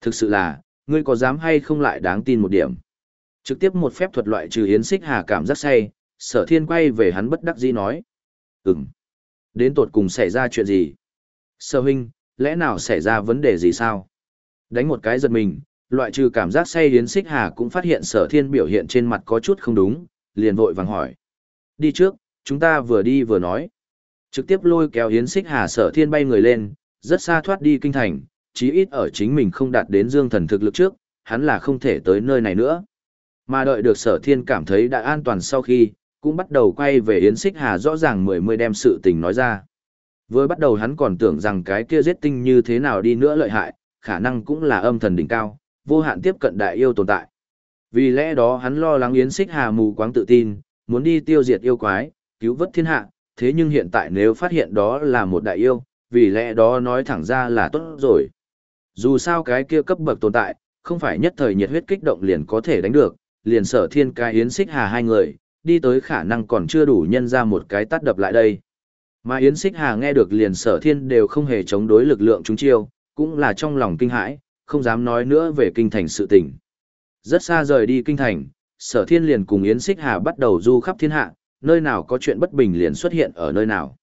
Thực sự là, ngươi có dám hay không lại đáng tin một điểm. Trực tiếp một phép thuật loại trừ Yến Xích Hà cảm giác say, sở thiên quay về hắn bất đắc dĩ nói. Ừm. Đến tột cùng xảy ra chuyện gì? Sở huynh, lẽ nào xảy ra vấn đề gì sao? Đánh một cái giật mình, loại trừ cảm giác say Yến Xích Hà cũng phát hiện sở thiên biểu hiện trên mặt có chút không đúng, liền vội vàng hỏi. Đi trước, chúng ta vừa đi vừa nói. Trực tiếp lôi kéo Yến Xích Hà sở thiên bay người lên, rất xa thoát đi kinh thành, chí ít ở chính mình không đạt đến dương thần thực lực trước, hắn là không thể tới nơi này nữa. Mà đợi được sở thiên cảm thấy đã an toàn sau khi, cũng bắt đầu quay về Yến Xích Hà rõ ràng mười mươi đem sự tình nói ra. Với bắt đầu hắn còn tưởng rằng cái kia giết tinh như thế nào đi nữa lợi hại, khả năng cũng là âm thần đỉnh cao, vô hạn tiếp cận đại yêu tồn tại. Vì lẽ đó hắn lo lắng Yến Xích Hà mù quáng tự tin, muốn đi tiêu diệt yêu quái, cứu vớt thiên hạ, thế nhưng hiện tại nếu phát hiện đó là một đại yêu, vì lẽ đó nói thẳng ra là tốt rồi. Dù sao cái kia cấp bậc tồn tại, không phải nhất thời nhiệt huyết kích động liền có thể đánh được, liền sở thiên cái Yến Xích Hà hai người, đi tới khả năng còn chưa đủ nhân ra một cái tắt đập lại đây. Mà Yến Xích Hà nghe được liền sở thiên đều không hề chống đối lực lượng chúng chiêu, cũng là trong lòng kinh hãi, không dám nói nữa về kinh thành sự tình. Rất xa rời đi kinh thành, sở thiên liền cùng Yến Xích Hà bắt đầu du khắp thiên hạ, nơi nào có chuyện bất bình liền xuất hiện ở nơi nào.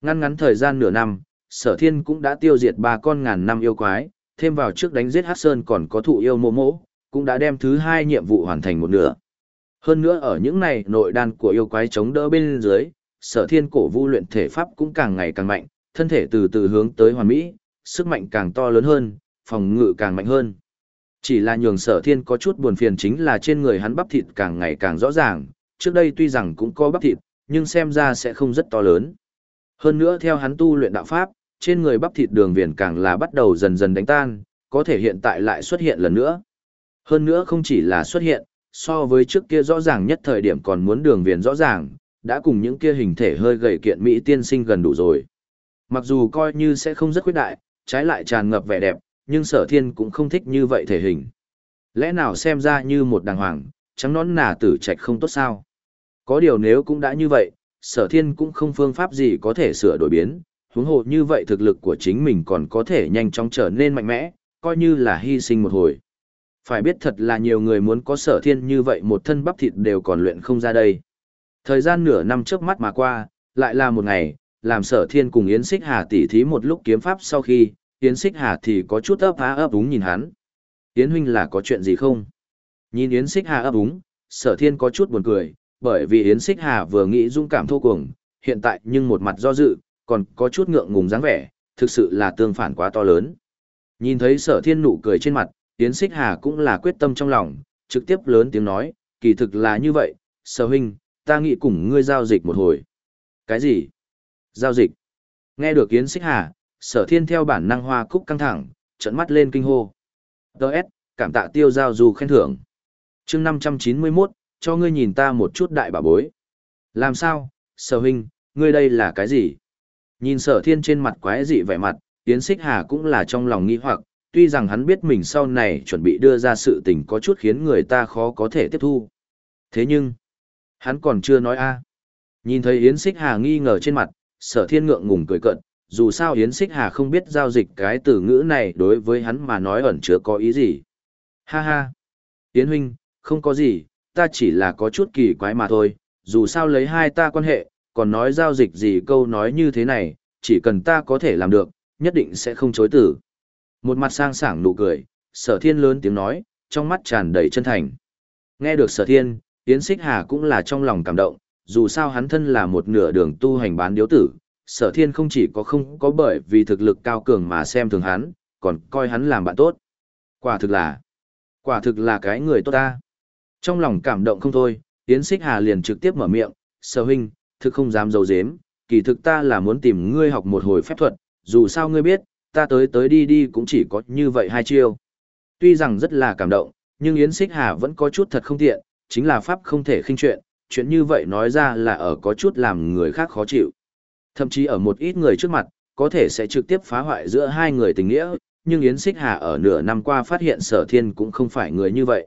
Ngăn ngắn thời gian nửa năm, sở thiên cũng đã tiêu diệt ba con ngàn năm yêu quái, thêm vào trước đánh giết Hát Sơn còn có thụ yêu mô mỗ, cũng đã đem thứ hai nhiệm vụ hoàn thành một nửa. Hơn nữa ở những này nội đan của yêu quái chống đỡ bên dưới, sở thiên cổ vu luyện thể pháp cũng càng ngày càng mạnh, thân thể từ từ hướng tới hoàn mỹ, sức mạnh càng to lớn hơn, phòng ngự càng mạnh hơn. Chỉ là nhường sở thiên có chút buồn phiền chính là trên người hắn bắp thịt càng ngày càng rõ ràng, trước đây tuy rằng cũng có bắp thịt, nhưng xem ra sẽ không rất to lớn. Hơn nữa theo hắn tu luyện đạo pháp, trên người bắp thịt đường viền càng là bắt đầu dần dần đánh tan, có thể hiện tại lại xuất hiện lần nữa. Hơn nữa không chỉ là xuất hiện, so với trước kia rõ ràng nhất thời điểm còn muốn đường viền rõ ràng, đã cùng những kia hình thể hơi gầy kiện Mỹ tiên sinh gần đủ rồi. Mặc dù coi như sẽ không rất khuyết đại, trái lại tràn ngập vẻ đẹp, nhưng sở thiên cũng không thích như vậy thể hình. Lẽ nào xem ra như một đàng hoàng, trắng nón nà tử trạch không tốt sao? Có điều nếu cũng đã như vậy, sở thiên cũng không phương pháp gì có thể sửa đổi biến, huống hồ như vậy thực lực của chính mình còn có thể nhanh chóng trở nên mạnh mẽ, coi như là hy sinh một hồi. Phải biết thật là nhiều người muốn có sở thiên như vậy một thân bắp thịt đều còn luyện không ra đây. Thời gian nửa năm trước mắt mà qua, lại là một ngày, làm sở thiên cùng Yến Xích Hà tỉ thí một lúc kiếm pháp sau khi, Yến Xích Hà thì có chút ấp há ấp úng nhìn hắn. Yến huynh là có chuyện gì không? Nhìn Yến Xích Hà ấp úng, sở thiên có chút buồn cười, bởi vì Yến Xích Hà vừa nghĩ dung cảm thô cuồng, hiện tại nhưng một mặt do dự, còn có chút ngượng ngùng dáng vẻ, thực sự là tương phản quá to lớn. Nhìn thấy sở thiên nụ cười trên mặt, Yến Xích Hà cũng là quyết tâm trong lòng, trực tiếp lớn tiếng nói, kỳ thực là như vậy, sở huynh, ta nghĩ cùng ngươi giao dịch một hồi. Cái gì? Giao dịch. Nghe được Yến Xích Hà, sở thiên theo bản năng hoa cúc căng thẳng, trận mắt lên kinh hô. Đợt, cảm tạ tiêu giao dù khen thưởng. chương 591, cho ngươi nhìn ta một chút đại bà bối. Làm sao, sở huynh, ngươi đây là cái gì? Nhìn sở thiên trên mặt quái dị vẻ mặt, Yến Xích Hà cũng là trong lòng nghi hoặc, tuy rằng hắn biết mình sau này chuẩn bị đưa ra sự tình có chút khiến người ta khó có thể tiếp thu. Thế nhưng, hắn còn chưa nói a. Nhìn thấy Yến Xích Hà nghi ngờ trên mặt, sở thiên ngượng ngùng cười cận, dù sao Yến Xích Hà không biết giao dịch cái từ ngữ này đối với hắn mà nói ẩn chứa có ý gì. Ha ha! Yến huynh, không có gì, ta chỉ là có chút kỳ quái mà thôi, dù sao lấy hai ta quan hệ, còn nói giao dịch gì câu nói như thế này, chỉ cần ta có thể làm được, nhất định sẽ không chối tử. Một mặt sang sảng nụ cười, sở thiên lớn tiếng nói, trong mắt tràn đầy chân thành. Nghe được sở thiên, Yến Xích Hà cũng là trong lòng cảm động, dù sao hắn thân là một nửa đường tu hành bán điếu tử, sở thiên không chỉ có không có bởi vì thực lực cao cường mà xem thường hắn, còn coi hắn làm bạn tốt. Quả thực là, quả thực là cái người tốt ta. Trong lòng cảm động không thôi, Yến Xích Hà liền trực tiếp mở miệng, sở huynh, thực không dám dầu dếm, kỳ thực ta là muốn tìm ngươi học một hồi phép thuật, dù sao ngươi biết, ta tới tới đi đi cũng chỉ có như vậy hai chiêu. Tuy rằng rất là cảm động, nhưng Yến Xích Hà vẫn có chút thật không tiện, chính là pháp không thể khinh chuyện, chuyện như vậy nói ra là ở có chút làm người khác khó chịu. Thậm chí ở một ít người trước mặt, có thể sẽ trực tiếp phá hoại giữa hai người tình nghĩa, nhưng Yến Xích Hà ở nửa năm qua phát hiện sở thiên cũng không phải người như vậy.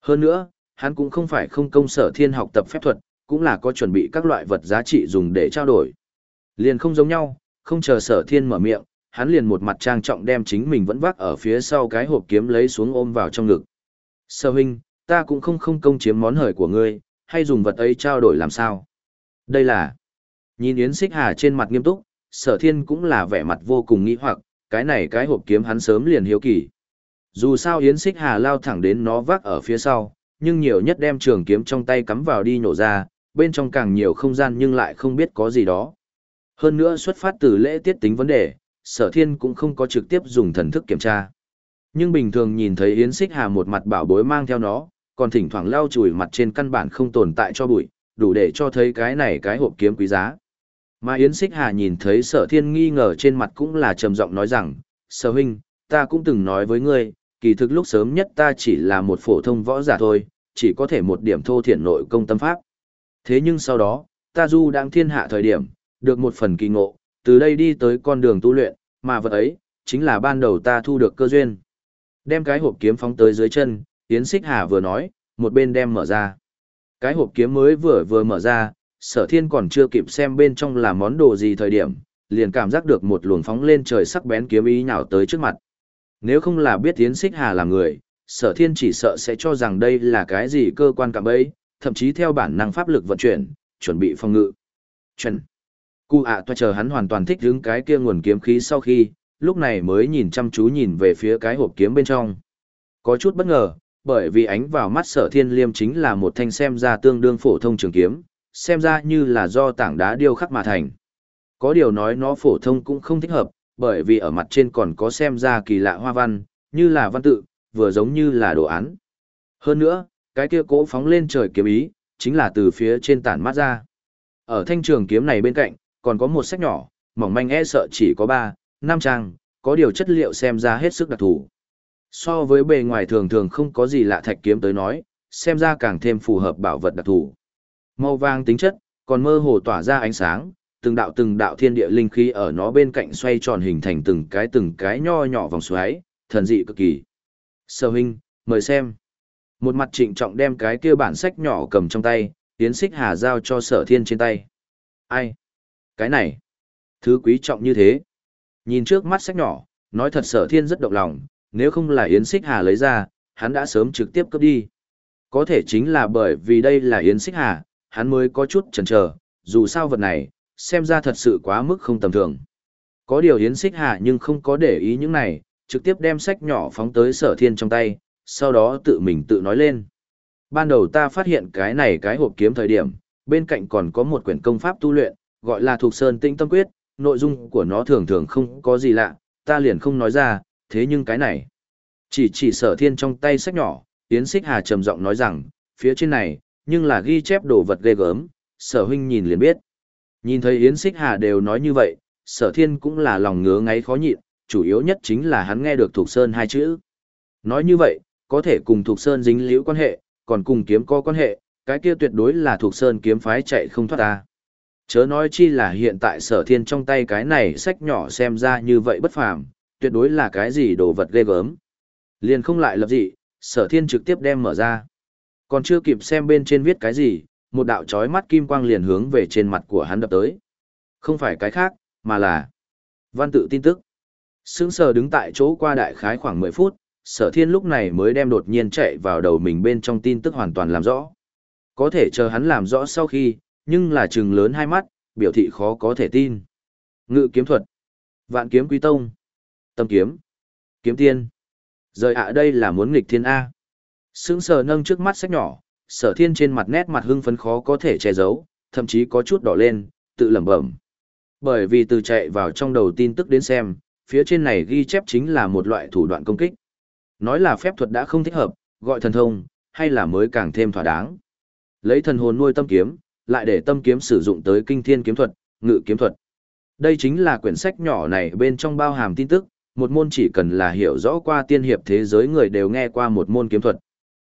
Hơn nữa, hắn cũng không phải không công sở thiên học tập phép thuật, cũng là có chuẩn bị các loại vật giá trị dùng để trao đổi. Liền không giống nhau, không chờ sở thiên mở miệng, hắn liền một mặt trang trọng đem chính mình vẫn vác ở phía sau cái hộp kiếm lấy xuống ôm vào trong ngực. Sơ huynh, ta cũng không không công chiếm món hời của ngươi, hay dùng vật ấy trao đổi làm sao? Đây là... Nhìn Yến Xích Hà trên mặt nghiêm túc, sở thiên cũng là vẻ mặt vô cùng nghi hoặc, cái này cái hộp kiếm hắn sớm liền hiếu kỳ. Dù sao Yến Xích Hà lao thẳng đến nó vác ở phía sau, nhưng nhiều nhất đem trường kiếm trong tay cắm vào đi nhổ ra, bên trong càng nhiều không gian nhưng lại không biết có gì đó. Hơn nữa xuất phát từ lễ tiết tính vấn đề, sở thiên cũng không có trực tiếp dùng thần thức kiểm tra. Nhưng bình thường nhìn thấy Yến Xích Hà một mặt bảo bối mang theo nó, còn thỉnh thoảng lau chùi mặt trên căn bản không tồn tại cho bụi, đủ để cho thấy cái này cái hộp kiếm quý giá. Mà Yến Xích Hà nhìn thấy sở thiên nghi ngờ trên mặt cũng là trầm giọng nói rằng, sở huynh, ta cũng từng nói với ngươi, kỳ thực lúc sớm nhất ta chỉ là một phổ thông võ giả thôi, chỉ có thể một điểm thô thiển nội công tâm pháp. Thế nhưng sau đó, ta du đang thiên hạ thời điểm, được một phần kỳ ngộ, từ đây đi tới con đường tu luyện, mà vật ấy, chính là ban đầu ta thu được cơ duyên. Đem cái hộp kiếm phóng tới dưới chân, Yến Xích Hà vừa nói, một bên đem mở ra. Cái hộp kiếm mới vừa vừa mở ra, sở thiên còn chưa kịp xem bên trong là món đồ gì thời điểm, liền cảm giác được một luồng phóng lên trời sắc bén kiếm ý nhào tới trước mặt. Nếu không là biết Yến Xích Hà là người, sở thiên chỉ sợ sẽ cho rằng đây là cái gì cơ quan cạm bẫy, thậm chí theo bản năng pháp lực vận chuyển, chuẩn bị phòng ngự. Chuẩn. Cụ ạ toa chờ hắn hoàn toàn thích đứng cái kia nguồn kiếm khí sau khi, lúc này mới nhìn chăm chú nhìn về phía cái hộp kiếm bên trong. Có chút bất ngờ, bởi vì ánh vào mắt sở thiên liêm chính là một thanh xem ra tương đương phổ thông trường kiếm, xem ra như là do tảng đá điêu khắc mà thành. Có điều nói nó phổ thông cũng không thích hợp, bởi vì ở mặt trên còn có xem ra kỳ lạ hoa văn, như là văn tự, vừa giống như là đồ án. Hơn nữa, cái kia cỗ phóng lên trời kiếm ý, chính là từ phía trên tản mát ra. Ở thanh trường kiếm này bên cạnh, còn có một sách nhỏ, mỏng manh e sợ chỉ có 3, 5 trang, có điều chất liệu xem ra hết sức đặc thù. So với bề ngoài thường thường không có gì lạ thạch kiếm tới nói, xem ra càng thêm phù hợp bảo vật đặc thù. Màu vàng tính chất, còn mơ hồ tỏa ra ánh sáng, từng đạo từng đạo thiên địa linh khí ở nó bên cạnh xoay tròn hình thành từng cái từng cái nho nhỏ vòng xoáy, thần dị cực kỳ. Sở huynh, mời xem. Một mặt trịnh trọng đem cái kia bản sách nhỏ cầm trong tay, tiến xích hà giao cho sở thiên trên tay. Ai? Cái này? Thứ quý trọng như thế. Nhìn trước mắt sách nhỏ, nói thật sở thiên rất động lòng, nếu không là Yến Xích Hà lấy ra, hắn đã sớm trực tiếp cướp đi. Có thể chính là bởi vì đây là Yến Xích Hà, hắn mới có chút chần chờ, dù sao vật này, xem ra thật sự quá mức không tầm thường. Có điều Yến Xích Hà nhưng không có để ý những này, trực tiếp đem sách nhỏ phóng tới sở thiên trong tay, sau đó tự mình tự nói lên. Ban đầu ta phát hiện cái này cái hộp kiếm thời điểm, bên cạnh còn có một quyển công pháp tu luyện, gọi là thuộc Sơn Tinh Tâm Quyết, nội dung của nó thường thường không có gì lạ, ta liền không nói ra, thế nhưng cái này. Chỉ chỉ sở thiên trong tay sách nhỏ, Yến Xích Hà trầm giọng nói rằng, phía trên này, nhưng là ghi chép đồ vật ghê gớm, sở huynh nhìn liền biết. Nhìn thấy Yến Xích Hà đều nói như vậy, sở thiên cũng là lòng ngứa ngáy khó nhịn, chủ yếu nhất chính là hắn nghe được Thục Sơn hai chữ. Nói như vậy, có thể cùng Thục Sơn dính liễu quan hệ, còn cùng kiếm có quan hệ, cái kia tuyệt đối là Thục Sơn kiếm phái chạy không thoát ta. Chớ nói chi là hiện tại sở thiên trong tay cái này sách nhỏ xem ra như vậy bất phàm, tuyệt đối là cái gì đồ vật ghê gớm. Liền không lại lập dị, sở thiên trực tiếp đem mở ra. Còn chưa kịp xem bên trên viết cái gì, một đạo chói mắt kim quang liền hướng về trên mặt của hắn đập tới. Không phải cái khác, mà là văn tự tin tức. Sững sờ đứng tại chỗ qua đại khái khoảng 10 phút, sở thiên lúc này mới đem đột nhiên chạy vào đầu mình bên trong tin tức hoàn toàn làm rõ. Có thể chờ hắn làm rõ sau khi, nhưng là trừng lớn hai mắt, biểu thị khó có thể tin. Ngự kiếm thuật, vạn kiếm quý tông, tâm kiếm, kiếm tiên. Rời ạ đây là muốn nghịch thiên A. Sững sờ nâng trước mắt sách nhỏ, sở thiên trên mặt nét mặt hưng phấn khó có thể che giấu, thậm chí có chút đỏ lên, tự lẩm bẩm. Bởi vì từ chạy vào trong đầu tin tức đến xem, phía trên này ghi chép chính là một loại thủ đoạn công kích. Nói là phép thuật đã không thích hợp, gọi thần thông, hay là mới càng thêm thỏa đáng. Lấy thần hồn nuôi tâm kiếm, lại để tâm kiếm sử dụng tới kinh thiên kiếm thuật, ngự kiếm thuật. Đây chính là quyển sách nhỏ này bên trong bao hàm tin tức, một môn chỉ cần là hiểu rõ qua tiên hiệp thế giới người đều nghe qua một môn kiếm thuật.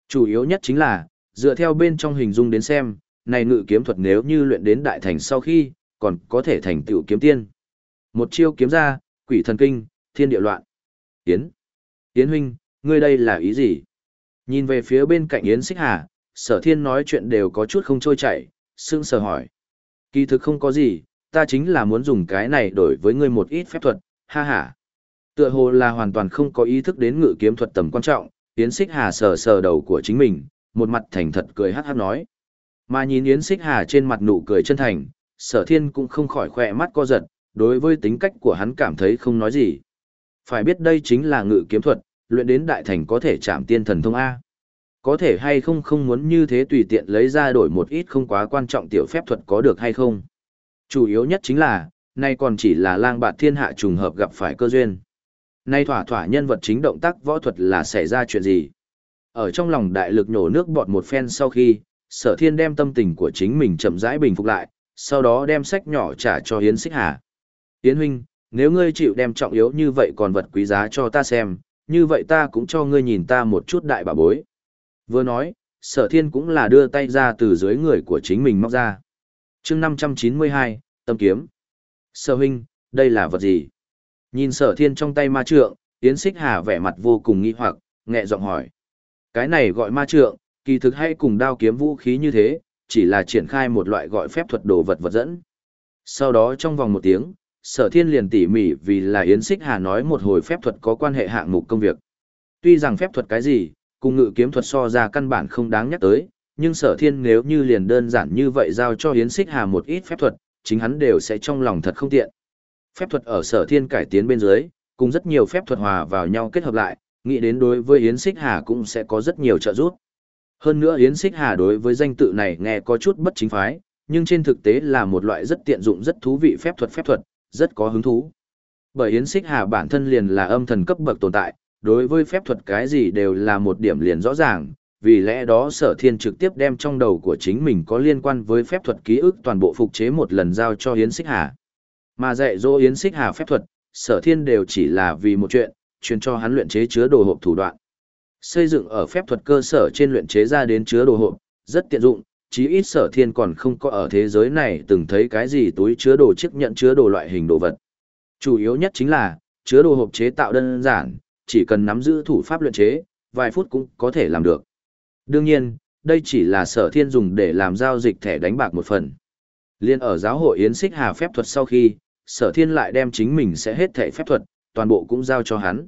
Chủ yếu nhất chính là, dựa theo bên trong hình dung đến xem, này ngự kiếm thuật nếu như luyện đến đại thành sau khi, còn có thể thành tựu kiếm tiên. Một chiêu kiếm ra, quỷ thần kinh, thiên địa loạn. Yến. Yến huynh, ngươi đây là ý gì? Nhìn về phía bên cạnh Yến Xích Hà, sở thiên nói chuyện đều có chút không trôi chảy, sương sờ hỏi. Kỳ thực không có gì, ta chính là muốn dùng cái này đổi với ngươi một ít phép thuật, ha ha. Tựa hồ là hoàn toàn không có ý thức đến ngự kiếm thuật tầm quan trọng, Yến Xích Hà sờ sờ đầu của chính mình, một mặt thành thật cười hát hát nói. Mà nhìn Yến Xích Hà trên mặt nụ cười chân thành, sở thiên cũng không khỏi khỏe mắt co giật, đối với tính cách của hắn cảm thấy không nói gì. Phải biết đây chính là ngự kiếm thuật, luyện đến đại thành có thể chạm tiên thần thông A. Có thể hay không không muốn như thế tùy tiện lấy ra đổi một ít không quá quan trọng tiểu phép thuật có được hay không. Chủ yếu nhất chính là, nay còn chỉ là lang bạt thiên hạ trùng hợp gặp phải cơ duyên. Nay thỏa thỏa nhân vật chính động tác võ thuật là xảy ra chuyện gì? Ở trong lòng đại lực nhổ nước bọt một phen sau khi, sở thiên đem tâm tình của chính mình chậm rãi bình phục lại, sau đó đem sách nhỏ trả cho Hiến Xích Hà. Hiến huynh, nếu ngươi chịu đem trọng yếu như vậy còn vật quý giá cho ta xem, như vậy ta cũng cho ngươi nhìn ta một chút đại bà bối. Vừa nói, sở thiên cũng là đưa tay ra từ dưới người của chính mình móc ra. chương 592, tâm kiếm. Sở huynh, đây là vật gì? Nhìn sở thiên trong tay ma trượng, Yến Xích Hà vẻ mặt vô cùng nghi hoặc, nhẹ giọng hỏi. Cái này gọi ma trượng, kỳ thực hay cùng đao kiếm vũ khí như thế, chỉ là triển khai một loại gọi phép thuật đồ vật vật dẫn. Sau đó trong vòng một tiếng, sở thiên liền tỉ mỉ vì là Yến Xích Hà nói một hồi phép thuật có quan hệ hạng mục công việc. Tuy rằng phép thuật cái gì, cùng ngự kiếm thuật so ra căn bản không đáng nhắc tới, nhưng sở thiên nếu như liền đơn giản như vậy giao cho Yến Xích Hà một ít phép thuật, chính hắn đều sẽ trong lòng thật không tiện. Phép thuật ở sở thiên cải tiến bên dưới, cùng rất nhiều phép thuật hòa vào nhau kết hợp lại, nghĩ đến đối với Yến Xích Hà cũng sẽ có rất nhiều trợ giúp. Hơn nữa Yến Xích Hà đối với danh tự này nghe có chút bất chính phái, nhưng trên thực tế là một loại rất tiện dụng rất thú vị phép thuật phép thuật, rất có hứng thú. Bởi Yến Xích Hà bản thân liền là âm thần cấp bậc tồn tại, đối với phép thuật cái gì đều là một điểm liền rõ ràng, vì lẽ đó sở thiên trực tiếp đem trong đầu của chính mình có liên quan với phép thuật ký ức toàn bộ phục chế một lần giao cho Yến Xích Hà. Mà dạy dỗ Yến Xích Hà phép thuật, sở thiên đều chỉ là vì một chuyện, truyền cho hắn luyện chế chứa đồ hộp thủ đoạn. Xây dựng ở phép thuật cơ sở trên luyện chế ra đến chứa đồ hộp, rất tiện dụng, chí ít sở thiên còn không có ở thế giới này từng thấy cái gì túi chứa đồ chiếc nhận chứa đồ loại hình đồ vật. Chủ yếu nhất chính là, chứa đồ hộp chế tạo đơn giản, chỉ cần nắm giữ thủ pháp luyện chế, vài phút cũng có thể làm được. Đương nhiên, đây chỉ là sở thiên dùng để làm giao dịch thẻ đánh bạc một phần. Liên ở giáo hội Yến Xích Hà phép thuật sau khi, sở thiên lại đem chính mình sẽ hết thẻ phép thuật, toàn bộ cũng giao cho hắn.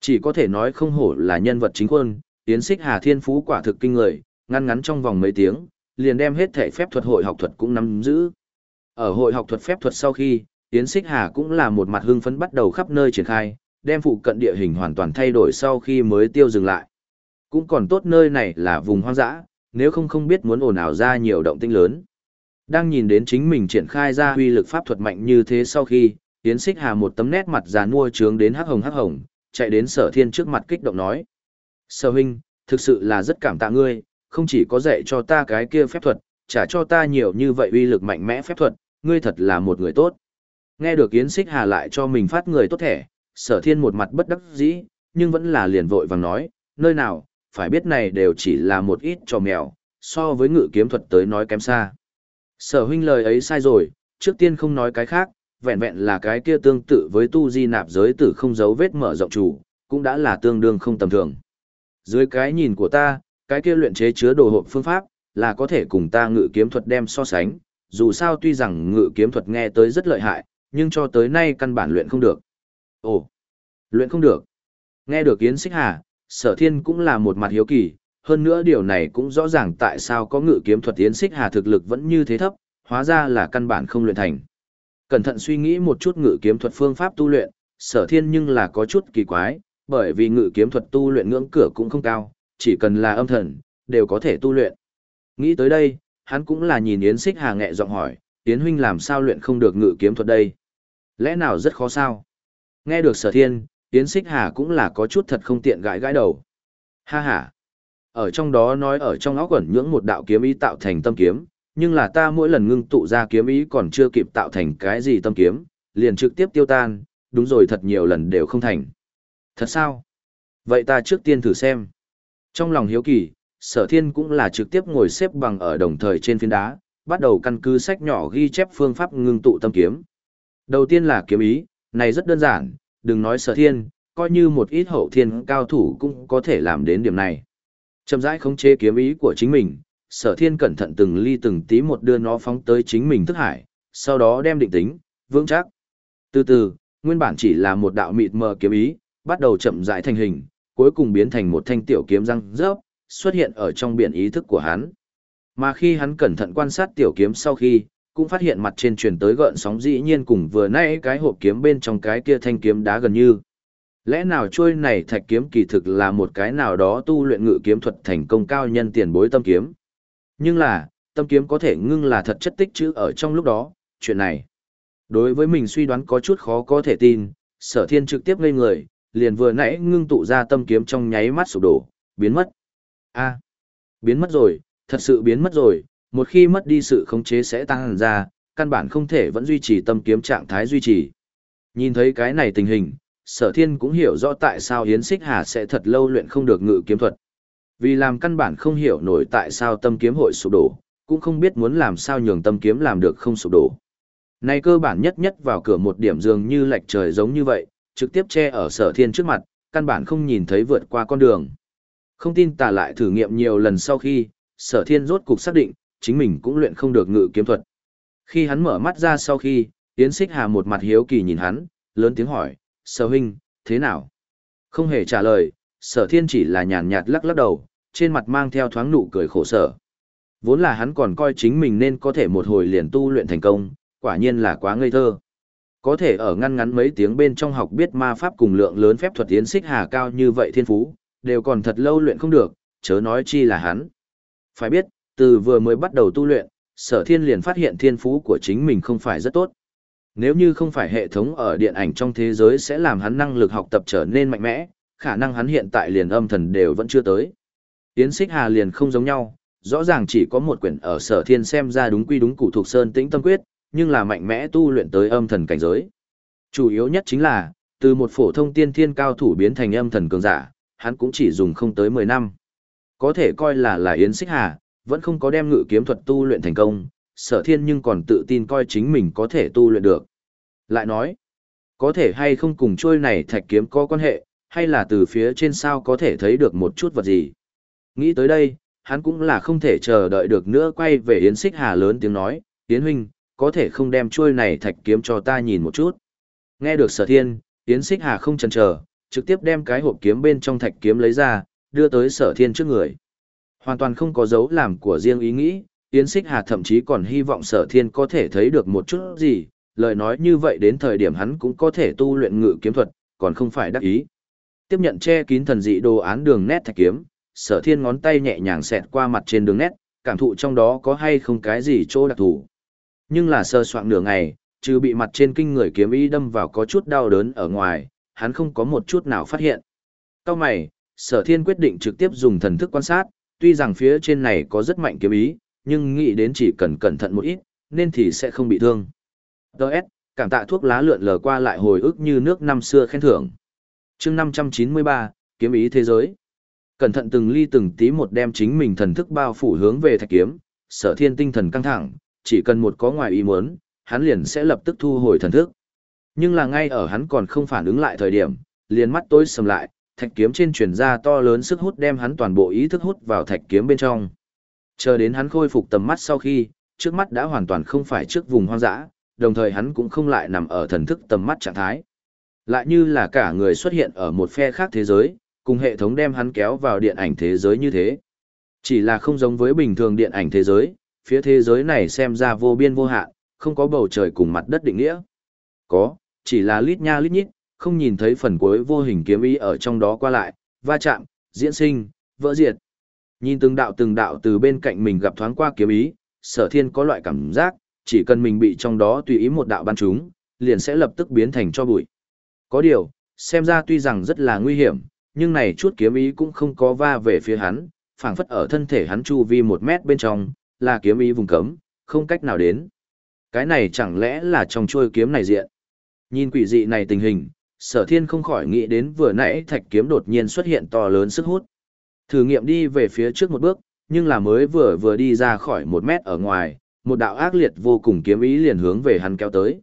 Chỉ có thể nói không hổ là nhân vật chính quân, Yến Xích Hà thiên phú quả thực kinh người, ngăn ngắn trong vòng mấy tiếng, liền đem hết thể phép thuật hội học thuật cũng nắm giữ. Ở hội học thuật phép thuật sau khi, Yến Xích Hà cũng là một mặt hưng phấn bắt đầu khắp nơi triển khai, đem phụ cận địa hình hoàn toàn thay đổi sau khi mới tiêu dừng lại. Cũng còn tốt nơi này là vùng hoang dã, nếu không không biết muốn ồn ào ra nhiều động tĩnh lớn. Đang nhìn đến chính mình triển khai ra huy lực pháp thuật mạnh như thế sau khi, Yến Xích Hà một tấm nét mặt già nua trướng đến hắc hồng hắc hồng, chạy đến Sở Thiên trước mặt kích động nói: "Sở huynh, thực sự là rất cảm tạ ngươi, không chỉ có dạy cho ta cái kia phép thuật, trả cho ta nhiều như vậy uy lực mạnh mẽ phép thuật, ngươi thật là một người tốt." Nghe được Yến Xích Hà lại cho mình phát người tốt thẻ, Sở Thiên một mặt bất đắc dĩ, nhưng vẫn là liền vội vàng nói: "Nơi nào, phải biết này đều chỉ là một ít trò mèo, so với ngự kiếm thuật tới nói kém xa." Sở huynh lời ấy sai rồi, trước tiên không nói cái khác, vẹn vẹn là cái kia tương tự với tu di nạp giới tử không giấu vết mở rộng chủ, cũng đã là tương đương không tầm thường. Dưới cái nhìn của ta, cái kia luyện chế chứa đồ hộp phương pháp, là có thể cùng ta ngự kiếm thuật đem so sánh, dù sao tuy rằng ngự kiếm thuật nghe tới rất lợi hại, nhưng cho tới nay căn bản luyện không được. Ồ, luyện không được. Nghe được Yến Xích Hà, sở thiên cũng là một mặt hiếu kỳ, hơn nữa điều này cũng rõ ràng tại sao có ngự kiếm thuật Yến Xích Hà thực lực vẫn như thế thấp, hóa ra là căn bản không luyện thành. Cẩn thận suy nghĩ một chút ngự kiếm thuật phương pháp tu luyện, sở thiên nhưng là có chút kỳ quái, bởi vì ngự kiếm thuật tu luyện ngưỡng cửa cũng không cao, chỉ cần là âm thần, đều có thể tu luyện. Nghĩ tới đây, hắn cũng là nhìn Yến Xích Hà nghẹ giọng hỏi, Yến huynh làm sao luyện không được ngự kiếm thuật đây? Lẽ nào rất khó sao? Nghe được sở thiên, Yến Xích Hà cũng là có chút thật không tiện gãi gãi đầu. Ha ha! Ở trong đó nói ở trong óc quẩn nhưỡng một đạo kiếm ý tạo thành tâm kiếm, nhưng là ta mỗi lần ngưng tụ ra kiếm ý còn chưa kịp tạo thành cái gì tâm kiếm, liền trực tiếp tiêu tan, đúng rồi thật nhiều lần đều không thành. Thật sao? Vậy ta trước tiên thử xem. Trong lòng hiếu kỳ, sở thiên cũng là trực tiếp ngồi xếp bằng ở đồng thời trên phiến đá, bắt đầu căn cứ sách nhỏ ghi chép phương pháp ngưng tụ tâm kiếm. Đầu tiên là kiếm ý, này rất đơn giản, đừng nói sở thiên, coi như một ít hậu thiên cao thủ cũng có thể làm đến điểm này. Chậm rãi khống chế kiếm ý của chính mình, sở thiên cẩn thận từng ly từng tí một đưa nó phóng tới chính mình thức hải, sau đó đem định tính, vững chắc. Từ từ, nguyên bản chỉ là một đạo mịt mờ kiếm ý, bắt đầu chậm rãi thành hình, cuối cùng biến thành một thanh tiểu kiếm răng rớp, xuất hiện ở trong biển ý thức của hắn. Mà khi hắn cẩn thận quan sát tiểu kiếm sau khi, cũng phát hiện mặt trên truyền tới gợn sóng dĩ nhiên cùng vừa nãy cái hộp kiếm bên trong cái kia thanh kiếm đá gần như. Lẽ nào trôi này thạch kiếm kỳ thực là một cái nào đó tu luyện ngự kiếm thuật thành công cao nhân tiền bối tâm kiếm. Nhưng là, tâm kiếm có thể ngưng là thật chất tích chữ ở trong lúc đó, chuyện này. Đối với mình suy đoán có chút khó có thể tin, sở thiên trực tiếp ngây người, liền vừa nãy ngưng tụ ra tâm kiếm trong nháy mắt sụp đổ, biến mất. a biến mất rồi, thật sự biến mất rồi, một khi mất đi sự khống chế sẽ tăng hẳn ra, căn bản không thể vẫn duy trì tâm kiếm trạng thái duy trì. Nhìn thấy cái này tình hình, sở thiên cũng hiểu rõ tại sao Yến Xích Hà sẽ thật lâu luyện không được ngự kiếm thuật. Vì làm căn bản không hiểu nổi tại sao tâm kiếm hội sụp đổ, cũng không biết muốn làm sao nhường tâm kiếm làm được không sụp đổ. Này cơ bản nhất nhất vào cửa một điểm dường như lệch trời giống như vậy, trực tiếp che ở sở thiên trước mặt, căn bản không nhìn thấy vượt qua con đường. Không tin tà lại thử nghiệm nhiều lần sau khi, sở thiên rốt cục xác định, chính mình cũng luyện không được ngự kiếm thuật. Khi hắn mở mắt ra sau khi, Yến Xích Hà một mặt hiếu kỳ nhìn hắn, lớn tiếng hỏi, sở huynh, thế nào? Không hề trả lời, sở thiên chỉ là nhàn nhạt lắc lắc đầu, trên mặt mang theo thoáng nụ cười khổ sở. Vốn là hắn còn coi chính mình nên có thể một hồi liền tu luyện thành công, quả nhiên là quá ngây thơ. Có thể ở ngăn ngắn mấy tiếng bên trong học biết ma pháp cùng lượng lớn phép thuật tiến xích hà cao như vậy thiên phú, đều còn thật lâu luyện không được, chớ nói chi là hắn. Phải biết, từ vừa mới bắt đầu tu luyện, sở thiên liền phát hiện thiên phú của chính mình không phải rất tốt. Nếu như không phải hệ thống ở điện ảnh trong thế giới sẽ làm hắn năng lực học tập trở nên mạnh mẽ, khả năng hắn hiện tại liền âm thần đều vẫn chưa tới. Tiến xích hà liền không giống nhau, rõ ràng chỉ có một quyển ở sở thiên xem ra đúng quy đúng cụ thuộc sơn tĩnh tâm quyết, nhưng là mạnh mẽ tu luyện tới âm thần cảnh giới. Chủ yếu nhất chính là, từ một phổ thông tiên thiên cao thủ biến thành âm thần cường giả, hắn cũng chỉ dùng không tới 10 năm. Có thể coi là là Yến Xích Hà, vẫn không có đem ngự kiếm thuật tu luyện thành công, sở thiên nhưng còn tự tin coi chính mình có thể tu luyện được. Lại nói, có thể hay không cùng trôi này thạch kiếm có quan hệ, hay là từ phía trên sao có thể thấy được một chút vật gì. Nghĩ tới đây, hắn cũng là không thể chờ đợi được nữa quay về Yến Xích Hà lớn tiếng nói, Yến Huynh, có thể không đem chuôi này thạch kiếm cho ta nhìn một chút. Nghe được sở thiên, Yến Xích Hà không chần chờ, trực tiếp đem cái hộp kiếm bên trong thạch kiếm lấy ra, đưa tới sở thiên trước người. Hoàn toàn không có dấu làm của riêng ý nghĩ, Yến Xích Hà thậm chí còn hy vọng sở thiên có thể thấy được một chút gì, lời nói như vậy đến thời điểm hắn cũng có thể tu luyện ngự kiếm thuật, còn không phải đắc ý. Tiếp nhận che kín thần dị đồ án đường nét thạch kiếm, sở thiên ngón tay nhẹ nhàng xẹt qua mặt trên đường nét, cảm thụ trong đó có hay không cái gì chỗ đặc thù. Nhưng là sơ soạn nửa ngày, trừ bị mặt trên kinh người kiếm ý đâm vào có chút đau đớn ở ngoài, hắn không có một chút nào phát hiện. Cao mày, sở thiên quyết định trực tiếp dùng thần thức quan sát, tuy rằng phía trên này có rất mạnh kiếm ý, nhưng nghĩ đến chỉ cần cẩn thận một ít, nên thì sẽ không bị thương. Đợt, cảm tạ thuốc lá lượn lờ qua lại hồi ức như nước năm xưa khen thưởng. chương 593, kiếm ý thế giới. Cẩn thận từng ly từng tí một đem chính mình thần thức bao phủ hướng về thạch kiếm, sở thiên tinh thần căng thẳng, chỉ cần một có ngoài ý muốn, hắn liền sẽ lập tức thu hồi thần thức. Nhưng là ngay ở hắn còn không phản ứng lại thời điểm, liền mắt tối sầm lại, thạch kiếm trên truyền ra to lớn sức hút đem hắn toàn bộ ý thức hút vào thạch kiếm bên trong. Chờ đến hắn khôi phục tầm mắt sau khi, trước mắt đã hoàn toàn không phải trước vùng hoang dã, đồng thời hắn cũng không lại nằm ở thần thức tầm mắt trạng thái. Lại như là cả người xuất hiện ở một phe khác thế giới, cùng hệ thống đem hắn kéo vào điện ảnh thế giới như thế. Chỉ là không giống với bình thường điện ảnh thế giới, phía thế giới này xem ra vô biên vô hạn, không có bầu trời cùng mặt đất định nghĩa. Có, chỉ là lít nha lít nhít, không nhìn thấy phần cuối vô hình kiếm ý ở trong đó qua lại, va chạm, diễn sinh, vỡ diệt. Nhìn từng đạo từng đạo từ bên cạnh mình gặp thoáng qua kiếm ý, sở thiên có loại cảm giác, chỉ cần mình bị trong đó tùy ý một đạo ban chúng, liền sẽ lập tức biến thành cho bụi. Có điều, xem ra tuy rằng rất là nguy hiểm, nhưng này chút kiếm ý cũng không có va về phía hắn, phảng phất ở thân thể hắn chu vi một mét bên trong, là kiếm ý vùng cấm, không cách nào đến. Cái này chẳng lẽ là trong chuôi kiếm này diện. Nhìn quỷ dị này tình hình, sở thiên không khỏi nghĩ đến vừa nãy thạch kiếm đột nhiên xuất hiện to lớn sức hút. Thử nghiệm đi về phía trước một bước, nhưng là mới vừa vừa đi ra khỏi một mét ở ngoài, một đạo ác liệt vô cùng kiếm ý liền hướng về hắn kéo tới.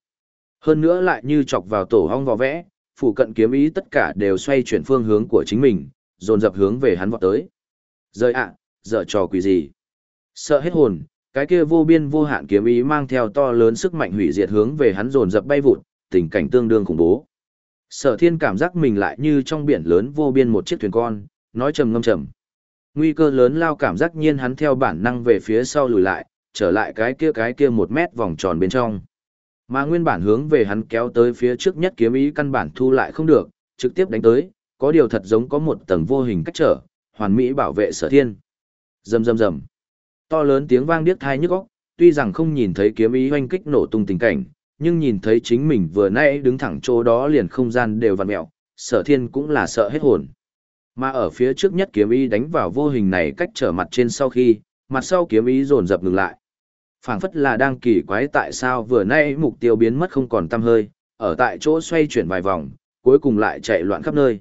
Hơn nữa lại như chọc vào tổ hong vò vẽ, phụ cận kiếm ý tất cả đều xoay chuyển phương hướng của chính mình, dồn dập hướng về hắn vọt tới. Rời ạ, à, dở trò quỷ gì? Sợ hết hồn, cái kia vô biên vô hạn kiếm ý mang theo to lớn sức mạnh hủy diệt hướng về hắn dồn dập bay vụt, tình cảnh tương đương khủng bố. Sở thiên cảm giác mình lại như trong biển lớn vô biên một chiếc thuyền con, nói trầm ngâm trầm. Nguy cơ lớn lao cảm giác nhiên hắn theo bản năng về phía sau lùi lại, trở lại cái kia cái kia một mét vòng tròn bên trong. Mà nguyên bản hướng về hắn kéo tới phía trước nhất kiếm ý căn bản thu lại không được, trực tiếp đánh tới, có điều thật giống có một tầng vô hình cách trở, hoàn mỹ bảo vệ sở thiên. Rầm rầm rầm. To lớn tiếng vang điếc thai nhức óc, tuy rằng không nhìn thấy kiếm ý hoanh kích nổ tung tình cảnh, nhưng nhìn thấy chính mình vừa nãy đứng thẳng chỗ đó liền không gian đều vặn mẹo, sở thiên cũng là sợ hết hồn. Mà ở phía trước nhất kiếm ý đánh vào vô hình này cách trở mặt trên sau khi, mặt sau kiếm ý dồn dập ngừng lại. phảng phất là đang kỳ quái tại sao vừa nãy mục tiêu biến mất không còn tăm hơi, ở tại chỗ xoay chuyển vài vòng, cuối cùng lại chạy loạn khắp nơi.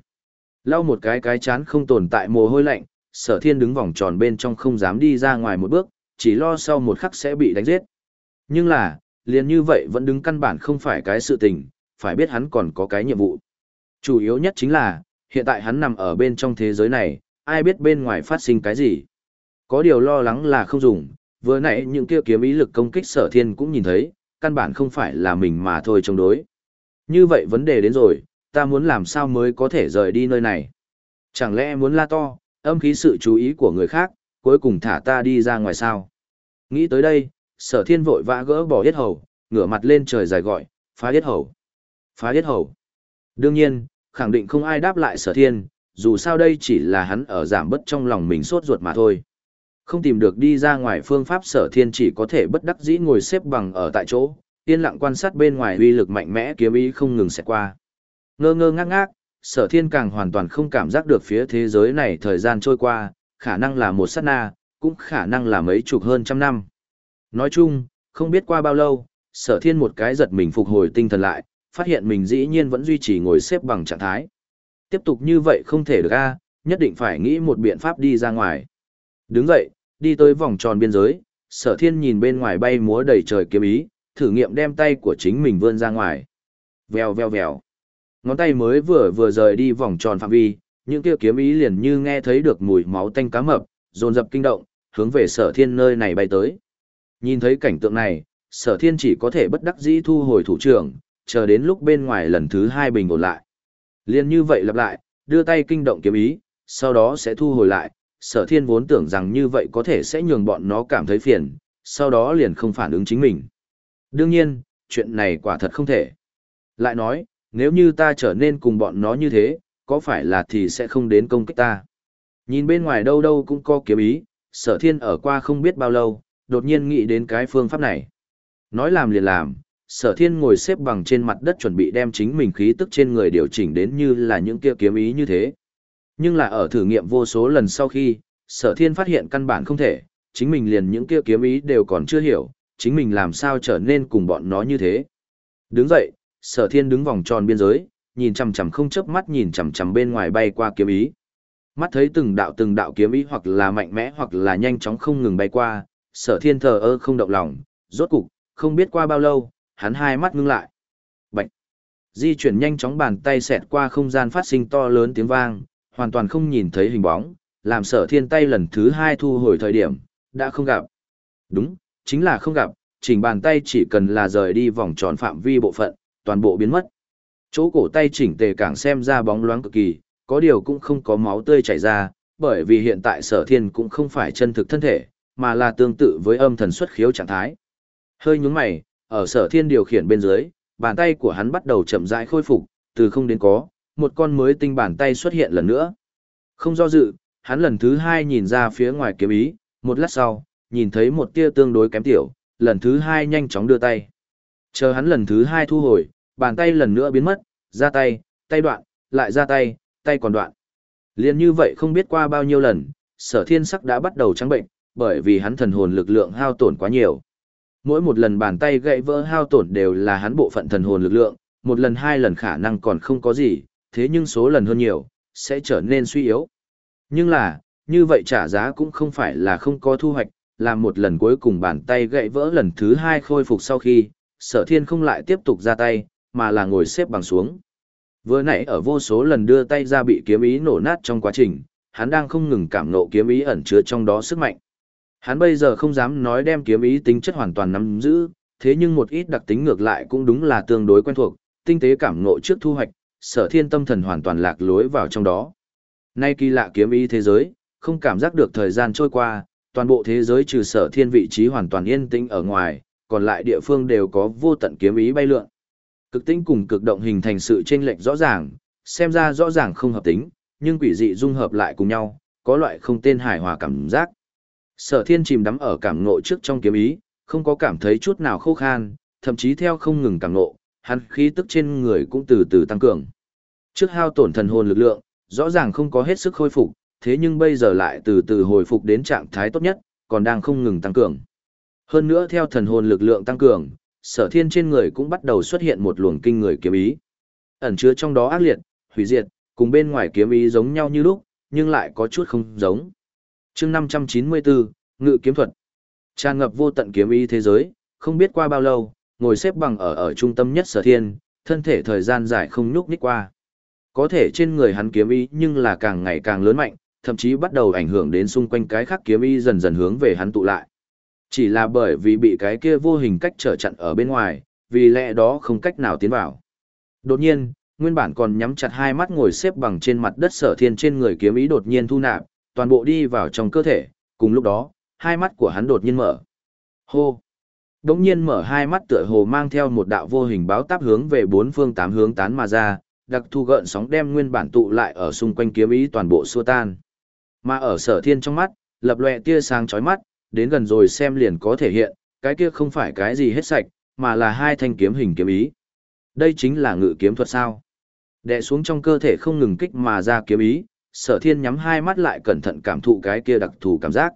Lau một cái cái chán không tồn tại mồ hôi lạnh, sở thiên đứng vòng tròn bên trong không dám đi ra ngoài một bước, chỉ lo sau một khắc sẽ bị đánh giết. Nhưng là, liền như vậy vẫn đứng căn bản không phải cái sự tình, phải biết hắn còn có cái nhiệm vụ. Chủ yếu nhất chính là, hiện tại hắn nằm ở bên trong thế giới này, ai biết bên ngoài phát sinh cái gì. Có điều lo lắng là không dùng, vừa nãy những kia kiếm ý lực công kích sở thiên cũng nhìn thấy, căn bản không phải là mình mà thôi chống đối. Như vậy vấn đề đến rồi, ta muốn làm sao mới có thể rời đi nơi này. Chẳng lẽ muốn la to, âm khí sự chú ý của người khác, cuối cùng thả ta đi ra ngoài sao. Nghĩ tới đây, sở thiên vội vã gỡ bỏ hết hầu, ngửa mặt lên trời dài gọi, phá hết hầu, phá hết hầu. Đương nhiên, khẳng định không ai đáp lại sở thiên, dù sao đây chỉ là hắn ở giảm bất trong lòng mình sốt ruột mà thôi. Không tìm được đi ra ngoài phương pháp sở thiên chỉ có thể bất đắc dĩ ngồi xếp bằng ở tại chỗ, yên lặng quan sát bên ngoài uy lực mạnh mẽ kiếm ý không ngừng xẹt qua. Ngơ ngơ ngác ngác, sở thiên càng hoàn toàn không cảm giác được phía thế giới này thời gian trôi qua, khả năng là một sát na, cũng khả năng là mấy chục hơn trăm năm. Nói chung, không biết qua bao lâu, sở thiên một cái giật mình phục hồi tinh thần lại, phát hiện mình dĩ nhiên vẫn duy trì ngồi xếp bằng trạng thái. Tiếp tục như vậy không thể được a, nhất định phải nghĩ một biện pháp đi ra ngoài. Đứng dậy, đi tới vòng tròn biên giới, sở thiên nhìn bên ngoài bay múa đầy trời kiếm ý, thử nghiệm đem tay của chính mình vươn ra ngoài. Vèo vèo vèo. Ngón tay mới vừa vừa rời đi vòng tròn phạm vi, những kia kiếm ý liền như nghe thấy được mùi máu tanh cá mập, dồn dập kinh động, hướng về sở thiên nơi này bay tới. Nhìn thấy cảnh tượng này, sở thiên chỉ có thể bất đắc dĩ thu hồi thủ trưởng, chờ đến lúc bên ngoài lần thứ hai bình ổn lại. Liên như vậy lặp lại, đưa tay kinh động kiếm ý, sau đó sẽ thu hồi lại, sở thiên vốn tưởng rằng như vậy có thể sẽ nhường bọn nó cảm thấy phiền, sau đó liền không phản ứng chính mình. Đương nhiên, chuyện này quả thật không thể. Lại nói, nếu như ta trở nên cùng bọn nó như thế, có phải là thì sẽ không đến công kích ta. Nhìn bên ngoài đâu đâu cũng có kiếm ý, sở thiên ở qua không biết bao lâu, đột nhiên nghĩ đến cái phương pháp này. Nói làm liền làm, sở thiên ngồi xếp bằng trên mặt đất chuẩn bị đem chính mình khí tức trên người điều chỉnh đến như là những kia kiếm ý như thế. Nhưng là ở thử nghiệm vô số lần sau khi, sở thiên phát hiện căn bản không thể, chính mình liền những kia kiếm ý đều còn chưa hiểu, chính mình làm sao trở nên cùng bọn nó như thế. Đứng dậy, sở thiên đứng vòng tròn biên giới, nhìn chằm chằm không chớp mắt nhìn chằm chằm bên ngoài bay qua kiếm ý. Mắt thấy từng đạo từng đạo kiếm ý hoặc là mạnh mẽ hoặc là nhanh chóng không ngừng bay qua, sở thiên thờ ơ không động lòng, rốt cục, không biết qua bao lâu, hắn hai mắt ngưng lại. Bạch! Di chuyển nhanh chóng bàn tay xẹt qua không gian phát sinh to lớn tiếng vang, hoàn toàn không nhìn thấy hình bóng, làm sở thiên tay lần thứ hai thu hồi thời điểm, đã không gặp. Đúng, chính là không gặp, chỉnh bàn tay chỉ cần là rời đi vòng tròn phạm vi bộ phận, toàn bộ biến mất. Chỗ cổ tay chỉnh tề càng xem ra bóng loáng cực kỳ, có điều cũng không có máu tươi chảy ra, bởi vì hiện tại sở thiên cũng không phải chân thực thân thể, mà là tương tự với âm thần xuất khiếu trạng thái. Hơi nhúng mày, ở sở thiên điều khiển bên dưới, bàn tay của hắn bắt đầu chậm rãi khôi phục, từ không đến có, một con mới tinh bàn tay xuất hiện lần nữa. Không do dự, hắn lần thứ hai nhìn ra phía ngoài kiếm ý, một lát sau, nhìn thấy một tia tương đối kém tiểu, lần thứ hai nhanh chóng đưa tay. Chờ hắn lần thứ hai thu hồi, bàn tay lần nữa biến mất, ra tay, tay đoạn, lại ra tay, tay còn đoạn. Liên như vậy không biết qua bao nhiêu lần, sở thiên sắc đã bắt đầu trắng bệnh, bởi vì hắn thần hồn lực lượng hao tổn quá nhiều. Mỗi một lần bàn tay gãy vỡ hao tổn đều là hắn bộ phận thần hồn lực lượng, một lần hai lần khả năng còn không có gì, thế nhưng số lần hơn nhiều, sẽ trở nên suy yếu. Nhưng là, như vậy trả giá cũng không phải là không có thu hoạch, làm một lần cuối cùng bàn tay gãy vỡ lần thứ hai khôi phục sau khi, sở thiên không lại tiếp tục ra tay, mà là ngồi xếp bằng xuống. Vừa nãy ở vô số lần đưa tay ra bị kiếm ý nổ nát trong quá trình, hắn đang không ngừng cảm nộ kiếm ý ẩn chứa trong đó sức mạnh. Hắn bây giờ không dám nói đem kiếm ý tính chất hoàn toàn nắm giữ, thế nhưng một ít đặc tính ngược lại cũng đúng là tương đối quen thuộc, tinh tế cảm ngộ trước thu hoạch, sở thiên tâm thần hoàn toàn lạc lối vào trong đó. Nay kỳ lạ kiếm ý thế giới, không cảm giác được thời gian trôi qua, toàn bộ thế giới trừ sở thiên vị trí hoàn toàn yên tĩnh ở ngoài, còn lại địa phương đều có vô tận kiếm ý bay lượn. Cực tinh cùng cực động hình thành sự chênh lệch rõ ràng, xem ra rõ ràng không hợp tính, nhưng quỷ dị dung hợp lại cùng nhau, có loại không tên hài hòa cảm giác. Sở thiên chìm đắm ở cảm ngộ trước trong kiếm ý, không có cảm thấy chút nào khô khan, thậm chí theo không ngừng cảm ngộ, hắn khí tức trên người cũng từ từ tăng cường. Trước hao tổn thần hồn lực lượng, rõ ràng không có hết sức khôi phục, thế nhưng bây giờ lại từ từ hồi phục đến trạng thái tốt nhất, còn đang không ngừng tăng cường. Hơn nữa theo thần hồn lực lượng tăng cường, sở thiên trên người cũng bắt đầu xuất hiện một luồng kinh người kiếm ý. Ẩn chứa trong đó ác liệt, hủy diệt, cùng bên ngoài kiếm ý giống nhau như lúc, nhưng lại có chút không giống. chương 594, Ngự kiếm thuật. Tràn ngập vô tận kiếm ý thế giới, không biết qua bao lâu, ngồi xếp bằng ở ở trung tâm nhất sở thiên, thân thể thời gian dài không nhúc nhích qua. Có thể trên người hắn kiếm ý nhưng là càng ngày càng lớn mạnh, thậm chí bắt đầu ảnh hưởng đến xung quanh cái khác kiếm ý dần dần hướng về hắn tụ lại. Chỉ là bởi vì bị cái kia vô hình cách trở chặn ở bên ngoài, vì lẽ đó không cách nào tiến vào. Đột nhiên, nguyên bản còn nhắm chặt hai mắt ngồi xếp bằng trên mặt đất sở thiên trên người kiếm ý đột nhiên thu nạp, toàn bộ đi vào trong cơ thể, cùng lúc đó, hai mắt của hắn đột nhiên mở. Hô! Đống nhiên mở hai mắt tựa hồ mang theo một đạo vô hình báo táp hướng về bốn phương tám hướng tán mà ra, đặc thu gợn sóng đem nguyên bản tụ lại ở xung quanh kiếm ý toàn bộ xua tan. Mà ở sở thiên trong mắt, lập lòe tia sáng chói mắt, đến gần rồi xem liền có thể hiện, cái kia không phải cái gì hết sạch, mà là hai thanh kiếm hình kiếm ý. Đây chính là ngự kiếm thuật sao. Đè xuống trong cơ thể không ngừng kích mà ra kiếm ý, sở thiên nhắm hai mắt lại cẩn thận cảm thụ cái kia đặc thù cảm giác.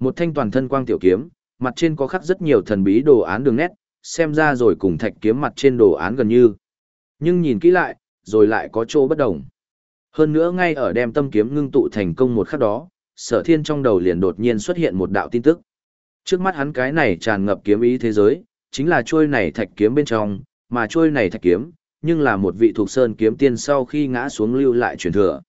Một thanh toàn thân quang tiểu kiếm, mặt trên có khắc rất nhiều thần bí đồ án đường nét, xem ra rồi cùng thạch kiếm mặt trên đồ án gần như. Nhưng nhìn kỹ lại, rồi lại có chỗ bất đồng. Hơn nữa ngay ở đem tâm kiếm ngưng tụ thành công một khắc đó, sở thiên trong đầu liền đột nhiên xuất hiện một đạo tin tức. Trước mắt hắn cái này tràn ngập kiếm ý thế giới, chính là trôi này thạch kiếm bên trong, mà trôi này thạch kiếm, nhưng là một vị thuộc sơn kiếm tiên sau khi ngã xuống lưu lại truyền thừa.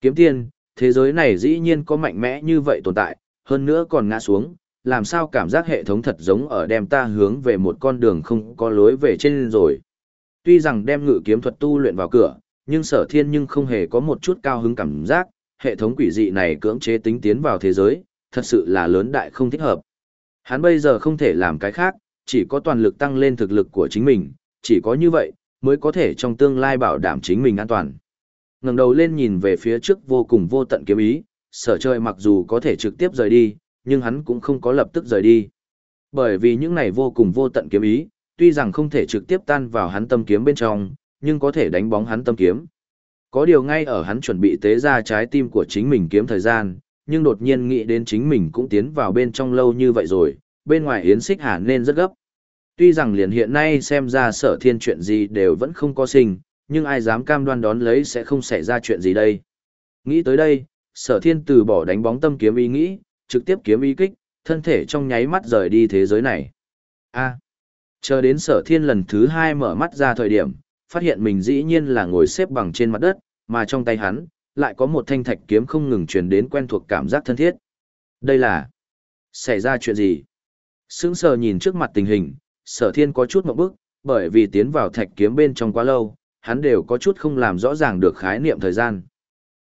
Kiếm tiên, thế giới này dĩ nhiên có mạnh mẽ như vậy tồn tại, hơn nữa còn ngã xuống, làm sao cảm giác hệ thống thật giống ở đem ta hướng về một con đường không có lối về trên rồi. Tuy rằng đem ngự kiếm thuật tu luyện vào cửa, nhưng sở thiên nhưng không hề có một chút cao hứng cảm giác, hệ thống quỷ dị này cưỡng chế tính tiến vào thế giới, thật sự là lớn đại không thích hợp. Hắn bây giờ không thể làm cái khác, chỉ có toàn lực tăng lên thực lực của chính mình, chỉ có như vậy, mới có thể trong tương lai bảo đảm chính mình an toàn. ngẩng đầu lên nhìn về phía trước vô cùng vô tận kiếm ý, sở chơi mặc dù có thể trực tiếp rời đi, nhưng hắn cũng không có lập tức rời đi. Bởi vì những này vô cùng vô tận kiếm ý, tuy rằng không thể trực tiếp tan vào hắn tâm kiếm bên trong, nhưng có thể đánh bóng hắn tâm kiếm. Có điều ngay ở hắn chuẩn bị tế ra trái tim của chính mình kiếm thời gian, nhưng đột nhiên nghĩ đến chính mình cũng tiến vào bên trong lâu như vậy rồi, bên ngoài Yến Xích Hà nên rất gấp. Tuy rằng liền hiện nay xem ra sở thiên chuyện gì đều vẫn không có sinh, nhưng ai dám cam đoan đón lấy sẽ không xảy ra chuyện gì đây. Nghĩ tới đây, sở thiên từ bỏ đánh bóng tâm kiếm ý nghĩ, trực tiếp kiếm ý kích, thân thể trong nháy mắt rời đi thế giới này. a chờ đến sở thiên lần thứ hai mở mắt ra thời điểm, phát hiện mình dĩ nhiên là ngồi xếp bằng trên mặt đất, mà trong tay hắn, lại có một thanh thạch kiếm không ngừng truyền đến quen thuộc cảm giác thân thiết. Đây là... Xảy ra chuyện gì? Sững sờ nhìn trước mặt tình hình, sở thiên có chút mộng bức, bởi vì tiến vào thạch kiếm bên trong quá lâu, hắn đều có chút không làm rõ ràng được khái niệm thời gian.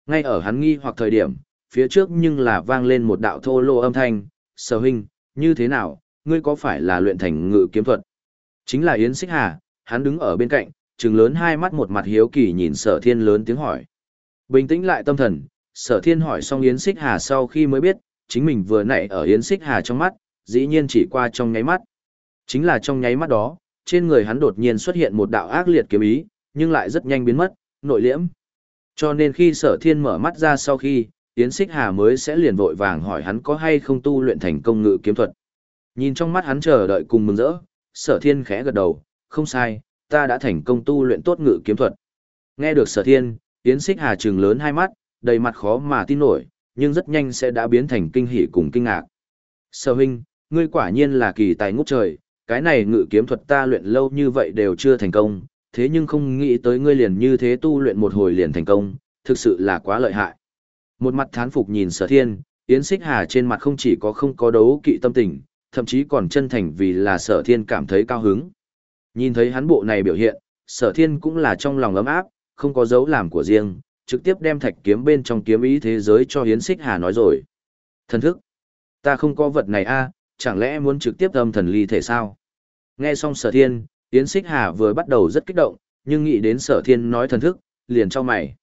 Ngay ở hắn nghi hoặc thời điểm, phía trước nhưng là vang lên một đạo thô lô âm thanh, sở huynh, như thế nào, ngươi có phải là luyện thành ngự kiếm thuật? Chính là Yến Xích Hà, hắn đứng ở bên cạnh, trừng lớn hai mắt một mặt hiếu kỳ nhìn sở thiên lớn tiếng hỏi. Bình tĩnh lại tâm thần, sở thiên hỏi xong Yến Xích Hà sau khi mới biết, chính mình vừa nãy ở Yến Xích Hà trong mắt, dĩ nhiên chỉ qua trong nháy mắt. Chính là trong nháy mắt đó, trên người hắn đột nhiên xuất hiện một đạo ác liệt kiếm ý, nhưng lại rất nhanh biến mất, nội liễm. Cho nên khi sở thiên mở mắt ra sau khi, Yến Xích Hà mới sẽ liền vội vàng hỏi hắn có hay không tu luyện thành công ngự kiếm thuật. Nhìn trong mắt hắn chờ đợi cùng mừng rỡ, sở thiên khẽ gật đầu, không sai, ta đã thành công tu luyện tốt ngự kiếm thuật. Nghe được sở thiên, Yến Xích Hà trừng lớn hai mắt, đầy mặt khó mà tin nổi, nhưng rất nhanh sẽ đã biến thành kinh hỉ cùng kinh ngạc. Sở huynh, ngươi quả nhiên là kỳ tài ngút trời, cái này ngự kiếm thuật ta luyện lâu như vậy đều chưa thành công, thế nhưng không nghĩ tới ngươi liền như thế tu luyện một hồi liền thành công, thực sự là quá lợi hại. Một mặt thán phục nhìn sở thiên, Yến Xích Hà trên mặt không chỉ có không có đấu kỵ tâm tình, thậm chí còn chân thành vì là sở thiên cảm thấy cao hứng. Nhìn thấy hắn bộ này biểu hiện, sở thiên cũng là trong lòng ấm áp, không có dấu làm của riêng, trực tiếp đem thạch kiếm bên trong kiếm ý thế giới cho hiến xích hà nói rồi. Thần thức, ta không có vật này a à, chẳng lẽ muốn trực tiếp âm thần ly thể sao? Nghe xong sở thiên, hiến xích hà vừa bắt đầu rất kích động, nhưng nghĩ đến sở thiên nói thần thức, liền cho mày.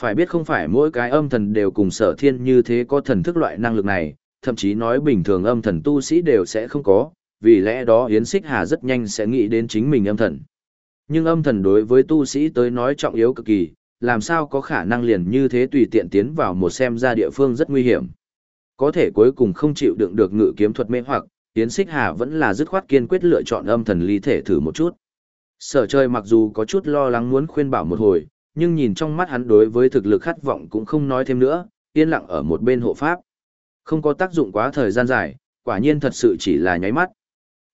Phải biết không phải mỗi cái âm thần đều cùng sở thiên như thế có thần thức loại năng lực này, thậm chí nói bình thường âm thần tu sĩ đều sẽ không có, vì lẽ đó Yến Xích Hà rất nhanh sẽ nghĩ đến chính mình âm thần. Nhưng âm thần đối với tu sĩ tới nói trọng yếu cực kỳ, làm sao có khả năng liền như thế tùy tiện tiến vào một xem ra địa phương rất nguy hiểm. Có thể cuối cùng không chịu đựng được ngự kiếm thuật mê hoặc, Yến Xích Hà vẫn là dứt khoát kiên quyết lựa chọn âm thần ly thể thử một chút. Sở chơi mặc dù có chút lo lắng muốn khuyên bảo một hồi, nhưng nhìn trong mắt hắn đối với thực lực khát vọng cũng không nói thêm nữa, yên lặng ở một bên hộ pháp. Không có tác dụng quá thời gian dài, quả nhiên thật sự chỉ là nháy mắt.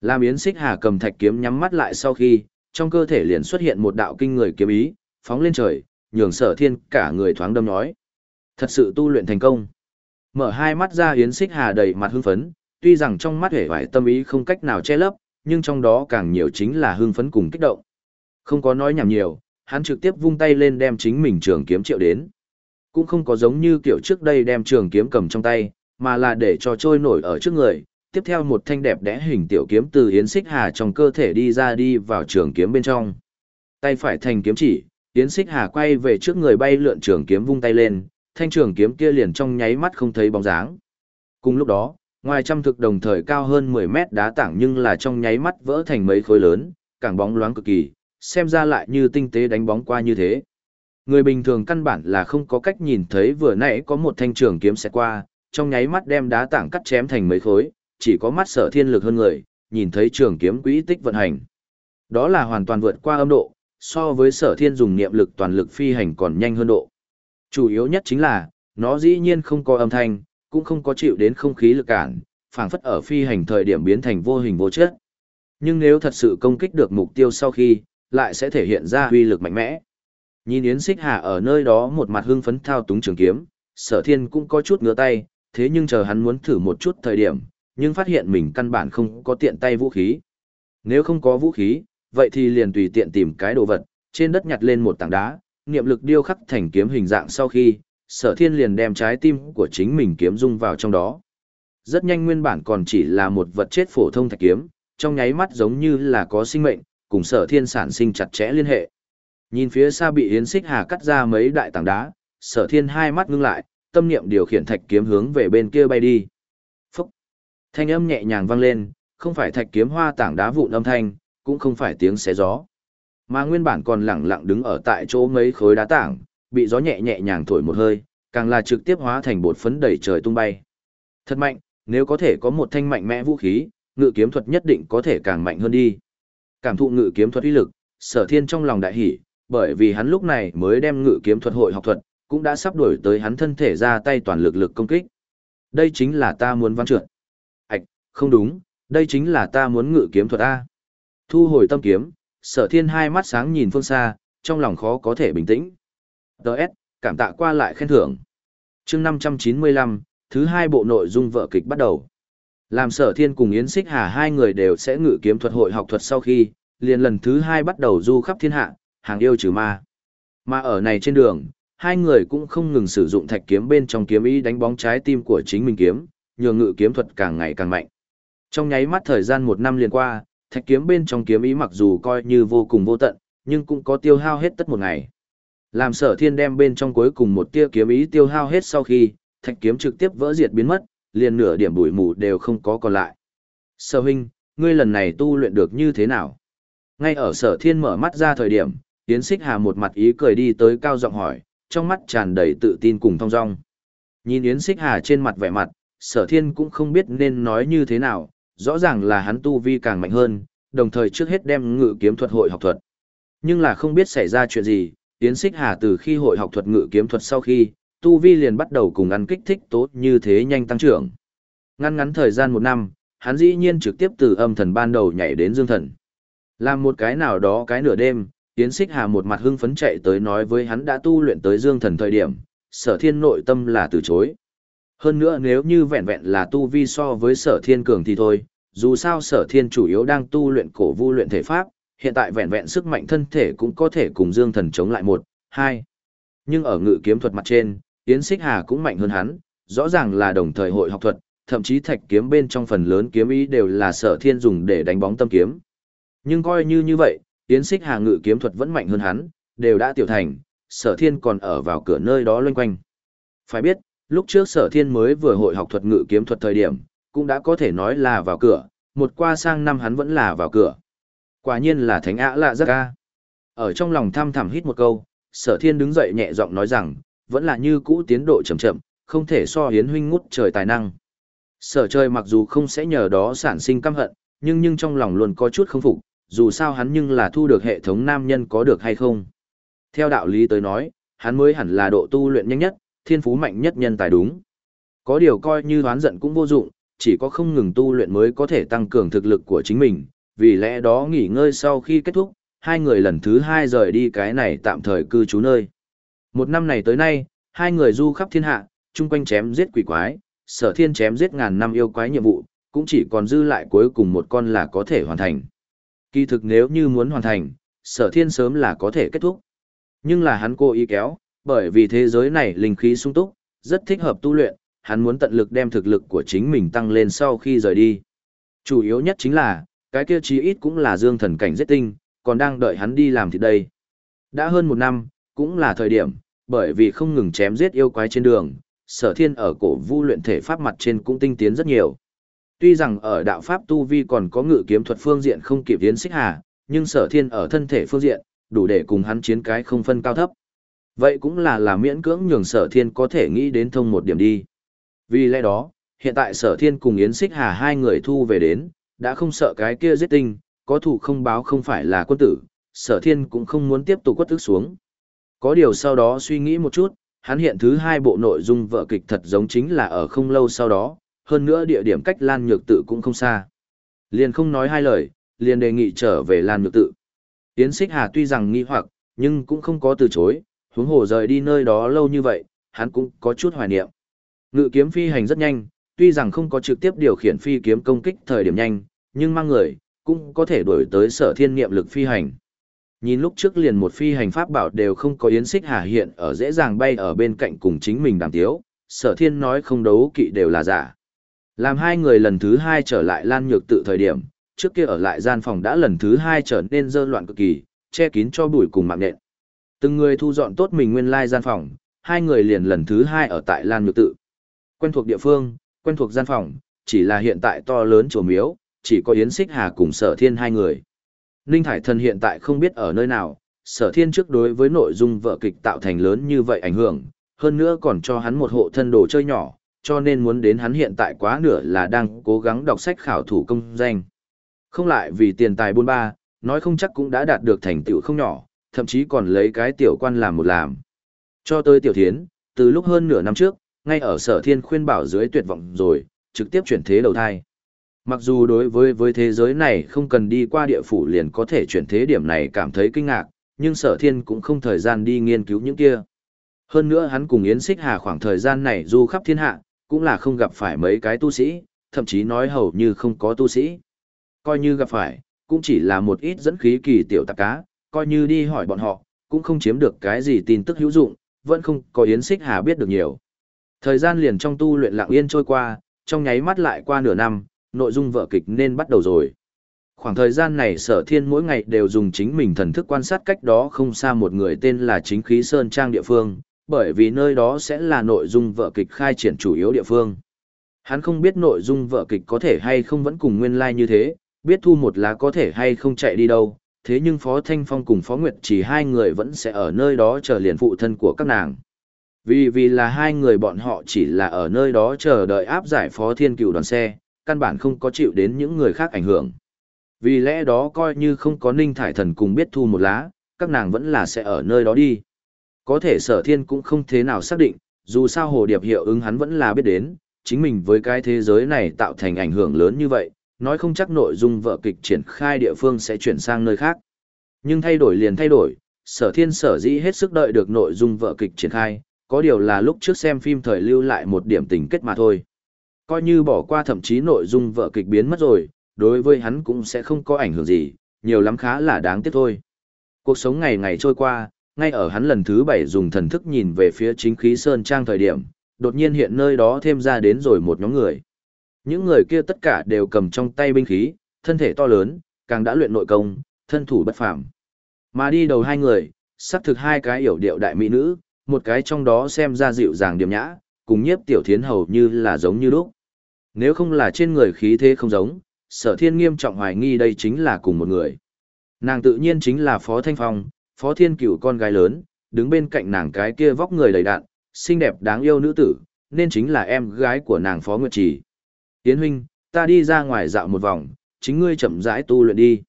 Làm Yến Xích Hà cầm thạch kiếm nhắm mắt lại sau khi, trong cơ thể liền xuất hiện một đạo kinh người kiếm ý, phóng lên trời, nhường sở thiên cả người thoáng đâm nói. Thật sự tu luyện thành công. Mở hai mắt ra Yến Xích Hà đầy mặt hưng phấn, tuy rằng trong mắt hề vải tâm ý không cách nào che lấp, nhưng trong đó càng nhiều chính là hưng phấn cùng kích động. Không có nói nhảm nhiều, hắn trực tiếp vung tay lên đem chính mình trường kiếm triệu đến. Cũng không có giống như kiểu trước đây đem trường kiếm cầm trong tay, mà là để cho trôi nổi ở trước người, tiếp theo một thanh đẹp đẽ hình tiểu kiếm từ Yến Xích Hà trong cơ thể đi ra đi vào trường kiếm bên trong. Tay phải thành kiếm chỉ, Yến Xích Hà quay về trước người bay lượn trường kiếm vung tay lên, thanh trường kiếm kia liền trong nháy mắt không thấy bóng dáng. Cùng lúc đó, ngoài trăm thực đồng thời cao hơn 10 mét đá tảng nhưng là trong nháy mắt vỡ thành mấy khối lớn, càng bóng loáng cực kỳ, xem ra lại như tinh tế đánh bóng qua như thế. Người bình thường căn bản là không có cách nhìn thấy vừa nãy có một thanh trường kiếm sẽ qua, trong nháy mắt đem đá tảng cắt chém thành mấy khối, chỉ có mắt sở thiên lực hơn người, nhìn thấy trường kiếm quỹ tích vận hành. Đó là hoàn toàn vượt qua âm độ, so với sở thiên dùng niệm lực toàn lực phi hành còn nhanh hơn độ. Chủ yếu nhất chính là, nó dĩ nhiên không có âm thanh, cũng không có chịu đến không khí lực cản, phảng phất ở phi hành thời điểm biến thành vô hình vô chất. Nhưng nếu thật sự công kích được mục tiêu sau khi, lại sẽ thể hiện ra uy lực mạnh mẽ. Nhìn Yến Xích Hà ở nơi đó một mặt hưng phấn thao túng trường kiếm, sở thiên cũng có chút ngứa tay, thế nhưng chờ hắn muốn thử một chút thời điểm, nhưng phát hiện mình căn bản không có tiện tay vũ khí. Nếu không có vũ khí, vậy thì liền tùy tiện tìm cái đồ vật, trên đất nhặt lên một tảng đá, niệm lực điêu khắc thành kiếm hình dạng sau khi, sở thiên liền đem trái tim của chính mình kiếm dung vào trong đó. Rất nhanh nguyên bản còn chỉ là một vật chết phổ thông thạch kiếm, trong nháy mắt giống như là có sinh mệnh, cùng sở thiên sản sinh chặt chẽ liên hệ. Nhìn phía xa bị Yến Xích Hà cắt ra mấy đại tảng đá, sở thiên hai mắt ngưng lại, tâm niệm điều khiển thạch kiếm hướng về bên kia bay đi. Thanh âm nhẹ nhàng vang lên, không phải thạch kiếm hoa tảng đá vụn âm thanh, cũng không phải tiếng xé gió. Mà nguyên bản còn lẳng lặng đứng ở tại chỗ mấy khối đá tảng, bị gió nhẹ nhẹ nhàng thổi một hơi, càng là trực tiếp hóa thành bột phấn đầy trời tung bay. Thật mạnh, nếu có thể có một thanh mạnh mẽ vũ khí, ngự kiếm thuật nhất định có thể càng mạnh hơn đi. Cảm thụ ngự kiếm thuật uy lực, sở thiên trong lòng đại hỉ, bởi vì hắn lúc này mới đem ngự kiếm thuật hội học thuật, cũng đã sắp đổi tới hắn thân thể ra tay toàn lực lực công kích. Đây chính là ta muốn văn trượt. Không đúng, đây chính là ta muốn ngự kiếm thuật A. Thu hồi tâm kiếm, sở thiên hai mắt sáng nhìn phương xa, trong lòng khó có thể bình tĩnh. Đợt, cảm tạ qua lại khen thưởng. chương 595, thứ hai bộ nội dung vợ kịch bắt đầu. Làm sở thiên cùng Yến Xích Hà hai người đều sẽ ngự kiếm thuật hội học thuật sau khi, liền lần thứ hai bắt đầu du khắp thiên hạ, hàng yêu trừ ma. Mà ở này trên đường, hai người cũng không ngừng sử dụng thạch kiếm bên trong kiếm ý đánh bóng trái tim của chính mình kiếm, nhường ngự kiếm thuật càng ngày càng mạnh. Trong nháy mắt thời gian một năm liền qua, thạch kiếm bên trong kiếm ý mặc dù coi như vô cùng vô tận, nhưng cũng có tiêu hao hết tất một ngày. Làm sở thiên đem bên trong cuối cùng một tia kiếm ý tiêu hao hết sau khi, thạch kiếm trực tiếp vỡ diệt biến mất, liền nửa điểm bụi mù đều không có còn lại. Sở huynh, ngươi lần này tu luyện được như thế nào? Ngay ở sở thiên mở mắt ra thời điểm, Yến Xích Hà một mặt ý cười đi tới cao giọng hỏi, trong mắt tràn đầy tự tin cùng thong dong. Nhìn Yến Xích Hà trên mặt vẻ mặt, sở thiên cũng không biết nên nói như thế nào, rõ ràng là hắn tu vi càng mạnh hơn, đồng thời trước hết đem ngự kiếm thuật hội học thuật. Nhưng là không biết xảy ra chuyện gì, Yến Xích Hà từ khi hội học thuật ngự kiếm thuật sau khi, tu vi liền bắt đầu cùng ăn kích thích tốt như thế nhanh tăng trưởng. Ngăn ngắn thời gian một năm, hắn dĩ nhiên trực tiếp từ âm thần ban đầu nhảy đến dương thần. Làm một cái nào đó cái nửa đêm, Yến Xích Hà một mặt hưng phấn chạy tới nói với hắn đã tu luyện tới dương thần thời điểm, sở thiên nội tâm là từ chối. Hơn nữa nếu như vẹn vẹn là tu vi so với sở thiên cường thì thôi, dù sao sở thiên chủ yếu đang tu luyện cổ vu luyện thể pháp, hiện tại vẹn vẹn sức mạnh thân thể cũng có thể cùng Dương Thần chống lại một, hai. Nhưng ở ngự kiếm thuật mặt trên, Yến Xích Hà cũng mạnh hơn hắn, rõ ràng là đồng thời hội học thuật, thậm chí thạch kiếm bên trong phần lớn kiếm ý đều là sở thiên dùng để đánh bóng tâm kiếm. Nhưng coi như như vậy, Yến Xích Hà ngự kiếm thuật vẫn mạnh hơn hắn, đều đã tiểu thành, sở thiên còn ở vào cửa nơi đó loanh quanh. Phải biết, lúc trước sở thiên mới vừa hội học thuật ngự kiếm thuật thời điểm, cũng đã có thể nói là vào cửa, một qua sang năm hắn vẫn là vào cửa. Quả nhiên là thánh ạ lạ rất ca. Ở trong lòng thăm thẳm hít một câu, sở thiên đứng dậy nhẹ giọng nói rằng, vẫn là như cũ tiến độ chậm chậm, không thể so hiến huynh ngút trời tài năng. Sở trời mặc dù không sẽ nhờ đó sản sinh căm hận, nhưng nhưng trong lòng luôn có chút không phục, dù sao hắn nhưng là thu được hệ thống nam nhân có được hay không. Theo đạo lý tới nói, hắn mới hẳn là độ tu luyện nhanh nhất, thiên phú mạnh nhất nhân tài đúng. Có điều coi như đoán giận cũng vô dụng, chỉ có không ngừng tu luyện mới có thể tăng cường thực lực của chính mình, vì lẽ đó nghỉ ngơi sau khi kết thúc, hai người lần thứ hai rời đi cái này tạm thời cư trú nơi. Một năm này tới nay, hai người du khắp thiên hạ, chung quanh chém giết quỷ quái, sở thiên chém giết ngàn năm yêu quái nhiệm vụ, cũng chỉ còn dư lại cuối cùng một con là có thể hoàn thành. Kỳ thực nếu như muốn hoàn thành, sở thiên sớm là có thể kết thúc. Nhưng là hắn cố ý kéo, bởi vì thế giới này linh khí sung túc, rất thích hợp tu luyện, hắn muốn tận lực đem thực lực của chính mình tăng lên sau khi rời đi. Chủ yếu nhất chính là, cái kia chí ít cũng là dương thần cảnh giết tinh, còn đang đợi hắn đi làm thì đây. Đã hơn một năm, cũng là thời điểm, bởi vì không ngừng chém giết yêu quái trên đường, sở thiên ở cổ vu luyện thể pháp mặt trên cũng tinh tiến rất nhiều. Tuy rằng ở đạo pháp tu vi còn có ngự kiếm thuật phương diện không kịp tiến xích hà, nhưng sở thiên ở thân thể phương diện, đủ để cùng hắn chiến cái không phân cao thấp. Vậy cũng là là miễn cưỡng nhường sở thiên có thể nghĩ đến thông một điểm đi. Vì lẽ đó, hiện tại sở thiên cùng Yến Xích Hà hai người thu về đến, đã không sợ cái kia giết tinh, có thủ không báo không phải là quân tử, sở thiên cũng không muốn tiếp tục quất tức xuống. Có điều sau đó suy nghĩ một chút, hắn hiện thứ hai bộ nội dung vợ kịch thật giống chính là ở không lâu sau đó, hơn nữa địa điểm cách Lan Nhược Tự cũng không xa. Liền không nói hai lời, liền đề nghị trở về Lan Nhược Tự. Yến Xích Hà tuy rằng nghi hoặc, nhưng cũng không có từ chối, huống hồ rời đi nơi đó lâu như vậy, hắn cũng có chút hoài niệm. Ngự kiếm phi hành rất nhanh, tuy rằng không có trực tiếp điều khiển phi kiếm công kích thời điểm nhanh, nhưng mang người, cũng có thể đuổi tới sở thiên niệm lực phi hành. Nhìn lúc trước liền một phi hành pháp bảo đều không có yến xích hà hiện ở dễ dàng bay ở bên cạnh cùng chính mình đàm tiếu, sở thiên nói không đấu kỵ đều là giả. Làm hai người lần thứ hai trở lại lan nhược tự thời điểm, trước kia ở lại gian phòng đã lần thứ hai trở nên dơ loạn cực kỳ, che kín cho bụi cùng mạng nện. Từng người thu dọn tốt mình nguyên lai gian phòng, hai người liền lần thứ hai ở tại lan nhược tự. Quen thuộc địa phương, quen thuộc gian phòng, chỉ là hiện tại to lớn chùa miếu, chỉ có Yến Xích Hà cùng Sở Thiên hai người. Ninh Thải Thần hiện tại không biết ở nơi nào, Sở Thiên trước đối với nội dung vợ kịch tạo thành lớn như vậy ảnh hưởng, hơn nữa còn cho hắn một hộ thân đồ chơi nhỏ, cho nên muốn đến hắn hiện tại quá nửa là đang cố gắng đọc sách khảo thủ công danh. Không lại vì tiền tài buôn ba, nói không chắc cũng đã đạt được thành tựu không nhỏ, thậm chí còn lấy cái tiểu quan làm một làm. Cho tới tiểu thiến, từ lúc hơn nửa năm trước, ngay ở sở thiên khuyên bảo dưới tuyệt vọng rồi, trực tiếp chuyển thế đầu thai. Mặc dù đối với với thế giới này không cần đi qua địa phủ liền có thể chuyển thế điểm này cảm thấy kinh ngạc, nhưng sở thiên cũng không thời gian đi nghiên cứu những kia. Hơn nữa hắn cùng Yến Xích Hà khoảng thời gian này du khắp thiên hạ, cũng là không gặp phải mấy cái tu sĩ, thậm chí nói hầu như không có tu sĩ. Coi như gặp phải, cũng chỉ là một ít dẫn khí kỳ tiểu tạp cá, coi như đi hỏi bọn họ, cũng không chiếm được cái gì tin tức hữu dụng, vẫn không có Yến Xích Hà biết được nhiều. Thời gian liền trong tu luyện lặng yên trôi qua, trong nháy mắt lại qua nửa năm, nội dung vở kịch nên bắt đầu rồi. Khoảng thời gian này sở thiên mỗi ngày đều dùng chính mình thần thức quan sát cách đó không xa một người tên là chính khí Sơn Trang địa phương, bởi vì nơi đó sẽ là nội dung vở kịch khai triển chủ yếu địa phương. Hắn không biết nội dung vở kịch có thể hay không vẫn cùng nguyên lai like như thế, biết thu một lá có thể hay không chạy đi đâu, thế nhưng Phó Thanh Phong cùng Phó Nguyệt chỉ hai người vẫn sẽ ở nơi đó chờ liền phụ thân của các nàng. Vì vì là hai người bọn họ chỉ là ở nơi đó chờ đợi áp giải Phó Thiên Cửu đoàn xe, căn bản không có chịu đến những người khác ảnh hưởng. Vì lẽ đó coi như không có Ninh Thải Thần cùng biết thu một lá, các nàng vẫn là sẽ ở nơi đó đi. Có thể sở thiên cũng không thế nào xác định, dù sao hồ điệp hiệu ứng hắn vẫn là biết đến, chính mình với cái thế giới này tạo thành ảnh hưởng lớn như vậy, nói không chắc nội dung vợ kịch triển khai địa phương sẽ chuyển sang nơi khác. Nhưng thay đổi liền thay đổi, sở thiên sở dĩ hết sức đợi được nội dung vợ kịch triển khai, có điều là lúc trước xem phim thời lưu lại một điểm tình kết mà thôi. Coi như bỏ qua thậm chí nội dung vợ kịch biến mất rồi, đối với hắn cũng sẽ không có ảnh hưởng gì, nhiều lắm khá là đáng tiếc thôi. Cuộc sống ngày ngày trôi qua, ngay ở hắn lần thứ bảy dùng thần thức nhìn về phía chính khí sơn trang thời điểm, đột nhiên hiện nơi đó thêm ra đến rồi một nhóm người. Những người kia tất cả đều cầm trong tay binh khí, thân thể to lớn, càng đã luyện nội công, thân thủ bất phàm. Mà đi đầu hai người, sắp thực hai cái hiểu điệu đại mỹ nữ, một cái trong đó xem ra dịu dàng điềm nhã, cùng nhiếp tiểu thiến hầu như là giống như lúc. Nếu không là trên người khí thế không giống, sở thiên nghiêm trọng hoài nghi đây chính là cùng một người. Nàng tự nhiên chính là Phó Thanh Phong, Phó Thiên Cửu con gái lớn, đứng bên cạnh nàng cái kia vóc người đầy đạn, xinh đẹp đáng yêu nữ tử, nên chính là em gái của nàng Phó Nguyệt Trì. Tiến huynh, ta đi ra ngoài dạo một vòng, chính ngươi chậm rãi tu luyện đi.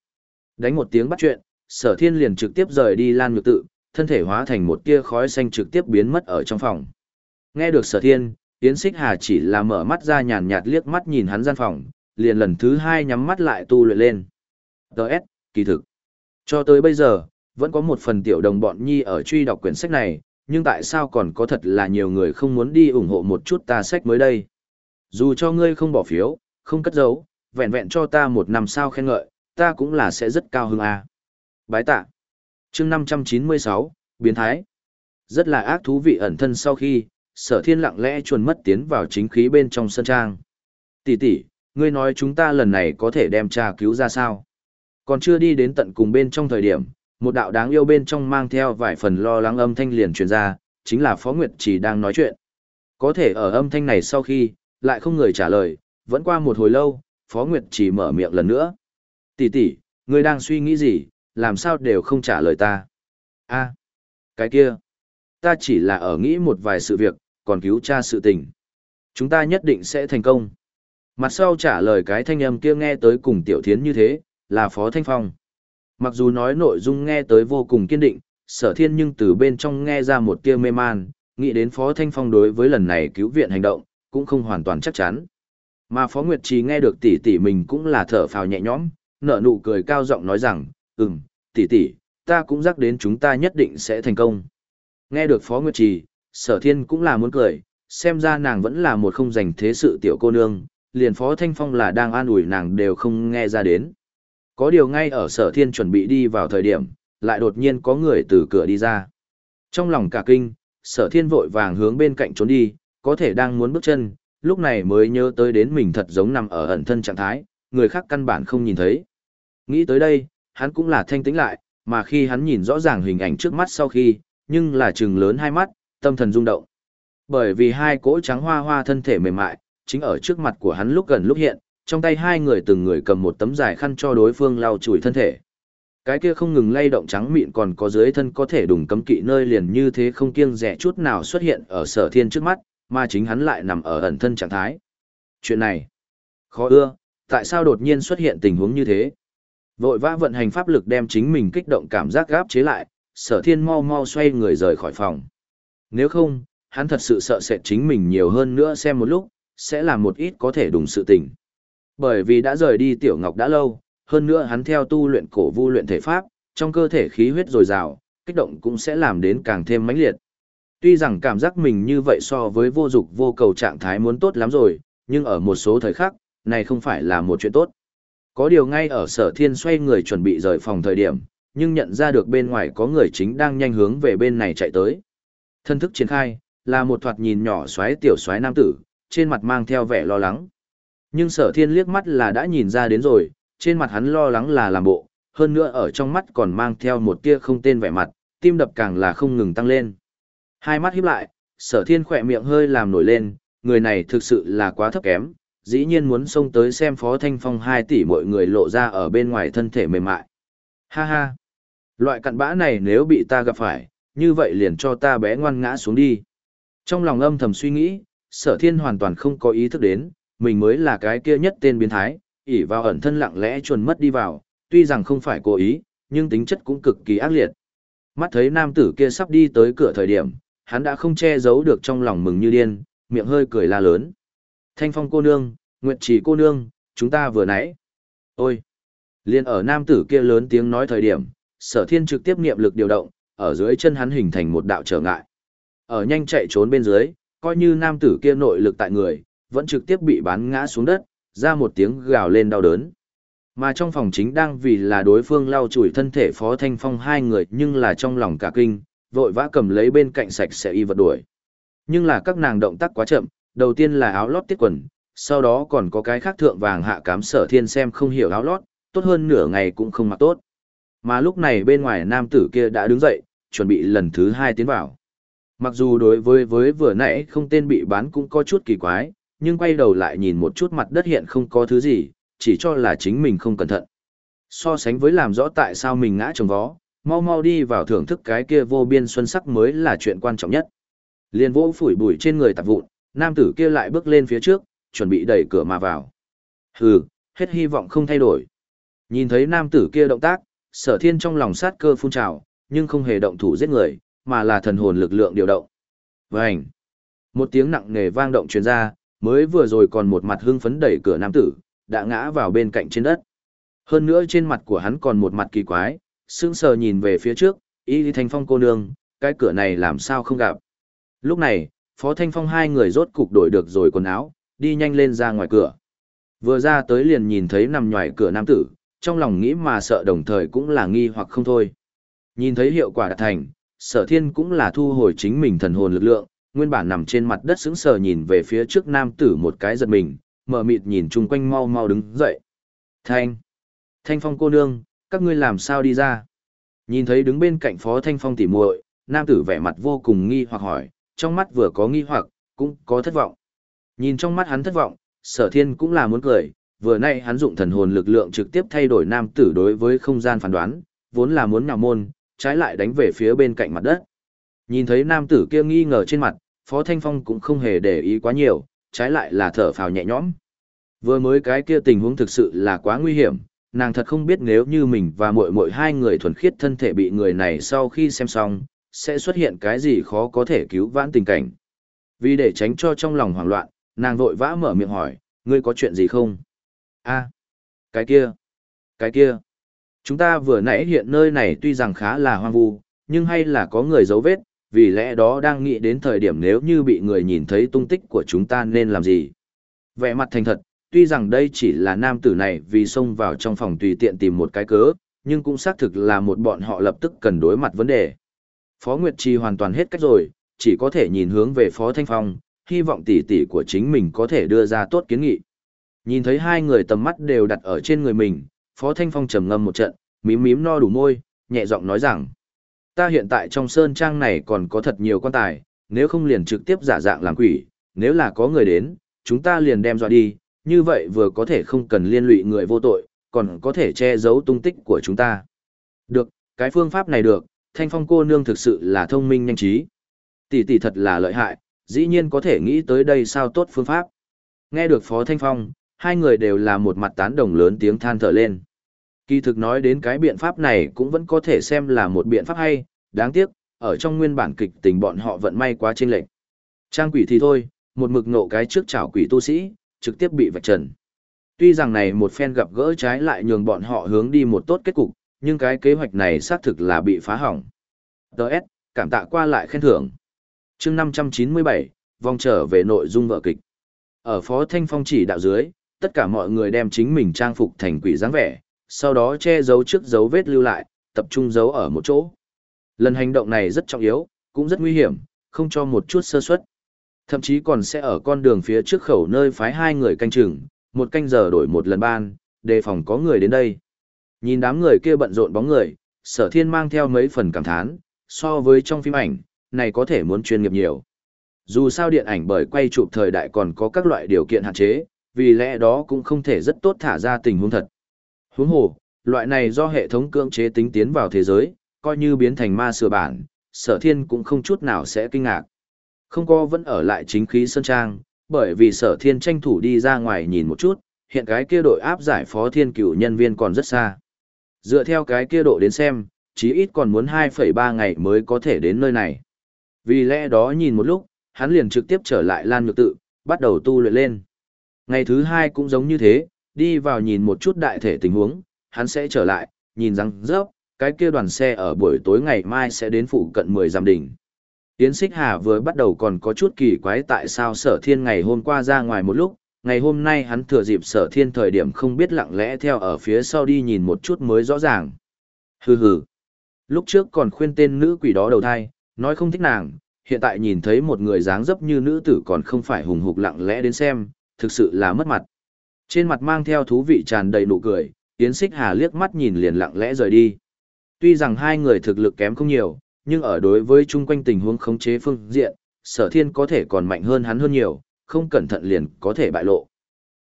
Đánh một tiếng bắt chuyện, sở thiên liền trực tiếp rời đi lan nhược tự, thân thể hóa thành một tia khói xanh trực tiếp biến mất ở trong phòng. Nghe được sở thiên, Yến Xích Hà chỉ là mở mắt ra nhàn nhạt liếc mắt nhìn hắn gian phòng, liền lần thứ hai nhắm mắt lại tu luyện lên. Đợt, kỳ thực. Cho tới bây giờ, vẫn có một phần tiểu đồng bọn nhi ở truy đọc quyển sách này, nhưng tại sao còn có thật là nhiều người không muốn đi ủng hộ một chút ta sách mới đây. Dù cho ngươi không bỏ phiếu, không cất giấu, vẹn vẹn cho ta một năm sao khen ngợi, ta cũng là sẽ rất cao hứng à? Bái tạ. Chương 596, biến thái. Rất là ác thú vị ẩn thân sau khi, Sở Thiên lặng lẽ chuồn mất tiến vào chính khí bên trong sân trang. Tỷ tỷ, ngươi nói chúng ta lần này có thể đem cha cứu ra sao? Còn chưa đi đến tận cùng bên trong thời điểm, một đạo đáng yêu bên trong mang theo vài phần lo lắng âm thanh liền truyền ra, chính là Phó Nguyệt chỉ đang nói chuyện. Có thể ở âm thanh này sau khi, lại không người trả lời, vẫn qua một hồi lâu, Phó Nguyệt chỉ mở miệng lần nữa. Tỷ tỷ, ngươi đang suy nghĩ gì, làm sao đều không trả lời ta? a cái kia, ta chỉ là ở nghĩ một vài sự việc, còn cứu cha sự tình. Chúng ta nhất định sẽ thành công. Mặt sau trả lời cái thanh âm kia nghe tới cùng tiểu thiến như thế, là Phó Thanh Phong. Mặc dù nói nội dung nghe tới vô cùng kiên định, sở thiên nhưng từ bên trong nghe ra một tia mê man, nghĩ đến Phó Thanh Phong đối với lần này cứu viện hành động, cũng không hoàn toàn chắc chắn. Mà Phó Nguyệt Trì nghe được tỷ tỷ mình cũng là thở phào nhẹ nhõm, nở nụ cười cao giọng nói rằng, ừm, tỷ tỷ, ta cũng dắc đến chúng ta nhất định sẽ thành công. Nghe được Phó Nguyệt Trì, sở thiên cũng là muốn cười, xem ra nàng vẫn là một không dành thế sự tiểu cô nương, liền Phó Thanh Phong là đang an ủi nàng đều không nghe ra đến. Có điều ngay ở sở thiên chuẩn bị đi vào thời điểm, lại đột nhiên có người từ cửa đi ra. Trong lòng cả kinh, sở thiên vội vàng hướng bên cạnh trốn đi, có thể đang muốn bước chân, lúc này mới nhớ tới đến mình thật giống nằm ở ẩn thân trạng thái, người khác căn bản không nhìn thấy. Nghĩ tới đây, hắn cũng là thanh tĩnh lại, mà khi hắn nhìn rõ ràng hình ảnh trước mắt sau khi, nhưng là trừng lớn hai mắt, tâm thần rung động. Bởi vì hai cỗ trắng hoa hoa thân thể mềm mại, chính ở trước mặt của hắn lúc gần lúc hiện, trong tay hai người từng người cầm một tấm dài khăn cho đối phương lau chùi thân thể. Cái kia không ngừng lay động trắng mịn còn có dưới thân có thể đùng cấm kỵ nơi liền như thế không kiêng rẻ chút nào xuất hiện ở sở thiên trước mắt, mà chính hắn lại nằm ở ẩn thân trạng thái. Chuyện này, khó ưa, tại sao đột nhiên xuất hiện tình huống như thế? Vội vã vận hành pháp lực đem chính mình kích động cảm giác gáp chế lại, sở thiên mau mau xoay người rời khỏi phòng. Nếu không, hắn thật sự sợ sệt chính mình nhiều hơn nữa xem một lúc, sẽ làm một ít có thể đùng sự tình. Bởi vì đã rời đi tiểu ngọc đã lâu, hơn nữa hắn theo tu luyện cổ vu luyện thể pháp, trong cơ thể khí huyết dồi dào, kích động cũng sẽ làm đến càng thêm mãnh liệt. Tuy rằng cảm giác mình như vậy so với vô dục vô cầu trạng thái muốn tốt lắm rồi, nhưng ở một số thời khắc, này không phải là một chuyện tốt. Có điều ngay ở sở thiên xoay người chuẩn bị rời phòng thời điểm, nhưng nhận ra được bên ngoài có người chính đang nhanh hướng về bên này chạy tới. Thân thức triển khai, là một thoạt nhìn nhỏ xoáy tiểu xoáy nam tử, trên mặt mang theo vẻ lo lắng. Nhưng sở thiên liếc mắt là đã nhìn ra đến rồi, trên mặt hắn lo lắng là làm bộ, hơn nữa ở trong mắt còn mang theo một tia không tên vẻ mặt, tim đập càng là không ngừng tăng lên. Hai mắt híp lại, sở thiên khỏe miệng hơi làm nổi lên, người này thực sự là quá thấp kém, dĩ nhiên muốn xông tới xem Phó Thanh Phong hai tỷ mọi người lộ ra ở bên ngoài thân thể mềm mại. Ha ha! Loại cặn bã này nếu bị ta gặp phải, như vậy liền cho ta bé ngoan ngã xuống đi. Trong lòng âm thầm suy nghĩ, sở thiên hoàn toàn không có ý thức đến, mình mới là cái kia nhất tên biến thái, ỉ vào ẩn thân lặng lẽ chuồn mất đi vào, tuy rằng không phải cố ý, nhưng tính chất cũng cực kỳ ác liệt. Mắt thấy nam tử kia sắp đi tới cửa thời điểm, hắn đã không che giấu được trong lòng mừng như điên, miệng hơi cười la lớn. Thanh phong cô nương, nguyệt trì cô nương, chúng ta vừa nãy. Ôi! Liên ở nam tử kia lớn tiếng nói thời điểm, sở thiên trực tiếp niệm lực điều động, ở dưới chân hắn hình thành một đạo trở ngại. Ở nhanh chạy trốn bên dưới, coi như nam tử kia nội lực tại người, vẫn trực tiếp bị bắn ngã xuống đất, ra một tiếng gào lên đau đớn. Mà trong phòng chính đang vì là đối phương lau chùi thân thể Phó Thanh Phong hai người nhưng là trong lòng cả kinh, vội vã cầm lấy bên cạnh sạch sẽ y vật đuổi. Nhưng là các nàng động tác quá chậm, đầu tiên là áo lót tiết quần, sau đó còn có cái khác thượng vàng hạ cám sở thiên xem không hiểu áo lót, tốt hơn nửa ngày cũng không mặc tốt. Mà lúc này bên ngoài nam tử kia đã đứng dậy, chuẩn bị lần thứ hai tiến vào. Mặc dù đối với với vừa nãy không tên bị bán cũng có chút kỳ quái, nhưng quay đầu lại nhìn một chút mặt đất hiện không có thứ gì, chỉ cho là chính mình không cẩn thận. So sánh với làm rõ tại sao mình ngã trồng vó, mau mau đi vào thưởng thức cái kia vô biên xuân sắc mới là chuyện quan trọng nhất. Liên vỗ phủi bụi trên người tạp vụn, nam tử kia lại bước lên phía trước, chuẩn bị đẩy cửa mà vào. Hừ, hết hy vọng không thay đổi. Nhìn thấy nam tử kia động tác, sở thiên trong lòng sát cơ phun trào, nhưng không hề động thủ giết người, mà là thần hồn lực lượng điều động. Vành! Một tiếng nặng nề vang động truyền ra, mới vừa rồi còn một mặt hưng phấn đẩy cửa nam tử, đã ngã vào bên cạnh trên đất. Hơn nữa trên mặt của hắn còn một mặt kỳ quái, sững sờ nhìn về phía trước, y thanh phong cô nương, cái cửa này làm sao không gặp. Lúc này, Phó Thanh Phong hai người rốt cục đổi được rồi quần áo, đi nhanh lên ra ngoài cửa. Vừa ra tới liền nhìn thấy nằm ngoài cửa nam tử, trong lòng nghĩ mà sợ đồng thời cũng là nghi hoặc không thôi. Nhìn thấy hiệu quả đạt thành, sở thiên cũng là thu hồi chính mình thần hồn lực lượng, nguyên bản nằm trên mặt đất sững sờ nhìn về phía trước nam tử một cái giật mình, mở mịt nhìn chung quanh mau mau đứng dậy. Thanh! Thanh Phong cô nương, các ngươi làm sao đi ra? Nhìn thấy đứng bên cạnh phó Thanh Phong tỉ muội, nam tử vẻ mặt vô cùng nghi hoặc hỏi, trong mắt vừa có nghi hoặc, cũng có thất vọng. Nhìn trong mắt hắn thất vọng, sở thiên cũng là muốn cười, vừa nay hắn dụng thần hồn lực lượng trực tiếp thay đổi nam tử đối với không gian phán đoán, vốn là muốn nhào môn, trái lại đánh về phía bên cạnh mặt đất. Nhìn thấy nam tử kia nghi ngờ trên mặt, Phó Thanh Phong cũng không hề để ý quá nhiều, trái lại là thở phào nhẹ nhõm. Vừa mới cái kia tình huống thực sự là quá nguy hiểm, nàng thật không biết nếu như mình và muội muội hai người thuần khiết thân thể bị người này sau khi xem xong, sẽ xuất hiện cái gì khó có thể cứu vãn tình cảnh. Vì để tránh cho trong lòng hoảng loạn, nàng vội vã mở miệng hỏi, ngươi có chuyện gì không? a cái kia, cái kia. Chúng ta vừa nãy hiện nơi này tuy rằng khá là hoang vu, nhưng hay là có người dấu vết, vì lẽ đó đang nghĩ đến thời điểm nếu như bị người nhìn thấy tung tích của chúng ta nên làm gì. Vẻ mặt thành thật, tuy rằng đây chỉ là nam tử này vì xông vào trong phòng tùy tiện tìm một cái cớ, nhưng cũng xác thực là một bọn họ lập tức cần đối mặt vấn đề. Phó Nguyệt Trì hoàn toàn hết cách rồi, chỉ có thể nhìn hướng về Phó Thanh Phong, hy vọng tỷ tỷ của chính mình có thể đưa ra tốt kiến nghị. Nhìn thấy hai người tầm mắt đều đặt ở trên người mình, Phó Thanh Phong trầm ngâm một trận, mím mím no đủ môi, nhẹ giọng nói rằng, ta hiện tại trong sơn trang này còn có thật nhiều quan tài, nếu không liền trực tiếp giả dạng làm quỷ, nếu là có người đến, chúng ta liền đem dọa đi, như vậy vừa có thể không cần liên lụy người vô tội, còn có thể che giấu tung tích của chúng ta. Được, cái phương pháp này được, Thanh Phong cô nương thực sự là thông minh nhanh trí. Tỷ tỷ thật là lợi hại, dĩ nhiên có thể nghĩ tới đây sao tốt phương pháp. Nghe được Phó Thanh Phong, hai người đều là một mặt tán đồng lớn tiếng than thở lên. Kỳ thực nói đến cái biện pháp này cũng vẫn có thể xem là một biện pháp hay, đáng tiếc, ở trong nguyên bản kịch tình bọn họ vận may quá chênh lệch. Trang quỷ thì thôi, một mực nộ cái trước chảo quỷ tu sĩ, trực tiếp bị vạch trần. Tuy rằng này một phen gặp gỡ trái lại nhường bọn họ hướng đi một tốt kết cục, nhưng cái kế hoạch này xác thực là bị phá hỏng. Đợt, cảm tạ qua lại khen thưởng. chương 597, vòng trở về nội dung vợ kịch. Ở Phó Thanh Phong chỉ đạo dưới, tất cả mọi người đem chính mình trang phục thành quỷ dáng vẻ, sau đó che giấu trước dấu vết lưu lại, tập trung giấu ở một chỗ. Lần hành động này rất trọng yếu, cũng rất nguy hiểm, không cho một chút sơ suất. Thậm chí còn sẽ ở con đường phía trước khẩu nơi phái hai người canh chừng, một canh giờ đổi một lần ban, đề phòng có người đến đây. Nhìn đám người kia bận rộn bóng người, sở thiên mang theo mấy phần cảm thán, so với trong phim ảnh, này có thể muốn chuyên nghiệp nhiều. Dù sao điện ảnh bởi quay chụp thời đại còn có các loại điều kiện hạn chế, vì lẽ đó cũng không thể rất tốt thả ra tình huống thật. Huống hồ, loại này do hệ thống cưỡng chế tính tiến vào thế giới, coi như biến thành ma sửa bản, sở thiên cũng không chút nào sẽ kinh ngạc. Không có vẫn ở lại chính khí sơn trang, bởi vì sở thiên tranh thủ đi ra ngoài nhìn một chút, hiện cái kia đội áp giải phó thiên cửu nhân viên còn rất xa. Dựa theo cái kia độ đến xem, chí ít còn muốn 2,3 ngày mới có thể đến nơi này. Vì lẽ đó nhìn một lúc, hắn liền trực tiếp trở lại Lan Nhược Tự, bắt đầu tu luyện lên. Ngày thứ hai cũng giống như thế, đi vào nhìn một chút đại thể tình huống, hắn sẽ trở lại, nhìn răng rớp, cái kia đoàn xe ở buổi tối ngày mai sẽ đến phụ cận 10 giam đỉnh. Yến Xích Hà vừa bắt đầu còn có chút kỳ quái tại sao sở thiên ngày hôm qua ra ngoài một lúc, ngày hôm nay hắn thừa dịp sở thiên thời điểm không biết lặng lẽ theo ở phía sau đi nhìn một chút mới rõ ràng. Hừ hừ. Lúc trước còn khuyên tên nữ quỷ đó đầu thai, nói không thích nàng, hiện tại nhìn thấy một người dáng dấp như nữ tử còn không phải hùng hục lặng lẽ đến xem, thực sự là mất mặt. Trên mặt mang theo thú vị tràn đầy nụ cười, Yến Xích Hà liếc mắt nhìn liền lặng lẽ rời đi. Tuy rằng hai người thực lực kém không nhiều, nhưng ở đối với chung quanh tình huống khống chế phương diện, sở thiên có thể còn mạnh hơn hắn hơn nhiều, không cẩn thận liền có thể bại lộ.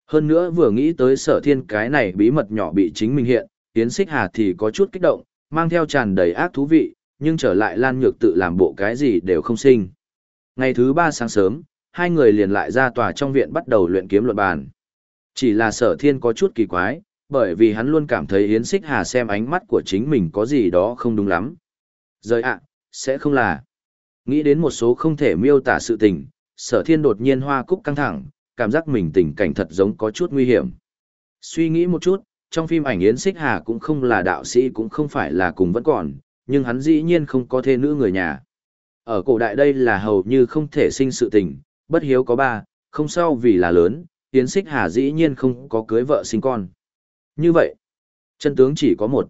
Hơn nữa vừa nghĩ tới sở thiên cái này bí mật nhỏ bị chính mình hiện, Yến Xích Hà thì có chút kích động, mang theo tràn đầy ác thú vị, nhưng trở lại Lan Nhược tự làm bộ cái gì đều không sinh. Ngày thứ ba sáng sớm, hai người liền lại ra tòa trong viện bắt đầu luyện kiếm luận bàn. Chỉ là sở thiên có chút kỳ quái, bởi vì hắn luôn cảm thấy Yến Xích Hà xem ánh mắt của chính mình có gì đó không đúng lắm. Rời ạ, sẽ không là. Nghĩ đến một số không thể miêu tả sự tình, sở thiên đột nhiên hoa cúc căng thẳng, cảm giác mình tình cảnh thật giống có chút nguy hiểm. Suy nghĩ một chút, trong phim ảnh Yến Xích Hà cũng không là đạo sĩ cũng không phải là cùng vẫn còn, nhưng hắn dĩ nhiên không có thê nữ người nhà. Ở cổ đại đây là hầu như không thể sinh sự tình, bất hiếu có ba, không sao vì là lớn, Yến Xích Hà dĩ nhiên không có cưới vợ sinh con. Như vậy, chân tướng chỉ có một.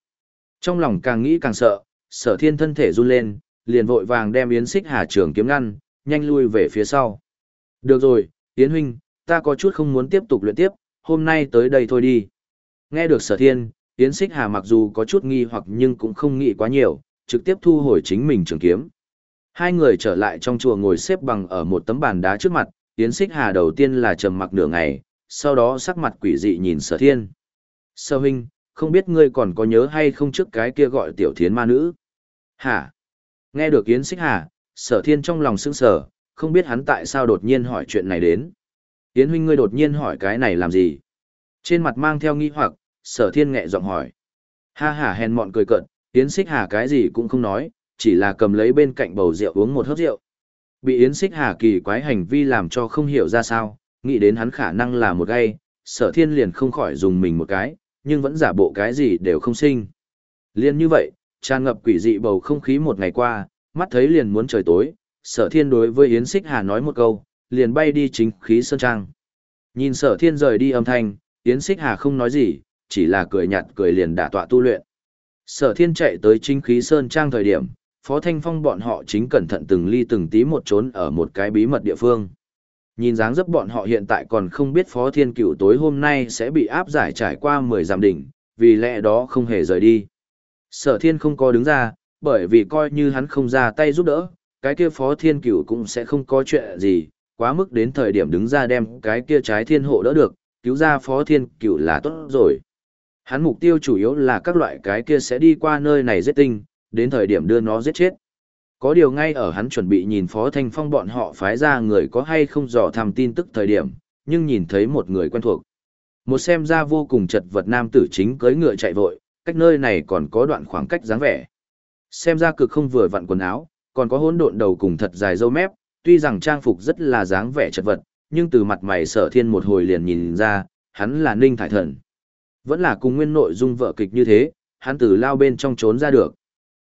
Trong lòng càng nghĩ càng sợ, sở thiên thân thể run lên, liền vội vàng đem Yến Xích Hà trường kiếm ngăn, nhanh lui về phía sau. Được rồi, Yến Huynh, ta có chút không muốn tiếp tục luyện tiếp, hôm nay tới đây thôi đi. Nghe được sở thiên, Yến Xích Hà mặc dù có chút nghi hoặc nhưng cũng không nghĩ quá nhiều, trực tiếp thu hồi chính mình trường kiếm. Hai người trở lại trong chùa ngồi xếp bằng ở một tấm bàn đá trước mặt, Yến Xích Hà đầu tiên là trầm mặc nửa ngày, sau đó sắc mặt quỷ dị nhìn sở thiên. Sở huynh, không biết ngươi còn có nhớ hay không trước cái kia gọi tiểu thiến ma nữ? Hả? Nghe được Yến Xích Hà, sở thiên trong lòng sững sờ, không biết hắn tại sao đột nhiên hỏi chuyện này đến. Yến huynh ngươi đột nhiên hỏi cái này làm gì? Trên mặt mang theo nghi hoặc, sở thiên nghẹ giọng hỏi. Ha ha hèn mọn cười cận, Yến Xích Hà cái gì cũng không nói, chỉ là cầm lấy bên cạnh bầu rượu uống một hớp rượu. Bị Yến Xích Hà kỳ quái hành vi làm cho không hiểu ra sao, nghĩ đến hắn khả năng là một gay, sở thiên liền không khỏi dùng mình một cái, nhưng vẫn giả bộ cái gì đều không sinh. Liên như vậy, tràn ngập quỷ dị bầu không khí một ngày qua, mắt thấy liền muốn trời tối, sở thiên đối với Yến Xích Hà nói một câu, liền bay đi chính khí sơn trang. Nhìn sở thiên rời đi âm thanh, Yến Xích Hà không nói gì, chỉ là cười nhạt cười liền đả tọa tu luyện. Sở thiên chạy tới chính khí sơn trang thời điểm, Phó Thanh Phong bọn họ chính cẩn thận từng ly từng tí một trốn ở một cái bí mật địa phương. Nhìn dáng dấp bọn họ hiện tại còn không biết Phó Thiên Cửu tối hôm nay sẽ bị áp giải trải qua 10 giảm đỉnh, vì lẽ đó không hề rời đi. Sở Thiên không có đứng ra, bởi vì coi như hắn không ra tay giúp đỡ, cái kia Phó Thiên Cửu cũng sẽ không có chuyện gì, quá mức đến thời điểm đứng ra đem cái kia trái thiên hộ đỡ được, cứu ra Phó Thiên Cửu là tốt rồi. Hắn mục tiêu chủ yếu là các loại cái kia sẽ đi qua nơi này giết tinh, đến thời điểm đưa nó giết chết. Có điều ngay ở hắn chuẩn bị nhìn Phó Thanh Phong bọn họ phái ra người có hay không dò thăm tin tức thời điểm, nhưng nhìn thấy một người quen thuộc. Một xem ra vô cùng chật vật nam tử chính cưỡi ngựa chạy vội, cách nơi này còn có đoạn khoảng cách dáng vẻ. Xem ra cực không vừa vặn quần áo, còn có hỗn độn đầu cùng thật dài râu mép, tuy rằng trang phục rất là dáng vẻ chật vật, nhưng từ mặt mày sở thiên một hồi liền nhìn ra, hắn là Ninh Thải Thần. Vẫn là cùng nguyên nội dung vợ kịch như thế, hắn từ lao bên trong trốn ra được.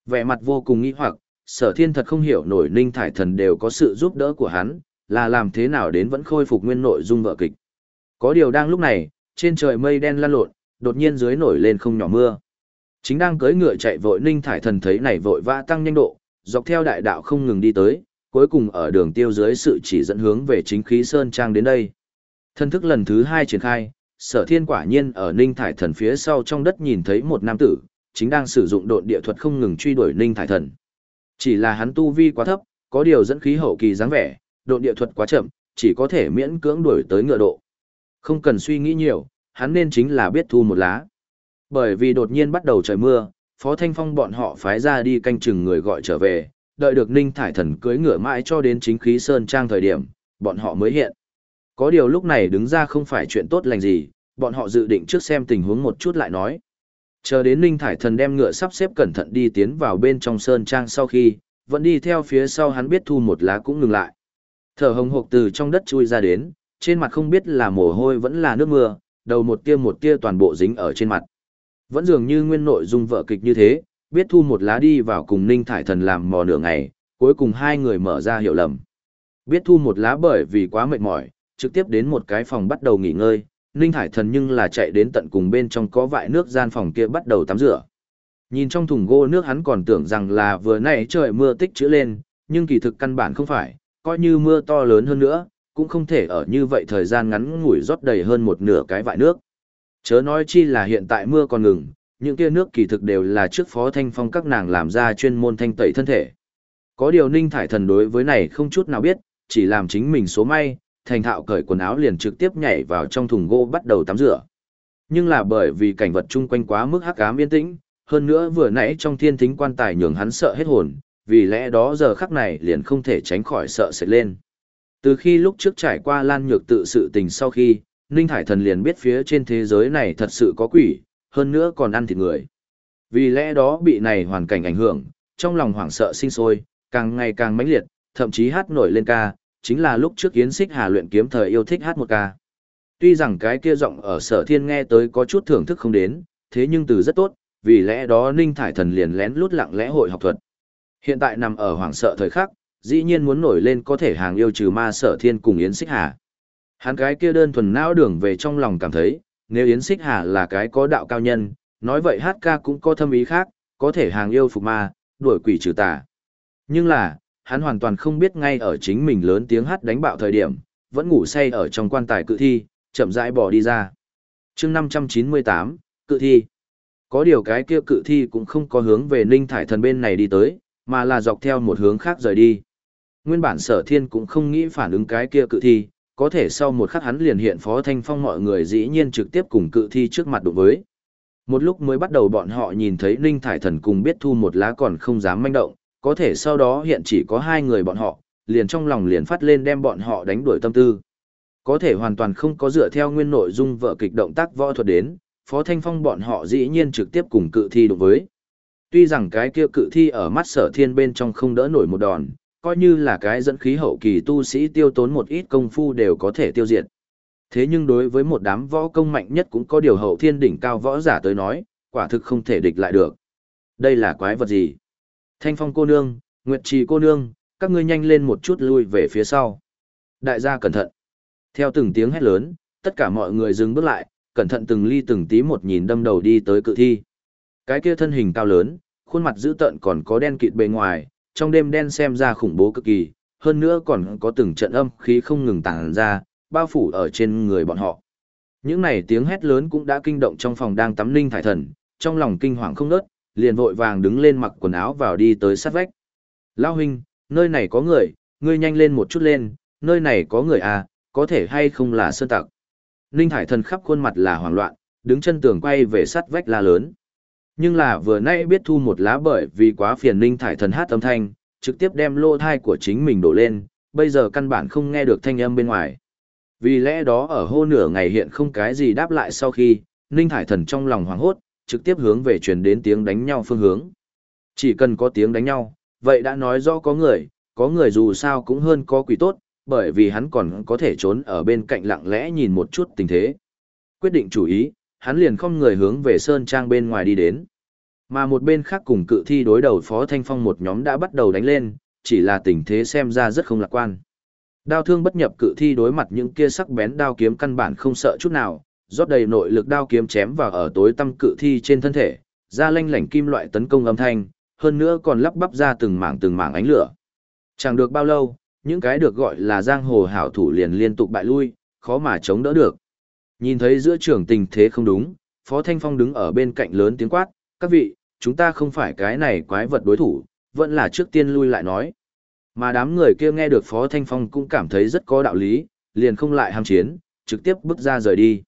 Vẻ mặt vô cùng nghi hoặc, sở thiên thật không hiểu nổi ninh thải thần đều có sự giúp đỡ của hắn, là làm thế nào đến vẫn khôi phục nguyên nội dung vợ kịch. Có điều đang lúc này, trên trời mây đen lan lộn, đột nhiên dưới nổi lên không nhỏ mưa. Chính đang cưỡi ngựa chạy vội ninh thải thần thấy này vội vã tăng nhanh độ, dọc theo đại đạo không ngừng đi tới, cuối cùng ở đường tiêu dưới sự chỉ dẫn hướng về chính khí Sơn Trang đến đây. Thân thức lần thứ hai triển khai, sở thiên quả nhiên ở ninh thải thần phía sau trong đất nhìn thấy một nam tử, chính đang sử dụng độn địa thuật không ngừng truy đuổi ninh thải thần. Chỉ là hắn tu vi quá thấp, có điều dẫn khí hậu kỳ dáng vẻ, độn địa thuật quá chậm, chỉ có thể miễn cưỡng đuổi tới ngựa độ. Không cần suy nghĩ nhiều, hắn nên chính là biết thu một lá. Bởi vì đột nhiên bắt đầu trời mưa, Phó Thanh Phong bọn họ phái ra đi canh chừng người gọi trở về, đợi được Ninh Thải Thần cưới ngựa mãi cho đến chính khí Sơn Trang thời điểm, bọn họ mới hiện. Có điều lúc này đứng ra không phải chuyện tốt lành gì, bọn họ dự định trước xem tình huống một chút lại nói. Chờ đến Ninh Thải Thần đem ngựa sắp xếp cẩn thận đi tiến vào bên trong sơn trang sau khi, vẫn đi theo phía sau hắn biết thu một lá cũng ngừng lại. Thở hồng hộc từ trong đất chui ra đến, trên mặt không biết là mồ hôi vẫn là nước mưa, đầu một tia một tia toàn bộ dính ở trên mặt. Vẫn dường như nguyên nội dung vợ kịch như thế, biết thu một lá đi vào cùng Ninh Thải Thần làm mò nửa ngày, cuối cùng hai người mở ra hiểu lầm. Biết thu một lá bởi vì quá mệt mỏi, trực tiếp đến một cái phòng bắt đầu nghỉ ngơi, Ninh Thải Thần nhưng là chạy đến tận cùng bên trong có vại nước gian phòng kia bắt đầu tắm rửa. Nhìn trong thùng gỗ nước hắn còn tưởng rằng là vừa nãy trời mưa tích chữ lên, nhưng kỳ thực căn bản không phải, coi như mưa to lớn hơn nữa, cũng không thể ở như vậy thời gian ngắn ngủi rót đầy hơn một nửa cái vại nước. Chớ nói chi là hiện tại mưa còn ngừng, những kia nước kỳ thực đều là trước phó thanh phong các nàng làm ra chuyên môn thanh tẩy thân thể. Có điều ninh thải thần đối với này không chút nào biết, chỉ làm chính mình số may, thành thạo cởi quần áo liền trực tiếp nhảy vào trong thùng gỗ bắt đầu tắm rửa. Nhưng là bởi vì cảnh vật chung quanh quá mức hắc ám yên tĩnh, hơn nữa vừa nãy trong thiên thính quan tài nhường hắn sợ hết hồn, vì lẽ đó giờ khắc này liền không thể tránh khỏi sợ sệt lên. Từ khi lúc trước trải qua lan nhược tự sự tình sau khi, Ninh Thải Thần liền biết phía trên thế giới này thật sự có quỷ, hơn nữa còn ăn thịt người. Vì lẽ đó bị này hoàn cảnh ảnh hưởng, trong lòng hoảng sợ sinh sôi, càng ngày càng mãnh liệt, thậm chí hát nổi lên ca, chính là lúc trước Yến Xích Hà luyện kiếm thời yêu thích hát một ca. Tuy rằng cái kia giọng ở sở thiên nghe tới có chút thưởng thức không đến, thế nhưng từ rất tốt, vì lẽ đó Ninh Thải Thần liền lén lút lặng lẽ hội học thuật. Hiện tại nằm ở hoảng sợ thời khắc, dĩ nhiên muốn nổi lên có thể hàng yêu trừ ma sở thiên cùng Yến Xích Hà. Hắn cái kia đơn thuần não đường về trong lòng cảm thấy, nếu Yến Xích Hà là cái có đạo cao nhân, nói vậy hát ca cũng có thâm ý khác, có thể hàng yêu phục ma, đuổi quỷ trừ tà. Nhưng là, hắn hoàn toàn không biết ngay ở chính mình lớn tiếng hát đánh bạo thời điểm, vẫn ngủ say ở trong quan tài cự thi, chậm rãi bỏ đi ra. chương 598, cự thi. Có điều cái kia cự thi cũng không có hướng về ninh thải thần bên này đi tới, mà là dọc theo một hướng khác rời đi. Nguyên bản sở thiên cũng không nghĩ phản ứng cái kia cự thi, có thể sau một khắc hắn liền hiện phó thanh phong mọi người dĩ nhiên trực tiếp cùng cự thi trước mặt đụng với. Một lúc mới bắt đầu bọn họ nhìn thấy Ninh Thải Thần cùng biết thu một lá còn không dám manh động, có thể sau đó hiện chỉ có hai người bọn họ, liền trong lòng liền phát lên đem bọn họ đánh đuổi tâm tư. Có thể hoàn toàn không có dựa theo nguyên nội dung vợ kịch động tác võ thuật đến, Phó Thanh Phong bọn họ dĩ nhiên trực tiếp cùng cự thi đụng với. Tuy rằng cái kia cự thi ở mắt sở thiên bên trong không đỡ nổi một đòn, coi như là cái dẫn khí hậu kỳ tu sĩ tiêu tốn một ít công phu đều có thể tiêu diệt. Thế nhưng đối với một đám võ công mạnh nhất cũng có điều hậu thiên đỉnh cao võ giả tới nói, quả thực không thể địch lại được. Đây là quái vật gì? Thanh phong cô nương, Nguyệt trì cô nương, các ngươi nhanh lên một chút lui về phía sau. Đại gia cẩn thận. Theo từng tiếng hét lớn, tất cả mọi người dừng bước lại, cẩn thận từng ly từng tí một nhìn đâm đầu đi tới cự thi. Cái kia thân hình cao lớn, khuôn mặt dữ tợn còn có đen kịt bề ngoài, trong đêm đen xem ra khủng bố cực kỳ, hơn nữa còn có từng trận âm khí không ngừng tàng ra, bao phủ ở trên người bọn họ. Những này tiếng hét lớn cũng đã kinh động trong phòng đang tắm linh thải thần, trong lòng kinh hoàng không nớt, liền vội vàng đứng lên mặc quần áo vào đi tới sát vách. Lao huynh, nơi này có người, ngươi nhanh lên một chút lên, nơi này có người à, có thể hay không là sơn tặc. linh Thải Thần khắp khuôn mặt là hoảng loạn, đứng chân tường quay về sát vách la lớn. Nhưng là vừa nãy biết thu một lá bởi vì quá phiền Ninh Thải Thần hát âm thanh, trực tiếp đem lô thai của chính mình đổ lên, bây giờ căn bản không nghe được thanh âm bên ngoài. Vì lẽ đó ở hô nửa ngày hiện không cái gì đáp lại sau khi, Ninh Thải Thần trong lòng hoảng hốt, trực tiếp hướng về truyền đến tiếng đánh nhau phương hướng. Chỉ cần có tiếng đánh nhau, vậy đã nói rõ có người, có người dù sao cũng hơn có quỷ tốt, bởi vì hắn còn có thể trốn ở bên cạnh lặng lẽ nhìn một chút tình thế. Quyết định chủ ý, hắn liền không người hướng về Sơn Trang bên ngoài đi đến. Mà một bên khác cùng cự thi đối đầu Phó Thanh Phong một nhóm đã bắt đầu đánh lên, chỉ là tình thế xem ra rất không lạc quan. Đao thương bất nhập cự thi đối mặt những kia sắc bén đao kiếm căn bản không sợ chút nào, rót đầy nội lực đao kiếm chém vào ở tối tâm cự thi trên thân thể, ra lanh lảnh kim loại tấn công âm thanh, hơn nữa còn lắp bắp ra từng mảng từng mảng ánh lửa. Chẳng được bao lâu, những cái được gọi là giang hồ hảo thủ liền liên tục bại lui, khó mà chống đỡ được. Nhìn thấy giữa trường tình thế không đúng, Phó Thanh Phong đứng ở bên cạnh lớn tiếng quát, các vị, chúng ta không phải cái này quái vật đối thủ, vẫn là trước tiên lui lại nói. Mà đám người kia nghe được Phó Thanh Phong cũng cảm thấy rất có đạo lý, liền không lại ham chiến, trực tiếp bước ra rời đi.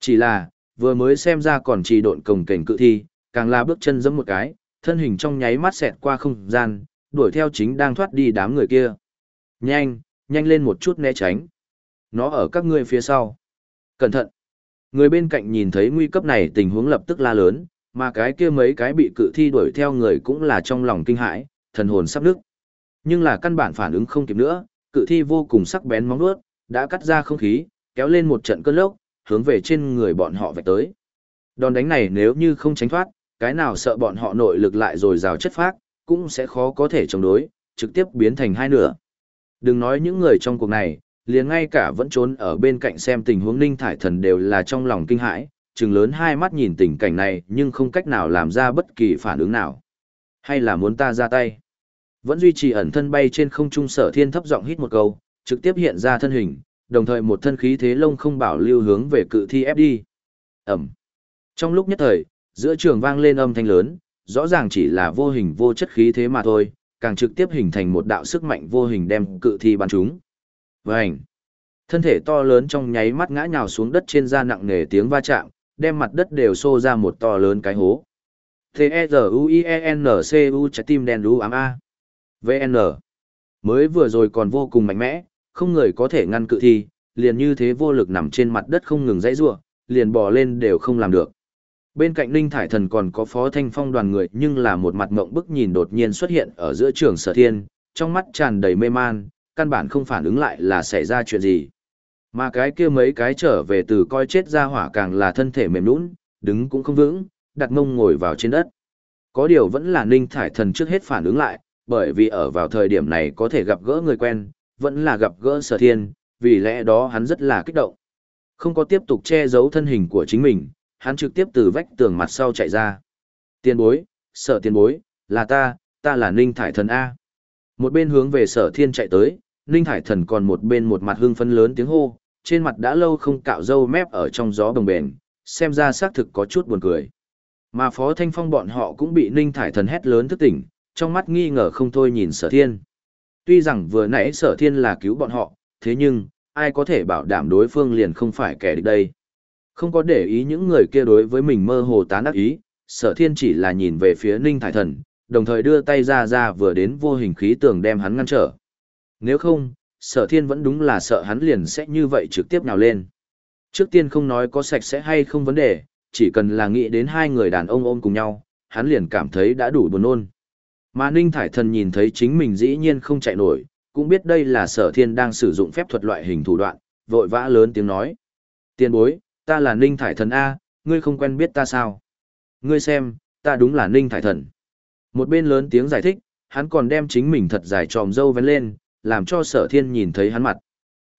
Chỉ là, vừa mới xem ra còn trì độn cồng cảnh cự thi, càng là bước chân giẫm một cái, thân hình trong nháy mắt xẹt qua không gian, đuổi theo chính đang thoát đi đám người kia. Nhanh, nhanh lên một chút né tránh. Nó ở các ngươi phía sau. Cẩn thận. Người bên cạnh nhìn thấy nguy cấp này tình huống lập tức la lớn, mà cái kia mấy cái bị cự thi đuổi theo người cũng là trong lòng kinh hãi, thần hồn sắp nứt. Nhưng là căn bản phản ứng không kịp nữa, cự thi vô cùng sắc bén móng vuốt, đã cắt ra không khí, kéo lên một trận cơn lốc, hướng về trên người bọn họ vạch tới. Đòn đánh này nếu như không tránh thoát, cái nào sợ bọn họ nội lực lại rồi rào chất phác, cũng sẽ khó có thể chống đối, trực tiếp biến thành hai nửa. Đừng nói những người trong cuộc này, liền ngay cả vẫn trốn ở bên cạnh xem tình huống Ninh Thải Thần đều là trong lòng kinh hãi, chừng lớn hai mắt nhìn tình cảnh này nhưng không cách nào làm ra bất kỳ phản ứng nào. Hay là muốn ta ra tay? Vẫn duy trì ẩn thân bay trên không trung sở thiên thấp giọng hít một câu, trực tiếp hiện ra thân hình, đồng thời một thân khí thế lông không bảo lưu hướng về cự thi ép đi. Ẩm. Trong lúc nhất thời, giữa trường vang lên âm thanh lớn, rõ ràng chỉ là vô hình vô chất khí thế mà thôi, càng trực tiếp hình thành một đạo sức mạnh vô hình đem cự thi bắn chúng. Vành. Thân thể to lớn trong nháy mắt ngã nhào xuống đất trên da nặng nề tiếng va chạm, đem mặt đất đều xô ra một to lớn cái hố. T-E-Z-U-I-E-N-C-U trái tim đen đu ám A. VN. Mới vừa rồi còn vô cùng mạnh mẽ, không người có thể ngăn cự thi, liền như thế vô lực nằm trên mặt đất không ngừng dãy rủa, liền bò lên đều không làm được. Bên cạnh Ninh Thải Thần còn có Phó Thanh Phong đoàn người nhưng là một mặt mộng bức nhìn đột nhiên xuất hiện ở giữa trường sở thiên, trong mắt tràn đầy mê man, căn bản không phản ứng lại là xảy ra chuyện gì. Mà cái kia mấy cái trở về từ coi chết ra hỏa càng là thân thể mềm nũng, đứng cũng không vững, đặt mông ngồi vào trên đất. Có điều vẫn là Ninh Thải Thần trước hết phản ứng lại, bởi vì ở vào thời điểm này có thể gặp gỡ người quen, vẫn là gặp gỡ sở thiên, vì lẽ đó hắn rất là kích động. Không có tiếp tục che giấu thân hình của chính mình, hắn trực tiếp từ vách tường mặt sau chạy ra. Tiền bối, sở tiền bối, là ta, ta là Ninh Thải Thần A. Một bên hướng về sở thiên chạy tới, Ninh Thải Thần còn một bên một mặt hưng phấn lớn tiếng hô, trên mặt đã lâu không cạo râu mép ở trong gió bồng bềnh, xem ra xác thực có chút buồn cười. Mà Phó Thanh Phong bọn họ cũng bị Ninh Thải Thần hét lớn thức tỉnh, trong mắt nghi ngờ không thôi nhìn sở thiên. Tuy rằng vừa nãy sở thiên là cứu bọn họ, thế nhưng, ai có thể bảo đảm đối phương liền không phải kẻ địch đây. Không có để ý những người kia đối với mình mơ hồ tán đắc ý, sở thiên chỉ là nhìn về phía ninh thải thần, đồng thời đưa tay ra ra vừa đến vô hình khí tường đem hắn ngăn trở. Nếu không, sở thiên vẫn đúng là sợ hắn liền sẽ như vậy trực tiếp nào lên. Trước tiên không nói có sạch sẽ hay không vấn đề, chỉ cần là nghĩ đến hai người đàn ông ôm cùng nhau, hắn liền cảm thấy đã đủ buồn nôn. Mà Ninh Thải Thần nhìn thấy chính mình dĩ nhiên không chạy nổi, cũng biết đây là sở thiên đang sử dụng phép thuật loại hình thủ đoạn, vội vã lớn tiếng nói. Tiên bối, ta là Ninh Thải Thần A, ngươi không quen biết ta sao? Ngươi xem, ta đúng là Ninh Thải Thần. Một bên lớn tiếng giải thích, hắn còn đem chính mình thật dài tròm dâu vén lên, làm cho sở thiên nhìn thấy hắn mặt.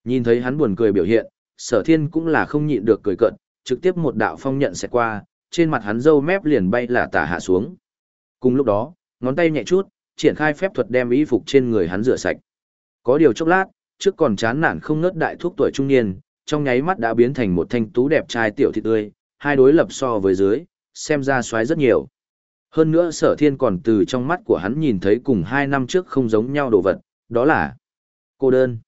Nhìn thấy hắn buồn cười biểu hiện, sở thiên cũng là không nhịn được cười cận, trực tiếp một đạo phong nhận sẽ qua, trên mặt hắn dâu mép liền bay là tả hạ xuống. Cùng lúc đó, ngón tay nhẹ chút, triển khai phép thuật đem y phục trên người hắn rửa sạch. Có điều chốc lát, trước còn chán nản không ngớt đại thuốc tuổi trung niên, trong nháy mắt đã biến thành một thanh tú đẹp trai tiểu thị tươi, hai đối lập so với dưới, xem ra xoáy rất nhiều. Hơn nữa sở thiên còn từ trong mắt của hắn nhìn thấy cùng hai năm trước không giống nhau đồ vật, đó là cô đơn.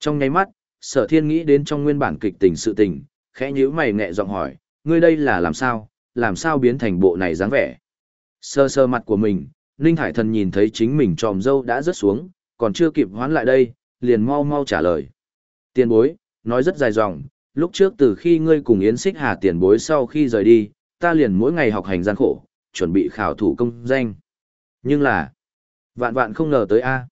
Trong nháy mắt, sở thiên nghĩ đến trong nguyên bản kịch tình sự tình, khẽ nhíu mày nhẹ giọng hỏi, ngươi đây là làm sao, làm sao biến thành bộ này dáng vẻ. Sơ sơ mặt của mình, Ninh Hải Thần nhìn thấy chính mình tròm dâu đã rớt xuống, còn chưa kịp hoán lại đây, liền mau mau trả lời. Tiền bối, nói rất dài dòng, lúc trước từ khi ngươi cùng Yến Xích Hà tiền bối sau khi rời đi, ta liền mỗi ngày học hành gian khổ, chuẩn bị khảo thủ công danh. Nhưng là, vạn vạn không ngờ tới a.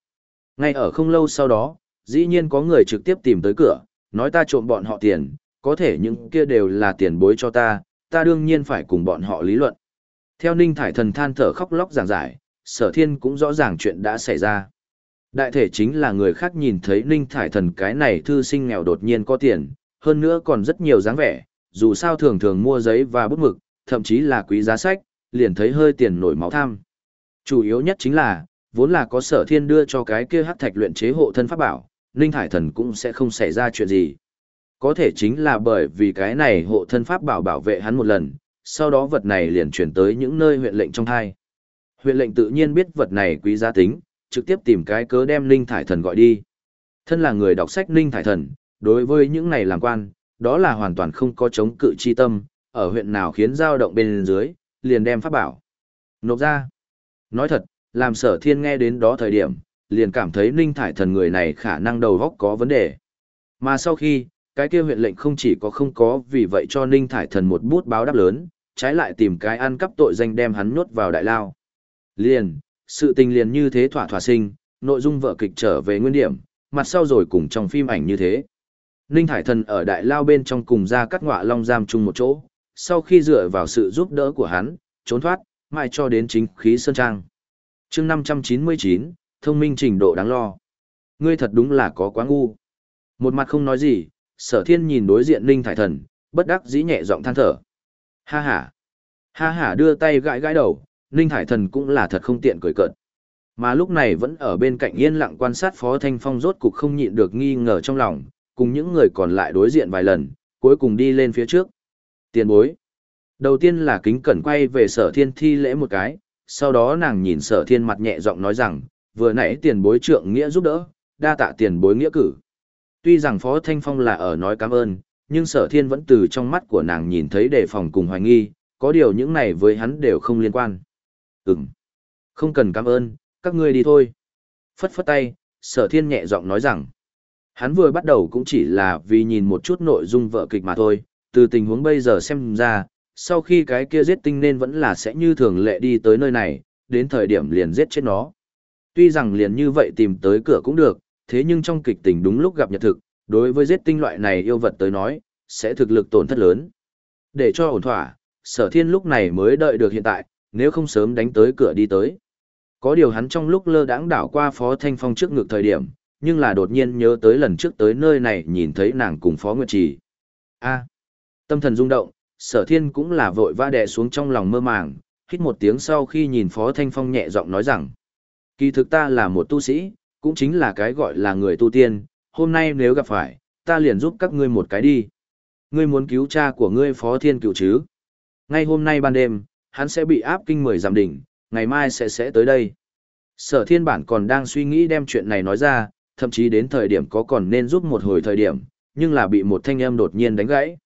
Ngay ở không lâu sau đó, dĩ nhiên có người trực tiếp tìm tới cửa, nói ta trộm bọn họ tiền, có thể những kia đều là tiền bối cho ta, ta đương nhiên phải cùng bọn họ lý luận. Theo Ninh Thải Thần than thở khóc lóc giảng giải, sở thiên cũng rõ ràng chuyện đã xảy ra. Đại thể chính là người khác nhìn thấy Ninh Thải Thần cái này thư sinh nghèo đột nhiên có tiền, hơn nữa còn rất nhiều dáng vẻ, dù sao thường thường mua giấy và bút mực, thậm chí là quý giá sách, liền thấy hơi tiền nổi máu tham. Chủ yếu nhất chính là, vốn là có sở thiên đưa cho cái kia hắc thạch luyện chế hộ thân pháp bảo, Ninh Thải Thần cũng sẽ không xảy ra chuyện gì. Có thể chính là bởi vì cái này hộ thân pháp bảo bảo vệ hắn một lần, sau đó vật này liền chuyển tới những nơi huyện lệnh trong hai. Huyện lệnh tự nhiên biết vật này quý giá tính, trực tiếp tìm cái cớ đem Ninh Thải Thần gọi đi. Thân là người đọc sách Ninh Thải Thần, đối với những này làm quan, đó là hoàn toàn không có chống cự chi tâm, ở huyện nào khiến dao động bên dưới, liền đem pháp bảo. Nộp ra. Nói thật, làm sở thiên nghe đến đó thời điểm, liền cảm thấy Ninh Thải Thần người này khả năng đầu góc có vấn đề. Mà sau khi, cái kia huyện lệnh không chỉ có không có vì vậy cho Ninh Thải Thần một bút báo đáp lớn, trái lại tìm cái ăn cắp tội danh đem hắn nhốt vào đại lao. Liền, sự tình liền như thế thỏa thỏa sinh, nội dung vợ kịch trở về nguyên điểm, mặt sau rồi cùng trong phim ảnh như thế. Ninh thải Thần ở đại lao bên trong cùng ra cắt ngọa long giam chung một chỗ, sau khi dựa vào sự giúp đỡ của hắn, trốn thoát, mai cho đến chính khí sơn trang. chương 599, thông minh trình độ đáng lo. Ngươi thật đúng là có quá ngu. Một mặt không nói gì, sở thiên nhìn đối diện Ninh Thải Thần, bất đắc dĩ nhẹ giọng than thở. Ha ha. Ha ha đưa tay gãi gãi đầu, Ninh Thải Thần cũng là thật không tiện cười cợt. Mà lúc này vẫn ở bên cạnh yên lặng quan sát Phó Thanh Phong rốt cục không nhịn được nghi ngờ trong lòng, cùng những người còn lại đối diện vài lần, cuối cùng đi lên phía trước. Tiền bối. Đầu tiên là kính cẩn quay về sở thiên thi lễ một cái, sau đó nàng nhìn sở thiên mặt nhẹ giọng nói rằng, vừa nãy tiền bối trượng nghĩa giúp đỡ, đa tạ tiền bối nghĩa cử. Tuy rằng Phó Thanh Phong là ở nói cảm ơn, nhưng sở thiên vẫn từ trong mắt của nàng nhìn thấy đề phòng cùng hoài nghi, có điều những này với hắn đều không liên quan. Ừm, không cần cảm ơn, các ngươi đi thôi. Phất phất tay, sở thiên nhẹ giọng nói rằng, hắn vừa bắt đầu cũng chỉ là vì nhìn một chút nội dung vợ kịch mà thôi, từ tình huống bây giờ xem ra, sau khi cái kia giết tinh nên vẫn là sẽ như thường lệ đi tới nơi này, đến thời điểm liền giết chết nó. Tuy rằng liền như vậy tìm tới cửa cũng được, thế nhưng trong kịch tình đúng lúc gặp nhật thực, đối với giết tinh loại này yêu vật tới nói, sẽ thực lực tổn thất lớn. Để cho ổn thỏa, sở thiên lúc này mới đợi được hiện tại, nếu không sớm đánh tới cửa đi tới. Có điều hắn trong lúc lơ đãng đảo qua Phó Thanh Phong trước ngược thời điểm, nhưng là đột nhiên nhớ tới lần trước tới nơi này nhìn thấy nàng cùng Phó Nguyệt Trì. a tâm thần rung động, sở thiên cũng là vội vã đè xuống trong lòng mơ màng, hít một tiếng sau khi nhìn Phó Thanh Phong nhẹ giọng nói rằng, kỳ thực ta là một tu sĩ, cũng chính là cái gọi là người tu tiên, hôm nay nếu gặp phải, ta liền giúp các ngươi một cái đi. Ngươi muốn cứu cha của ngươi Phó Thiên Cựu chứ? Ngay hôm nay ban đêm, hắn sẽ bị áp kinh mười giảm đỉnh, ngày mai sẽ sẽ tới đây. Sở thiên bản còn đang suy nghĩ đem chuyện này nói ra, thậm chí đến thời điểm có còn nên giúp một hồi thời điểm, nhưng là bị một thanh âm đột nhiên đánh gãy.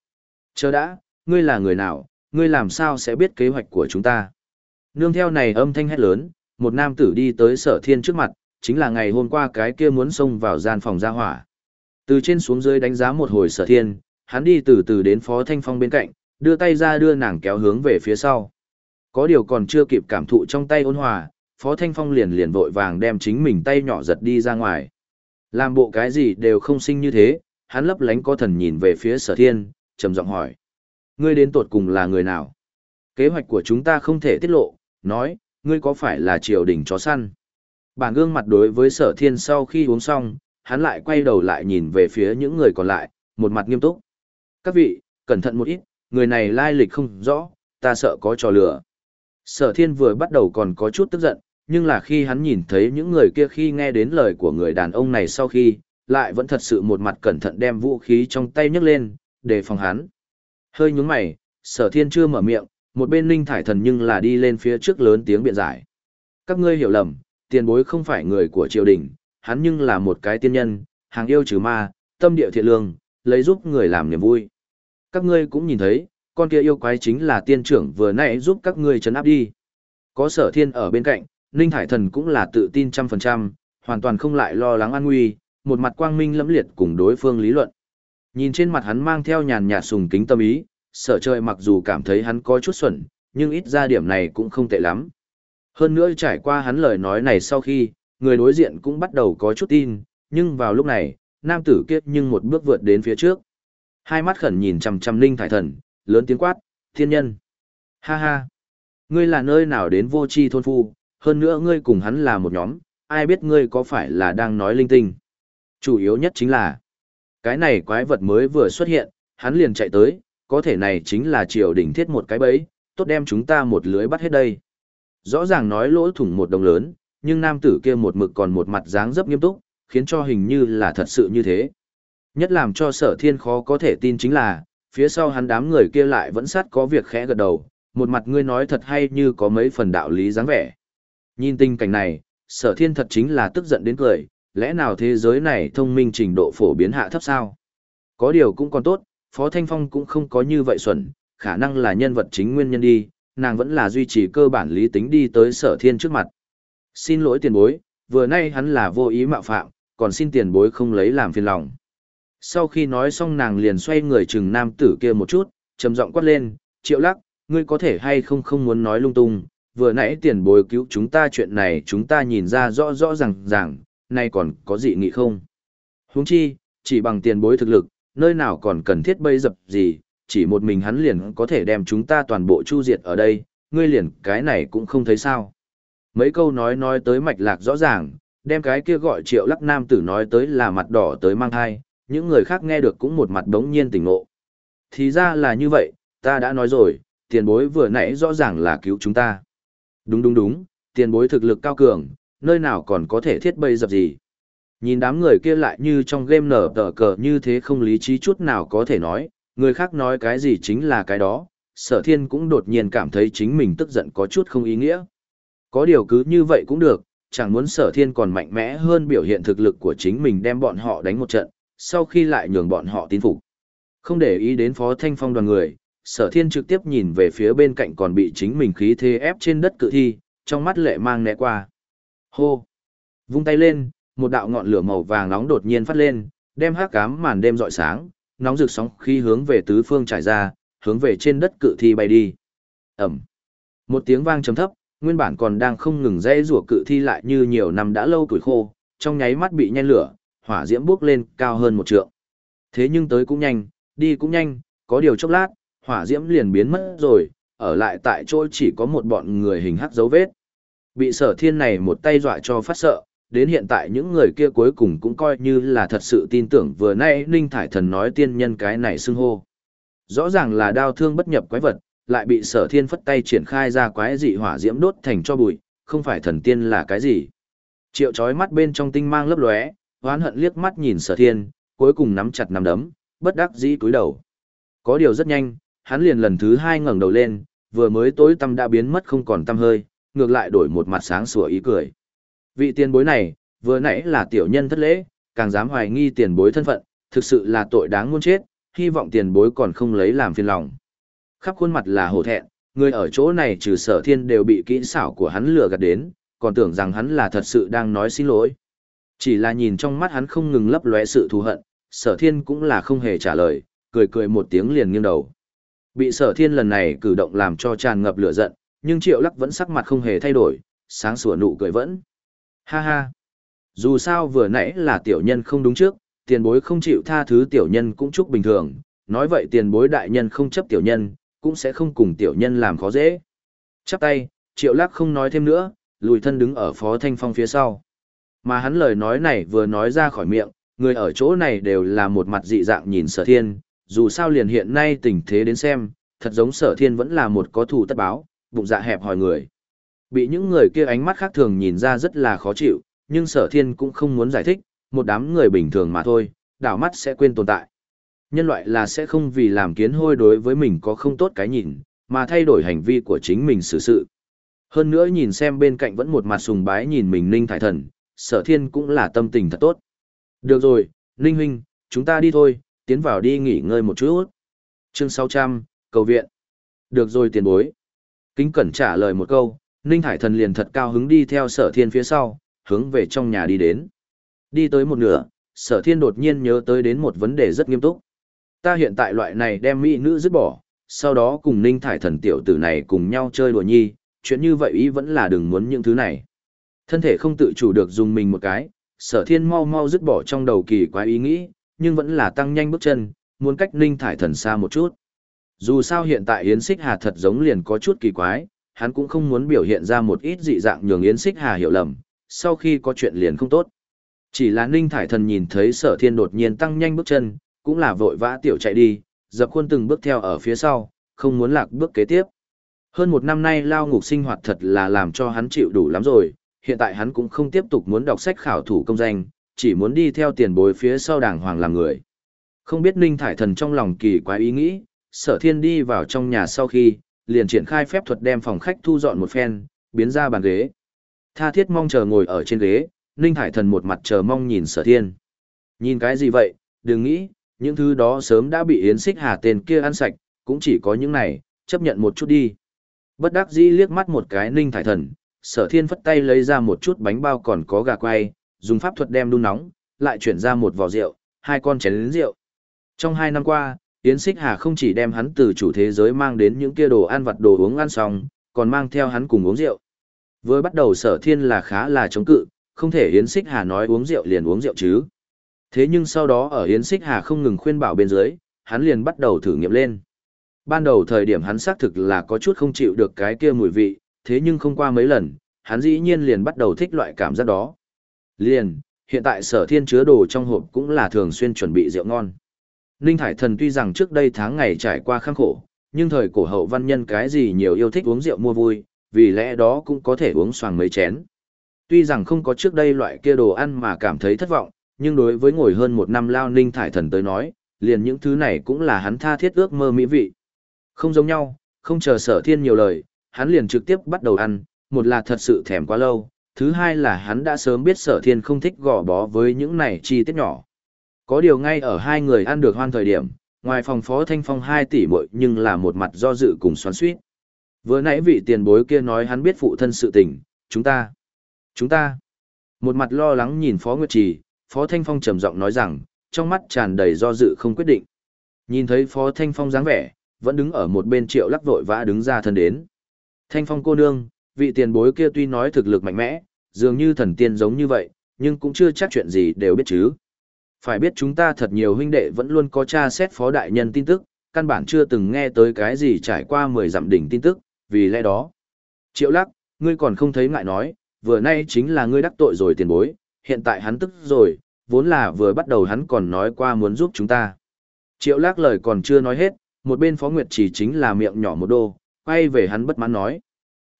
Chờ đã, ngươi là người nào, ngươi làm sao sẽ biết kế hoạch của chúng ta? Nương theo này âm thanh hét lớn, một nam tử đi tới sở thiên trước mặt, chính là ngày hôm qua cái kia muốn xông vào gian phòng gia hỏa. Từ trên xuống dưới đánh giá một hồi sở thiên, hắn đi từ từ đến phó thanh phong bên cạnh, đưa tay ra đưa nàng kéo hướng về phía sau. Có điều còn chưa kịp cảm thụ trong tay ôn hòa, phó thanh phong liền liền vội vàng đem chính mình tay nhỏ giật đi ra ngoài. Làm bộ cái gì đều không sinh như thế, hắn lấp lánh có thần nhìn về phía sở thiên, trầm giọng hỏi. Ngươi đến tột cùng là người nào? Kế hoạch của chúng ta không thể tiết lộ, nói, ngươi có phải là triều đình chó săn? Bản gương mặt đối với sở thiên sau khi uống xong, hắn lại quay đầu lại nhìn về phía những người còn lại, một mặt nghiêm túc. Các vị, cẩn thận một ít, người này lai lịch không rõ, ta sợ có trò lửa. Sở thiên vừa bắt đầu còn có chút tức giận, nhưng là khi hắn nhìn thấy những người kia khi nghe đến lời của người đàn ông này sau khi, lại vẫn thật sự một mặt cẩn thận đem vũ khí trong tay nhấc lên, để phòng hắn. Hơi nhúng mày, sở thiên chưa mở miệng, một bên ninh thải thần nhưng là đi lên phía trước lớn tiếng biện giải. Các ngươi hiểu lầm, tiền bối không phải người của triều đình, hắn nhưng là một cái tiên nhân, hàng yêu trừ ma, tâm địa thiện lương, lấy giúp người làm niềm vui. Các ngươi cũng nhìn thấy, con kia yêu quái chính là tiên trưởng vừa nãy giúp các ngươi chấn áp đi. Có sở thiên ở bên cạnh, Ninh Thải Thần cũng là tự tin trăm phần trăm, hoàn toàn không lại lo lắng an nguy, một mặt quang minh lẫm liệt cùng đối phương lý luận. Nhìn trên mặt hắn mang theo nhàn nhạt sùng kính tâm ý, sở trời mặc dù cảm thấy hắn có chút xuẩn, nhưng ít ra điểm này cũng không tệ lắm. Hơn nữa trải qua hắn lời nói này sau khi, người đối diện cũng bắt đầu có chút tin, nhưng vào lúc này, nam tử kiếp nhưng một bước vượt đến phía trước. Hai mắt khẩn nhìn chằm chằm Ninh Thải Thần, lớn tiếng quát, thiên nhân. Ha ha, ngươi là nơi nào đến vô tri thôn phu, hơn nữa ngươi cùng hắn là một nhóm, ai biết ngươi có phải là đang nói linh tinh. Chủ yếu nhất chính là, cái này quái vật mới vừa xuất hiện, hắn liền chạy tới, có thể này chính là triều đỉnh thiết một cái bẫy, tốt đem chúng ta một lưới bắt hết đây. Rõ ràng nói lỗ thủng một đồng lớn, nhưng nam tử kia một mực còn một mặt dáng dấp nghiêm túc, khiến cho hình như là thật sự như thế. Nhất làm cho sở thiên khó có thể tin chính là, phía sau hắn đám người kia lại vẫn sát có việc khẽ gật đầu, một mặt ngươi nói thật hay như có mấy phần đạo lý dáng vẻ. Nhìn tình cảnh này, sở thiên thật chính là tức giận đến cười, lẽ nào thế giới này thông minh trình độ phổ biến hạ thấp sao? Có điều cũng còn tốt, Phó Thanh Phong cũng không có như vậy xuẩn, khả năng là nhân vật chính nguyên nhân đi, nàng vẫn là duy trì cơ bản lý tính đi tới sở thiên trước mặt. Xin lỗi tiền bối, vừa nay hắn là vô ý mạo phạm, còn xin tiền bối không lấy làm phiền lòng. Sau khi nói xong nàng liền xoay người chừng nam tử kia một chút, trầm giọng quát lên, triệu lắc, ngươi có thể hay không không muốn nói lung tung, vừa nãy tiền bối cứu chúng ta chuyện này chúng ta nhìn ra rõ rõ ràng ràng, nay còn có dị nghị không? Huống chi, chỉ bằng tiền bối thực lực, nơi nào còn cần thiết bây dập gì, chỉ một mình hắn liền có thể đem chúng ta toàn bộ chu diệt ở đây, ngươi liền cái này cũng không thấy sao. Mấy câu nói nói tới mạch lạc rõ ràng, đem cái kia gọi triệu lắc nam tử nói tới là mặt đỏ tới mang thai, Những người khác nghe được cũng một mặt đống nhiên tỉnh ngộ. Thì ra là như vậy, ta đã nói rồi, tiền bối vừa nãy rõ ràng là cứu chúng ta. Đúng đúng đúng, tiền bối thực lực cao cường, nơi nào còn có thể thiết bây dập gì. Nhìn đám người kia lại như trong game nở tờ cờ như thế không lý trí chút nào có thể nói, người khác nói cái gì chính là cái đó, sở thiên cũng đột nhiên cảm thấy chính mình tức giận có chút không ý nghĩa. Có điều cứ như vậy cũng được, chẳng muốn sở thiên còn mạnh mẽ hơn biểu hiện thực lực của chính mình đem bọn họ đánh một trận, sau khi lại nhường bọn họ tin phục. Không để ý đến phó thanh phong đoàn người, sở thiên trực tiếp nhìn về phía bên cạnh còn bị chính mình khí thế ép trên đất cự thi, trong mắt lệ mang nẹ qua. Hô! Vung tay lên, một đạo ngọn lửa màu vàng nóng đột nhiên phát lên, đem hát cám màn đêm rọi sáng, nóng rực sóng khi hướng về tứ phương trải ra, hướng về trên đất cự thi bay đi. Ẩm! Một tiếng vang trầm thấp, nguyên bản còn đang không ngừng dây rủa cự thi lại như nhiều năm đã lâu tuổi khô, trong nháy mắt bị nhen lửa, hỏa diễm bốc lên cao hơn một trượng. Thế nhưng tới cũng nhanh, đi cũng nhanh, có điều chốc lát, hỏa diễm liền biến mất rồi, ở lại tại chỗ chỉ có một bọn người hình hắc dấu vết. Bị sở thiên này một tay dọa cho phát sợ, đến hiện tại những người kia cuối cùng cũng coi như là thật sự tin tưởng vừa nay Ninh Thải Thần nói tiên nhân cái này xưng hô. Rõ ràng là đau thương bất nhập quái vật, lại bị sở thiên phất tay triển khai ra quái dị hỏa diễm đốt thành cho bụi, không phải thần tiên là cái gì. Triệu chói mắt bên trong tinh mang lấp lóe, hoán hận liếc mắt nhìn sở thiên, cuối cùng nắm chặt nắm đấm, bất đắc dĩ cúi đầu. Có điều rất nhanh, hắn liền lần thứ hai ngẩng đầu lên, vừa mới tối tăm đã biến mất không còn tăm hơi, ngược lại đổi một mặt sáng sủa ý cười. Vị tiền bối này, vừa nãy là tiểu nhân thất lễ, càng dám hoài nghi tiền bối thân phận, thực sự là tội đáng muôn chết, hy vọng tiền bối còn không lấy làm phiền lòng. Khắp khuôn mặt là hổ thẹn, người ở chỗ này trừ sở thiên đều bị kỹ xảo của hắn lừa gạt đến, còn tưởng rằng hắn là thật sự đang nói xin lỗi. Chỉ là nhìn trong mắt hắn không ngừng lấp lóe sự thù hận, sở thiên cũng là không hề trả lời, cười cười một tiếng liền nghiêng đầu. Bị sở thiên lần này cử động làm cho tràn ngập lửa giận, nhưng triệu lắc vẫn sắc mặt không hề thay đổi, sáng sủa nụ cười vẫn. Ha ha! Dù sao vừa nãy là tiểu nhân không đúng trước, tiền bối không chịu tha thứ tiểu nhân cũng chúc bình thường, nói vậy tiền bối đại nhân không chấp tiểu nhân, cũng sẽ không cùng tiểu nhân làm khó dễ. Chắp tay, triệu lắc không nói thêm nữa, lùi thân đứng ở phó thanh phong phía sau. Mà hắn lời nói này vừa nói ra khỏi miệng, người ở chỗ này đều là một mặt dị dạng nhìn sở thiên, dù sao liền hiện nay tình thế đến xem, thật giống sở thiên vẫn là một có thủ tất báo, bụng dạ hẹp hỏi người. Bị những người kia ánh mắt khác thường nhìn ra rất là khó chịu, nhưng sở thiên cũng không muốn giải thích, một đám người bình thường mà thôi, đảo mắt sẽ quên tồn tại. Nhân loại là sẽ không vì làm kiến hôi đối với mình có không tốt cái nhìn, mà thay đổi hành vi của chính mình xử sự. Hơn nữa nhìn xem bên cạnh vẫn một mặt sùng bái nhìn mình ninh thải thần, sở thiên cũng là tâm tình thật tốt. Được rồi, ninh huynh, chúng ta đi thôi, tiến vào đi nghỉ ngơi một chút. Chương 600, cầu viện. Được rồi tiền bối. Kính cẩn trả lời một câu, ninh thải thần liền thật cao hứng đi theo sở thiên phía sau, hướng về trong nhà đi đến. Đi tới một nửa, sở thiên đột nhiên nhớ tới đến một vấn đề rất nghiêm túc. Ta hiện tại loại này đem mỹ nữ dứt bỏ, sau đó cùng ninh thải thần tiểu tử này cùng nhau chơi đùa nhi, chuyện như vậy ý vẫn là đừng muốn những thứ này. Thân thể không tự chủ được dùng mình một cái, sở thiên mau mau dứt bỏ trong đầu kỳ quái ý nghĩ, nhưng vẫn là tăng nhanh bước chân, muốn cách ninh thải thần xa một chút. Dù sao hiện tại Yến Xích Hà thật giống liền có chút kỳ quái, hắn cũng không muốn biểu hiện ra một ít dị dạng nhường Yến Xích Hà hiểu lầm, sau khi có chuyện liền không tốt. Chỉ là Ninh Thải Thần nhìn thấy sở thiên đột nhiên tăng nhanh bước chân, cũng là vội vã tiểu chạy đi, dập khuôn từng bước theo ở phía sau, không muốn lạc bước kế tiếp. Hơn một năm nay lao ngục sinh hoạt thật là làm cho hắn chịu đủ lắm rồi, hiện tại hắn cũng không tiếp tục muốn đọc sách khảo thủ công danh, chỉ muốn đi theo tiền bối phía sau đảng hoàng làm người. Không biết Ninh Thải Thần trong lòng kỳ quái ý nghĩ, sở thiên đi vào trong nhà sau khi, liền triển khai phép thuật đem phòng khách thu dọn một phen, biến ra bàn ghế. Tha thiết mong chờ ngồi ở trên ghế, Ninh Hải Thần một mặt chờ mong nhìn sở thiên. Nhìn cái gì vậy, đừng nghĩ, những thứ đó sớm đã bị Yến Xích Hà tên kia ăn sạch, cũng chỉ có những này, chấp nhận một chút đi. Bất đắc dĩ liếc mắt một cái Ninh Thải Thần, sở thiên phất tay lấy ra một chút bánh bao còn có gà quay, dùng pháp thuật đem đun nóng, lại chuyển ra một vò rượu, hai con chén lớn rượu. Trong hai năm qua, Yến Xích Hà không chỉ đem hắn từ chủ thế giới mang đến những kia đồ ăn vặt đồ uống ăn xong, còn mang theo hắn cùng uống rượu. Với bắt đầu sở thiên là khá là chống cự, không thể Yến Xích Hà nói uống rượu liền uống rượu chứ. Thế nhưng sau đó ở Yến Xích Hà không ngừng khuyên bảo bên dưới, hắn liền bắt đầu thử nghiệm lên. Ban đầu thời điểm hắn xác thực là có chút không chịu được cái kia mùi vị, thế nhưng không qua mấy lần, hắn dĩ nhiên liền bắt đầu thích loại cảm giác đó. Liền, Hiện tại sở thiên chứa đồ trong hộp cũng là thường xuyên chuẩn bị rượu ngon. Ninh Thải Thần tuy rằng trước đây tháng ngày trải qua khăng khổ, nhưng thời cổ hậu văn nhân cái gì nhiều yêu thích uống rượu mua vui, vì lẽ đó cũng có thể uống xoàng mấy chén. Tuy rằng không có trước đây loại kia đồ ăn mà cảm thấy thất vọng, nhưng đối với ngồi hơn một năm lao Ninh Thải Thần tới nói, liền những thứ này cũng là hắn tha thiết ước mơ mỹ vị. Không giống nhau, không chờ sở thiên nhiều lời, hắn liền trực tiếp bắt đầu ăn, một là thật sự thèm quá lâu, thứ hai là hắn đã sớm biết sở thiên không thích gò bó với những này chi tiết nhỏ. Có điều ngay ở hai người ăn được hoan thời điểm, ngoài phòng phó thanh phong hai tỷ muội nhưng là một mặt do dự cùng xoắn suýt. Vừa nãy vị tiền bối kia nói hắn biết phụ thân sự tình, chúng ta, chúng ta. Một mặt lo lắng nhìn phó Nguyệt Trì, phó thanh phong trầm giọng nói rằng, trong mắt tràn đầy do dự không quyết định. Nhìn thấy phó thanh phong dáng vẻ, vẫn đứng ở một bên triệu lắc vội vã đứng ra thân đến. Thanh phong cô nương, vị tiền bối kia tuy nói thực lực mạnh mẽ, dường như thần tiên giống như vậy, nhưng cũng chưa chắc chuyện gì đều biết chứ. Phải biết chúng ta thật nhiều huynh đệ vẫn luôn có tra xét phó đại nhân tin tức, căn bản chưa từng nghe tới cái gì trải qua 10 dặm đỉnh tin tức, vì lẽ đó. Triệu lắc, ngươi còn không thấy ngại nói, vừa nay chính là ngươi đắc tội rồi tiền bối, hiện tại hắn tức rồi, vốn là vừa bắt đầu hắn còn nói qua muốn giúp chúng ta. Triệu lắc lời còn chưa nói hết, một bên Phó Nguyệt chỉ chính là miệng nhỏ một đô, quay về hắn bất mãn nói.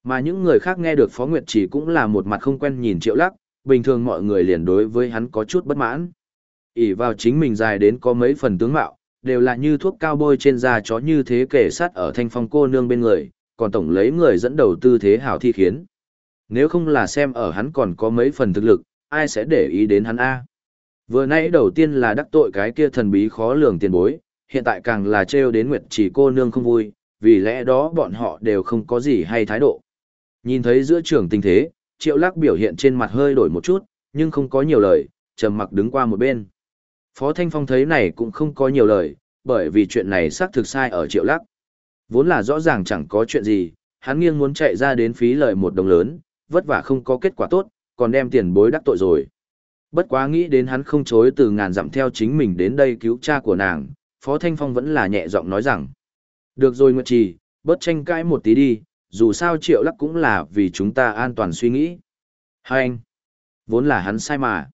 Mà những người khác nghe được Phó Nguyệt chỉ cũng là một mặt không quen nhìn Triệu Lắc, bình thường mọi người liền đối với hắn có chút bất mãn ỉ vào chính mình dài đến có mấy phần tướng mạo, đều là như thuốc cao bôi trên da chó như thế kể sát ở thanh phong cô nương bên người, còn tổng lấy người dẫn đầu tư thế hảo thi khiến. Nếu không là xem ở hắn còn có mấy phần thực lực, ai sẽ để ý đến hắn A. Vừa nãy đầu tiên là đắc tội cái kia thần bí khó lường tiền bối, hiện tại càng là trêu đến Nguyệt chỉ cô nương không vui, vì lẽ đó bọn họ đều không có gì hay thái độ. Nhìn thấy giữa trường tình thế, triệu lắc biểu hiện trên mặt hơi đổi một chút, nhưng không có nhiều lời, trầm mặc đứng qua một bên. Phó Thanh Phong thấy này cũng không có nhiều lời, bởi vì chuyện này xác thực sai ở triệu lắc. Vốn là rõ ràng chẳng có chuyện gì, hắn nghiêng muốn chạy ra đến phí lời một đồng lớn, vất vả không có kết quả tốt, còn đem tiền bối đắc tội rồi. Bất quá nghĩ đến hắn không chối từ ngàn dặm theo chính mình đến đây cứu cha của nàng, Phó Thanh Phong vẫn là nhẹ giọng nói rằng. Được rồi Nguyệt Trì, bớt tranh cãi một tí đi, dù sao triệu lắc cũng là vì chúng ta an toàn suy nghĩ. Hai anh, vốn là hắn sai mà.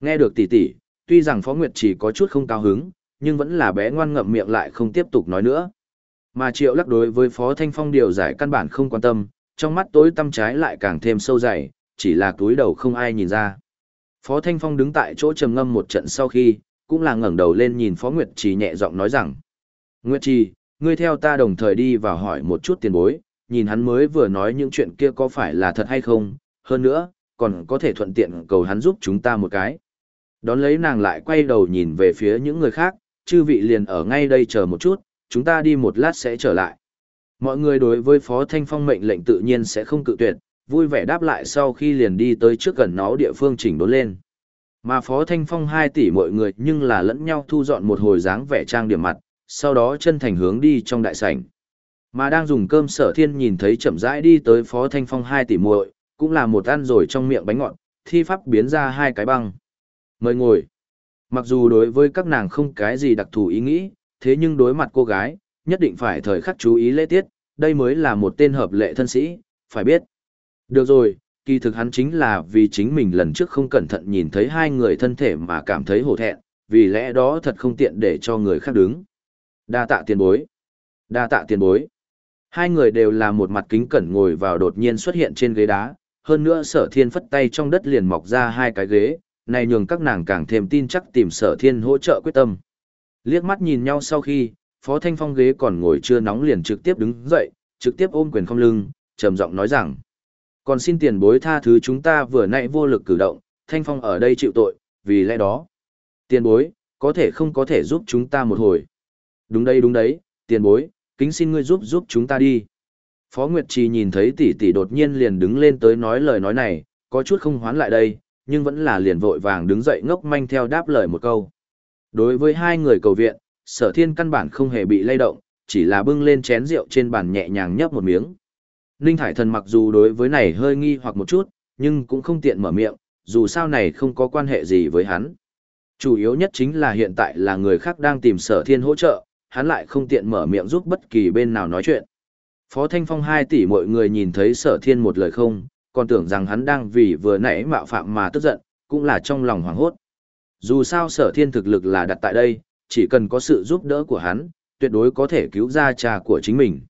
Nghe được tỷ tỷ, tuy rằng Phó Nguyệt chỉ có chút không cao hứng, nhưng vẫn là bé ngoan ngậm miệng lại không tiếp tục nói nữa. Mà triệu lắc đối với Phó Thanh Phong điều giải căn bản không quan tâm, trong mắt tối tâm trái lại càng thêm sâu dày, chỉ là túi đầu không ai nhìn ra. Phó Thanh Phong đứng tại chỗ trầm ngâm một trận sau khi, cũng là ngẩng đầu lên nhìn Phó Nguyệt Trì nhẹ giọng nói rằng. Nguyệt Trì, ngươi theo ta đồng thời đi vào hỏi một chút tiền bối, nhìn hắn mới vừa nói những chuyện kia có phải là thật hay không, hơn nữa, còn có thể thuận tiện cầu hắn giúp chúng ta một cái. Đón lấy nàng lại quay đầu nhìn về phía những người khác, chư vị liền ở ngay đây chờ một chút, chúng ta đi một lát sẽ trở lại. Mọi người đối với Phó Thanh Phong mệnh lệnh tự nhiên sẽ không cự tuyệt, vui vẻ đáp lại sau khi liền đi tới trước gần nó địa phương chỉnh đốn lên. Mà Phó Thanh Phong 2 tỷ mọi người nhưng là lẫn nhau thu dọn một hồi dáng vẻ trang điểm mặt, sau đó chân thành hướng đi trong đại sảnh. Mà đang dùng cơm sở thiên nhìn thấy chậm rãi đi tới Phó Thanh Phong 2 tỷ muội cũng là một ăn rồi trong miệng bánh ngọt, thi pháp biến ra hai cái băng. Mời ngồi. Mặc dù đối với các nàng không cái gì đặc thù ý nghĩ, thế nhưng đối mặt cô gái, nhất định phải thời khắc chú ý lễ tiết, đây mới là một tên hợp lệ thân sĩ, phải biết. Được rồi, kỳ thực hắn chính là vì chính mình lần trước không cẩn thận nhìn thấy hai người thân thể mà cảm thấy hổ thẹn, vì lẽ đó thật không tiện để cho người khác đứng. Đa tạ tiền bối. Đa tạ tiền bối. Hai người đều là một mặt kính cẩn ngồi vào đột nhiên xuất hiện trên ghế đá, hơn nữa sở thiên phất tay trong đất liền mọc ra hai cái ghế, này nhường các nàng càng thêm tin chắc tìm sở thiên hỗ trợ quyết tâm. Liếc mắt nhìn nhau sau khi, Phó Thanh Phong ghế còn ngồi chưa nóng liền trực tiếp đứng dậy, trực tiếp ôm quyền không lưng, trầm giọng nói rằng. Còn xin tiền bối tha thứ chúng ta vừa nãy vô lực cử động, Thanh Phong ở đây chịu tội, vì lẽ đó. Tiền bối, có thể không có thể giúp chúng ta một hồi. Đúng đây đúng đấy, tiền bối, kính xin ngươi giúp giúp chúng ta đi. Phó Nguyệt Trì nhìn thấy tỷ tỷ đột nhiên liền đứng lên tới nói lời nói này, có chút không hoán lại đây, nhưng vẫn là liền vội vàng đứng dậy ngốc manh theo đáp lời một câu. Đối với hai người cầu viện, sở thiên căn bản không hề bị lay động, chỉ là bưng lên chén rượu trên bàn nhẹ nhàng nhấp một miếng. Ninh Thải Thần mặc dù đối với này hơi nghi hoặc một chút, nhưng cũng không tiện mở miệng, dù sao này không có quan hệ gì với hắn. Chủ yếu nhất chính là hiện tại là người khác đang tìm sở thiên hỗ trợ, hắn lại không tiện mở miệng giúp bất kỳ bên nào nói chuyện. Phó Thanh Phong hai tỷ mọi người nhìn thấy sở thiên một lời không, còn tưởng rằng hắn đang vì vừa nãy mạo phạm mà tức giận, cũng là trong lòng hoảng hốt. Dù sao sở thiên thực lực là đặt tại đây, chỉ cần có sự giúp đỡ của hắn, tuyệt đối có thể cứu ra cha của chính mình.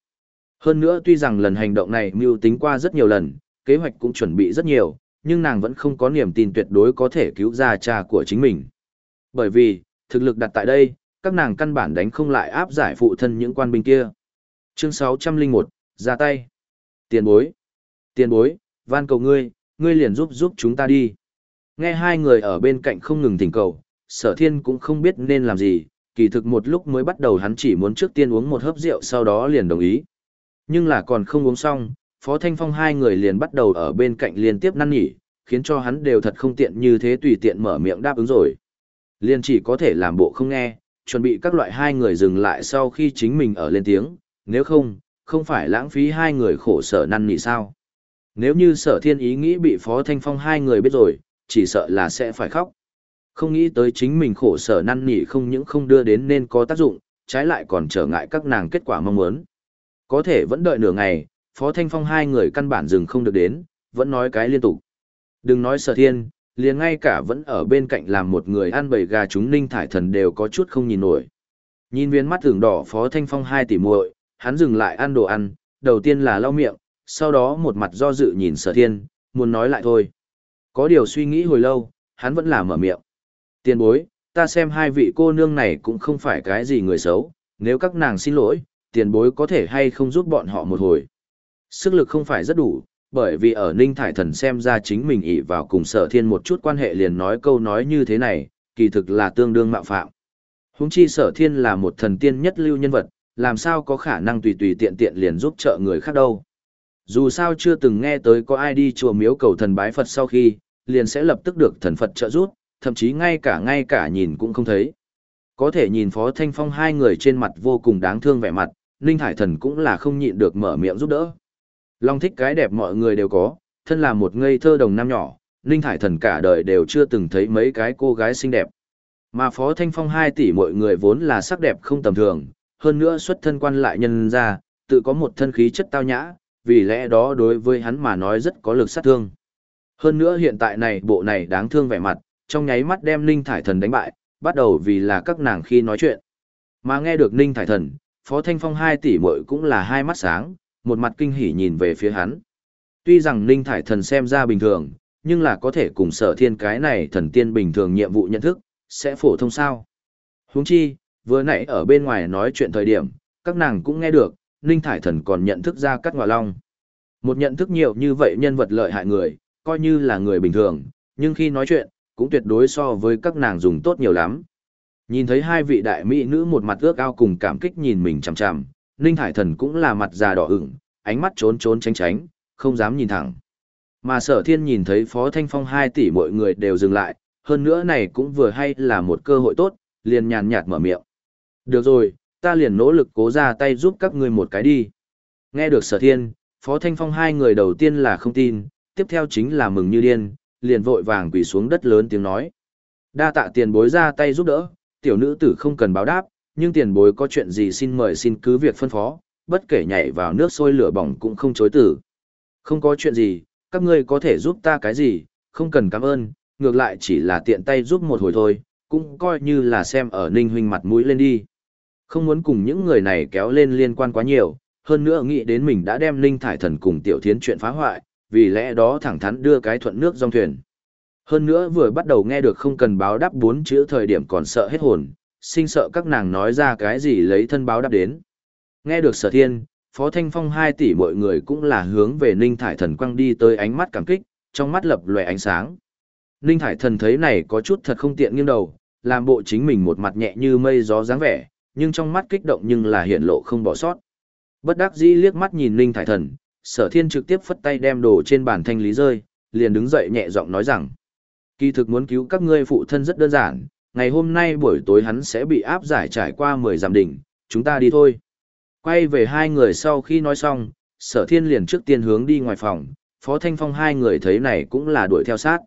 Hơn nữa tuy rằng lần hành động này mưu tính qua rất nhiều lần, kế hoạch cũng chuẩn bị rất nhiều, nhưng nàng vẫn không có niềm tin tuyệt đối có thể cứu ra cha của chính mình. Bởi vì, thực lực đặt tại đây, các nàng căn bản đánh không lại áp giải phụ thân những quan binh kia. Chương 601, ra tay. Tiền bối. Tiền bối, van cầu ngươi, ngươi liền giúp giúp chúng ta đi. Nghe hai người ở bên cạnh không ngừng thỉnh cầu, sở thiên cũng không biết nên làm gì, kỳ thực một lúc mới bắt đầu hắn chỉ muốn trước tiên uống một hớp rượu sau đó liền đồng ý. Nhưng là còn không uống xong, Phó Thanh Phong hai người liền bắt đầu ở bên cạnh liên tiếp năn nỉ, khiến cho hắn đều thật không tiện như thế tùy tiện mở miệng đáp ứng rồi. Liên chỉ có thể làm bộ không nghe, chuẩn bị các loại hai người dừng lại sau khi chính mình ở lên tiếng, nếu không, không phải lãng phí hai người khổ sở năn nỉ sao. Nếu như sở thiên ý nghĩ bị Phó Thanh Phong hai người biết rồi, chỉ sợ là sẽ phải khóc. Không nghĩ tới chính mình khổ sở năn nỉ không những không đưa đến nên có tác dụng, trái lại còn trở ngại các nàng kết quả mong muốn. Có thể vẫn đợi nửa ngày, Phó Thanh Phong hai người căn bản dừng không được đến, vẫn nói cái liên tục. Đừng nói sở thiên, liền ngay cả vẫn ở bên cạnh làm một người ăn bầy gà chúng ninh thải thần đều có chút không nhìn nổi. Nhìn viên mắt thường đỏ Phó Thanh Phong hai tỷ muội, hắn dừng lại ăn đồ ăn, đầu tiên là lau miệng, sau đó một mặt do dự nhìn sở thiên, muốn nói lại thôi. Có điều suy nghĩ hồi lâu, hắn vẫn là mở miệng. Tiền bối, ta xem hai vị cô nương này cũng không phải cái gì người xấu, nếu các nàng xin lỗi, tiền bối có thể hay không giúp bọn họ một hồi. Sức lực không phải rất đủ, bởi vì ở Ninh Thải Thần xem ra chính mình ỷ vào cùng sở thiên một chút quan hệ liền nói câu nói như thế này, kỳ thực là tương đương mạo phạm. Húng chi sở thiên là một thần tiên nhất lưu nhân vật, làm sao có khả năng tùy tùy tiện tiện liền giúp trợ người khác đâu. Dù sao chưa từng nghe tới có ai đi chùa miếu cầu thần bái Phật sau khi, liền sẽ lập tức được thần Phật trợ giúp, thậm chí ngay cả ngay cả nhìn cũng không thấy. Có thể nhìn Phó Thanh Phong hai người trên mặt vô cùng đáng thương vẻ mặt, Ninh Hải Thần cũng là không nhịn được mở miệng giúp đỡ. Long thích cái đẹp mọi người đều có, thân là một ngây thơ đồng nam nhỏ, Ninh Hải Thần cả đời đều chưa từng thấy mấy cái cô gái xinh đẹp. Mà Phó Thanh Phong hai tỷ mọi người vốn là sắc đẹp không tầm thường, hơn nữa xuất thân quan lại nhân ra, tự có một thân khí chất tao nhã, vì lẽ đó đối với hắn mà nói rất có lực sát thương. Hơn nữa hiện tại này bộ này đáng thương vẻ mặt, trong nháy mắt đem Ninh Thải Thần đánh bại, bắt đầu vì là các nàng khi nói chuyện. Mà nghe được Ninh Thải Thần, Phó Thanh Phong hai tỷ muội cũng là hai mắt sáng, một mặt kinh hỉ nhìn về phía hắn. Tuy rằng Ninh Thải Thần xem ra bình thường, nhưng là có thể cùng sở thiên cái này thần tiên bình thường nhiệm vụ nhận thức, sẽ phổ thông sao. Huống chi, vừa nãy ở bên ngoài nói chuyện thời điểm, các nàng cũng nghe được, Ninh Thải Thần còn nhận thức ra cắt ngọa long. Một nhận thức nhiều như vậy nhân vật lợi hại người, coi như là người bình thường, nhưng khi nói chuyện, cũng tuyệt đối so với các nàng dùng tốt nhiều lắm. Nhìn thấy hai vị đại mỹ nữ một mặt ước ao cùng cảm kích nhìn mình chằm chằm, Ninh Thải Thần cũng là mặt già đỏ ửng, ánh mắt trốn trốn tránh tránh, không dám nhìn thẳng. Mà sở thiên nhìn thấy Phó Thanh Phong hai tỷ mọi người đều dừng lại, hơn nữa này cũng vừa hay là một cơ hội tốt, liền nhàn nhạt mở miệng. Được rồi, ta liền nỗ lực cố ra tay giúp các ngươi một cái đi. Nghe được sở thiên, Phó Thanh Phong hai người đầu tiên là không tin, tiếp theo chính là mừng như điên, liền vội vàng quỳ xuống đất lớn tiếng nói. Đa tạ tiền bối ra tay giúp đỡ, tiểu nữ tử không cần báo đáp, nhưng tiền bối có chuyện gì xin mời xin cứ việc phân phó, bất kể nhảy vào nước sôi lửa bỏng cũng không chối tử. Không có chuyện gì, các ngươi có thể giúp ta cái gì, không cần cảm ơn, ngược lại chỉ là tiện tay giúp một hồi thôi, cũng coi như là xem ở ninh huynh mặt mũi lên đi. Không muốn cùng những người này kéo lên liên quan quá nhiều, hơn nữa nghĩ đến mình đã đem ninh thải thần cùng tiểu thiến chuyện phá hoại, vì lẽ đó thẳng thắn đưa cái thuận nước dòng thuyền. Hơn nữa vừa bắt đầu nghe được không cần báo đáp bốn chữ thời điểm còn sợ hết hồn, sinh sợ các nàng nói ra cái gì lấy thân báo đáp đến. Nghe được sở thiên, Phó Thanh Phong hai tỷ mọi người cũng là hướng về Ninh Thải Thần quăng đi tới ánh mắt cảm kích, trong mắt lập lòe ánh sáng. Ninh Thải Thần thấy này có chút thật không tiện nghiêng đầu, làm bộ chính mình một mặt nhẹ như mây gió dáng vẻ, nhưng trong mắt kích động nhưng là hiện lộ không bỏ sót. Bất đắc dĩ liếc mắt nhìn Ninh Thải Thần, sở thiên trực tiếp phất tay đem đồ trên bàn thanh lý rơi, liền đứng dậy nhẹ giọng nói rằng. Kỳ thực muốn cứu các ngươi phụ thân rất đơn giản, ngày hôm nay buổi tối hắn sẽ bị áp giải trải qua 10 giảm đỉnh, chúng ta đi thôi. Quay về hai người sau khi nói xong, sở thiên liền trước tiên hướng đi ngoài phòng, phó thanh phong hai người thấy này cũng là đuổi theo sát.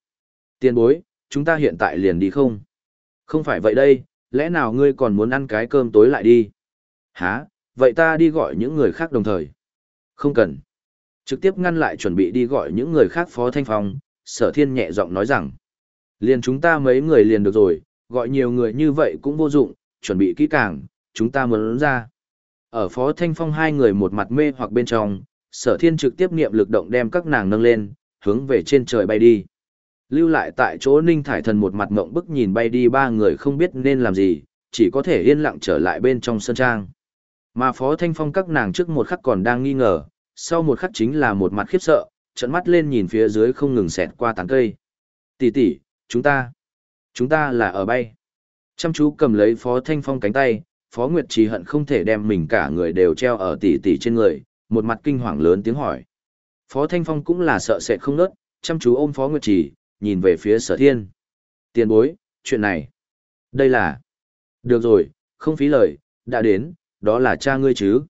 Tiên bối, chúng ta hiện tại liền đi không? Không phải vậy đây, lẽ nào ngươi còn muốn ăn cái cơm tối lại đi? Hả, vậy ta đi gọi những người khác đồng thời. Không cần. Trực tiếp ngăn lại chuẩn bị đi gọi những người khác phó thanh phong, sở thiên nhẹ giọng nói rằng. Liền chúng ta mấy người liền được rồi, gọi nhiều người như vậy cũng vô dụng, chuẩn bị kỹ càng, chúng ta muốn ra. Ở Phó Thanh Phong hai người một mặt mê hoặc bên trong, sở thiên trực tiếp niệm lực động đem các nàng nâng lên, hướng về trên trời bay đi. Lưu lại tại chỗ ninh thải thần một mặt mộng bức nhìn bay đi ba người không biết nên làm gì, chỉ có thể yên lặng trở lại bên trong sân trang. Mà Phó Thanh Phong các nàng trước một khắc còn đang nghi ngờ, sau một khắc chính là một mặt khiếp sợ, trận mắt lên nhìn phía dưới không ngừng xẹt qua tán cây. Tỷ tỷ, chúng ta, chúng ta là ở bay. Chăm chú cầm lấy Phó Thanh Phong cánh tay, Phó Nguyệt Trì hận không thể đem mình cả người đều treo ở tỷ tỷ trên người, một mặt kinh hoàng lớn tiếng hỏi. Phó Thanh Phong cũng là sợ sệt không nớt, chăm chú ôm Phó Nguyệt Trì, nhìn về phía sở thiên. Tiền bối, chuyện này. Đây là... Được rồi, không phí lời, đã đến, đó là cha ngươi chứ.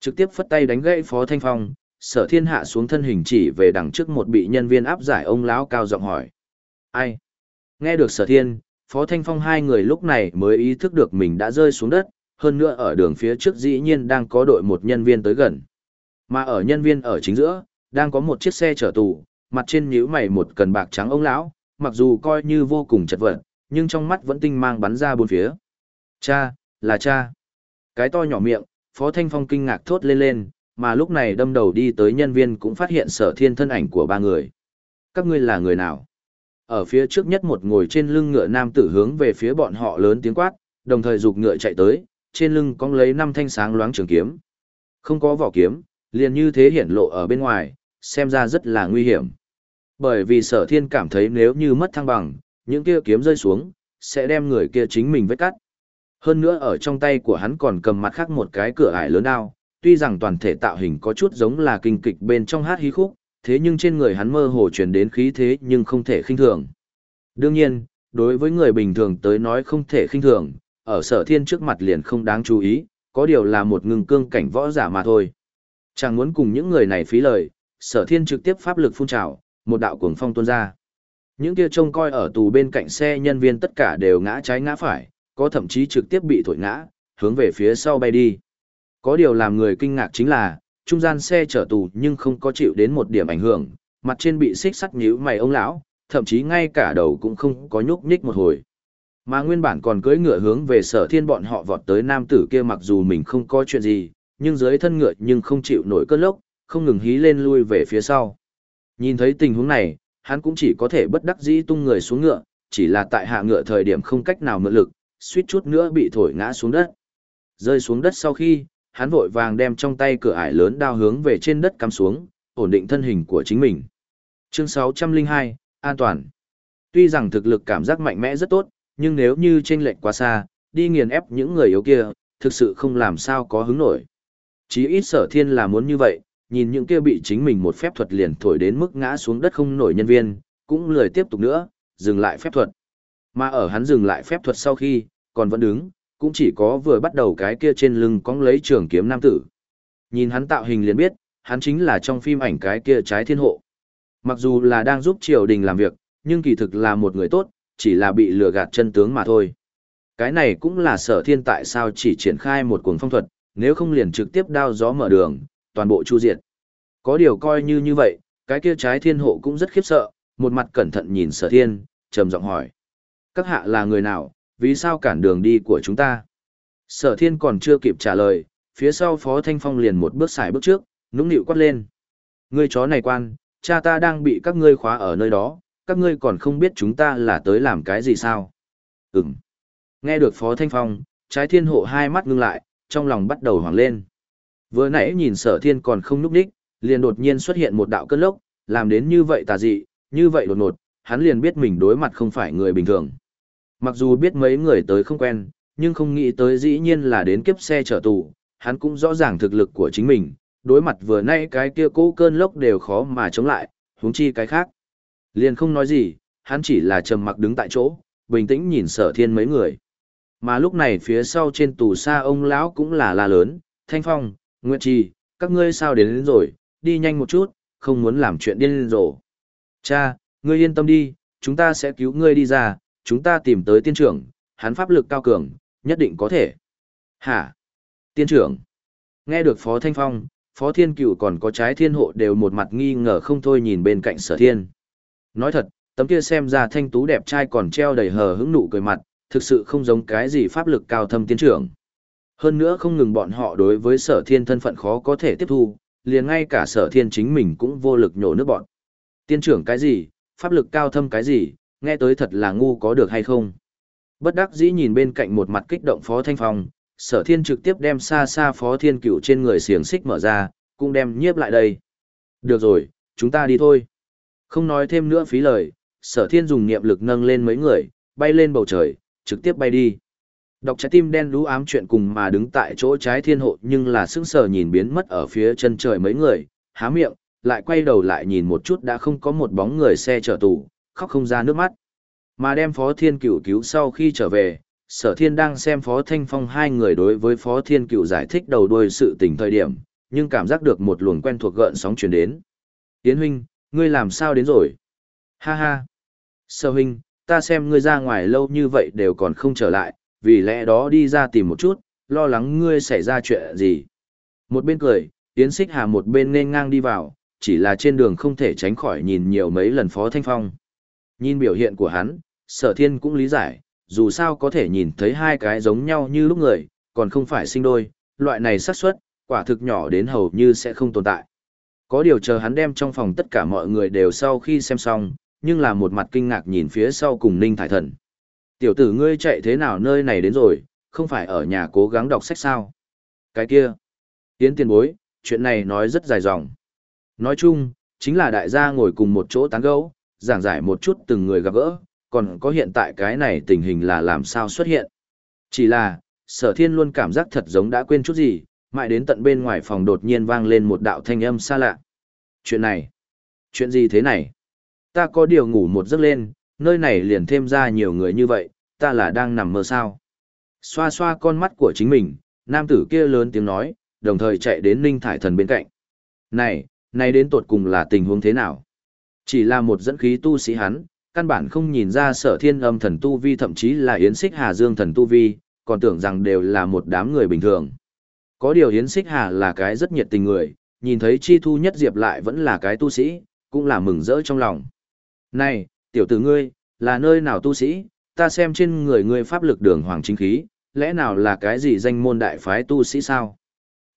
Trực tiếp phất tay đánh gãy Phó Thanh Phong, sở thiên hạ xuống thân hình chỉ về đằng trước một bị nhân viên áp giải ông lão cao giọng hỏi. Ai? Nghe được sở thiên, Phó Thanh Phong hai người lúc này mới ý thức được mình đã rơi xuống đất, hơn nữa ở đường phía trước dĩ nhiên đang có đội một nhân viên tới gần. Mà ở nhân viên ở chính giữa, đang có một chiếc xe chở tù, mặt trên nhíu mày một cần bạc trắng ông lão, mặc dù coi như vô cùng chật vật, nhưng trong mắt vẫn tinh mang bắn ra bốn phía. Cha, là cha. Cái to nhỏ miệng, Phó Thanh Phong kinh ngạc thốt lên lên, mà lúc này đâm đầu đi tới nhân viên cũng phát hiện sở thiên thân ảnh của ba người. Các ngươi là người nào? Ở phía trước nhất một ngồi trên lưng ngựa nam tử hướng về phía bọn họ lớn tiếng quát, đồng thời dục ngựa chạy tới, trên lưng cong lấy năm thanh sáng loáng trường kiếm. Không có vỏ kiếm, liền như thế hiển lộ ở bên ngoài, xem ra rất là nguy hiểm. Bởi vì sở thiên cảm thấy nếu như mất thăng bằng, những kia kiếm rơi xuống, sẽ đem người kia chính mình vết cắt. Hơn nữa ở trong tay của hắn còn cầm mặt khác một cái cửa ải lớn đao, tuy rằng toàn thể tạo hình có chút giống là kinh kịch bên trong hát hí khúc, thế nhưng trên người hắn mơ hồ truyền đến khí thế nhưng không thể khinh thường. Đương nhiên, đối với người bình thường tới nói không thể khinh thường, ở sở thiên trước mặt liền không đáng chú ý, có điều là một ngừng cương cảnh võ giả mà thôi. Chẳng muốn cùng những người này phí lời, sở thiên trực tiếp pháp lực phun trào, một đạo cuồng phong tuôn ra. Những kia trông coi ở tù bên cạnh xe nhân viên tất cả đều ngã trái ngã phải, có thậm chí trực tiếp bị thổi ngã, hướng về phía sau bay đi. Có điều làm người kinh ngạc chính là, trung gian xe chở tù nhưng không có chịu đến một điểm ảnh hưởng, mặt trên bị xích sắt nhíu mày ông lão, thậm chí ngay cả đầu cũng không có nhúc nhích một hồi. Mà nguyên bản còn cưỡi ngựa hướng về sở thiên bọn họ vọt tới nam tử kia mặc dù mình không có chuyện gì, nhưng dưới thân ngựa nhưng không chịu nổi cơn lốc, không ngừng hí lên lui về phía sau. Nhìn thấy tình huống này, hắn cũng chỉ có thể bất đắc dĩ tung người xuống ngựa, chỉ là tại hạ ngựa thời điểm không cách nào mượn lực, suýt chút nữa bị thổi ngã xuống đất. Rơi xuống đất sau khi, hắn vội vàng đem trong tay cửa ải lớn đao hướng về trên đất cắm xuống, ổn định thân hình của chính mình. Chương 602, An toàn. Tuy rằng thực lực cảm giác mạnh mẽ rất tốt, nhưng nếu như chênh lệch quá xa, đi nghiền ép những người yếu kia, thực sự không làm sao có hứng nổi. Chí ít sở thiên là muốn như vậy, nhìn những kia bị chính mình một phép thuật liền thổi đến mức ngã xuống đất không nổi nhân viên, cũng lười tiếp tục nữa, dừng lại phép thuật. Mà ở hắn dừng lại phép thuật sau khi, còn vẫn đứng, cũng chỉ có vừa bắt đầu cái kia trên lưng cong lấy trường kiếm nam tử. Nhìn hắn tạo hình liền biết, hắn chính là trong phim ảnh cái kia trái thiên hộ. Mặc dù là đang giúp triều đình làm việc, nhưng kỳ thực là một người tốt, chỉ là bị lừa gạt chân tướng mà thôi. Cái này cũng là sở thiên tại sao chỉ triển khai một cuồng phong thuật, nếu không liền trực tiếp đao gió mở đường, toàn bộ chu diệt. Có điều coi như như vậy, cái kia trái thiên hộ cũng rất khiếp sợ, một mặt cẩn thận nhìn sở thiên, trầm giọng hỏi. Các hạ là người nào, vì sao cản đường đi của chúng ta? Sở thiên còn chưa kịp trả lời, phía sau Phó Thanh Phong liền một bước xài bước trước, nũng nịu quát lên. Ngươi chó này quan, cha ta đang bị các ngươi khóa ở nơi đó, các ngươi còn không biết chúng ta là tới làm cái gì sao? Ừm. Nghe được Phó Thanh Phong, trái thiên hộ hai mắt ngưng lại, trong lòng bắt đầu hoảng lên. Vừa nãy nhìn sở thiên còn không núp đích, liền đột nhiên xuất hiện một đạo cơn lốc, làm đến như vậy tà dị, như vậy đột ngột, hắn liền biết mình đối mặt không phải người bình thường. Mặc dù biết mấy người tới không quen, nhưng không nghĩ tới dĩ nhiên là đến kiếp xe chở tù, hắn cũng rõ ràng thực lực của chính mình, đối mặt vừa nãy cái kia cố cơn lốc đều khó mà chống lại, huống chi cái khác. Liền không nói gì, hắn chỉ là trầm mặc đứng tại chỗ, bình tĩnh nhìn sở thiên mấy người. Mà lúc này phía sau trên tù xa ông lão cũng là la lớn, Thanh Phong, Nguyệt Trì, các ngươi sao đến, đến rồi, đi nhanh một chút, không muốn làm chuyện điên rồ. Cha, ngươi yên tâm đi, chúng ta sẽ cứu ngươi đi ra, chúng ta tìm tới tiên trưởng, hắn pháp lực cao cường, nhất định có thể. Hả? Tiên trưởng? Nghe được Phó Thanh Phong, Phó Thiên Cửu còn có trái thiên hộ đều một mặt nghi ngờ không thôi nhìn bên cạnh sở thiên. Nói thật, tấm kia xem ra thanh tú đẹp trai còn treo đầy hờ hững nụ cười mặt, thực sự không giống cái gì pháp lực cao thâm Tiên trưởng. Hơn nữa không ngừng bọn họ đối với sở thiên thân phận khó có thể tiếp thu, liền ngay cả sở thiên chính mình cũng vô lực nhổ nước bọn. Tiên trưởng cái gì, pháp lực cao thâm cái gì, nghe tới thật là ngu có được hay không. Bất đắc dĩ nhìn bên cạnh một mặt kích động Phó Thanh Phong, sở thiên trực tiếp đem xa xa Phó Thiên Cửu trên người xiềng xích mở ra, cũng đem nhiếp lại đây. Được rồi, chúng ta đi thôi. Không nói thêm nữa phí lời, sở thiên dùng niệm lực nâng lên mấy người, bay lên bầu trời, trực tiếp bay đi. Đọc trái tim đen đú ám chuyện cùng mà đứng tại chỗ trái thiên hộ nhưng là sững sờ nhìn biến mất ở phía chân trời mấy người, há miệng, lại quay đầu lại nhìn một chút đã không có một bóng người xe chở tù, khóc không ra nước mắt. Mà đem Phó Thiên Cửu cứu sau khi trở về, Sở Thiên đang xem Phó Thanh Phong hai người đối với Phó Thiên Cửu giải thích đầu đuôi sự tình thời điểm, nhưng cảm giác được một luồng quen thuộc gợn sóng truyền đến. Yến huynh, ngươi làm sao đến rồi? Ha ha. Sở huynh, ta xem ngươi ra ngoài lâu như vậy đều còn không trở lại, vì lẽ đó đi ra tìm một chút, lo lắng ngươi xảy ra chuyện gì. Một bên cười, Yến Xích Hà một bên nên ngang đi vào, chỉ là trên đường không thể tránh khỏi nhìn nhiều mấy lần Phó Thanh Phong. Nhìn biểu hiện của hắn, sở thiên cũng lý giải, dù sao có thể nhìn thấy hai cái giống nhau như lúc người, còn không phải sinh đôi, loại này xác suất quả thực nhỏ đến hầu như sẽ không tồn tại. Có điều chờ hắn đem trong phòng tất cả mọi người đều sau khi xem xong, nhưng là một mặt kinh ngạc nhìn phía sau cùng Ninh Thải Thần. Tiểu tử ngươi chạy thế nào nơi này đến rồi, không phải ở nhà cố gắng đọc sách sao? Cái kia, tiến tiền bối, chuyện này nói rất dài dòng. Nói chung, chính là đại gia ngồi cùng một chỗ tán gẫu, giảng giải một chút từng người gặp gỡ, còn có hiện tại cái này tình hình là làm sao xuất hiện. Chỉ là, sở thiên luôn cảm giác thật giống đã quên chút gì, mãi đến tận bên ngoài phòng đột nhiên vang lên một đạo thanh âm xa lạ. Chuyện này, chuyện gì thế này? Ta có điều ngủ một giấc lên, nơi này liền thêm ra nhiều người như vậy, ta là đang nằm mơ sao. Xoa xoa con mắt của chính mình, nam tử kia lớn tiếng nói, đồng thời chạy đến Ninh Thải Thần bên cạnh. Này, này đến tột cùng là tình huống thế nào? Chỉ là một dẫn khí tu sĩ hắn, căn bản không nhìn ra sở thiên âm thần tu vi thậm chí là yến xích hà dương thần tu vi, còn tưởng rằng đều là một đám người bình thường. Có điều yến xích hà là cái rất nhiệt tình người, nhìn thấy chi thu nhất diệp lại vẫn là cái tu sĩ, cũng là mừng rỡ trong lòng. Này, tiểu tử ngươi, là nơi nào tu sĩ, ta xem trên người ngươi pháp lực đường hoàng chính khí, lẽ nào là cái gì danh môn đại phái tu sĩ sao?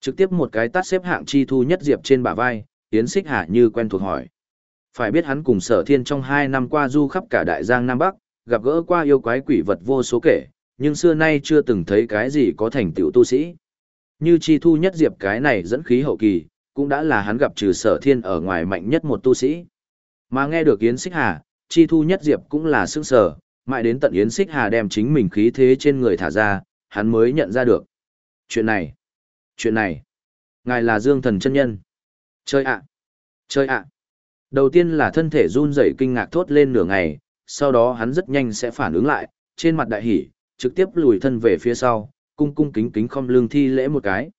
Trực tiếp một cái tát xếp hạng chi thu nhất diệp trên bả vai, Yến Xích Hà như quen thuộc hỏi. Phải biết hắn cùng sở thiên trong hai năm qua du khắp cả đại giang Nam Bắc, gặp gỡ qua yêu quái quỷ vật vô số kể, nhưng xưa nay chưa từng thấy cái gì có thành tựu tu sĩ. Như chi thu nhất diệp cái này dẫn khí hậu kỳ, cũng đã là hắn gặp trừ sở thiên ở ngoài mạnh nhất một tu sĩ. Mà nghe được Yến Xích Hà, chi thu nhất diệp cũng là sương sở, mãi đến tận Yến Xích Hà đem chính mình khí thế trên người thả ra, hắn mới nhận ra được. Chuyện này, chuyện này, ngài là Dương Thần chân Nhân. Chơi ạ, chơi ạ. Đầu tiên là thân thể run rẩy kinh ngạc thốt lên nửa ngày, sau đó hắn rất nhanh sẽ phản ứng lại, trên mặt đại hỉ, trực tiếp lùi thân về phía sau, cung cung kính kính không lương thi lễ một cái.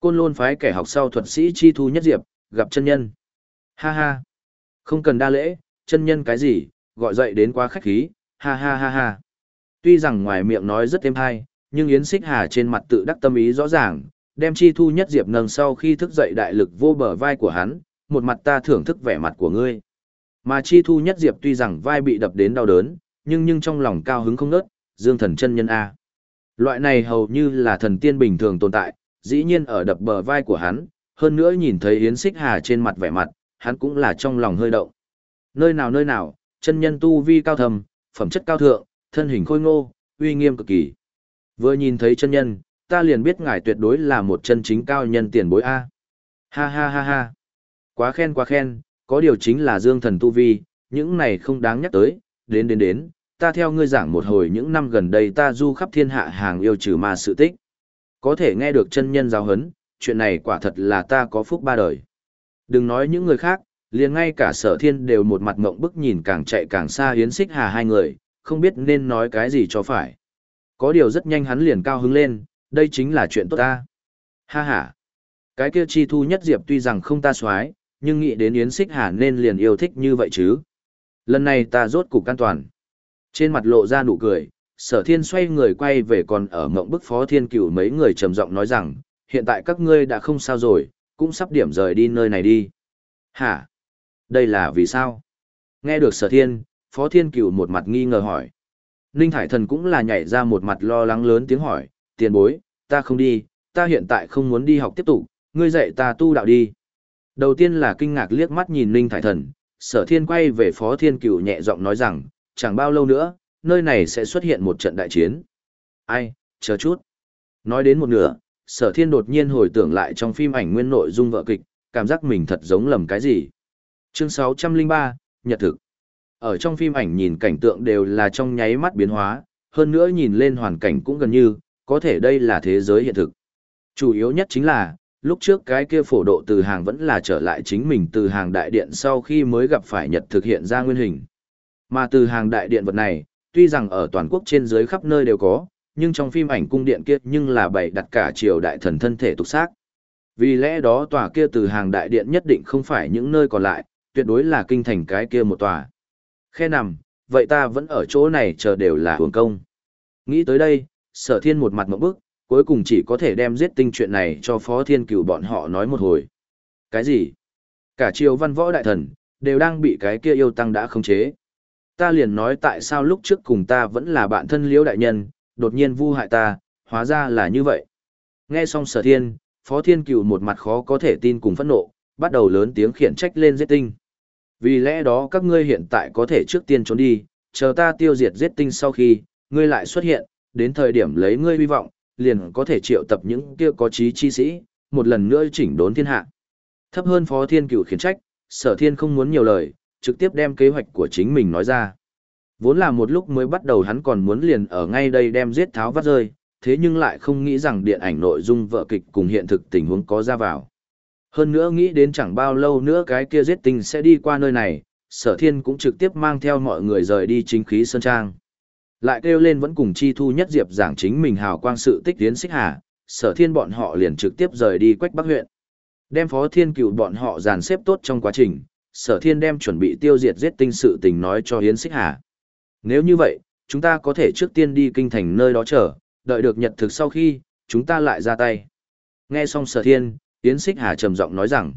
Côn lôn phái kẻ học sau thuật sĩ chi thu nhất diệp, gặp chân nhân. Ha ha. Không cần đa lễ, chân nhân cái gì, gọi dậy đến quá khách khí, ha ha ha ha. Tuy rằng ngoài miệng nói rất êm hay, nhưng Yến Xích Hà trên mặt tự đắc tâm ý rõ ràng, đem chi thu nhất diệp nâng sau khi thức dậy đại lực vô bờ vai của hắn, một mặt ta thưởng thức vẻ mặt của ngươi. Mà chi thu nhất diệp tuy rằng vai bị đập đến đau đớn, nhưng nhưng trong lòng cao hứng không nớt, dương thần chân nhân A. Loại này hầu như là thần tiên bình thường tồn tại, dĩ nhiên ở đập bờ vai của hắn, hơn nữa nhìn thấy Yến Xích Hà trên mặt vẻ mặt, hắn cũng là trong lòng hơi động. Nơi nào nơi nào, chân nhân tu vi cao thầm, phẩm chất cao thượng, thân hình khôi ngô, uy nghiêm cực kỳ. Vừa nhìn thấy chân nhân, ta liền biết ngài tuyệt đối là một chân chính cao nhân tiền bối A. Ha ha ha ha. Quá khen quá khen, có điều chính là dương thần tu vi, những này không đáng nhắc tới, đến đến đến, ta theo ngươi giảng một hồi những năm gần đây ta du khắp thiên hạ hàng yêu trừ ma sự tích. Có thể nghe được chân nhân giáo hấn, chuyện này quả thật là ta có phúc ba đời. Đừng nói những người khác, liền ngay cả sở thiên đều một mặt ngộng bức nhìn càng chạy càng xa hiến xích hà hai người, không biết nên nói cái gì cho phải. Có điều rất nhanh hắn liền cao hứng lên, đây chính là chuyện tốt ta. Ha ha. Cái kia chi thu nhất diệp tuy rằng không ta xoái, nhưng nghĩ đến Yến Xích Hà nên liền yêu thích như vậy chứ. Lần này ta rốt cục an toàn. Trên mặt lộ ra nụ cười, sở thiên xoay người quay về còn ở mộng bức phó thiên cửu mấy người trầm giọng nói rằng, hiện tại các ngươi đã không sao rồi, cũng sắp điểm rời đi nơi này đi. Hả? Đây là vì sao? Nghe được sở thiên, Phó Thiên Cửu một mặt nghi ngờ hỏi. Ninh Thải Thần cũng là nhảy ra một mặt lo lắng lớn tiếng hỏi, tiền bối, ta không đi, ta hiện tại không muốn đi học tiếp tục, ngươi dạy ta tu đạo đi. Đầu tiên là kinh ngạc liếc mắt nhìn Ninh Thải Thần, sở thiên quay về Phó Thiên Cửu nhẹ giọng nói rằng, chẳng bao lâu nữa, nơi này sẽ xuất hiện một trận đại chiến. Ai, chờ chút. Nói đến một nửa, sở thiên đột nhiên hồi tưởng lại trong phim ảnh nguyên nội dung vợ kịch, cảm giác mình thật giống lầm cái gì. Chương 603, Nhật thực. Ở trong phim ảnh nhìn cảnh tượng đều là trong nháy mắt biến hóa, hơn nữa nhìn lên hoàn cảnh cũng gần như, có thể đây là thế giới hiện thực. Chủ yếu nhất chính là, lúc trước cái kia phổ độ từ hàng vẫn là trở lại chính mình từ hàng đại điện sau khi mới gặp phải Nhật thực hiện ra nguyên hình. Mà từ hàng đại điện vật này, tuy rằng ở toàn quốc trên dưới khắp nơi đều có, nhưng trong phim ảnh cung điện kia nhưng là bày đặt cả triều đại thần thân thể tục xác. Vì lẽ đó tòa kia từ hàng đại điện nhất định không phải những nơi còn lại, tuyệt đối là kinh thành cái kia một tòa. Khe nằm, vậy ta vẫn ở chỗ này chờ đều là hưởng công. Nghĩ tới đây, sở thiên một mặt mẫu bức, cuối cùng chỉ có thể đem giết tinh chuyện này cho phó thiên cửu bọn họ nói một hồi. Cái gì? Cả triều văn võ đại thần, đều đang bị cái kia yêu tăng đã khống chế. Ta liền nói tại sao lúc trước cùng ta vẫn là bạn thân liễu đại nhân, đột nhiên vu hại ta, hóa ra là như vậy. Nghe xong sở thiên, phó thiên cửu một mặt khó có thể tin cùng phẫn nộ, bắt đầu lớn tiếng khiển trách lên giết tinh. Vì lẽ đó các ngươi hiện tại có thể trước tiên trốn đi, chờ ta tiêu diệt giết tinh sau khi, ngươi lại xuất hiện, đến thời điểm lấy ngươi hy vọng, liền có thể triệu tập những kia có trí chi sĩ, một lần nữa chỉnh đốn thiên hạ. Thấp hơn phó thiên cửu khiển trách, sở thiên không muốn nhiều lời, trực tiếp đem kế hoạch của chính mình nói ra. Vốn là một lúc mới bắt đầu hắn còn muốn liền ở ngay đây đem giết tháo vắt rơi, thế nhưng lại không nghĩ rằng điện ảnh nội dung vợ kịch cùng hiện thực tình huống có ra vào. Hơn nữa nghĩ đến chẳng bao lâu nữa cái kia giết tinh sẽ đi qua nơi này, sở thiên cũng trực tiếp mang theo mọi người rời đi chính khí Sơn Trang. Lại kêu lên vẫn cùng chi thu nhất diệp giảng chính mình hào quang sự tích tiến xích hà, sở thiên bọn họ liền trực tiếp rời đi quách bắc huyện. Đem phó thiên cựu bọn họ dàn xếp tốt trong quá trình, sở thiên đem chuẩn bị tiêu diệt giết tinh sự tình nói cho hiến xích hà. Nếu như vậy, chúng ta có thể trước tiên đi kinh thành nơi đó chờ, đợi được nhật thực sau khi, chúng ta lại ra tay. Nghe xong sở thiên, Yến Xích Hà trầm giọng nói rằng,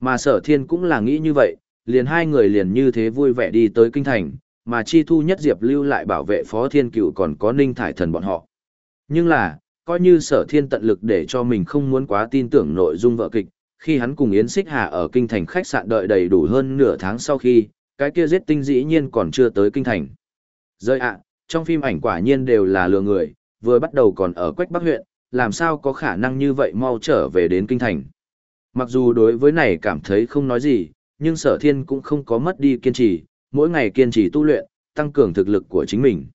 mà sở thiên cũng là nghĩ như vậy, liền hai người liền như thế vui vẻ đi tới kinh thành, mà chi thu nhất diệp lưu lại bảo vệ phó thiên cựu còn có ninh thải thần bọn họ. Nhưng là, coi như sở thiên tận lực để cho mình không muốn quá tin tưởng nội dung vợ kịch, khi hắn cùng Yến Xích Hà ở kinh thành khách sạn đợi đầy đủ hơn nửa tháng sau khi, cái kia giết tinh dĩ nhiên còn chưa tới kinh thành. Rơi ạ, trong phim ảnh quả nhiên đều là lừa người, vừa bắt đầu còn ở Quách Bắc huyện, làm sao có khả năng như vậy mau trở về đến kinh thành. Mặc dù đối với này cảm thấy không nói gì, nhưng sở thiên cũng không có mất đi kiên trì, mỗi ngày kiên trì tu luyện, tăng cường thực lực của chính mình.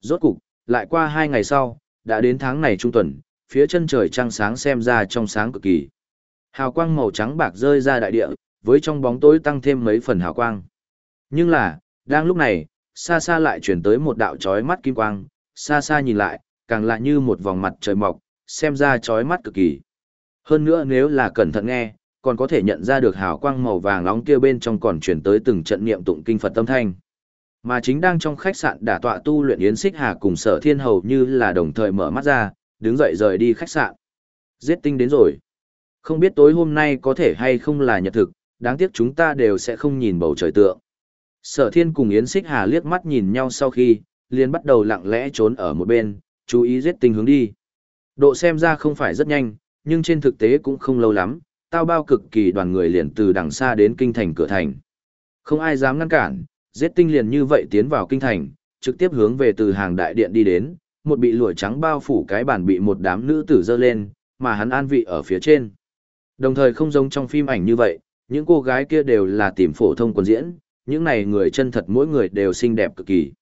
Rốt cục, lại qua hai ngày sau, đã đến tháng này trung tuần, phía chân trời trăng sáng xem ra trong sáng cực kỳ. Hào quang màu trắng bạc rơi ra đại địa, với trong bóng tối tăng thêm mấy phần hào quang. Nhưng là, đang lúc này, xa xa lại chuyển tới một đạo chói mắt kim quang, xa xa nhìn lại, càng lại như một vòng mặt trời mọc, xem ra chói mắt cực kỳ. Hơn nữa nếu là cẩn thận nghe, còn có thể nhận ra được hào quang màu vàng nóng kia bên trong còn chuyển tới từng trận niệm tụng kinh Phật tâm thanh. Mà chính đang trong khách sạn đả tọa tu luyện Yến Xích Hà cùng Sở Thiên hầu như là đồng thời mở mắt ra, đứng dậy rời đi khách sạn. Giết tinh đến rồi. Không biết tối hôm nay có thể hay không là nhật thực, đáng tiếc chúng ta đều sẽ không nhìn bầu trời tượng. Sở Thiên cùng Yến Xích Hà liếc mắt nhìn nhau sau khi, liền bắt đầu lặng lẽ trốn ở một bên, chú ý giết tinh hướng đi. Độ xem ra không phải rất nhanh, nhưng trên thực tế cũng không lâu lắm, tao bao cực kỳ đoàn người liền từ đằng xa đến kinh thành cửa thành. Không ai dám ngăn cản, giết tinh liền như vậy tiến vào kinh thành, trực tiếp hướng về từ hàng đại điện đi đến, một bị lụa trắng bao phủ cái bàn bị một đám nữ tử dơ lên, mà hắn an vị ở phía trên. Đồng thời không giống trong phim ảnh như vậy, những cô gái kia đều là tìm phổ thông quần diễn, những này người chân thật mỗi người đều xinh đẹp cực kỳ.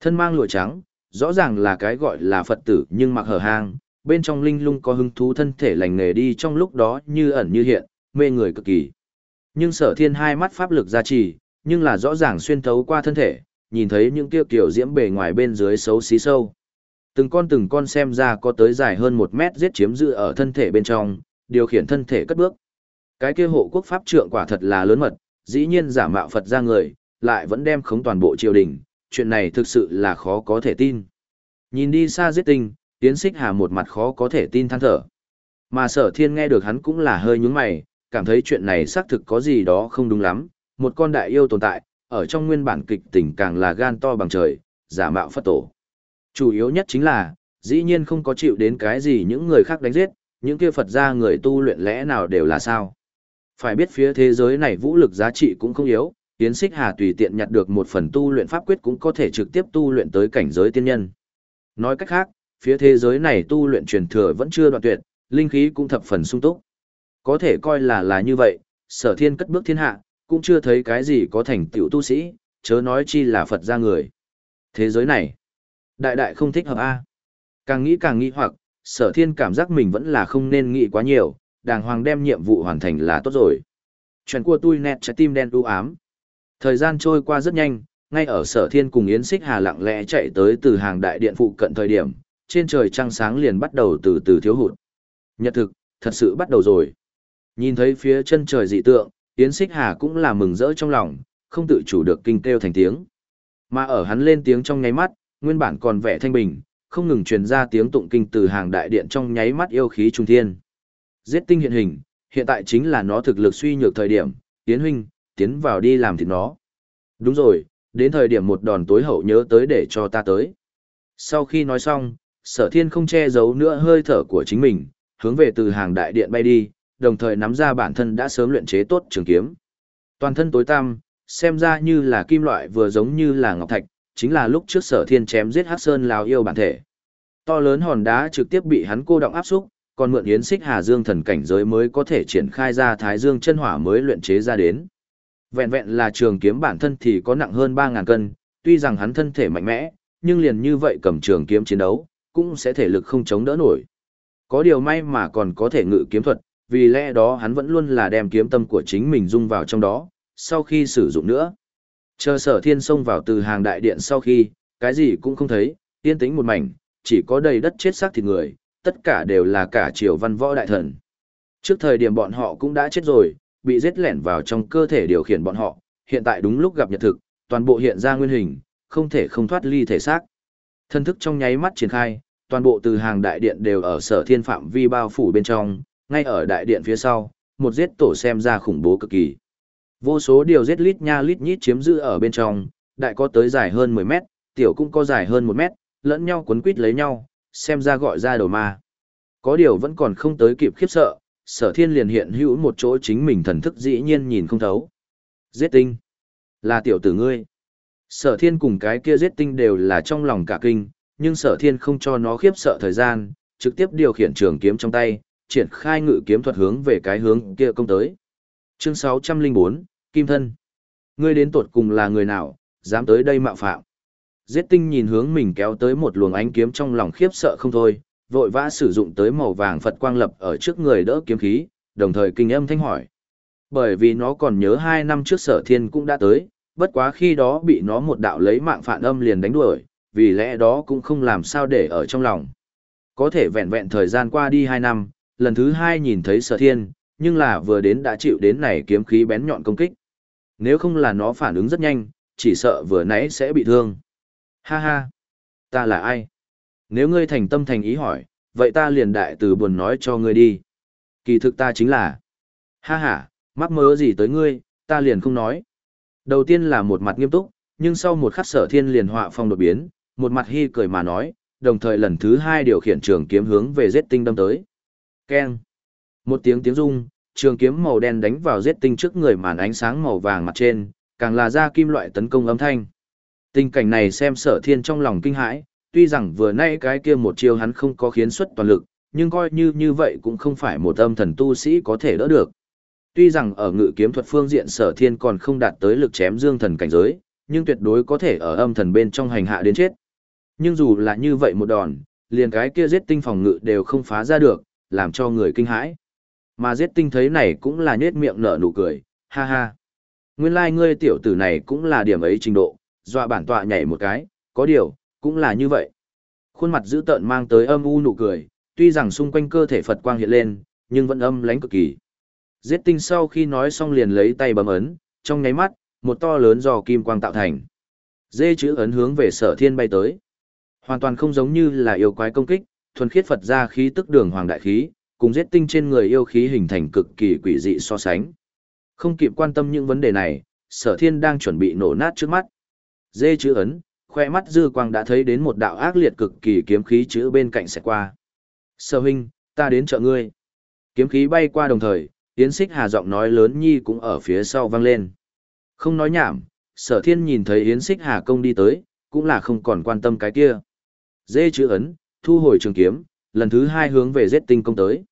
Thân mang lụa trắng, rõ ràng là cái gọi là Phật tử nhưng mặc hở hang, bên trong linh lung có hứng thú thân thể lành nghề đi trong lúc đó như ẩn như hiện, mê người cực kỳ. Nhưng sở thiên hai mắt pháp lực gia trì, nhưng là rõ ràng xuyên thấu qua thân thể, nhìn thấy những kia kiểu diễm bề ngoài bên dưới xấu xí sâu. Từng con từng con xem ra có tới dài hơn một mét giết chiếm giữ ở thân thể bên trong, điều khiển thân thể cất bước. Cái kia hộ quốc pháp trượng quả thật là lớn mật, dĩ nhiên giả mạo Phật ra người, lại vẫn đem khống toàn bộ triều đình, chuyện này thực sự là khó có thể tin. Nhìn đi xa giết tinh, Yến Xích Hà một mặt khó có thể tin than thở. Mà sở thiên nghe được hắn cũng là hơi nhướng mày, cảm thấy chuyện này xác thực có gì đó không đúng lắm, một con đại yêu tồn tại, ở trong nguyên bản kịch tình càng là gan to bằng trời, giả mạo Phật tổ. Chủ yếu nhất chính là, dĩ nhiên không có chịu đến cái gì những người khác đánh giết, những kia Phật gia người tu luyện lẽ nào đều là sao. Phải biết phía thế giới này vũ lực giá trị cũng không yếu, Yến Xích Hà tùy tiện nhặt được một phần tu luyện pháp quyết cũng có thể trực tiếp tu luyện tới cảnh giới tiên nhân. Nói cách khác, phía thế giới này tu luyện truyền thừa vẫn chưa đoạn tuyệt, linh khí cũng thập phần sung túc. Có thể coi là là như vậy, sở thiên cất bước thiên hạ, cũng chưa thấy cái gì có thành tựu tu sĩ, chớ nói chi là Phật ra người. Thế giới này, đại đại không thích hợp A. Càng nghĩ càng nghĩ hoặc, sở thiên cảm giác mình vẫn là không nên nghĩ quá nhiều, đàng hoàng đem nhiệm vụ hoàn thành là tốt rồi. Chuyện của tôi nét trái tim đen u ám. Thời gian trôi qua rất nhanh, ngay ở sở thiên cùng Yến Xích Hà lặng lẽ chạy tới từ hàng đại điện phụ cận thời điểm, trên trời trăng sáng liền bắt đầu từ từ thiếu hụt. Nhật thực, thật sự bắt đầu rồi. Nhìn thấy phía chân trời dị tượng, Yến Xích Hà cũng là mừng rỡ trong lòng, không tự chủ được kinh kêu thành tiếng. Mà ở hắn lên tiếng trong nháy mắt, nguyên bản còn vẻ thanh bình, không ngừng truyền ra tiếng tụng kinh từ hàng đại điện trong nháy mắt yêu khí trung thiên. Giết tinh hiện hình, hiện tại chính là nó thực lực suy nhược thời điểm, Yến huynh, tiến vào đi làm thịt nó. Đúng rồi, đến thời điểm một đòn tối hậu nhớ tới để cho ta tới. Sau khi nói xong, sở thiên không che giấu nữa hơi thở của chính mình, hướng về từ hàng đại điện bay đi, đồng thời nắm ra bản thân đã sớm luyện chế tốt trường kiếm. Toàn thân tối tăm, xem ra như là kim loại vừa giống như là ngọc thạch, chính là lúc trước sở thiên chém giết Hắc Sơn Lào yêu bản thể. To lớn hòn đá trực tiếp bị hắn cô động áp xúc, còn mượn yến xích hà dương thần cảnh giới mới có thể triển khai ra thái dương chân hỏa mới luyện chế ra đến. Vẹn vẹn là trường kiếm bản thân thì có nặng hơn 3.000 cân, tuy rằng hắn thân thể mạnh mẽ, nhưng liền như vậy cầm trường kiếm chiến đấu, cũng sẽ thể lực không chống đỡ nổi. Có điều may mà còn có thể ngự kiếm thuật, vì lẽ đó hắn vẫn luôn là đem kiếm tâm của chính mình dung vào trong đó, sau khi sử dụng nữa. Chờ sở thiên xông vào từ hàng đại điện sau khi, cái gì cũng không thấy, yên tĩnh một mảnh, chỉ có đầy đất chết xác thịt người, tất cả đều là cả triều văn võ đại thần. Trước thời điểm bọn họ cũng đã chết rồi, bị giết lẻn vào trong cơ thể điều khiển bọn họ, hiện tại đúng lúc gặp nhật thực, toàn bộ hiện ra nguyên hình, không thể không thoát ly thể xác. Thân thức trong nháy mắt triển khai, toàn bộ từ hàng đại điện đều ở sở thiên phạm vi bao phủ bên trong, ngay ở đại điện phía sau, một giết tổ xem ra khủng bố cực kỳ. Vô số điều giết lít nha lít nhít chiếm giữ ở bên trong, đại có tới dài hơn 10 mét, tiểu cũng có dài hơn 1 mét, lẫn nhau quấn quít lấy nhau, xem ra gọi ra đầu ma. Có điều vẫn còn không tới kịp khiếp sợ, sở thiên liền hiện hữu một chỗ chính mình thần thức dĩ nhiên nhìn không thấu. Giết tinh. Là tiểu tử ngươi. Sở thiên cùng cái kia giết tinh đều là trong lòng cả kinh, nhưng sở thiên không cho nó khiếp sợ thời gian, trực tiếp điều khiển trường kiếm trong tay, triển khai ngự kiếm thuật hướng về cái hướng kia công tới. Chương 604, Kim Thân. Ngươi đến tuột cùng là người nào, dám tới đây mạo phạm. Giết tinh nhìn hướng mình kéo tới một luồng ánh kiếm trong lòng khiếp sợ không thôi, vội vã sử dụng tới màu vàng Phật quang lập ở trước người đỡ kiếm khí, đồng thời kinh âm thanh hỏi. Bởi vì nó còn nhớ hai năm trước sở thiên cũng đã tới, bất quá khi đó bị nó một đạo lấy mạng phản âm liền đánh đuổi, vì lẽ đó cũng không làm sao để ở trong lòng. Có thể vẹn vẹn thời gian qua đi hai năm, lần thứ hai nhìn thấy sở thiên, nhưng là vừa đến đã chịu đến này kiếm khí bén nhọn công kích. Nếu không là nó phản ứng rất nhanh, chỉ sợ vừa nãy sẽ bị thương. Ha ha, ta là ai? Nếu ngươi thành tâm thành ý hỏi, vậy ta liền đại từ buồn nói cho ngươi đi. Kỳ thực ta chính là. Ha ha, mắc mớ gì tới ngươi, ta liền không nói. Đầu tiên là một mặt nghiêm túc, nhưng sau một khắc sở thiên liền họa phong đột biến, một mặt hy cười mà nói, đồng thời lần thứ hai điều khiển trường kiếm hướng về giết tinh đâm tới. Keng. Một tiếng tiếng rung, trường kiếm màu đen đánh vào giết tinh trước người màn ánh sáng màu vàng mặt trên, càng là ra kim loại tấn công âm thanh. Tình cảnh này xem sở thiên trong lòng kinh hãi, tuy rằng vừa nay cái kia một chiêu hắn không có khiến xuất toàn lực, nhưng coi như như vậy cũng không phải một âm thần tu sĩ có thể đỡ được. Tuy rằng ở ngự kiếm thuật phương diện sở thiên còn không đạt tới lực chém dương thần cảnh giới, nhưng tuyệt đối có thể ở âm thần bên trong hành hạ đến chết. Nhưng dù là như vậy một đòn, liền cái kia giết tinh phòng ngự đều không phá ra được, làm cho người kinh hãi. Mà giết tinh thấy này cũng là nhết miệng nở nụ cười, ha ha. Nguyên lai like ngươi tiểu tử này cũng là điểm ấy trình độ, dọa bản tọa nhảy một cái, có điều, cũng là như vậy. Khuôn mặt dữ tợn mang tới âm u nụ cười, tuy rằng xung quanh cơ thể Phật quang hiện lên, nhưng vẫn âm lánh cực kỳ. Giết tinh sau khi nói xong liền lấy tay bấm ấn, trong nháy mắt, một to lớn do kim quang tạo thành. Dê chữ ấn hướng về sở thiên bay tới. Hoàn toàn không giống như là yêu quái công kích, thuần khiết Phật ra khí tức đường hoàng đại khí, cùng giết tinh trên người yêu khí hình thành cực kỳ quỷ dị so sánh. Không kịp quan tâm những vấn đề này, sở thiên đang chuẩn bị nổ nát trước mắt. Dê chữ ấn, khoe mắt dư quang đã thấy đến một đạo ác liệt cực kỳ kiếm khí chữ bên cạnh sẽ qua. Sở huynh, ta đến trợ ngươi. Kiếm khí bay qua đồng thời, Yến Xích Hà giọng nói lớn nhi cũng ở phía sau vang lên. Không nói nhảm, sở thiên nhìn thấy Yến Xích Hà công đi tới, cũng là không còn quan tâm cái kia. Dê chữ ấn, thu hồi trường kiếm, lần thứ hai hướng về giết tinh công tới.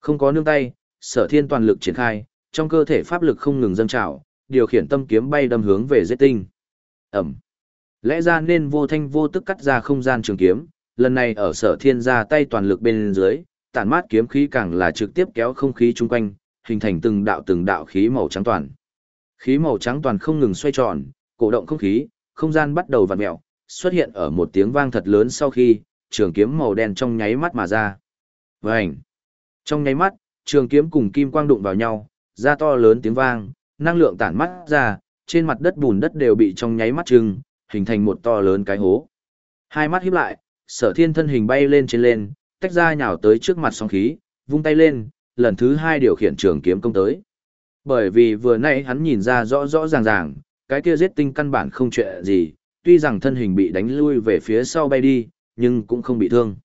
Không có nương tay, sở thiên toàn lực triển khai, trong cơ thể pháp lực không ngừng dâng trào, điều khiển tâm kiếm bay đâm hướng về giết tinh. Ẩm. Lẽ ra nên vô thanh vô tức cắt ra không gian trường kiếm, lần này ở sở thiên ra tay toàn lực bên dưới, tản mát kiếm khí càng là trực tiếp kéo không khí chung quanh, hình thành từng đạo từng đạo khí màu trắng toàn. Khí màu trắng toàn không ngừng xoay tròn, cổ động không khí, không gian bắt đầu vặn mèo, xuất hiện ở một tiếng vang thật lớn sau khi, trường kiếm màu đen trong nháy mắt mà ra. Vành! Trong nháy mắt, trường kiếm cùng kim quang đụng vào nhau, ra to lớn tiếng vang, năng lượng tản mắt ra, trên mặt đất bùn đất đều bị trong nháy mắt trừng, hình thành một to lớn cái hố. Hai mắt híp lại, sở thiên thân hình bay lên trên lên, tách ra nhào tới trước mặt sóng khí, vung tay lên, lần thứ hai điều khiển trường kiếm công tới. Bởi vì vừa nãy hắn nhìn ra rõ rõ ràng ràng, cái kia giết tinh căn bản không chuyện gì, tuy rằng thân hình bị đánh lui về phía sau bay đi, nhưng cũng không bị thương.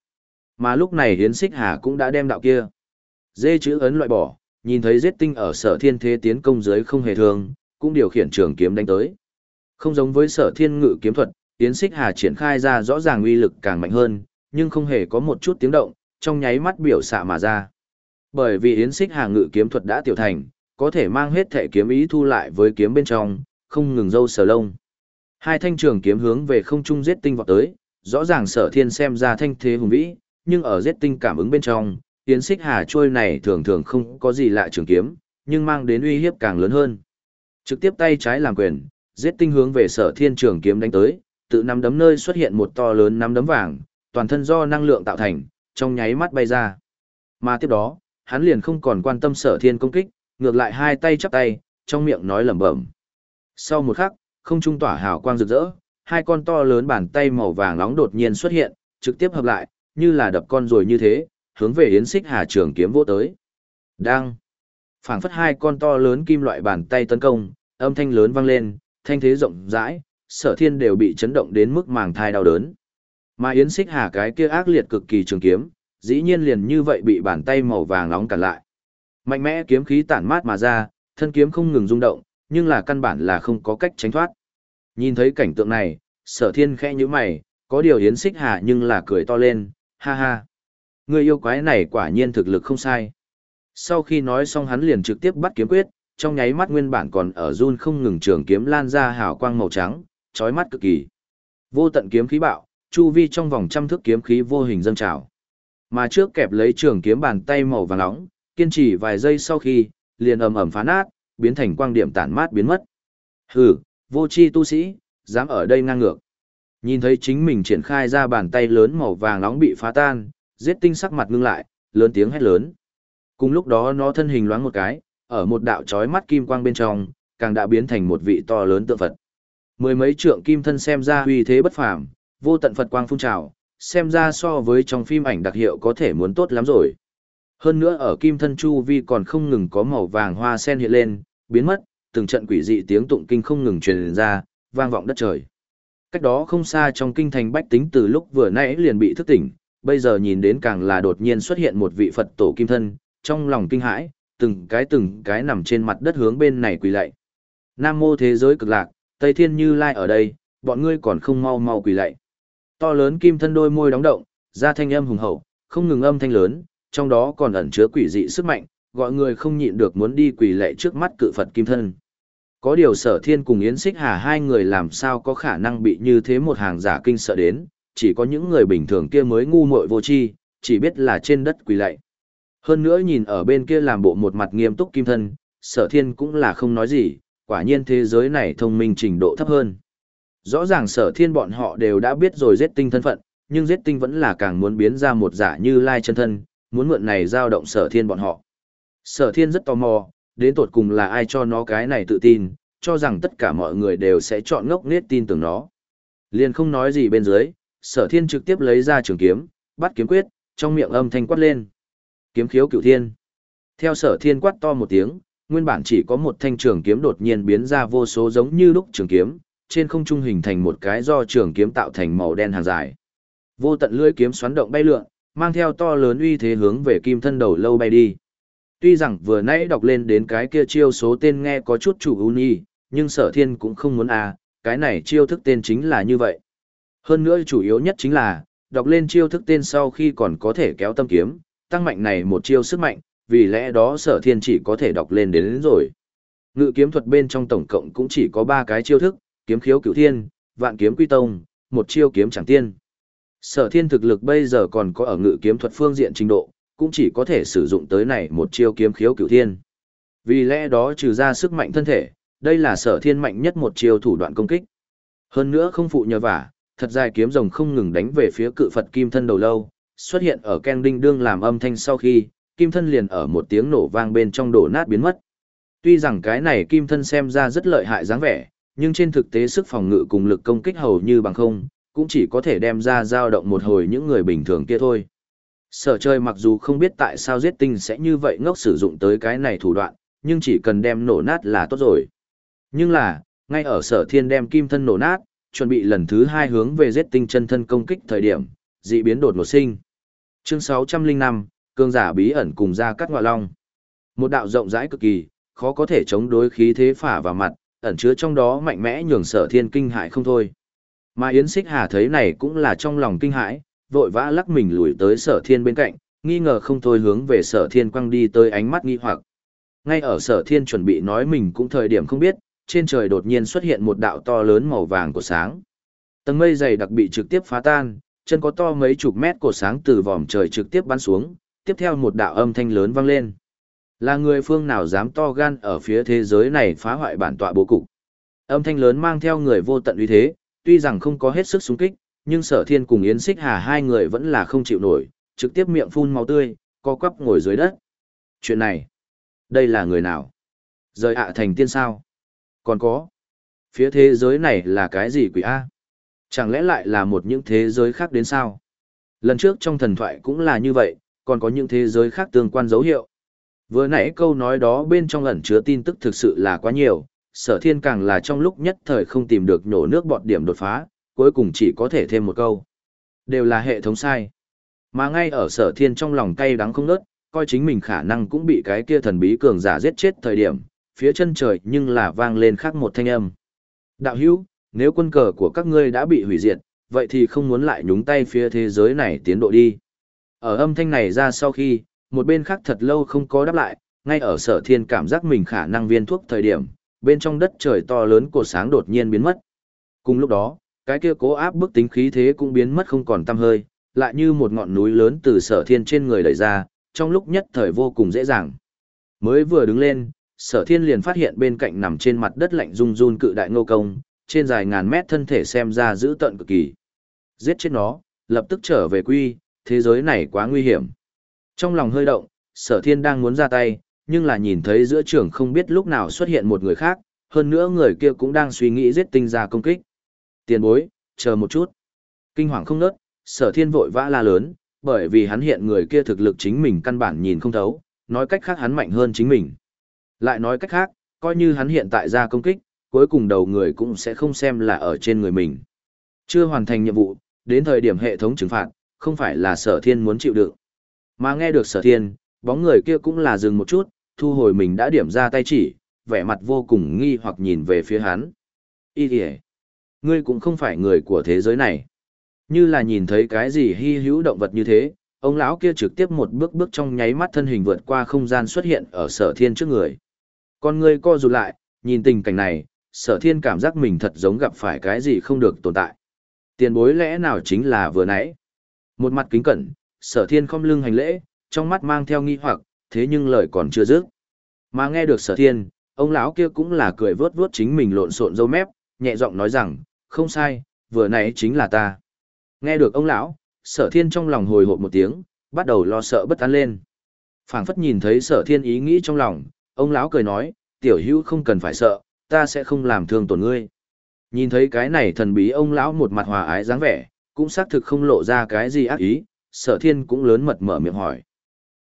Mà lúc này hiến xích hà cũng đã đem đạo kia. Dê chữ ấn loại bỏ, nhìn thấy giết tinh ở sở thiên thế tiến công dưới không hề thương, cũng điều khiển trường kiếm đánh tới. Không giống với sở thiên ngự kiếm thuật, hiến xích hà triển khai ra rõ ràng uy lực càng mạnh hơn, nhưng không hề có một chút tiếng động, trong nháy mắt biểu xạ mà ra. Bởi vì Yến Xích Hà ngự kiếm thuật đã tiểu thành, có thể mang hết thể kiếm ý thu lại với kiếm bên trong, không ngừng dâu sờ lông. Hai thanh trường kiếm hướng về không trung giết tinh vọt tới, rõ ràng sở thiên xem ra thanh thế hùng vĩ, nhưng ở giết tinh cảm ứng bên trong, Yến Xích Hà trôi này thường thường không có gì lạ trường kiếm, nhưng mang đến uy hiếp càng lớn hơn. Trực tiếp tay trái làm quyền, giết tinh hướng về sở thiên trường kiếm đánh tới, tự nắm đấm nơi xuất hiện một to lớn nắm đấm vàng, toàn thân do năng lượng tạo thành, trong nháy mắt bay ra. Mà tiếp đó, hắn liền không còn quan tâm sở thiên công kích, ngược lại hai tay chắp tay, trong miệng nói lẩm bẩm. Sau một khắc, không trung tỏa hào quang rực rỡ, hai con to lớn bàn tay màu vàng nóng đột nhiên xuất hiện, trực tiếp hợp lại, như là đập con rồi như thế, hướng về Yến Xích Hà trường kiếm vỗ tới. Đang phảng phất hai con to lớn kim loại bàn tay tấn công, âm thanh lớn vang lên, thanh thế rộng rãi, Sở Thiên đều bị chấn động đến mức màng thai đau đớn. Mà Yến Xích Hà cái kia ác liệt cực kỳ trường kiếm, dĩ nhiên liền như vậy bị bàn tay màu vàng nóng cản lại. Mạnh mẽ kiếm khí tản mát mà ra, thân kiếm không ngừng rung động, nhưng là căn bản là không có cách tránh thoát. Nhìn thấy cảnh tượng này, sở thiên khẽ như mày, có điều Yến Xích Hà nhưng là cười to lên, ha ha. Người yêu quái này quả nhiên thực lực không sai. Sau khi nói xong hắn liền trực tiếp bắt kiếm quyết, trong nháy mắt nguyên bản còn ở run không ngừng trường kiếm lan ra hào quang màu trắng, chói mắt cực kỳ. Vô tận kiếm khí bạo, chu vi trong vòng trăm thước kiếm khí vô hình dâng trào. Mà trước kẹp lấy trường kiếm bàn tay màu vàng nóng, kiên trì vài giây sau khi, liền ầm ầm phá nát, biến thành quang điểm tản mát biến mất. Hừ, vô chi tu sĩ, dám ở đây ngang ngược. Nhìn thấy chính mình triển khai ra bàn tay lớn màu vàng nóng bị phá tan, giết tinh sắc mặt ngưng lại, lớn tiếng hét lớn. Cùng lúc đó nó thân hình loáng một cái, ở một đạo chói mắt kim quang bên trong, càng đã biến thành một vị to lớn tượng Phật. Mười mấy trượng kim thân xem ra uy thế bất phàm, vô tận Phật quang phun trào, xem ra so với trong phim ảnh đặc hiệu có thể muốn tốt lắm rồi. Hơn nữa ở kim thân chu vi còn không ngừng có màu vàng hoa sen hiện lên, biến mất, từng trận quỷ dị tiếng tụng kinh không ngừng truyền ra, vang vọng đất trời. Cách đó không xa trong kinh thành bách tính từ lúc vừa nãy liền bị thức tỉnh, bây giờ nhìn đến càng là đột nhiên xuất hiện một vị Phật tổ kim thân, trong lòng kinh hãi, từng cái từng cái nằm trên mặt đất hướng bên này quỳ lạy. Nam mô thế giới cực lạc, Tây Thiên Như Lai ở đây, bọn ngươi còn không mau mau quỳ lạy. To lớn kim thân đôi môi đóng động, ra thanh âm hùng hậu, không ngừng âm thanh lớn, trong đó còn ẩn chứa quỷ dị sức mạnh, gọi người không nhịn được muốn đi quỳ lạy trước mắt cự Phật kim thân. Có điều sở thiên cùng Yến Xích Hà hai người làm sao có khả năng bị như thế một hàng giả kinh sợ đến, chỉ có những người bình thường kia mới ngu muội vô tri, chỉ biết là trên đất quỳ lạy. Hơn nữa nhìn ở bên kia làm bộ một mặt nghiêm túc kim thân, sở thiên cũng là không nói gì, quả nhiên thế giới này thông minh trình độ thấp hơn. Rõ ràng sở thiên bọn họ đều đã biết rồi giết tinh thân phận, nhưng giết tinh vẫn là càng muốn biến ra một giả như lai chân thân, muốn mượn này giao động sở thiên bọn họ. Sở thiên rất tò mò, đến tột cùng là ai cho nó cái này tự tin, cho rằng tất cả mọi người đều sẽ chọn ngốc nết tin tưởng nó. Liền không nói gì bên dưới, sở thiên trực tiếp lấy ra trường kiếm, bắt kiếm quyết, trong miệng âm thanh quát lên. Kiếm khiếu cửu thiên. Theo sở thiên quát to một tiếng, nguyên bản chỉ có một thanh trường kiếm đột nhiên biến ra vô số giống như lúc trường kiếm, trên không trung hình thành một cái do trường kiếm tạo thành màu đen hàng dài. Vô tận lưỡi kiếm xoắn động bay lượn, mang theo to lớn uy thế hướng về kim thân đầu lâu bay đi. Tuy rằng vừa nãy đọc lên đến cái kia chiêu số tên nghe có chút chủ uni, nhưng sở thiên cũng không muốn à, cái này chiêu thức tên chính là như vậy. Hơn nữa chủ yếu nhất chính là, đọc lên chiêu thức tên sau khi còn có thể kéo tâm kiếm, tăng mạnh này một chiêu sức mạnh, vì lẽ đó sở thiên chỉ có thể đọc lên đến, đến rồi. Ngự kiếm thuật bên trong tổng cộng cũng chỉ có 3 cái chiêu thức, kiếm khiếu cửu thiên, vạn kiếm quy tông, một chiêu kiếm chẳng tiên. Sở thiên thực lực bây giờ còn có ở ngự kiếm thuật phương diện trình độ, cũng chỉ có thể sử dụng tới này một chiêu kiếm khiếu cửu thiên. Vì lẽ đó trừ ra sức mạnh thân thể, đây là sở thiên mạnh nhất một chiêu thủ đoạn công kích. Hơn nữa không phụ nhờ vả, thật dài kiếm rồng không ngừng đánh về phía cự Phật kim thân đầu lâu, xuất hiện ở Keng đinh đương làm âm thanh sau khi, kim thân liền ở một tiếng nổ vang bên trong đổ nát biến mất. Tuy rằng cái này kim thân xem ra rất lợi hại dáng vẻ, nhưng trên thực tế sức phòng ngự cùng lực công kích hầu như bằng không, cũng chỉ có thể đem ra dao động một hồi những người bình thường kia thôi. Sở chơi mặc dù không biết tại sao giết tinh sẽ như vậy ngốc sử dụng tới cái này thủ đoạn, nhưng chỉ cần đem nổ nát là tốt rồi. Nhưng là, ngay ở sở thiên đem kim thân nổ nát, chuẩn bị lần thứ hai hướng về giết tinh chân thân công kích thời điểm, dị biến đột ngột sinh. Chương 605, cương giả bí ẩn cùng ra cắt ngọa long. Một đạo rộng rãi cực kỳ, khó có thể chống đối khí thế phả vào mặt, ẩn chứa trong đó mạnh mẽ nhường sở thiên kinh hại không thôi. Mà Yến Xích Hà thấy này cũng là trong lòng kinh hãi, vội vã lắc mình lùi tới sở thiên bên cạnh, nghi ngờ không thôi hướng về sở thiên quăng đi tới ánh mắt nghi hoặc. Ngay ở sở thiên chuẩn bị nói mình cũng thời điểm không biết, trên trời đột nhiên xuất hiện một đạo to lớn màu vàng của sáng. Tầng mây dày đặc bị trực tiếp phá tan, chân có to mấy chục mét của sáng từ vòm trời trực tiếp bắn xuống, tiếp theo một đạo âm thanh lớn vang lên. Là người phương nào dám to gan ở phía thế giới này phá hoại bản tọa bố cục. Âm thanh lớn mang theo người vô tận uy thế, tuy rằng không có hết sức súng kích, nhưng sở thiên cùng Yến Xích Hà hai người vẫn là không chịu nổi, trực tiếp miệng phun máu tươi, co quắp ngồi dưới đất. Chuyện này, đây là người nào? Rời ạ thành tiên sao? Còn có, phía thế giới này là cái gì quỷ A? Chẳng lẽ lại là một những thế giới khác đến sao? Lần trước trong thần thoại cũng là như vậy, còn có những thế giới khác tương quan dấu hiệu. Vừa nãy câu nói đó bên trong ẩn chứa tin tức thực sự là quá nhiều, sở thiên càng là trong lúc nhất thời không tìm được nhổ nước bọt điểm đột phá, cuối cùng chỉ có thể thêm một câu. Đều là hệ thống sai. Mà ngay ở sở thiên trong lòng cay đắng không nớt, coi chính mình khả năng cũng bị cái kia thần bí cường giả giết chết thời điểm, phía chân trời nhưng là vang lên khác một thanh âm. Đạo hữu, nếu quân cờ của các ngươi đã bị hủy diệt, vậy thì không muốn lại nhúng tay phía thế giới này tiến độ đi. Ở âm thanh này ra sau khi, một bên khác thật lâu không có đáp lại, ngay ở sở thiên cảm giác mình khả năng viên thuốc thời điểm, bên trong đất trời to lớn của sáng đột nhiên biến mất. Cùng lúc đó, cái kia cố áp bức tính khí thế cũng biến mất không còn tăm hơi, lại như một ngọn núi lớn từ sở thiên trên người đẩy ra, trong lúc nhất thời vô cùng dễ dàng. Mới vừa đứng lên, sở thiên liền phát hiện bên cạnh nằm trên mặt đất lạnh run run cự đại ngô công, trên dài ngàn mét thân thể xem ra dữ tận cực kỳ. Giết chết nó, lập tức trở về quy, thế giới này quá nguy hiểm. Trong lòng hơi động, sở thiên đang muốn ra tay, nhưng là nhìn thấy giữa trường không biết lúc nào xuất hiện một người khác, hơn nữa người kia cũng đang suy nghĩ giết tinh ra công kích. Tiền bối, chờ một chút. Kinh hoàng không nớt, sở thiên vội vã la lớn, bởi vì hắn hiện người kia thực lực chính mình căn bản nhìn không thấu, nói cách khác hắn mạnh hơn chính mình. Lại nói cách khác, coi như hắn hiện tại ra công kích, cuối cùng đầu người cũng sẽ không xem là ở trên người mình. Chưa hoàn thành nhiệm vụ, đến thời điểm hệ thống trừng phạt, không phải là sở thiên muốn chịu đựng. Mà nghe được sở thiên, bóng người kia cũng là dừng một chút, thu hồi mình đã điểm ra tay chỉ, vẻ mặt vô cùng nghi hoặc nhìn về phía hắn. Ý kìa, ngươi cũng không phải người của thế giới này. Như là nhìn thấy cái gì hy hữu động vật như thế, ông lão kia trực tiếp một bước bước trong nháy mắt thân hình vượt qua không gian xuất hiện ở sở thiên trước người. Con ngươi co rụt lại, nhìn tình cảnh này, sở thiên cảm giác mình thật giống gặp phải cái gì không được tồn tại. Tiền bối lẽ nào chính là vừa nãy. Một mặt kính cẩn, sở thiên không lưng hành lễ, trong mắt mang theo nghi hoặc, thế nhưng lời còn chưa dứt. Mà nghe được sở thiên, ông lão kia cũng là cười vớt vớt chính mình lộn xộn râu mép, nhẹ giọng nói rằng, không sai, vừa nãy chính là ta. Nghe được ông lão, sở thiên trong lòng hồi hộp một tiếng, bắt đầu lo sợ bất an lên. phảng phất nhìn thấy sở thiên ý nghĩ trong lòng, ông lão cười nói, tiểu hữu không cần phải sợ, ta sẽ không làm thương tổn ngươi. Nhìn thấy cái này thần bí ông lão một mặt hòa ái dáng vẻ, cũng xác thực không lộ ra cái gì ác ý, sở thiên cũng lớn mật mở miệng hỏi.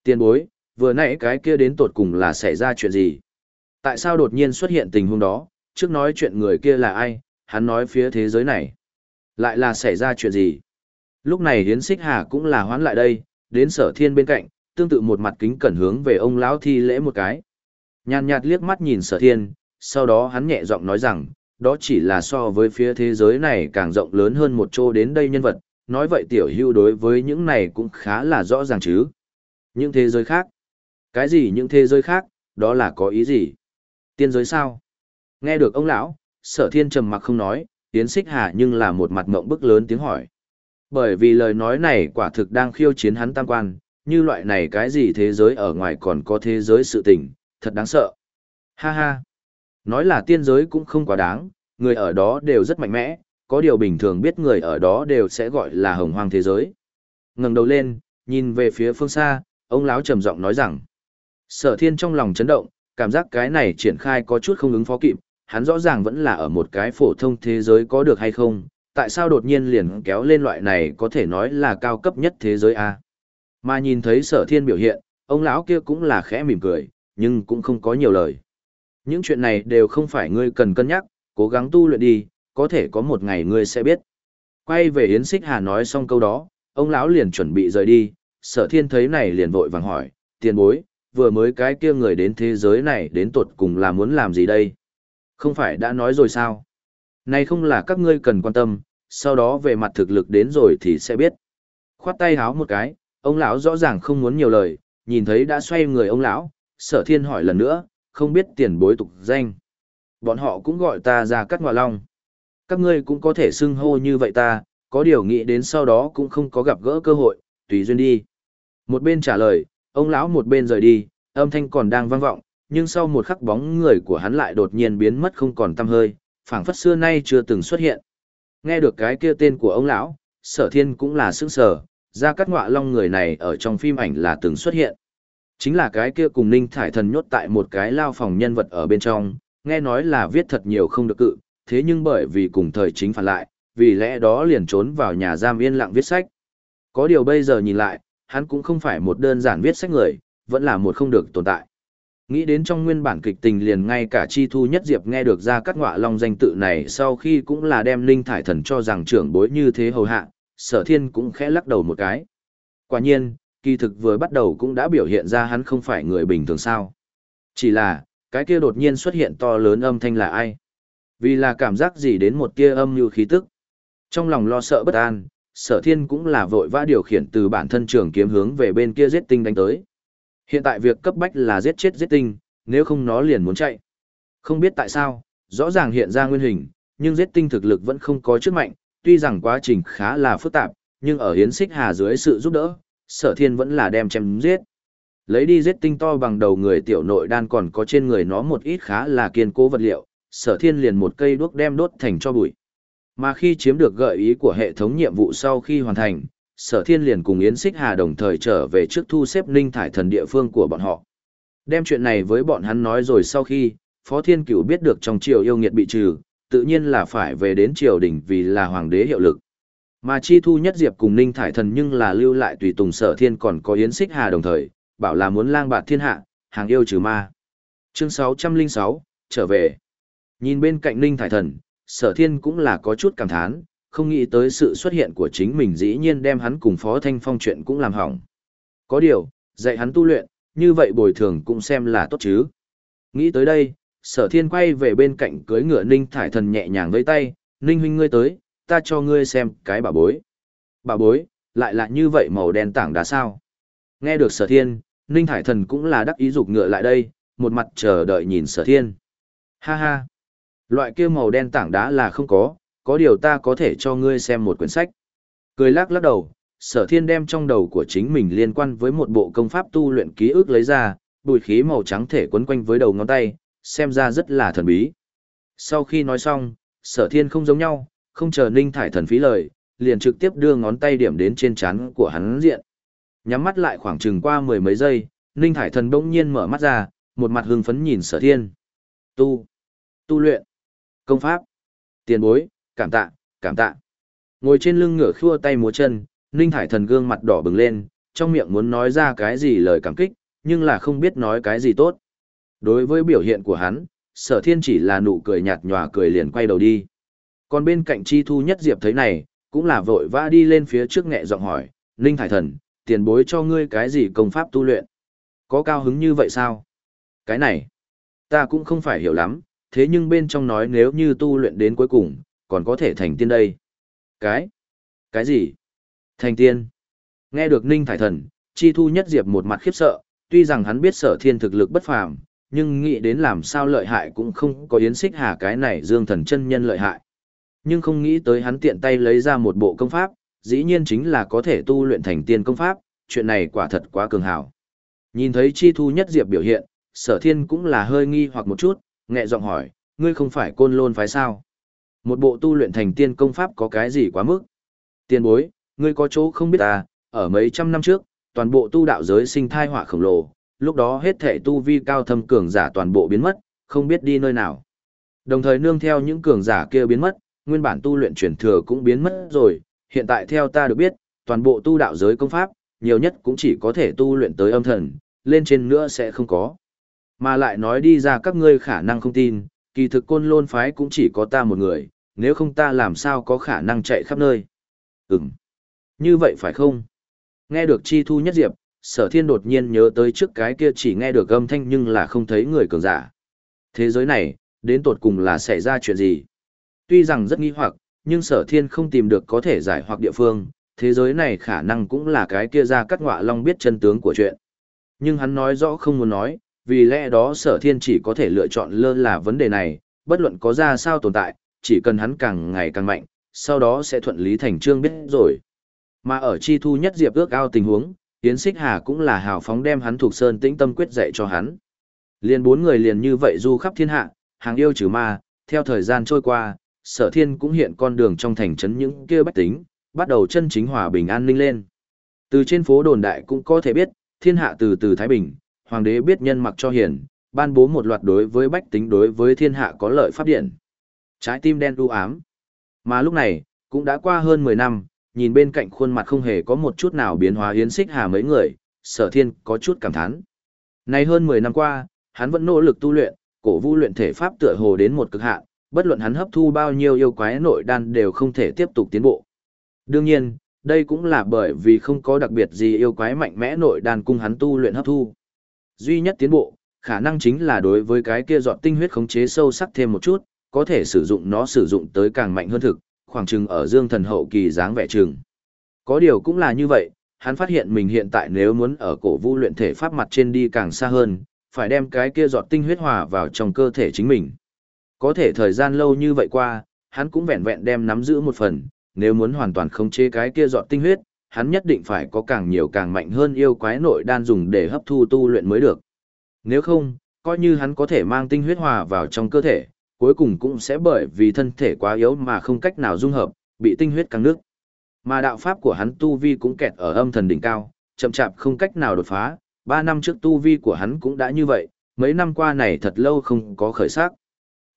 Tiên bối, vừa nãy cái kia đến tột cùng là xảy ra chuyện gì? Tại sao đột nhiên xuất hiện tình huống đó, trước nói chuyện người kia là ai, hắn nói phía thế giới này. Lại là xảy ra chuyện gì? Lúc này Hiến Xích Hà cũng là hoán lại đây, đến sở thiên bên cạnh, tương tự một mặt kính cẩn hướng về ông lão thi lễ một cái. Nhàn nhạt liếc mắt nhìn sở thiên, sau đó hắn nhẹ giọng nói rằng, đó chỉ là so với phía thế giới này càng rộng lớn hơn một chỗ đến đây nhân vật, nói vậy tiểu hưu đối với những này cũng khá là rõ ràng chứ. Những thế giới khác? Cái gì những thế giới khác, đó là có ý gì? Tiên giới sao? Nghe được ông lão, sở thiên trầm mặc không nói, tiến xích hà nhưng là một mặt mộng bức lớn tiếng hỏi. Bởi vì lời nói này quả thực đang khiêu chiến hắn tam quan, như loại này cái gì thế giới ở ngoài còn có thế giới sự tình, thật đáng sợ. Ha ha. Nói là tiên giới cũng không quá đáng, người ở đó đều rất mạnh mẽ, có điều bình thường biết người ở đó đều sẽ gọi là hồng hoang thế giới. ngẩng đầu lên, nhìn về phía phương xa, ông lão trầm giọng nói rằng. Sở thiên trong lòng chấn động, cảm giác cái này triển khai có chút không ứng phó kịp, hắn rõ ràng vẫn là ở một cái phổ thông thế giới có được hay không, tại sao đột nhiên liền kéo lên loại này có thể nói là cao cấp nhất thế giới a Mà nhìn thấy sở thiên biểu hiện, ông lão kia cũng là khẽ mỉm cười, nhưng cũng không có nhiều lời. Những chuyện này đều không phải ngươi cần cân nhắc, cố gắng tu luyện đi, có thể có một ngày ngươi sẽ biết. Quay về Yến Xích Hà nói xong câu đó, ông lão liền chuẩn bị rời đi, sở thiên thấy này liền vội vàng hỏi, tiền bối, vừa mới cái kia người đến thế giới này đến tuột cùng là muốn làm gì đây? Không phải đã nói rồi sao? Này không là các ngươi cần quan tâm, sau đó về mặt thực lực đến rồi thì sẽ biết. Khoát tay háo một cái, ông lão rõ ràng không muốn nhiều lời, nhìn thấy đã xoay người ông lão, sở thiên hỏi lần nữa, không biết tiền bối tục danh. Bọn họ cũng gọi ta ra cắt ngọa long. Các ngươi cũng có thể xưng hô như vậy ta, có điều nghĩ đến sau đó cũng không có gặp gỡ cơ hội, tùy duyên đi. Một bên trả lời, ông lão một bên rời đi, âm thanh còn đang vang vọng, nhưng sau một khắc bóng người của hắn lại đột nhiên biến mất không còn tăm hơi, phảng phất xưa nay chưa từng xuất hiện. Nghe được cái kia tên của ông lão, sở thiên cũng là sững sờ, ra cắt ngọa long người này ở trong phim ảnh là từng xuất hiện. Chính là cái kia cùng ninh thải thần nhốt tại một cái lao phòng nhân vật ở bên trong, nghe nói là viết thật nhiều không được cự, thế nhưng bởi vì cùng thời chính phản lại, vì lẽ đó liền trốn vào nhà giam yên lặng viết sách. Có điều bây giờ nhìn lại, hắn cũng không phải một đơn giản viết sách người, vẫn là một không được tồn tại. Nghĩ đến trong nguyên bản kịch tình liền ngay cả Chi Thu Nhất Diệp nghe được ra cắt ngọa long danh tự này sau khi cũng là đem Linh Thải Thần cho rằng trưởng bối như thế hầu hạ, sở thiên cũng khẽ lắc đầu một cái. Quả nhiên, kỳ thực vừa bắt đầu cũng đã biểu hiện ra hắn không phải người bình thường sao. Chỉ là, cái kia đột nhiên xuất hiện to lớn âm thanh là ai? Vì là cảm giác gì đến một kia âm như khí tức. Trong lòng lo sợ bất an, sở thiên cũng là vội vã điều khiển từ bản thân trường kiếm hướng về bên kia giết tinh đánh tới. Hiện tại việc cấp bách là giết chết giết tinh, nếu không nó liền muốn chạy. Không biết tại sao, rõ ràng hiện ra nguyên hình, nhưng giết tinh thực lực vẫn không có trước mạnh, tuy rằng quá trình khá là phức tạp, nhưng ở hiến xích hà dưới sự giúp đỡ, sở thiên vẫn là đem chém giết. Lấy đi giết tinh to bằng đầu người tiểu nội đan còn có trên người nó một ít khá là kiên cố vật liệu, sở thiên liền một cây đuốc đem đốt thành cho bụi. Mà khi chiếm được gợi ý của hệ thống nhiệm vụ sau khi hoàn thành, sở thiên liền cùng Yến Xích Hà đồng thời trở về trước thu xếp ninh thải thần địa phương của bọn họ. Đem chuyện này với bọn hắn nói rồi sau khi, Phó Thiên Cửu biết được trong triều yêu nghiệt bị trừ, tự nhiên là phải về đến triều đình vì là hoàng đế hiệu lực. Mà Chi Thu Nhất Diệp cùng Ninh Thải Thần nhưng là lưu lại tùy tùng sở thiên còn có Yến Xích Hà đồng thời, bảo là muốn lang bạt thiên hạ, hàng yêu trừ ma. Chương 606, trở về. Nhìn bên cạnh Ninh Thải Thần, sở thiên cũng là có chút cảm thán, không nghĩ tới sự xuất hiện của chính mình dĩ nhiên đem hắn cùng Phó Thanh Phong chuyện cũng làm hỏng. Có điều, dạy hắn tu luyện, như vậy bồi thường cũng xem là tốt chứ. Nghĩ tới đây, sở thiên quay về bên cạnh cưới ngựa Ninh Thải Thần nhẹ nhàng với tay, Ninh huynh ngươi tới, ta cho ngươi xem cái bà bối. Bà bối, lại là như vậy màu đen tảng đá sao. Nghe được sở thiên, Ninh Thải Thần cũng là đắc ý dục ngựa lại đây, một mặt chờ đợi nhìn sở thiên. Ha ha, loại kia màu đen tảng đá là không có, có điều ta có thể cho ngươi xem một quyển sách. Cười lắc lắc đầu, sở thiên đem trong đầu của chính mình liên quan với một bộ công pháp tu luyện ký ức lấy ra, bụi khí màu trắng thể quấn quanh với đầu ngón tay, xem ra rất là thần bí. Sau khi nói xong, sở thiên không giống nhau, không chờ ninh thải thần phí lời, liền trực tiếp đưa ngón tay điểm đến trên chán của hắn diện. Nhắm mắt lại khoảng chừng qua mười mấy giây, ninh thải thần bỗng nhiên mở mắt ra, một mặt hưng phấn nhìn sở thiên. Tu, tu luyện, công pháp, tiền bối, cảm tạ, cảm tạ. Ngồi trên lưng ngựa khua tay múa chân, Ninh Thải Thần gương mặt đỏ bừng lên, trong miệng muốn nói ra cái gì lời cảm kích, nhưng là không biết nói cái gì tốt. Đối với biểu hiện của hắn, sở thiên chỉ là nụ cười nhạt nhòa cười liền quay đầu đi. Còn bên cạnh chi thu nhất diệp thấy này, cũng là vội vã đi lên phía trước nghẹ giọng hỏi, Ninh Thải Thần, tiền bối cho ngươi cái gì công pháp tu luyện? Có cao hứng như vậy sao? Cái này, ta cũng không phải hiểu lắm, thế nhưng bên trong nói nếu như tu luyện đến cuối cùng, còn có thể thành tiên đây. Cái? Cái gì? Thành tiên. Nghe được Ninh Thải Thần, Chi Thu Nhất Diệp một mặt khiếp sợ, tuy rằng hắn biết sở thiên thực lực bất phàm, nhưng nghĩ đến làm sao lợi hại cũng không có yến xích hà cái này dương thần chân nhân lợi hại. Nhưng không nghĩ tới hắn tiện tay lấy ra một bộ công pháp, dĩ nhiên chính là có thể tu luyện thành tiên công pháp, chuyện này quả thật quá cường hảo. Nhìn thấy Chi Thu Nhất Diệp biểu hiện, sở thiên cũng là hơi nghi hoặc một chút, nhẹ giọng hỏi, ngươi không phải côn lôn phái sao? Một bộ tu luyện thành tiên công pháp có cái gì quá mức? Tiên bối, ngươi có chỗ không biết ta, ở mấy trăm năm trước, toàn bộ tu đạo giới sinh thai họa khổng lồ, lúc đó hết thể tu vi cao thâm cường giả toàn bộ biến mất, không biết đi nơi nào. Đồng thời nương theo những cường giả kia biến mất, nguyên bản tu luyện truyền thừa cũng biến mất rồi, hiện tại theo ta được biết, toàn bộ tu đạo giới công pháp, nhiều nhất cũng chỉ có thể tu luyện tới âm thần, lên trên nữa sẽ không có. Mà lại nói đi ra các ngươi khả năng không tin, kỳ thực côn lôn phái cũng chỉ có ta một người, nếu không ta làm sao có khả năng chạy khắp nơi. Ừm. Như vậy phải không? Nghe được chi thu nhất diệp, sở thiên đột nhiên nhớ tới trước cái kia chỉ nghe được âm thanh nhưng là không thấy người cường giả. Thế giới này, đến tột cùng là xảy ra chuyện gì? Tuy rằng rất nghi hoặc, nhưng sở thiên không tìm được có thể giải hoặc địa phương, thế giới này khả năng cũng là cái kia ra cắt ngọa long biết chân tướng của chuyện. Nhưng hắn nói rõ không muốn nói, vì lẽ đó sở thiên chỉ có thể lựa chọn lơ là vấn đề này, bất luận có ra sao tồn tại, chỉ cần hắn càng ngày càng mạnh, sau đó sẽ thuận lý thành trương biết rồi. Mà ở chi thu nhất diệp ước ao tình huống, Yến Xích Hà cũng là hào phóng đem hắn thuộc sơn tĩnh tâm quyết dạy cho hắn. Liền bốn người liền như vậy du khắp thiên hạ, hàng yêu trừ ma, theo thời gian trôi qua, sở thiên cũng hiện con đường trong thành trấn những kia bách tính, bắt đầu chân chính hòa bình an ninh lên. Từ trên phố đồn đại cũng có thể biết, thiên hạ từ từ Thái Bình, hoàng đế biết nhân mặc cho hiền, ban bố một loạt đối với bách tính đối với thiên hạ có lợi pháp điện. Trái tim đen u ám. Mà lúc này, cũng đã qua hơn 10 năm, nhìn bên cạnh khuôn mặt không hề có một chút nào biến hóa hiến xích hà mấy người, sở thiên có chút cảm thán. Nay hơn 10 năm qua, hắn vẫn nỗ lực tu luyện, cổ vũ luyện thể pháp tựa hồ đến một cực hạn, bất luận hắn hấp thu bao nhiêu yêu quái nội đan đều không thể tiếp tục tiến bộ. Đương nhiên, đây cũng là bởi vì không có đặc biệt gì yêu quái mạnh mẽ nội đan cung hắn tu luyện hấp thu. Duy nhất tiến bộ, khả năng chính là đối với cái kia dọn tinh huyết khống chế sâu sắc thêm một chút, có thể sử dụng nó sử dụng tới càng mạnh hơn thực, khoảng chừng ở dương thần hậu kỳ dáng vẻ chừng. Có điều cũng là như vậy, hắn phát hiện mình hiện tại nếu muốn ở cổ vũ luyện thể pháp mặt trên đi càng xa hơn, phải đem cái kia giọt tinh huyết hòa vào trong cơ thể chính mình. Có thể thời gian lâu như vậy qua, hắn cũng vẹn vẹn đem nắm giữ một phần, nếu muốn hoàn toàn khống chế cái kia giọt tinh huyết, hắn nhất định phải có càng nhiều càng mạnh hơn yêu quái nội đan dùng để hấp thu tu luyện mới được. Nếu không, coi như hắn có thể mang tinh huyết hòa vào trong cơ thể, cuối cùng cũng sẽ bởi vì thân thể quá yếu mà không cách nào dung hợp, bị tinh huyết căng nước. Mà đạo pháp của hắn tu vi cũng kẹt ở âm thần đỉnh cao, chậm chạp không cách nào đột phá, ba năm trước tu vi của hắn cũng đã như vậy, mấy năm qua này thật lâu không có khởi sắc.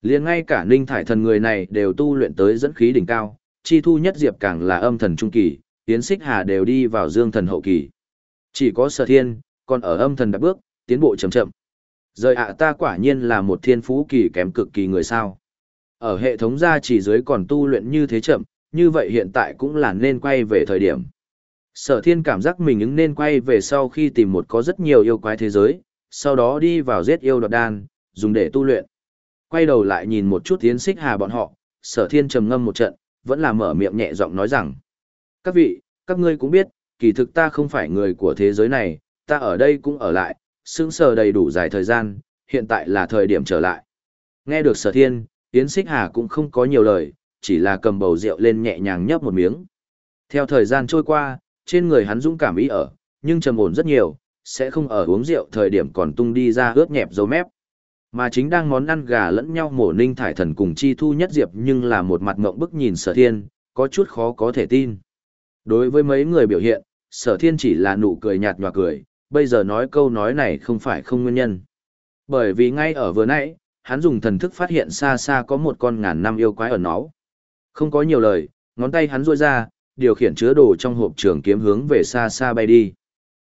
Liền ngay cả ninh thải thần người này đều tu luyện tới dẫn khí đỉnh cao, chi thu nhất diệp càng là âm thần trung kỳ, tiến xích hà đều đi vào dương thần hậu kỳ. Chỉ có sở thiên, còn ở âm thần đã bước, tiến bộ chậm chậm, Rời ạ ta quả nhiên là một thiên phú kỳ kém cực kỳ người sao. Ở hệ thống gia chỉ dưới còn tu luyện như thế chậm, như vậy hiện tại cũng là nên quay về thời điểm. Sở thiên cảm giác mình ứng nên quay về sau khi tìm một có rất nhiều yêu quái thế giới, sau đó đi vào giết yêu đoạt đan, dùng để tu luyện. Quay đầu lại nhìn một chút tiến xích hà bọn họ, sở thiên trầm ngâm một trận, vẫn là mở miệng nhẹ giọng nói rằng. Các vị, các ngươi cũng biết, kỳ thực ta không phải người của thế giới này, ta ở đây cũng ở lại, sững sờ đầy đủ dài thời gian, hiện tại là thời điểm trở lại. Nghe được sở thiên, Yến Xích Hà cũng không có nhiều lời, chỉ là cầm bầu rượu lên nhẹ nhàng nhấp một miếng. Theo thời gian trôi qua, trên người hắn dũng cảm ý ở, nhưng trầm ổn rất nhiều, sẽ không ở uống rượu thời điểm còn tung đi ra ướt nhẹp dấu mép. Mà chính đang món ăn gà lẫn nhau mổ ninh thải thần cùng chi thu nhất diệp nhưng là một mặt ngộng bức nhìn sở thiên, có chút khó có thể tin. Đối với mấy người biểu hiện, sở thiên chỉ là nụ cười nhạt nhòa cười, bây giờ nói câu nói này không phải không nguyên nhân. Bởi vì ngay ở vừa nãy, hắn dùng thần thức phát hiện xa xa có một con ngàn năm yêu quái ở nó. Không có nhiều lời, ngón tay hắn ruôi ra, điều khiển chứa đồ trong hộp trường kiếm hướng về xa xa bay đi.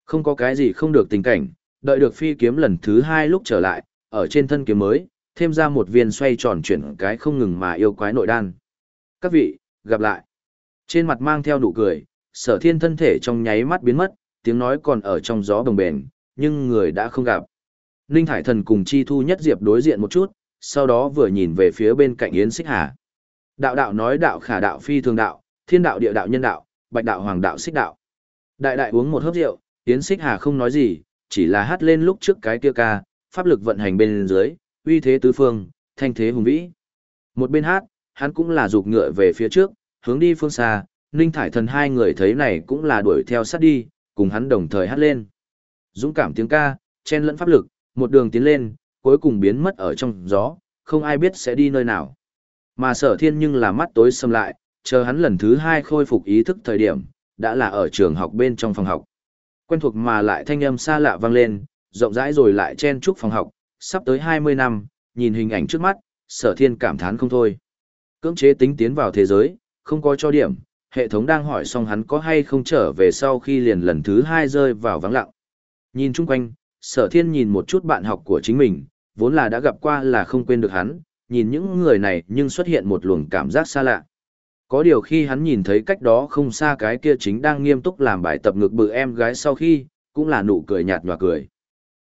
Không có cái gì không được tình cảnh, đợi được phi kiếm lần thứ hai lúc trở lại, ở trên thân kiếm mới, thêm ra một viên xoay tròn chuyển cái không ngừng mà yêu quái nội đan. Các vị, gặp lại. Trên mặt mang theo nụ cười, sở thiên thân thể trong nháy mắt biến mất, tiếng nói còn ở trong gió bồng bềnh, nhưng người đã không gặp. Ninh thải Thần cùng Chi Thu Nhất Diệp đối diện một chút, sau đó vừa nhìn về phía bên cạnh Yến Xích Hà. Đạo đạo nói đạo khả đạo phi thường đạo, thiên đạo địa đạo nhân đạo, bạch đạo hoàng đạo xích đạo. Đại đại uống một hớp rượu, Yến Xích Hà không nói gì, chỉ là hát lên lúc trước cái kia ca, pháp lực vận hành bên dưới, uy thế tứ phương, thanh thế hùng vĩ. Một bên hát, hắn cũng là rục ngựa về phía trước, hướng đi phương xa, Ninh Thải Thần hai người thấy này cũng là đuổi theo sát đi, cùng hắn đồng thời hát lên. Dũng cảm tiếng ca, chen lẫn pháp lực, một đường tiến lên, cuối cùng biến mất ở trong gió, không ai biết sẽ đi nơi nào. Mà sở thiên nhưng là mắt tối sầm lại, chờ hắn lần thứ hai khôi phục ý thức thời điểm, đã là ở trường học bên trong phòng học. Quen thuộc mà lại thanh âm xa lạ vang lên, rộng rãi rồi lại chen chúc phòng học, sắp tới 20 năm, nhìn hình ảnh trước mắt, sở thiên cảm thán không thôi. Cưỡng chế tính tiến vào thế giới, không có cho điểm, hệ thống đang hỏi xong hắn có hay không trở về sau khi liền lần thứ hai rơi vào vắng lặng. Nhìn chung quanh, sở thiên nhìn một chút bạn học của chính mình, vốn là đã gặp qua là không quên được hắn, nhìn những người này nhưng xuất hiện một luồng cảm giác xa lạ. Có điều khi hắn nhìn thấy cách đó không xa cái kia chính đang nghiêm túc làm bài tập ngực bự em gái sau khi, cũng là nụ cười nhạt nhòa cười.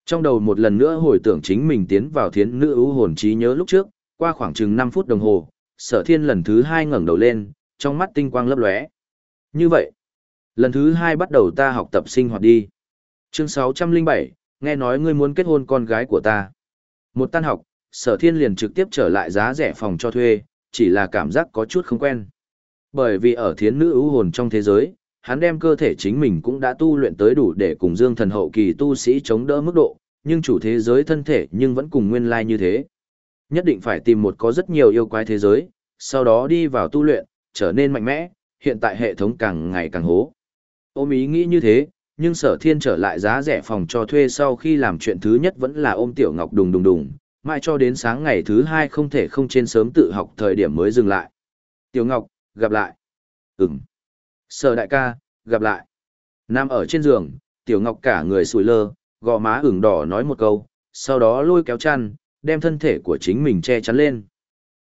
Trong đầu một lần nữa hồi tưởng chính mình tiến vào thiến nữ ưu hồn trí nhớ lúc trước, qua khoảng chừng 5 phút đồng hồ, sở thiên lần thứ hai ngẩng đầu lên, trong mắt tinh quang lấp lóe. Như vậy, lần thứ hai bắt đầu ta học tập sinh hoạt đi. Chương 607, nghe nói ngươi muốn kết hôn con gái của ta. Một tan học, sở thiên liền trực tiếp trở lại giá rẻ phòng cho thuê, chỉ là cảm giác có chút không quen. Bởi vì ở thiến nữ ưu hồn trong thế giới, hắn đem cơ thể chính mình cũng đã tu luyện tới đủ để cùng dương thần hậu kỳ tu sĩ chống đỡ mức độ, nhưng chủ thế giới thân thể nhưng vẫn cùng nguyên lai như thế. Nhất định phải tìm một có rất nhiều yêu quái thế giới, sau đó đi vào tu luyện, trở nên mạnh mẽ, hiện tại hệ thống càng ngày càng hố. Ôm ý nghĩ như thế, nhưng sở thiên trở lại giá rẻ phòng cho thuê sau khi làm chuyện thứ nhất vẫn là ôm tiểu ngọc đùng đùng đùng, mãi cho đến sáng ngày thứ hai không thể không trên sớm tự học thời điểm mới dừng lại. Tiểu ngọc, gặp lại. Ừm. Sở đại ca, gặp lại. Nam ở trên giường, tiểu ngọc cả người sùi lơ, gò má ửng đỏ nói một câu, sau đó lôi kéo chăn, đem thân thể của chính mình che chắn lên.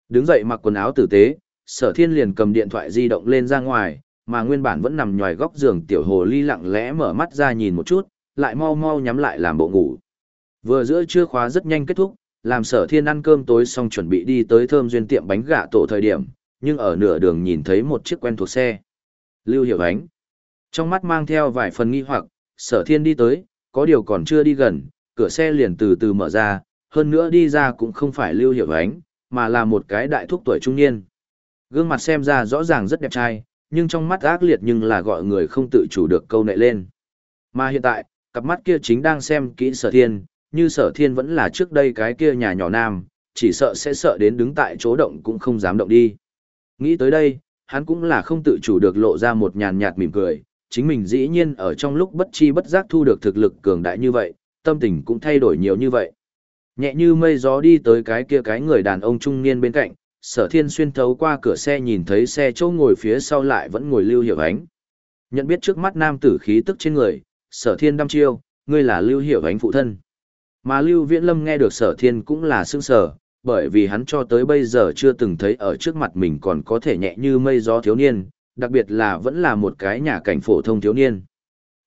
Đứng dậy mặc quần áo tử tế, sở thiên liền cầm điện thoại di động lên ra ngoài, mà nguyên bản vẫn nằm nhòi góc giường tiểu hồ ly lặng lẽ mở mắt ra nhìn một chút, lại mau mau nhắm lại làm bộ ngủ. Vừa giữa trưa khóa rất nhanh kết thúc, làm sở thiên ăn cơm tối xong chuẩn bị đi tới thơm duyên tiệm bánh gà tổ thời điểm, nhưng ở nửa đường nhìn thấy một chiếc quen thuộc xe. Lưu Hiểu Ánh. Trong mắt mang theo vài phần nghi hoặc, sở thiên đi tới, có điều còn chưa đi gần, cửa xe liền từ từ mở ra, hơn nữa đi ra cũng không phải Lưu Hiểu Ánh, mà là một cái đại thúc tuổi trung niên. Gương mặt xem ra rõ ràng rất đẹp trai, nhưng trong mắt ác liệt nhưng là gọi người không tự chủ được câu nệ lên. Mà hiện tại, cặp mắt kia chính đang xem kỹ sở thiên, như sở thiên vẫn là trước đây cái kia nhà nhỏ nam, chỉ sợ sẽ sợ đến đứng tại chỗ động cũng không dám động đi. Nghĩ tới đây, hắn cũng là không tự chủ được lộ ra một nhàn nhạt mỉm cười, chính mình dĩ nhiên ở trong lúc bất chi bất giác thu được thực lực cường đại như vậy, tâm tình cũng thay đổi nhiều như vậy. Nhẹ như mây gió đi tới cái kia cái người đàn ông trung niên bên cạnh, sở thiên xuyên thấu qua cửa xe nhìn thấy xe chỗ ngồi phía sau lại vẫn ngồi lưu hiểu ánh. Nhận biết trước mắt nam tử khí tức trên người, sở thiên đăm chiêu, ngươi là lưu hiểu ánh phụ thân. Mà lưu viễn lâm nghe được sở thiên cũng là sương sở, bởi vì hắn cho tới bây giờ chưa từng thấy ở trước mặt mình còn có thể nhẹ như mây gió thiếu niên, đặc biệt là vẫn là một cái nhà cảnh phổ thông thiếu niên.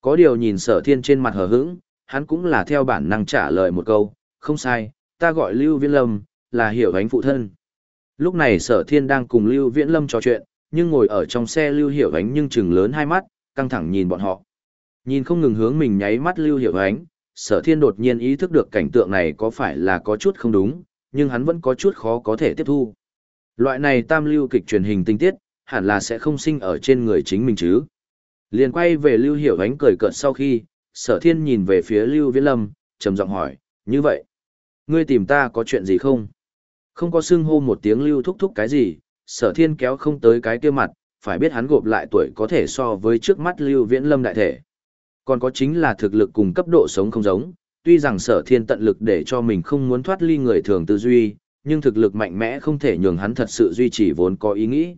Có điều nhìn sở thiên trên mặt hờ hững, hắn cũng là theo bản năng trả lời một câu, không sai, ta gọi Lưu Viễn Lâm, là hiểu ánh phụ thân. Lúc này sở thiên đang cùng Lưu Viễn Lâm trò chuyện, nhưng ngồi ở trong xe Lưu Hiểu Ánh nhưng chừng lớn hai mắt, căng thẳng nhìn bọn họ. Nhìn không ngừng hướng mình nháy mắt Lưu Hiểu Ánh, sở thiên đột nhiên ý thức được cảnh tượng này có phải là có chút không đúng, nhưng hắn vẫn có chút khó có thể tiếp thu. Loại này tam lưu kịch truyền hình tinh tiết, hẳn là sẽ không sinh ở trên người chính mình chứ. Liền quay về Lưu Hiểu Ánh cười cợt sau khi, sở thiên nhìn về phía Lưu Viễn Lâm, trầm giọng hỏi, như vậy, ngươi tìm ta có chuyện gì không? Không có xưng hô một tiếng Lưu thúc thúc cái gì, sở thiên kéo không tới cái kia mặt, phải biết hắn gộp lại tuổi có thể so với trước mắt Lưu Viễn Lâm đại thể. Còn có chính là thực lực cùng cấp độ sống không giống, tuy rằng sở thiên tận lực để cho mình không muốn thoát ly người thường tư duy, nhưng thực lực mạnh mẽ không thể nhường hắn thật sự duy trì vốn có ý nghĩ.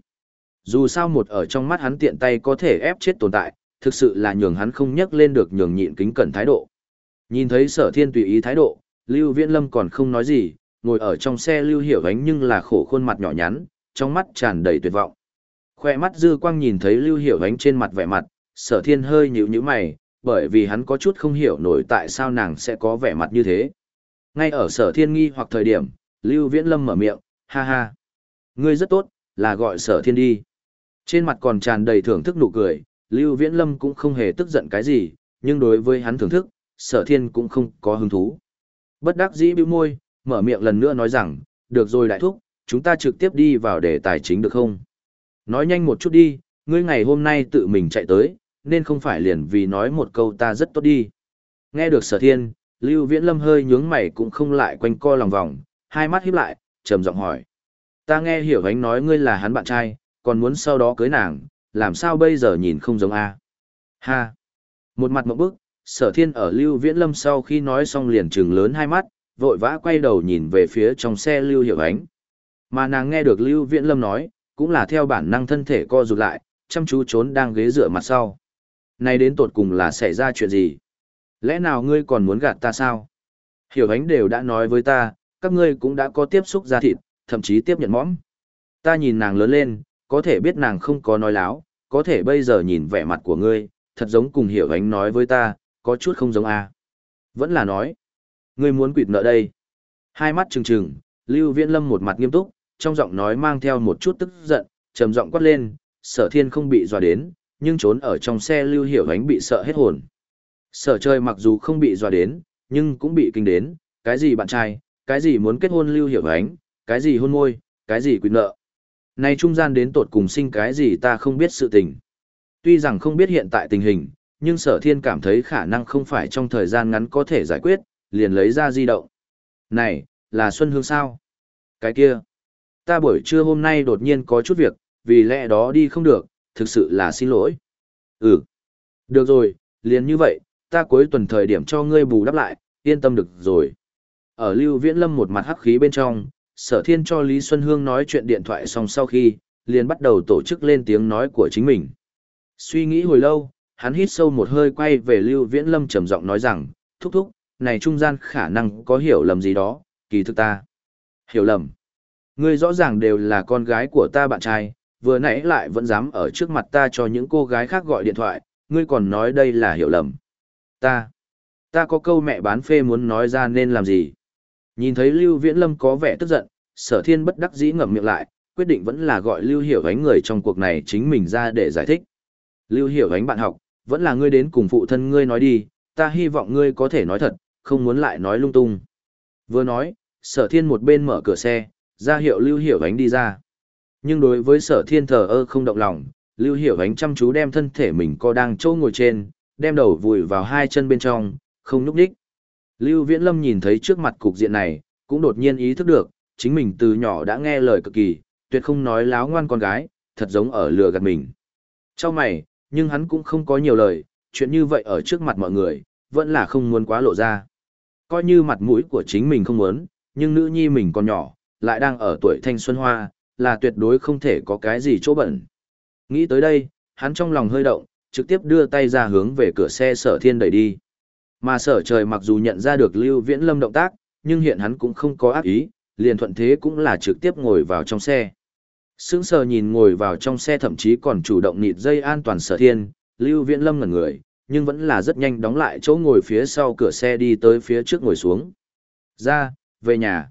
Dù sao một ở trong mắt hắn tiện tay có thể ép chết tồn tại, thực sự là nhường hắn không nhắc lên được nhường nhịn kính cẩn thái độ. Nhìn thấy sở thiên tùy ý thái độ, Lưu Viễn Lâm còn không nói gì, ngồi ở trong xe Lưu Hiểu Ánh nhưng là khổ khuôn mặt nhỏ nhắn, trong mắt tràn đầy tuyệt vọng. Khoe mắt dư quang nhìn thấy Lưu Hiểu Ánh trên mặt vẻ mặt, sở thiên hơi nhíu nhíu mày, bởi vì hắn có chút không hiểu nổi tại sao nàng sẽ có vẻ mặt như thế. Ngay ở sở thiên nghi hoặc thời điểm, Lưu Viễn Lâm mở miệng, ha ha. Ngươi rất tốt, là gọi sở thiên đi. Trên mặt còn tràn đầy thưởng thức nụ cười, Lưu Viễn Lâm cũng không hề tức giận cái gì, nhưng đối với hắn thưởng thức, sở thiên cũng không có hứng thú. Bất đắc dĩ bĩu môi, mở miệng lần nữa nói rằng, được rồi đại thúc, chúng ta trực tiếp đi vào đề tài chính được không? Nói nhanh một chút đi, ngươi ngày hôm nay tự mình chạy tới, nên không phải liền vì nói một câu ta rất tốt đi. Nghe được sở thiên, Lưu Viễn Lâm hơi nhướng mày cũng không lại quanh co lòng vòng, hai mắt híp lại, trầm giọng hỏi. Ta nghe hiểu ánh nói ngươi là hắn bạn trai, còn muốn sau đó cưới nàng, làm sao bây giờ nhìn không giống a? Ha! Một mặt một bức, sở thiên ở Lưu Viễn Lâm sau khi nói xong liền trừng lớn hai mắt, vội vã quay đầu nhìn về phía trong xe Lưu Hiểu Ánh. Mà nàng nghe được Lưu Viễn Lâm nói, cũng là theo bản năng thân thể co rụt lại, chăm chú trốn đang ghế dựa mặt sau. Này đến tột cùng là xảy ra chuyện gì? Lẽ nào ngươi còn muốn gạt ta sao? Hiểu Ánh đều đã nói với ta, các ngươi cũng đã có tiếp xúc ra thịt, thậm chí tiếp nhận mõm. Ta nhìn nàng lớn lên, có thể biết nàng không có nói láo, có thể bây giờ nhìn vẻ mặt của ngươi, thật giống cùng hiểu ánh nói với ta, có chút không giống a. Vẫn là nói, ngươi muốn quỵt nợ đây. Hai mắt trừng trừng, Lưu Viễn Lâm một mặt nghiêm túc, trong giọng nói mang theo một chút tức giận, trầm giọng quát lên, sở thiên không bị dọa đến, nhưng trốn ở trong xe Lưu Hiểu Ánh bị sợ hết hồn. Sở trời mặc dù không bị dọa đến, nhưng cũng bị kinh đến, cái gì bạn trai, cái gì muốn kết hôn Lưu Hiểu Ánh, cái gì hôn môi, cái gì quỵt nợ. Này trung gian đến tột cùng sinh cái gì ta không biết sự tình. Tuy rằng không biết hiện tại tình hình, nhưng sở thiên cảm thấy khả năng không phải trong thời gian ngắn có thể giải quyết, liền lấy ra di động. Này, là Xuân Hương sao? Cái kia. Ta buổi trưa hôm nay đột nhiên có chút việc, vì lẽ đó đi không được, thực sự là xin lỗi. Ừ. Được rồi, liền như vậy, ta cuối tuần thời điểm cho ngươi bù đắp lại, yên tâm được rồi. Ở Lưu Viễn Lâm một mặt hắc khí bên trong, sở thiên cho Lý Xuân Hương nói chuyện điện thoại xong sau khi, liền bắt đầu tổ chức lên tiếng nói của chính mình. Suy nghĩ hồi lâu, hắn hít sâu một hơi quay về Lưu Viễn Lâm trầm giọng nói rằng, thúc thúc, này trung gian khả năng có hiểu lầm gì đó, kỳ thực ta. Hiểu lầm. Ngươi rõ ràng đều là con gái của ta bạn trai, vừa nãy lại vẫn dám ở trước mặt ta cho những cô gái khác gọi điện thoại, ngươi còn nói đây là hiểu lầm. Ta, ta có câu mẹ bán phê muốn nói ra nên làm gì. Nhìn thấy Lưu Viễn Lâm có vẻ tức giận, sở thiên bất đắc dĩ ngậm miệng lại, quyết định vẫn là gọi Lưu Hiểu Ánh người trong cuộc này chính mình ra để giải thích. Lưu Hiểu Ánh bạn học, vẫn là ngươi đến cùng phụ thân ngươi nói đi, ta hy vọng ngươi có thể nói thật, không muốn lại nói lung tung. Vừa nói, sở thiên một bên mở cửa xe, ra hiệu Lưu Hiểu Ánh đi ra. Nhưng đối với sở thiên thờ ơ không động lòng, Lưu Hiểu Ánh chăm chú đem thân thể mình co đang trâu ngồi trên, đem đầu vùi vào hai chân bên trong, không núp đích. Lưu Viễn Lâm nhìn thấy trước mặt cục diện này, cũng đột nhiên ý thức được, chính mình từ nhỏ đã nghe lời cực kỳ, tuyệt không nói láo ngoan con gái, thật giống ở lừa gạt mình. Trong mày, nhưng hắn cũng không có nhiều lời, chuyện như vậy ở trước mặt mọi người, vẫn là không muốn quá lộ ra. Coi như mặt mũi của chính mình không muốn, nhưng nữ nhi mình còn nhỏ, lại đang ở tuổi thanh xuân hoa, là tuyệt đối không thể có cái gì chỗ bẩn. Nghĩ tới đây, hắn trong lòng hơi động, trực tiếp đưa tay ra hướng về cửa xe sở thiên đẩy đi. Mà sở trời mặc dù nhận ra được Lưu Viễn Lâm động tác, nhưng hiện hắn cũng không có ác ý, liền thuận thế cũng là trực tiếp ngồi vào trong xe. Sững sờ nhìn ngồi vào trong xe thậm chí còn chủ động nịt dây an toàn sở thiên, Lưu Viễn Lâm ngẩn người, nhưng vẫn là rất nhanh đóng lại chỗ ngồi phía sau cửa xe đi tới phía trước ngồi xuống. Ra, về nhà.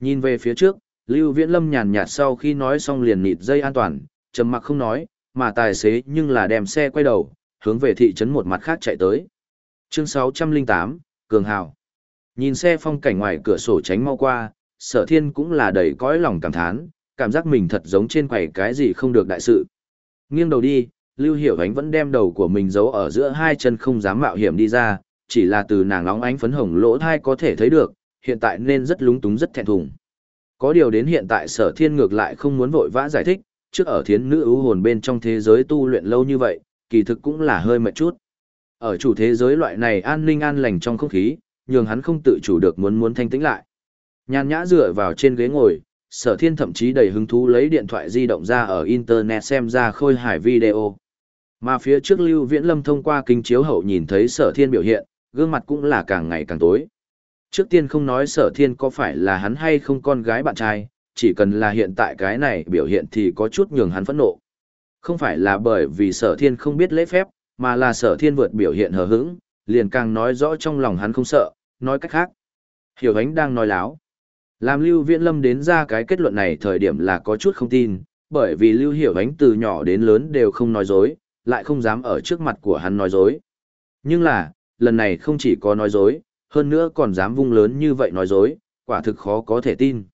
Nhìn về phía trước, Lưu Viễn Lâm nhàn nhạt sau khi nói xong liền nịt dây an toàn, trầm mặc không nói, mà tài xế nhưng là đem xe quay đầu, hướng về thị trấn một mặt khác chạy tới. Chương 608, Cường Hào. Nhìn xe phong cảnh ngoài cửa sổ tránh mau qua, sở thiên cũng là đầy cõi lòng cảm thán, cảm giác mình thật giống trên quầy cái gì không được đại sự. Nghiêng đầu đi, Lưu Hiểu Ánh vẫn đem đầu của mình giấu ở giữa hai chân không dám mạo hiểm đi ra, chỉ là từ nàng nóng ánh phấn hồng lỗ thai có thể thấy được, hiện tại nên rất lúng túng rất thẹn thùng. Có điều đến hiện tại sở thiên ngược lại không muốn vội vã giải thích, trước ở thiến nữ ưu hồn bên trong thế giới tu luyện lâu như vậy, kỳ thực cũng là hơi mệt chút. Ở chủ thế giới loại này an ninh an lành trong không khí, nhường hắn không tự chủ được muốn muốn thanh tĩnh lại. Nhàn nhã dựa vào trên ghế ngồi, sở thiên thậm chí đầy hứng thú lấy điện thoại di động ra ở internet xem ra khôi hải video. Mà phía trước Lưu Viễn Lâm thông qua kính chiếu hậu nhìn thấy sở thiên biểu hiện, gương mặt cũng là càng ngày càng tối. Trước tiên không nói sở thiên có phải là hắn hay không con gái bạn trai, chỉ cần là hiện tại cái này biểu hiện thì có chút nhường hắn phẫn nộ. Không phải là bởi vì sở thiên không biết lễ phép, mà là sở thiên vượt biểu hiện hờ hững, liền càng nói rõ trong lòng hắn không sợ, nói cách khác. Hiểu ánh đang nói láo. Làm Lưu Viễn Lâm đến ra cái kết luận này thời điểm là có chút không tin, bởi vì Lưu Hiểu ánh từ nhỏ đến lớn đều không nói dối, lại không dám ở trước mặt của hắn nói dối. Nhưng là, lần này không chỉ có nói dối, hơn nữa còn dám vung lớn như vậy nói dối, quả thực khó có thể tin.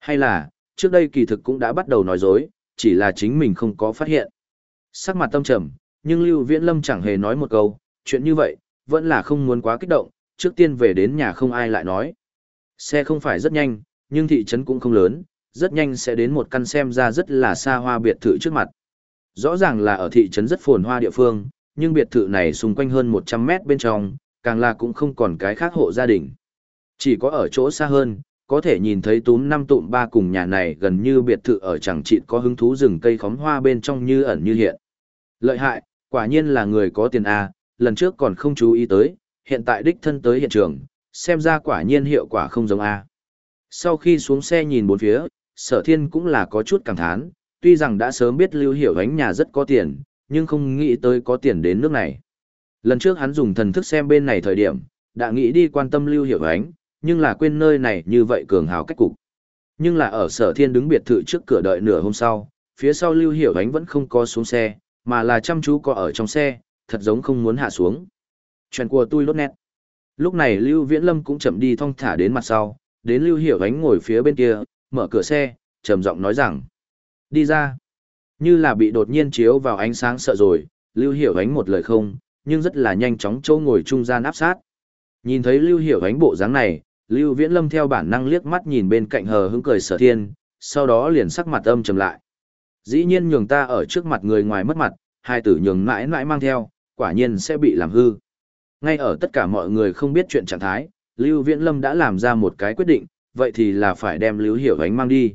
Hay là, trước đây kỳ thực cũng đã bắt đầu nói dối, chỉ là chính mình không có phát hiện. Sắc mặt tâm trầm, nhưng Lưu Viễn Lâm chẳng hề nói một câu, chuyện như vậy, vẫn là không muốn quá kích động, trước tiên về đến nhà không ai lại nói. Xe không phải rất nhanh, nhưng thị trấn cũng không lớn, rất nhanh sẽ đến một căn xem ra rất là xa hoa biệt thự trước mặt. Rõ ràng là ở thị trấn rất phồn hoa địa phương, nhưng biệt thự này xung quanh hơn 100 mét bên trong, càng là cũng không còn cái khác hộ gia đình. Chỉ có ở chỗ xa hơn, có thể nhìn thấy túm năm tụm ba cùng nhà này gần như biệt thự ở chẳng chịt có hứng thú rừng cây khóm hoa bên trong như ẩn như hiện. Lợi hại, quả nhiên là người có tiền A, lần trước còn không chú ý tới, hiện tại đích thân tới hiện trường, xem ra quả nhiên hiệu quả không giống A. Sau khi xuống xe nhìn bốn phía, sở thiên cũng là có chút cảm thán, tuy rằng đã sớm biết lưu hiểu ánh nhà rất có tiền, nhưng không nghĩ tới có tiền đến nước này. Lần trước hắn dùng thần thức xem bên này thời điểm, đã nghĩ đi quan tâm lưu hiểu ánh, nhưng là quên nơi này như vậy cường hào cách cục. Nhưng là ở sở thiên đứng biệt thự trước cửa đợi nửa hôm sau, phía sau lưu hiểu ánh vẫn không có xuống xe, mà là chăm chú có ở trong xe, thật giống không muốn hạ xuống. Chuyện của tôi lốt nét. Lúc này Lưu Viễn Lâm cũng chậm đi thong thả đến mặt sau, đến Lưu Hiểu Ánh ngồi phía bên kia, mở cửa xe, trầm giọng nói rằng. Đi ra. Như là bị đột nhiên chiếu vào ánh sáng sợ rồi, Lưu Hiểu Ánh một lời không, nhưng rất là nhanh chóng châu ngồi trung gian áp sát. Nhìn thấy Lưu Hiểu Ánh bộ dáng này, Lưu Viễn Lâm theo bản năng liếc mắt nhìn bên cạnh hờ hững cười sở thiên, sau đó liền sắc mặt âm trầm lại. Dĩ nhiên nhường ta ở trước mặt người ngoài mất mặt, hai tử nhường mãi mãi mang theo, quả nhiên sẽ bị làm hư. Ngay ở tất cả mọi người không biết chuyện trạng thái, Lưu Viễn Lâm đã làm ra một cái quyết định, vậy thì là phải đem Lưu Hiểu Ánh mang đi.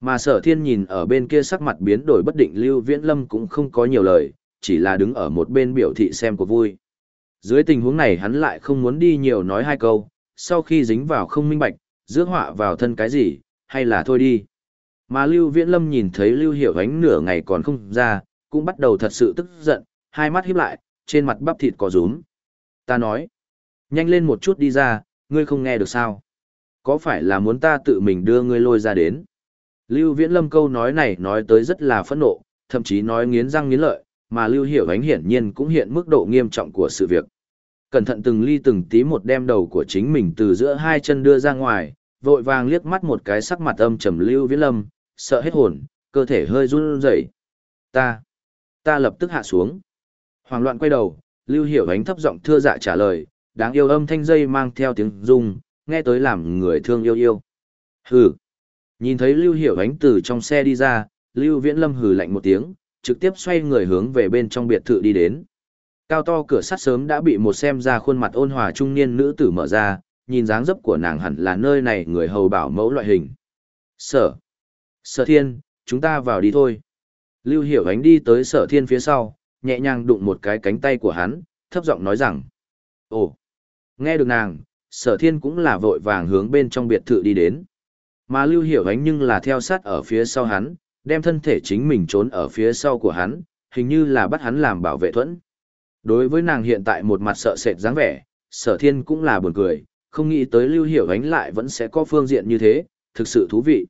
Mà sở thiên nhìn ở bên kia sắc mặt biến đổi bất định Lưu Viễn Lâm cũng không có nhiều lời, chỉ là đứng ở một bên biểu thị xem của vui. Dưới tình huống này hắn lại không muốn đi nhiều nói hai câu, sau khi dính vào không minh bạch, rước họa vào thân cái gì, hay là thôi đi. Mà Lưu Viễn Lâm nhìn thấy Lưu Hiểu Ánh nửa ngày còn không ra, cũng bắt đầu thật sự tức giận, hai mắt híp lại, trên mặt bắp thịt có rúm. Ta nói, nhanh lên một chút đi ra, ngươi không nghe được sao? Có phải là muốn ta tự mình đưa ngươi lôi ra đến? Lưu Viễn Lâm câu nói này nói tới rất là phẫn nộ, thậm chí nói nghiến răng nghiến lợi, mà Lưu Hiểu Ánh hiển nhiên cũng hiện mức độ nghiêm trọng của sự việc. Cẩn thận từng ly từng tí một đem đầu của chính mình từ giữa hai chân đưa ra ngoài, vội vàng liếc mắt một cái sắc mặt âm trầm Lưu Viễn Lâm, sợ hết hồn, cơ thể hơi run rẩy. Ta, ta lập tức hạ xuống. Hoàng loạn quay đầu, Lưu Hiểu Ánh thấp giọng thưa dạ trả lời, đáng yêu âm thanh dây mang theo tiếng rung, nghe tới làm người thương yêu yêu. Hừ. Nhìn thấy Lưu Hiểu Ánh từ trong xe đi ra, Lưu Viễn Lâm hừ lạnh một tiếng, trực tiếp xoay người hướng về bên trong biệt thự đi đến. Cao to cửa sắt sớm đã bị một xem ra khuôn mặt ôn hòa trung niên nữ tử mở ra, nhìn dáng dấp của nàng hẳn là nơi này người hầu bảo mẫu loại hình. Sở. Sở thiên, chúng ta vào đi thôi. Lưu Hiểu Ánh đi tới sở thiên phía sau, nhẹ nhàng đụng một cái cánh tay của hắn, thấp giọng nói rằng. Ồ. Nghe được nàng, sở thiên cũng là vội vàng hướng bên trong biệt thự đi đến. Mà Lưu Hiểu Ánh nhưng là theo sát ở phía sau hắn, đem thân thể chính mình trốn ở phía sau của hắn, hình như là bắt hắn làm bảo vệ thuẫn. Đối với nàng hiện tại một mặt sợ sệt dáng vẻ, sở thiên cũng là buồn cười, không nghĩ tới Lưu Hiểu Ánh lại vẫn sẽ có phương diện như thế, thực sự thú vị.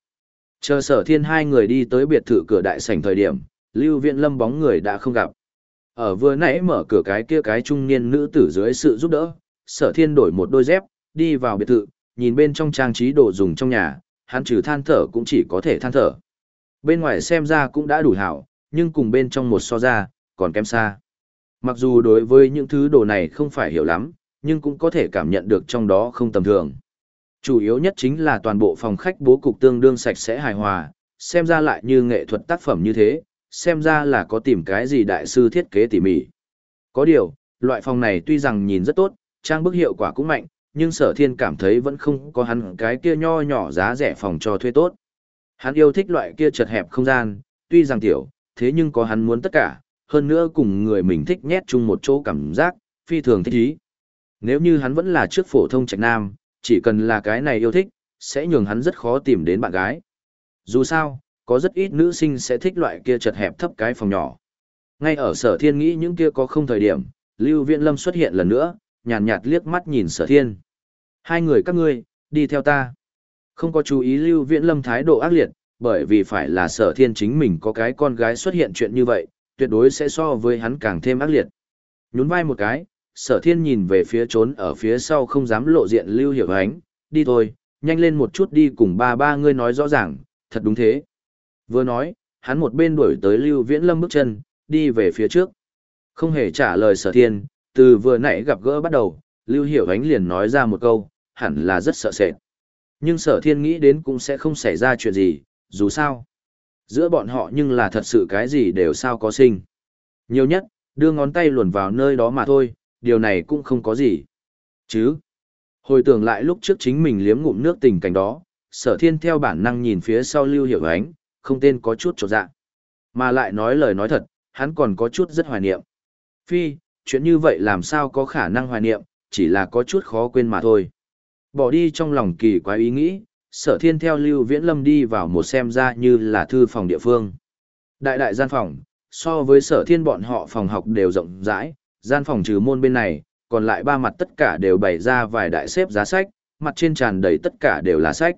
Chờ sở thiên hai người đi tới biệt thự cửa đại sảnh thời điểm, Lưu Viện Lâm bóng người đã không gặp. Ở vừa nãy mở cửa cái kia cái trung niên nữ tử dưới sự giúp đỡ, sở thiên đổi một đôi dép, đi vào biệt thự, nhìn bên trong trang trí đồ dùng trong nhà, hắn trừ than thở cũng chỉ có thể than thở. Bên ngoài xem ra cũng đã đủ hảo, nhưng cùng bên trong một so ra, còn kém xa. Mặc dù đối với những thứ đồ này không phải hiểu lắm, nhưng cũng có thể cảm nhận được trong đó không tầm thường. Chủ yếu nhất chính là toàn bộ phòng khách bố cục tương đương sạch sẽ hài hòa, xem ra lại như nghệ thuật tác phẩm như thế, xem ra là có tìm cái gì đại sư thiết kế tỉ mỉ. Có điều, loại phòng này tuy rằng nhìn rất tốt, trang bức hiệu quả cũng mạnh, nhưng sở thiên cảm thấy vẫn không có hắn cái kia nho nhỏ giá rẻ phòng cho thuê tốt. Hắn yêu thích loại kia chật hẹp không gian, tuy rằng tiểu, thế nhưng có hắn muốn tất cả, hơn nữa cùng người mình thích nhét chung một chỗ cảm giác, phi thường thích ý. Nếu như hắn vẫn là trước phổ thông trạch nam, chỉ cần là cái này yêu thích, sẽ nhường hắn rất khó tìm đến bạn gái. Dù sao, có rất ít nữ sinh sẽ thích loại kia chật hẹp thấp cái phòng nhỏ. Ngay ở sở thiên nghĩ những kia có không thời điểm, Lưu Viễn Lâm xuất hiện lần nữa, nhàn nhạt, nhạt liếc mắt nhìn sở thiên. Hai người các ngươi, đi theo ta. Không có chú ý Lưu Viễn Lâm thái độ ác liệt, bởi vì phải là sở thiên chính mình có cái con gái xuất hiện chuyện như vậy, tuyệt đối sẽ so với hắn càng thêm ác liệt. Nhún vai một cái, sở thiên nhìn về phía trốn ở phía sau không dám lộ diện Lưu Hiểu Ánh, đi thôi, nhanh lên một chút đi cùng ba ba ngươi nói rõ ràng, thật đúng thế. Vừa nói, hắn một bên đuổi tới Lưu Viễn Lâm bước chân, đi về phía trước. Không hề trả lời sở thiên, từ vừa nãy gặp gỡ bắt đầu, Lưu Hiểu Ánh liền nói ra một câu, hẳn là rất sợ sệt. Nhưng sở thiên nghĩ đến cũng sẽ không xảy ra chuyện gì, dù sao. Giữa bọn họ nhưng là thật sự cái gì đều sao có sinh. Nhiều nhất, đưa ngón tay luồn vào nơi đó mà thôi, điều này cũng không có gì. Chứ. Hồi tưởng lại lúc trước chính mình liếm ngụm nước tình cảnh đó, sở thiên theo bản năng nhìn phía sau lưu hiểu ánh, không tên có chút trột dạ. Mà lại nói lời nói thật, hắn còn có chút rất hoài niệm. Phi, chuyện như vậy làm sao có khả năng hoài niệm, chỉ là có chút khó quên mà thôi. Bỏ đi trong lòng kỳ quái ý nghĩ, sở thiên theo Lưu Viễn Lâm đi vào một xem ra như là thư phòng địa phương. Đại đại gian phòng, so với sở thiên bọn họ phòng học đều rộng rãi, gian phòng trừ môn bên này, còn lại ba mặt tất cả đều bày ra vài đại xếp giá sách, mặt trên tràn đầy tất cả đều là sách.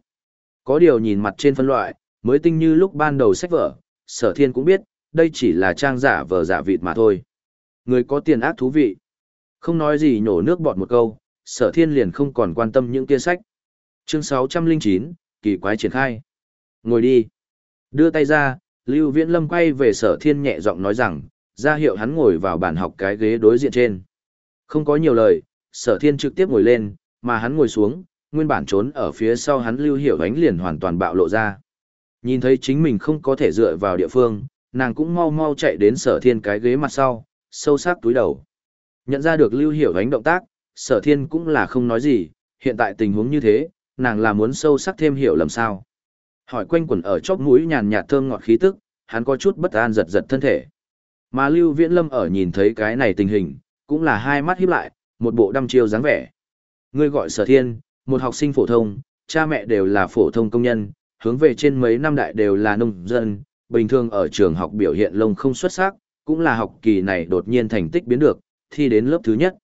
Có điều nhìn mặt trên phân loại, mới tinh như lúc ban đầu sách vở, sở thiên cũng biết, đây chỉ là trang giả vờ giả vịt mà thôi. Người có tiền ác thú vị. Không nói gì nhổ nước bọt một câu, sở thiên liền không còn quan tâm những kia sách. Chương 609, kỳ quái triển khai. Ngồi đi. Đưa tay ra, Lưu Viễn Lâm quay về sở thiên nhẹ giọng nói rằng, ra hiệu hắn ngồi vào bàn học cái ghế đối diện trên. Không có nhiều lời, sở thiên trực tiếp ngồi lên, mà hắn ngồi xuống, nguyên bản trốn ở phía sau hắn lưu hiểu ánh liền hoàn toàn bạo lộ ra. Nhìn thấy chính mình không có thể dựa vào địa phương, nàng cũng mau mau chạy đến sở thiên cái ghế mặt sau, sâu sắc túi đầu. Nhận ra được lưu hiểu ánh động tác, sở thiên cũng là không nói gì, hiện tại tình huống như thế, nàng là muốn sâu sắc thêm hiểu lầm sao. Hỏi quanh quẩn ở chóp mũi nhàn nhạt thơm ngọt khí tức, hắn có chút bất an giật giật thân thể. Mà Lưu Viễn Lâm ở nhìn thấy cái này tình hình, cũng là hai mắt híp lại, một bộ đăm chiêu dáng vẻ. Ngươi gọi Sở Thiên, một học sinh phổ thông, cha mẹ đều là phổ thông công nhân, hướng về trên mấy năm đại đều là nông dân, bình thường ở trường học biểu hiện lông không xuất sắc, cũng là học kỳ này đột nhiên thành tích biến được, thi đến lớp thứ nhất.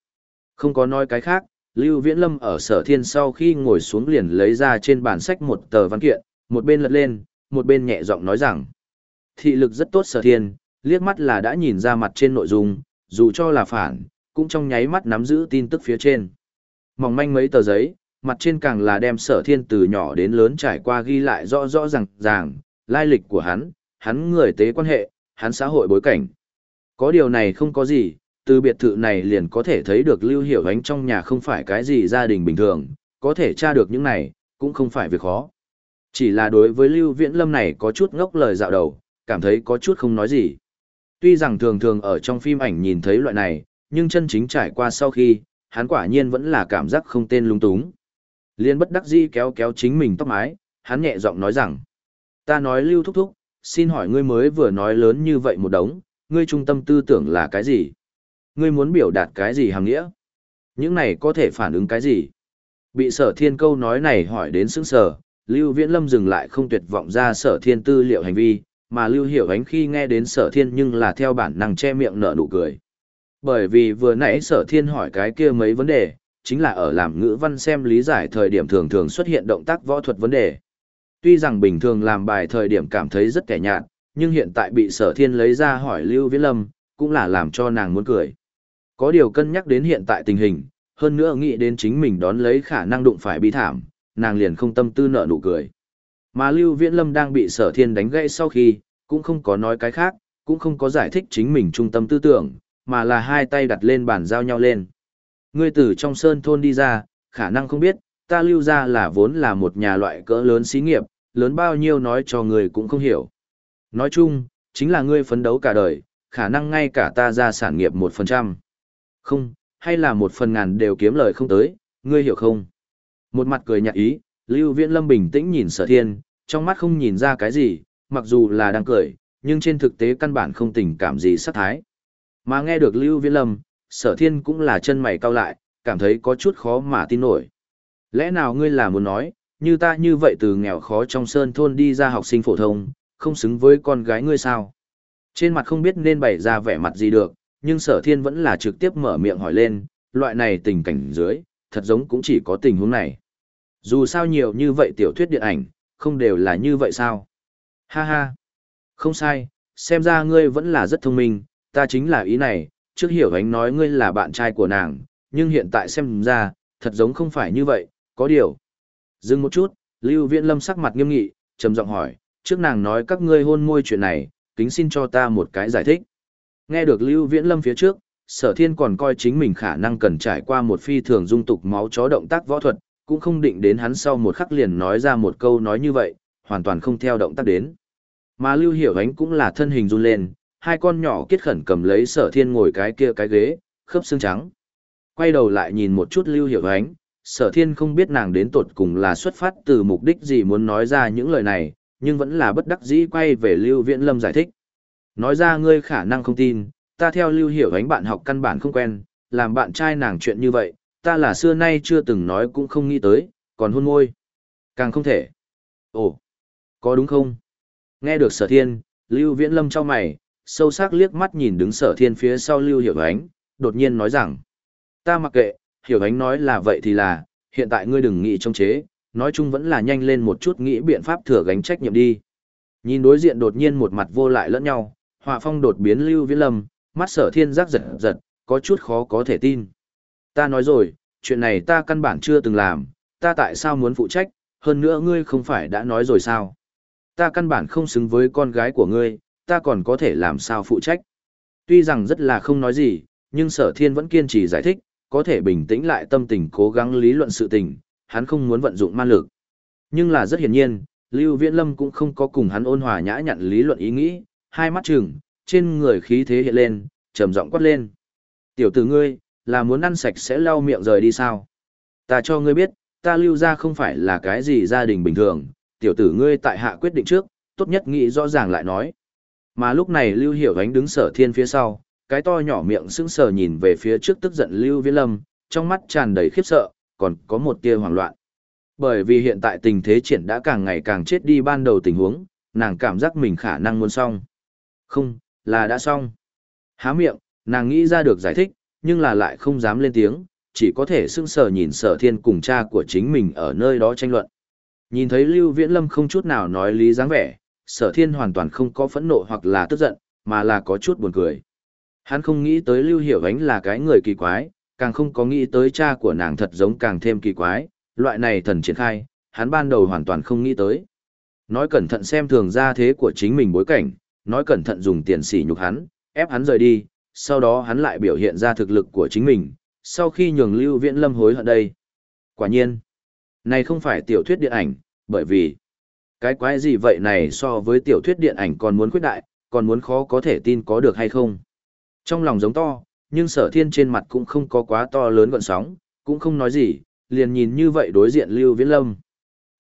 Không có nói cái khác, Lưu Viễn Lâm ở sở thiên sau khi ngồi xuống liền lấy ra trên bản sách một tờ văn kiện, một bên lật lên, một bên nhẹ giọng nói rằng. Thị lực rất tốt sở thiên, liếc mắt là đã nhìn ra mặt trên nội dung, dù cho là phản, cũng trong nháy mắt nắm giữ tin tức phía trên. Mỏng manh mấy tờ giấy, mặt trên càng là đem sở thiên từ nhỏ đến lớn trải qua ghi lại rõ rõ ràng ràng, lai lịch của hắn, hắn người tế quan hệ, hắn xã hội bối cảnh. Có điều này không có gì, từ biệt thự này liền có thể thấy được Lưu Hiểu Ánh trong nhà không phải cái gì gia đình bình thường, có thể tra được những này, cũng không phải việc khó. Chỉ là đối với Lưu Viễn Lâm này có chút ngốc lời dạo đầu, cảm thấy có chút không nói gì. Tuy rằng thường thường ở trong phim ảnh nhìn thấy loại này, nhưng chân chính trải qua sau khi, hắn quả nhiên vẫn là cảm giác không tên lung túng. Liên bất đắc dĩ kéo kéo chính mình tóc mái, hắn nhẹ giọng nói rằng, ta nói Lưu Thúc Thúc, xin hỏi ngươi mới vừa nói lớn như vậy một đống, ngươi trung tâm tư tưởng là cái gì? Ngươi muốn biểu đạt cái gì hàng nghĩa? Những này có thể phản ứng cái gì? Bị sở thiên câu nói này hỏi đến sững sở, Lưu Viễn Lâm dừng lại không tuyệt vọng ra sở thiên tư liệu hành vi, mà Lưu Hiểu Ánh khi nghe đến sở thiên nhưng là theo bản năng che miệng nở nụ cười. Bởi vì vừa nãy sở thiên hỏi cái kia mấy vấn đề, chính là ở làm ngữ văn xem lý giải thời điểm thường thường xuất hiện động tác võ thuật vấn đề. Tuy rằng bình thường làm bài thời điểm cảm thấy rất kẻ nhạt, nhưng hiện tại bị sở thiên lấy ra hỏi Lưu Viễn Lâm, cũng là làm cho nàng muốn cười. Có điều cân nhắc đến hiện tại tình hình, hơn nữa nghĩ đến chính mình đón lấy khả năng đụng phải bi thảm, nàng liền không tâm tư nở nụ cười. Mà Lưu Viễn Lâm đang bị sở thiên đánh gãy sau khi, cũng không có nói cái khác, cũng không có giải thích chính mình trung tâm tư tưởng, mà là hai tay đặt lên bàn giao nhau lên. Ngươi từ trong sơn thôn đi ra, khả năng không biết, ta lưu ra là vốn là một nhà loại cỡ lớn xí nghiệp, lớn bao nhiêu nói cho người cũng không hiểu. Nói chung, chính là ngươi phấn đấu cả đời, khả năng ngay cả ta ra sản nghiệp một phần trăm. Không, hay là một phần ngàn đều kiếm lời không tới, ngươi hiểu không? Một mặt cười nhạt ý, Lưu Viễn Lâm bình tĩnh nhìn sở thiên, trong mắt không nhìn ra cái gì, mặc dù là đang cười, nhưng trên thực tế căn bản không tình cảm gì sát thái. Mà nghe được Lưu Viễn Lâm, sở thiên cũng là chân mày cau lại, cảm thấy có chút khó mà tin nổi. Lẽ nào ngươi là muốn nói, như ta như vậy từ nghèo khó trong sơn thôn đi ra học sinh phổ thông, không xứng với con gái ngươi sao? Trên mặt không biết nên bày ra vẻ mặt gì được, nhưng sở thiên vẫn là trực tiếp mở miệng hỏi lên, loại này tình cảnh dưới, thật giống cũng chỉ có tình huống này. Dù sao nhiều như vậy tiểu thuyết điện ảnh, không đều là như vậy sao? Ha ha! Không sai, xem ra ngươi vẫn là rất thông minh, ta chính là ý này, trước hiểu ánh nói ngươi là bạn trai của nàng, nhưng hiện tại xem ra, thật giống không phải như vậy, có điều. Dừng một chút, Lưu Viễn Lâm sắc mặt nghiêm nghị, trầm giọng hỏi, trước nàng nói các ngươi hôn môi chuyện này, kính xin cho ta một cái giải thích. Nghe được Lưu Viễn Lâm phía trước, sở thiên còn coi chính mình khả năng cần trải qua một phi thường dung tục máu chó động tác võ thuật, cũng không định đến hắn sau một khắc liền nói ra một câu nói như vậy, hoàn toàn không theo động tác đến. Mà Lưu Hiểu Ánh cũng là thân hình run lên, hai con nhỏ kết khẩn cầm lấy sở thiên ngồi cái kia cái ghế, khớp xương trắng. Quay đầu lại nhìn một chút Lưu Hiểu Ánh, sở thiên không biết nàng đến tột cùng là xuất phát từ mục đích gì muốn nói ra những lời này, nhưng vẫn là bất đắc dĩ quay về Lưu Viễn Lâm giải thích. Nói ra ngươi khả năng không tin, ta theo Lưu Hiểu Ánh bạn học căn bản không quen, làm bạn trai nàng chuyện như vậy, ta là xưa nay chưa từng nói cũng không nghĩ tới, còn hôn môi. Càng không thể. Ồ, có đúng không? Nghe được sở thiên, Lưu Viễn Lâm cho mày, sâu sắc liếc mắt nhìn đứng sở thiên phía sau Lưu Hiểu Ánh, đột nhiên nói rằng, ta mặc kệ, Hiểu Ánh nói là vậy thì là, hiện tại ngươi đừng nghĩ trong chế, nói chung vẫn là nhanh lên một chút nghĩ biện pháp thừa gánh trách nhiệm đi. Nhìn đối diện đột nhiên một mặt vô lại lẫn nhau, họa phong đột biến Lưu Viễn Lâm, mắt sở thiên giác giật giật, có chút khó có thể tin. Ta nói rồi, chuyện này ta căn bản chưa từng làm, ta tại sao muốn phụ trách, hơn nữa ngươi không phải đã nói rồi sao? Ta căn bản không xứng với con gái của ngươi, ta còn có thể làm sao phụ trách. Tuy rằng rất là không nói gì, nhưng sở thiên vẫn kiên trì giải thích, có thể bình tĩnh lại tâm tình cố gắng lý luận sự tình, hắn không muốn vận dụng man lực. Nhưng là rất hiển nhiên, Lưu Viễn Lâm cũng không có cùng hắn ôn hòa nhã nhặn lý luận ý nghĩ, hai mắt trừng, trên người khí thế hiện lên, trầm giọng quát lên. Tiểu tử ngươi, là muốn ăn sạch sẽ lau miệng rời đi sao? Ta cho ngươi biết, ta lưu ra không phải là cái gì gia đình bình thường, tiểu tử ngươi tại hạ quyết định trước, tốt nhất nghĩ rõ ràng lại nói. Mà lúc này Lưu Hiểu Ánh đứng sở thiên phía sau, cái to nhỏ miệng sững sờ nhìn về phía trước tức giận Lưu Viễn Lâm, trong mắt tràn đầy khiếp sợ, còn có một tia hoảng loạn. Bởi vì hiện tại tình thế triển đã càng ngày càng chết đi ban đầu tình huống, nàng cảm giác mình khả năng muốn xong. Không, là đã xong. Há miệng, nàng nghĩ ra được giải thích, nhưng là lại không dám lên tiếng, chỉ có thể sững sờ nhìn sở thiên cùng cha của chính mình ở nơi đó tranh luận. Nhìn thấy Lưu Viễn Lâm không chút nào nói lý dáng vẻ, sở thiên hoàn toàn không có phẫn nộ hoặc là tức giận, mà là có chút buồn cười. Hắn không nghĩ tới Lưu Hiểu Ánh là cái người kỳ quái, càng không có nghĩ tới cha của nàng thật giống càng thêm kỳ quái, loại này thần triển khai, hắn ban đầu hoàn toàn không nghĩ tới. Nói cẩn thận xem thường ra thế của chính mình bối cảnh, nói cẩn thận dùng tiền sỉ nhục hắn, ép hắn rời đi, sau đó hắn lại biểu hiện ra thực lực của chính mình, sau khi nhường Lưu Viễn Lâm hối hận đây. Quả nhiên, này không phải tiểu thuyết điện ảnh, bởi vì cái quái gì vậy này so với tiểu thuyết điện ảnh còn muốn khuyết đại, còn muốn khó có thể tin có được hay không. Trong lòng giống to, nhưng sở thiên trên mặt cũng không có quá to lớn gọn sóng, cũng không nói gì, liền nhìn như vậy đối diện Lưu Viễn Lâm.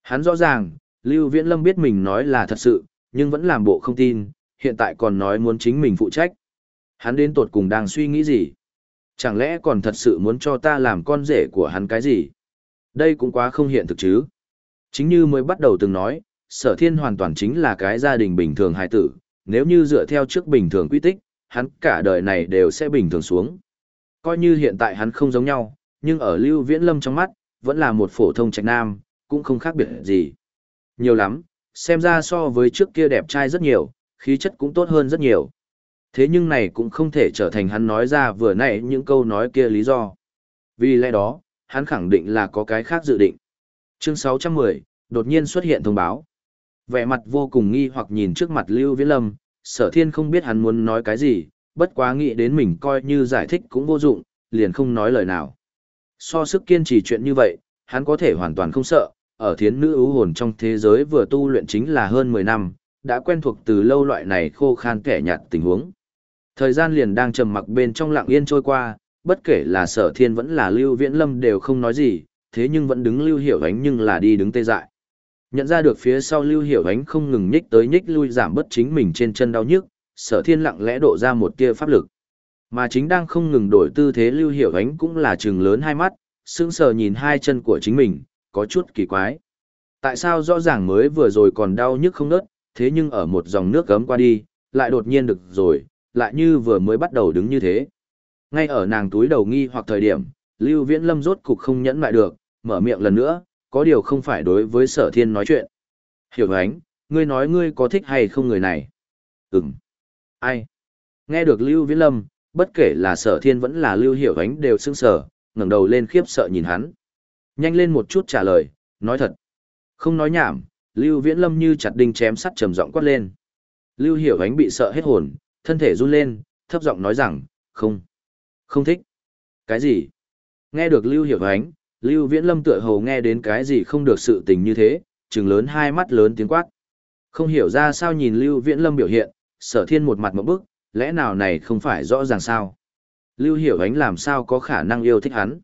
Hắn rõ ràng, Lưu Viễn Lâm biết mình nói là thật sự, nhưng vẫn làm bộ không tin, hiện tại còn nói muốn chính mình phụ trách. Hắn đến tột cùng đang suy nghĩ gì? Chẳng lẽ còn thật sự muốn cho ta làm con rể của hắn cái gì? Đây cũng quá không hiện thực chứ. Chính như mới bắt đầu từng nói, sở thiên hoàn toàn chính là cái gia đình bình thường hài tử, nếu như dựa theo trước bình thường quy tích, hắn cả đời này đều sẽ bình thường xuống. Coi như hiện tại hắn không giống nhau, nhưng ở Lưu Viễn Lâm trong mắt, vẫn là một phổ thông trạch nam, cũng không khác biệt gì. Nhiều lắm, xem ra so với trước kia đẹp trai rất nhiều, khí chất cũng tốt hơn rất nhiều. Thế nhưng này cũng không thể trở thành hắn nói ra vừa nãy những câu nói kia lý do. Vì lẽ đó, hắn khẳng định là có cái khác dự định. Chương 610, đột nhiên xuất hiện thông báo. Vẻ mặt vô cùng nghi hoặc nhìn trước mặt Lưu Viễn Lâm, sở thiên không biết hắn muốn nói cái gì, bất quá nghĩ đến mình coi như giải thích cũng vô dụng, liền không nói lời nào. So sức kiên trì chuyện như vậy, hắn có thể hoàn toàn không sợ, ở thiến nữ ưu hồn trong thế giới vừa tu luyện chính là hơn 10 năm, đã quen thuộc từ lâu loại này khô khan kẻ nhạt tình huống. Thời gian liền đang trầm mặc bên trong lặng yên trôi qua, bất kể là sở thiên vẫn là lưu viễn lâm đều không nói gì, thế nhưng vẫn đứng lưu hiểu ánh nhưng là đi đứng tê dại. Nhận ra được phía sau lưu hiểu ánh không ngừng nhích tới nhích lui giảm bớt chính mình trên chân đau nhức, sở thiên lặng lẽ độ ra một tia pháp lực. Mà chính đang không ngừng đổi tư thế lưu hiểu ánh cũng là trừng lớn hai mắt, sững sờ nhìn hai chân của chính mình, có chút kỳ quái. Tại sao rõ ràng mới vừa rồi còn đau nhức không nớt, thế nhưng ở một dòng nước gấm qua đi, lại đột nhiên được rồi, lại như vừa mới bắt đầu đứng như thế. Ngay ở nàng túi đầu nghi hoặc thời điểm, Lưu Viễn Lâm rốt cục không nhẫn lại được, mở miệng lần nữa, có điều không phải đối với sở thiên nói chuyện. Hiểu ánh, ngươi nói ngươi có thích hay không người này? Ừm. Ai? Nghe được Lưu Viễn Lâm, bất kể là sở thiên vẫn là Lưu Hiểu ánh đều sững sờ, ngẩng đầu lên khiếp sợ nhìn hắn. Nhanh lên một chút trả lời, nói thật. Không nói nhảm, Lưu Viễn Lâm như chặt đinh chém sắt trầm giọng quát lên. Lưu Hiểu ánh bị sợ hết hồn, thân thể run lên, thấp giọng nói rằng, không, không thích. Cái gì? Nghe được Lưu Hiểu ánh, Lưu Viễn Lâm tựa hồ nghe đến cái gì không được sự tình như thế, trừng lớn hai mắt lớn tiếng quát. Không hiểu ra sao nhìn Lưu Viễn Lâm biểu hiện, sở thiên một mặt một bức, lẽ nào này không phải rõ ràng sao? Lưu Hiểu Ánh làm sao có khả năng yêu thích hắn?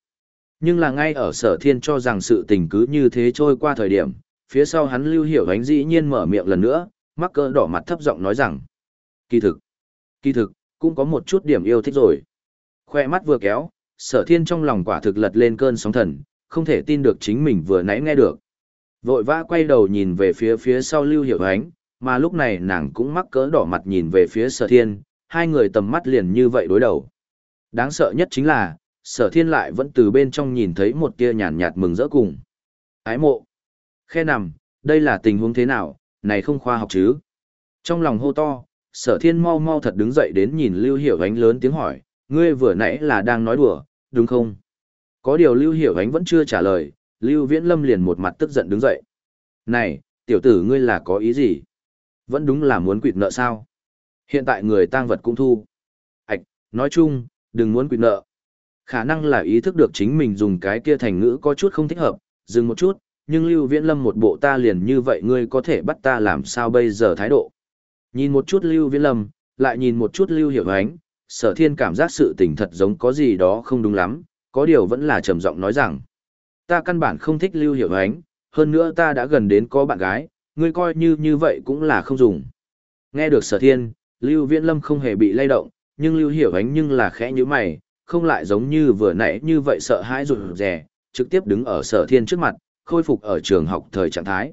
Nhưng là ngay ở sở thiên cho rằng sự tình cứ như thế trôi qua thời điểm, phía sau hắn Lưu Hiểu Ánh dĩ nhiên mở miệng lần nữa, mắc cỡ đỏ mặt thấp giọng nói rằng. Kỳ thực, kỳ thực, cũng có một chút điểm yêu thích rồi. Khoe mắt vừa kéo, sở thiên trong lòng quả thực lật lên cơn sóng thần, không thể tin được chính mình vừa nãy nghe được. Vội vã quay đầu nhìn về phía phía sau Lưu Hiểu Ánh, mà lúc này nàng cũng mắc cỡ đỏ mặt nhìn về phía sở thiên, hai người tầm mắt liền như vậy đối đầu. Đáng sợ nhất chính là, sở thiên lại vẫn từ bên trong nhìn thấy một tia nhàn nhạt mừng rỡ cùng. Ái mộ. Khe nằm, đây là tình huống thế nào, này không khoa học chứ. Trong lòng hô to, sở thiên mau mau thật đứng dậy đến nhìn Lưu Hiểu Ánh lớn tiếng hỏi, ngươi vừa nãy là đang nói đùa, đúng không? Có điều Lưu Hiểu Ánh vẫn chưa trả lời, Lưu Viễn Lâm liền một mặt tức giận đứng dậy. Này, tiểu tử ngươi là có ý gì? Vẫn đúng là muốn quỵt nợ sao? Hiện tại người tang vật cũng thu. Ảch, nói chung, đừng muốn quỵt nợ. Khả năng là ý thức được chính mình dùng cái kia thành ngữ có chút không thích hợp, dừng một chút, nhưng Lưu Viễn Lâm một bộ ta liền như vậy ngươi có thể bắt ta làm sao bây giờ thái độ. Nhìn một chút Lưu Viễn Lâm, lại nhìn một chút Lưu Hiểu Ánh, sở thiên cảm giác sự tình thật giống có gì đó không đúng lắm, có điều vẫn là trầm giọng nói rằng. Ta căn bản không thích Lưu Hiểu Ánh, hơn nữa ta đã gần đến có bạn gái, ngươi coi như như vậy cũng là không dùng. Nghe được sở thiên, Lưu Viễn Lâm không hề bị lay động, nhưng Lưu Hiểu Ánh nhưng là khẽ như mày, không lại giống như vừa nãy như vậy sợ hãi rụt rè, trực tiếp đứng ở sở thiên trước mặt, khôi phục ở trường học thời trạng thái.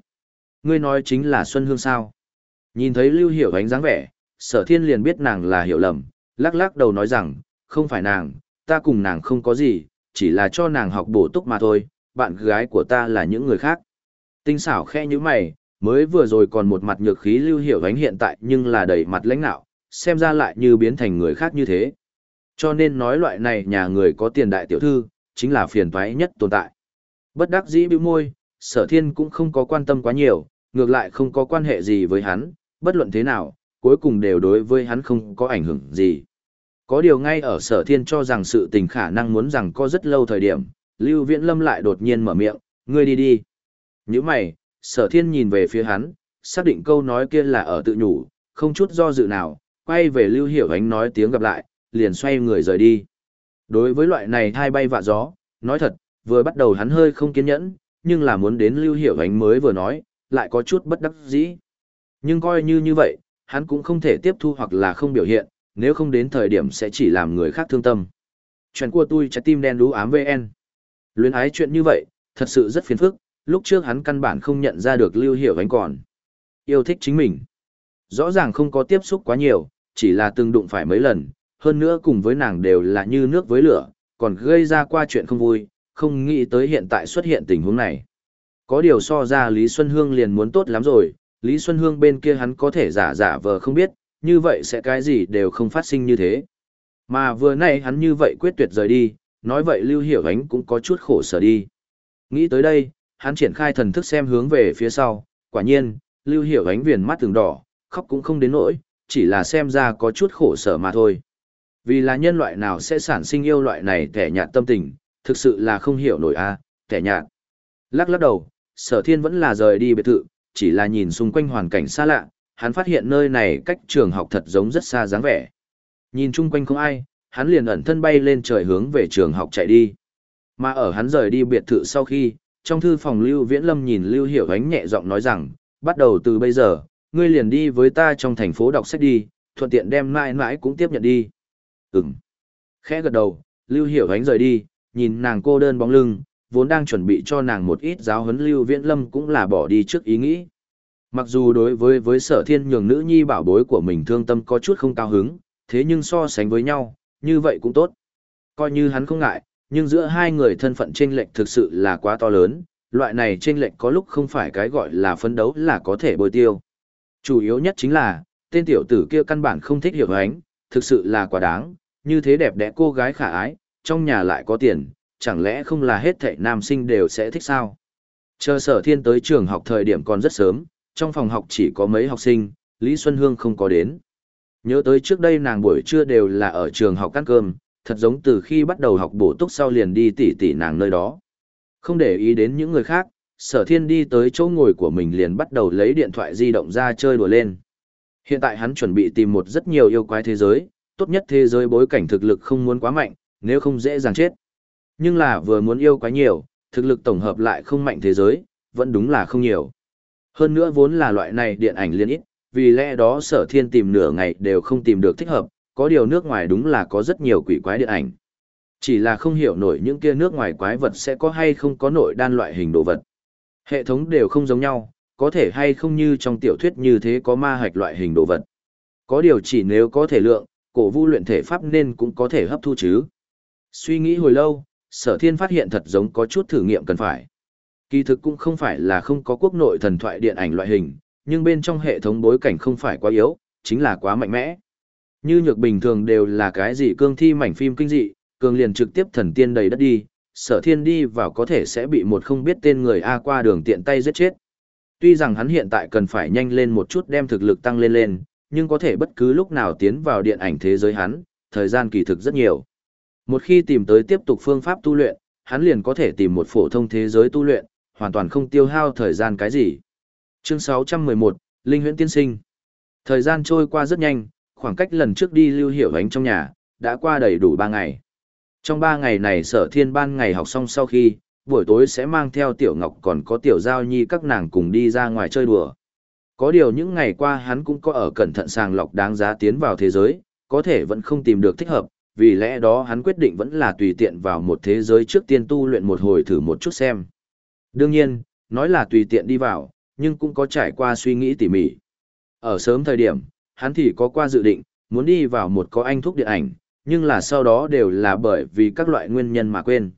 Ngươi nói chính là Xuân Hương sao? Nhìn thấy Lưu Hiểu Ánh dáng vẻ, sở thiên liền biết nàng là hiểu lầm, lắc lắc đầu nói rằng, không phải nàng, ta cùng nàng không có gì, chỉ là cho nàng học bổ túc mà thôi, bạn gái của ta là những người khác. Tinh xảo khe như mày, mới vừa rồi còn một mặt nhược khí lưu hiểu ánh hiện tại nhưng là đầy mặt lãnh nạo, xem ra lại như biến thành người khác như thế. Cho nên nói loại này nhà người có tiền đại tiểu thư, chính là phiền toái nhất tồn tại. Bất đắc dĩ bĩu môi, sở thiên cũng không có quan tâm quá nhiều, ngược lại không có quan hệ gì với hắn, bất luận thế nào, cuối cùng đều đối với hắn không có ảnh hưởng gì. Có điều ngay ở sở thiên cho rằng sự tình khả năng muốn rằng có rất lâu thời điểm, Lưu Viễn Lâm lại đột nhiên mở miệng, ngươi đi đi. Những mày, sở thiên nhìn về phía hắn, xác định câu nói kia là ở tự nhủ, không chút do dự nào, quay về Lưu Hiểu Ánh nói tiếng gặp lại, liền xoay người rời đi. Đối với loại này thai bay vạ gió, nói thật, vừa bắt đầu hắn hơi không kiên nhẫn, nhưng là muốn đến Lưu Hiểu Ánh mới vừa nói, lại có chút bất đắc dĩ. Nhưng coi như như vậy, hắn cũng không thể tiếp thu hoặc là không biểu hiện, nếu không đến thời điểm sẽ chỉ làm người khác thương tâm. Chuyện của tôi trái tim đen đú ám VN. Luyến ái chuyện như vậy, thật sự rất phiền phức, lúc trước hắn căn bản không nhận ra được Lưu Hiểu Ánh còn. Yêu thích chính mình. Rõ ràng không có tiếp xúc quá nhiều, chỉ là từng đụng phải mấy lần, hơn nữa cùng với nàng đều là như nước với lửa, còn gây ra qua chuyện không vui, không nghĩ tới hiện tại xuất hiện tình huống này. Có điều so ra Lý Xuân Hương liền muốn tốt lắm rồi, Lý Xuân Hương bên kia hắn có thể giả giả vờ không biết, như vậy sẽ cái gì đều không phát sinh như thế. Mà vừa nãy hắn như vậy quyết tuyệt rời đi, nói vậy Lưu Hiểu Ánh cũng có chút khổ sở đi. Nghĩ tới đây, hắn triển khai thần thức xem hướng về phía sau, quả nhiên, Lưu Hiểu Ánh viền mắt từng đỏ, khóc cũng không đến nỗi, chỉ là xem ra có chút khổ sở mà thôi. Vì là nhân loại nào sẽ sản sinh yêu loại này thẻ nhạt tâm tình, thực sự là không hiểu nổi a, à, kẻ nhạt. Lắc lắc đầu, sở thiên vẫn là rời đi biệt thự, chỉ là nhìn xung quanh hoàn cảnh xa lạ, hắn phát hiện nơi này cách trường học thật giống rất xa dáng vẻ. Nhìn chung quanh không ai, hắn liền ẩn thân bay lên trời hướng về trường học chạy đi. Mà ở hắn rời đi biệt thự sau khi, trong thư phòng Lưu Viễn Lâm nhìn Lưu Hiểu Ánh nhẹ giọng nói rằng, bắt đầu từ bây giờ, ngươi liền đi với ta trong thành phố đọc sách đi, thuận tiện đem mãi mãi cũng tiếp nhận đi. Ừm. Khẽ gật đầu, Lưu Hiểu Ánh rời đi, nhìn nàng cô đơn bóng lưng, vốn đang chuẩn bị cho nàng một ít giáo huấn Lưu Viễn Lâm cũng là bỏ đi trước ý nghĩ. Mặc dù đối với với sở thiên nhường nữ nhi bảo bối của mình thương tâm có chút không cao hứng, thế nhưng so sánh với nhau, như vậy cũng tốt. Coi như hắn không ngại, nhưng giữa hai người thân phận chênh lệch thực sự là quá to lớn, loại này chênh lệch có lúc không phải cái gọi là phấn đấu là có thể bồi tiêu. Chủ yếu nhất chính là, tên tiểu tử kia căn bản không thích hiểu ánh, thực sự là quá đáng, như thế đẹp đẽ cô gái khả ái, trong nhà lại có tiền, chẳng lẽ không là hết thảy nam sinh đều sẽ thích sao? Chờ sở thiên tới trường học thời điểm còn rất sớm, trong phòng học chỉ có mấy học sinh, Lý Xuân Hương không có đến. Nhớ tới trước đây nàng buổi trưa đều là ở trường học ăn cơm, thật giống từ khi bắt đầu học bổ túc sau liền đi tỉ tỉ nàng nơi đó. Không để ý đến những người khác, sở thiên đi tới chỗ ngồi của mình liền bắt đầu lấy điện thoại di động ra chơi đùa lên. Hiện tại hắn chuẩn bị tìm một rất nhiều yêu quái thế giới, tốt nhất thế giới bối cảnh thực lực không muốn quá mạnh, nếu không dễ dàng chết. Nhưng là vừa muốn yêu quá nhiều, thực lực tổng hợp lại không mạnh thế giới, vẫn đúng là không nhiều. Hơn nữa vốn là loại này điện ảnh liên ít, vì lẽ đó sở thiên tìm nửa ngày đều không tìm được thích hợp, có điều nước ngoài đúng là có rất nhiều quỷ quái điện ảnh. Chỉ là không hiểu nổi những kia nước ngoài quái vật sẽ có hay không có nội đan loại hình đồ vật. Hệ thống đều không giống nhau, có thể hay không như trong tiểu thuyết như thế có ma hạch loại hình đồ vật. Có điều chỉ nếu có thể lượng, cổ vu luyện thể pháp nên cũng có thể hấp thu chứ. Suy nghĩ hồi lâu, sở thiên phát hiện thật giống có chút thử nghiệm cần phải. Kỳ thực cũng không phải là không có quốc nội thần thoại điện ảnh loại hình, nhưng bên trong hệ thống bối cảnh không phải quá yếu, chính là quá mạnh mẽ. Như nhược bình thường đều là cái gì cương thi mảnh phim kinh dị, cường liền trực tiếp thần tiên đầy đất đi, sở thiên đi vào có thể sẽ bị một không biết tên người A qua đường tiện tay giết chết. Tuy rằng hắn hiện tại cần phải nhanh lên một chút đem thực lực tăng lên lên, nhưng có thể bất cứ lúc nào tiến vào điện ảnh thế giới hắn, thời gian kỳ thực rất nhiều. Một khi tìm tới tiếp tục phương pháp tu luyện, hắn liền có thể tìm một phổ thông thế giới tu luyện, hoàn toàn không tiêu hao thời gian cái gì. Chương 611, Linh huyễn tiên sinh. Thời gian trôi qua rất nhanh, khoảng cách lần trước đi lưu hiểu ánh trong nhà, đã qua đầy đủ 3 ngày. Trong 3 ngày này sở thiên ban ngày học xong sau khi, buổi tối sẽ mang theo tiểu ngọc còn có tiểu giao nhi các nàng cùng đi ra ngoài chơi đùa. Có điều những ngày qua hắn cũng có ở cẩn thận sàng lọc đáng giá tiến vào thế giới, có thể vẫn không tìm được thích hợp, vì lẽ đó hắn quyết định vẫn là tùy tiện vào một thế giới trước tiên tu luyện một hồi thử một chút xem. Đương nhiên, nói là tùy tiện đi vào, nhưng cũng có trải qua suy nghĩ tỉ mỉ. Ở sớm thời điểm, hắn thì có qua dự định, muốn đi vào một có anh thúc điện ảnh, nhưng là sau đó đều là bởi vì các loại nguyên nhân mà quên.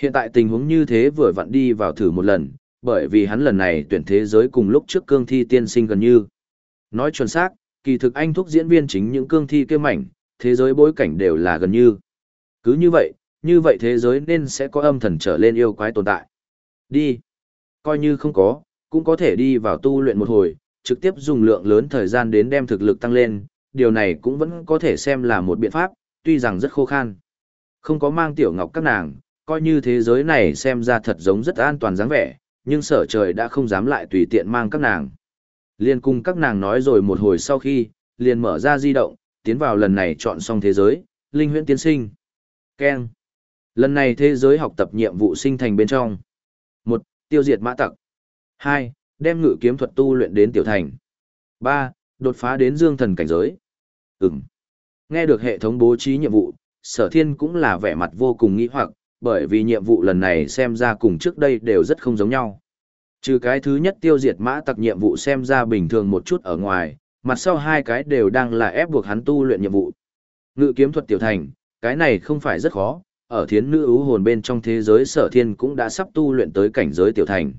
Hiện tại tình huống như thế vừa vặn đi vào thử một lần, bởi vì hắn lần này tuyển thế giới cùng lúc trước cương thi tiên sinh gần như. Nói chuẩn xác, kỳ thực anh thúc diễn viên chính những cương thi kia mảnh, thế giới bối cảnh đều là gần như. Cứ như vậy, như vậy thế giới nên sẽ có âm thần trở lên yêu quái tồn tại. Đi. Coi như không có, cũng có thể đi vào tu luyện một hồi, trực tiếp dùng lượng lớn thời gian đến đem thực lực tăng lên, điều này cũng vẫn có thể xem là một biện pháp, tuy rằng rất khô khan. Không có mang tiểu ngọc các nàng, coi như thế giới này xem ra thật giống rất an toàn dáng vẻ, nhưng sở trời đã không dám lại tùy tiện mang các nàng. Liên cùng các nàng nói rồi một hồi sau khi, liền mở ra di động, tiến vào lần này chọn xong thế giới, linh huyễn tiến sinh. Ken. Lần này thế giới học tập nhiệm vụ sinh thành bên trong. một Tiêu diệt mã tặc. hai Đem ngự kiếm thuật tu luyện đến tiểu thành. ba Đột phá đến dương thần cảnh giới. Ừm. Nghe được hệ thống bố trí nhiệm vụ, sở thiên cũng là vẻ mặt vô cùng nghĩ hoặc, bởi vì nhiệm vụ lần này xem ra cùng trước đây đều rất không giống nhau. Trừ cái thứ nhất tiêu diệt mã tặc nhiệm vụ xem ra bình thường một chút ở ngoài, mặt sau hai cái đều đang là ép buộc hắn tu luyện nhiệm vụ. Ngự kiếm thuật tiểu thành, cái này không phải rất khó, ở thiến nữ ưu hồn bên trong thế giới sở thiên cũng đã sắp tu luyện tới cảnh giới tiểu thành.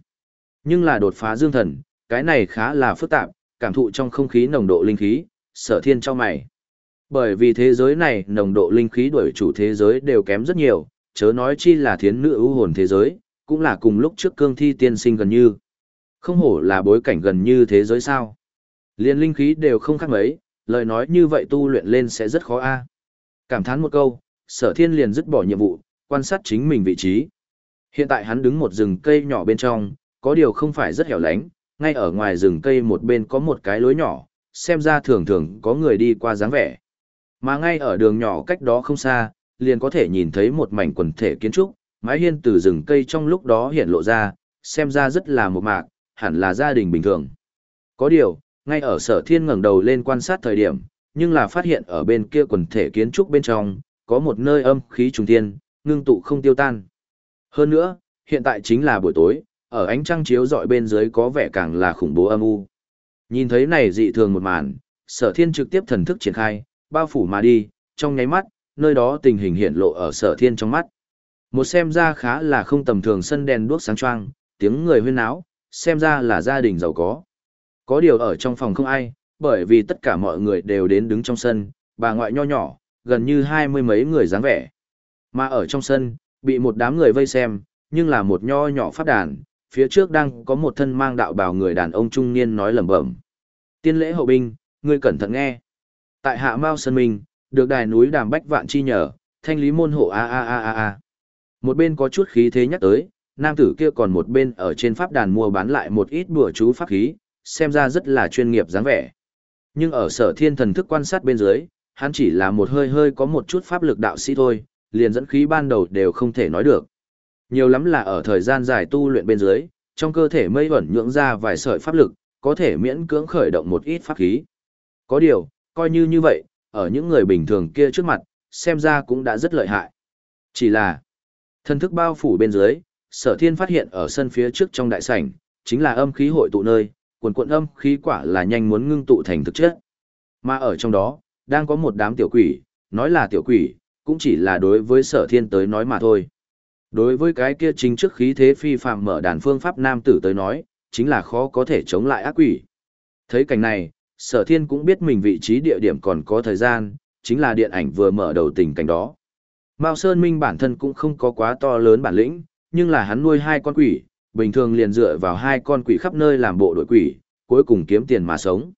Nhưng là đột phá dương thần, cái này khá là phức tạp, cảm thụ trong không khí nồng độ linh khí, sở thiên cho mày. Bởi vì thế giới này nồng độ linh khí đuổi chủ thế giới đều kém rất nhiều, chớ nói chi là thiến nữ ưu hồn thế giới, cũng là cùng lúc trước cương thi tiên sinh gần như. Không hổ là bối cảnh gần như thế giới sao. Liên linh khí đều không khác mấy, lời nói như vậy tu luyện lên sẽ rất khó a. Cảm thán một câu, sở thiên liền dứt bỏ nhiệm vụ, quan sát chính mình vị trí. Hiện tại hắn đứng một rừng cây nhỏ bên trong, có điều không phải rất hẻo lánh, ngay ở ngoài rừng cây một bên có một cái lối nhỏ, xem ra thường thường có người đi qua dáng vẻ. Mà ngay ở đường nhỏ cách đó không xa, liền có thể nhìn thấy một mảnh quần thể kiến trúc, mái hiên từ rừng cây trong lúc đó hiện lộ ra, xem ra rất là một mạc, hẳn là gia đình bình thường. Có điều, ngay ở sở thiên ngẩng đầu lên quan sát thời điểm, nhưng là phát hiện ở bên kia quần thể kiến trúc bên trong, có một nơi âm khí trùng thiên, ngưng tụ không tiêu tan. Hơn nữa, hiện tại chính là buổi tối, ở ánh trăng chiếu dọi bên dưới có vẻ càng là khủng bố âm u. Nhìn thấy này dị thường một màn, sở thiên trực tiếp thần thức triển khai, bao phủ mà đi, trong nháy mắt, nơi đó tình hình hiện lộ ở sở thiên trong mắt. Một xem ra khá là không tầm thường sân đèn đuốc sáng choang, tiếng người huyên náo, xem ra là gia đình giàu có. Có điều ở trong phòng không ai, bởi vì tất cả mọi người đều đến đứng trong sân, bà ngoại nho nhỏ, gần như hai mươi mấy người dáng vẻ. Mà ở trong sân, bị một đám người vây xem, nhưng là một nho nhỏ pháp đàn, phía trước đang có một thân mang đạo bào người đàn ông trung niên nói lẩm bẩm. Tiên lễ hậu binh, ngươi cẩn thận nghe. Tại hạ Mao Sơn Minh, được đài núi đàm bách vạn chi nhờ, thanh lý môn hộ a a a a a. Một bên có chút khí thế nhắc tới, nam tử kia còn một bên ở trên pháp đàn mua bán lại một ít bùa chú pháp khí, xem ra rất là chuyên nghiệp dáng vẻ. Nhưng ở sở thiên thần thức quan sát bên dưới, hắn chỉ là một hơi hơi có một chút pháp lực đạo sĩ thôi, liền dẫn khí ban đầu đều không thể nói được. Nhiều lắm là ở thời gian dài tu luyện bên dưới, trong cơ thể mây vẩn nhưỡng ra vài sợi pháp lực, có thể miễn cưỡng khởi động một ít pháp khí. Có điều, coi như như vậy, ở những người bình thường kia trước mặt, xem ra cũng đã rất lợi hại. Chỉ là, thân thức bao phủ bên dưới, sở thiên phát hiện ở sân phía trước trong đại sảnh, chính là âm khí hội tụ nơi, cuồn cuộn âm khí quả là nhanh muốn ngưng tụ thành thực chất. Mà ở trong đó, đang có một đám tiểu quỷ, nói là tiểu quỷ, cũng chỉ là đối với sở thiên tới nói mà thôi. Đối với cái kia chính trước khí thế phi phàm mở đàn phương pháp nam tử tới nói, chính là khó có thể chống lại ác quỷ. Thấy cảnh này, sở thiên cũng biết mình vị trí địa điểm còn có thời gian, chính là điện ảnh vừa mở đầu tình cảnh đó. Mao Sơn Minh bản thân cũng không có quá to lớn bản lĩnh, nhưng là hắn nuôi hai con quỷ, bình thường liền dựa vào hai con quỷ khắp nơi làm bộ đội quỷ, cuối cùng kiếm tiền mà sống.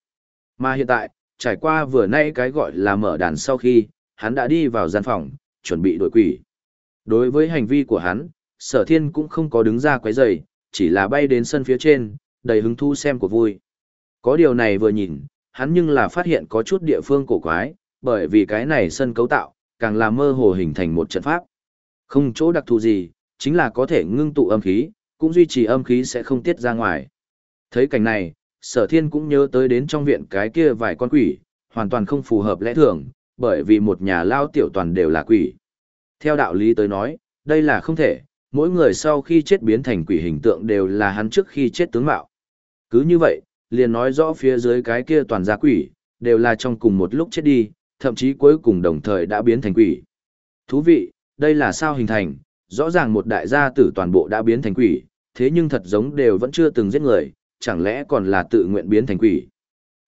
Mà hiện tại, trải qua vừa nay cái gọi là mở đàn sau khi, hắn đã đi vào gian phòng, chuẩn bị đội quỷ. Đối với hành vi của hắn, sở thiên cũng không có đứng ra quấy rầy, chỉ là bay đến sân phía trên, đầy hứng thú xem của vui. Có điều này vừa nhìn, hắn nhưng là phát hiện có chút địa phương cổ quái, bởi vì cái này sân cấu tạo, càng là mơ hồ hình thành một trận pháp. Không chỗ đặc thù gì, chính là có thể ngưng tụ âm khí, cũng duy trì âm khí sẽ không tiết ra ngoài. Thấy cảnh này, sở thiên cũng nhớ tới đến trong viện cái kia vài con quỷ, hoàn toàn không phù hợp lẽ thường, bởi vì một nhà lao tiểu toàn đều là quỷ. Theo đạo lý tới nói, đây là không thể, mỗi người sau khi chết biến thành quỷ hình tượng đều là hắn trước khi chết tướng mạo. Cứ như vậy, liền nói rõ phía dưới cái kia toàn gia quỷ, đều là trong cùng một lúc chết đi, thậm chí cuối cùng đồng thời đã biến thành quỷ. Thú vị, đây là sao hình thành, rõ ràng một đại gia tử toàn bộ đã biến thành quỷ, thế nhưng thật giống đều vẫn chưa từng giết người, chẳng lẽ còn là tự nguyện biến thành quỷ.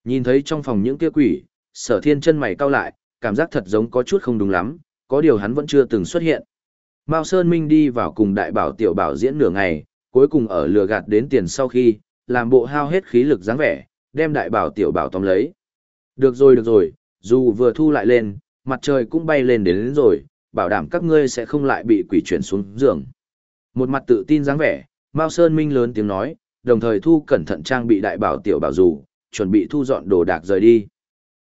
Nhìn thấy trong phòng những kia quỷ, sở thiên chân mày cau lại, cảm giác thật giống có chút không đúng lắm, có điều hắn vẫn chưa từng xuất hiện. Mao Sơn Minh đi vào cùng đại bảo tiểu bảo diễn nửa ngày, cuối cùng ở lừa gạt đến tiền sau khi, làm bộ hao hết khí lực dáng vẻ, đem đại bảo tiểu bảo tóm lấy. Được rồi được rồi, dù vừa thu lại lên, mặt trời cũng bay lên đến, đến rồi, bảo đảm các ngươi sẽ không lại bị quỷ chuyển xuống giường. Một mặt tự tin dáng vẻ, Mao Sơn Minh lớn tiếng nói, đồng thời thu cẩn thận trang bị đại bảo tiểu bảo dù, chuẩn bị thu dọn đồ đạc rời đi.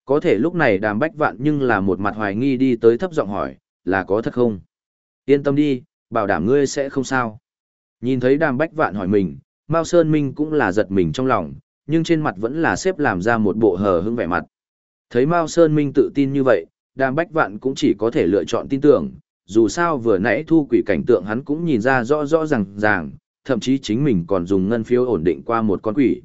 Có thể lúc này đàm bách vạn nhưng là một mặt hoài nghi đi tới thấp giọng hỏi, là có thật không? Yên tâm đi, bảo đảm ngươi sẽ không sao. Nhìn thấy đàm bách vạn hỏi mình, Mao Sơn Minh cũng là giật mình trong lòng, nhưng trên mặt vẫn là xếp làm ra một bộ hờ hững vẻ mặt. Thấy Mao Sơn Minh tự tin như vậy, đàm bách vạn cũng chỉ có thể lựa chọn tin tưởng, dù sao vừa nãy thu quỷ cảnh tượng hắn cũng nhìn ra rõ rõ ràng ràng, thậm chí chính mình còn dùng ngân phiếu ổn định qua một con quỷ.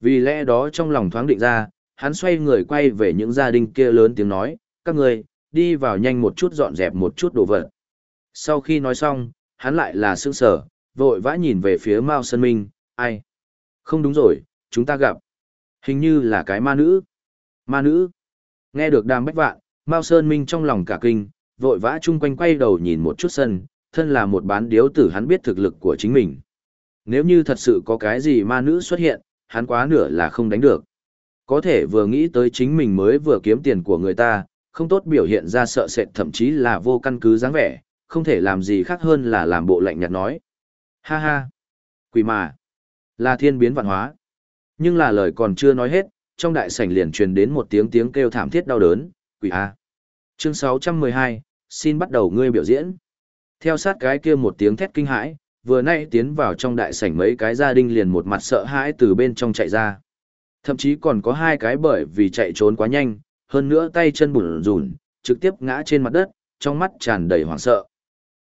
Vì lẽ đó trong lòng thoáng định ra, hắn xoay người quay về những gia đình kia lớn tiếng nói, các người, đi vào nhanh một chút dọn dẹp một chút đồ vật. Sau khi nói xong, hắn lại là sững sở, vội vã nhìn về phía Mao Sơn Minh, ai? Không đúng rồi, chúng ta gặp. Hình như là cái ma nữ. Ma nữ. Nghe được đàm bách vạn, Mao Sơn Minh trong lòng cả kinh, vội vã chung quanh quay đầu nhìn một chút sân, thân là một bán điếu tử hắn biết thực lực của chính mình. Nếu như thật sự có cái gì ma nữ xuất hiện, hắn quá nửa là không đánh được. Có thể vừa nghĩ tới chính mình mới vừa kiếm tiền của người ta, không tốt biểu hiện ra sợ sệt thậm chí là vô căn cứ dáng vẻ, không thể làm gì khác hơn là làm bộ lạnh nhạt nói. Ha ha! Quỷ mà! Là thiên biến vạn hóa. Nhưng là lời còn chưa nói hết, trong đại sảnh liền truyền đến một tiếng tiếng kêu thảm thiết đau đớn, quỷ a. Chương 612, xin bắt đầu ngươi biểu diễn. Theo sát cái kia một tiếng thét kinh hãi, vừa nay tiến vào trong đại sảnh mấy cái gia đình liền một mặt sợ hãi từ bên trong chạy ra. Thậm chí còn có hai cái bởi vì chạy trốn quá nhanh, hơn nữa tay chân bùn rùn, trực tiếp ngã trên mặt đất, trong mắt tràn đầy hoảng sợ.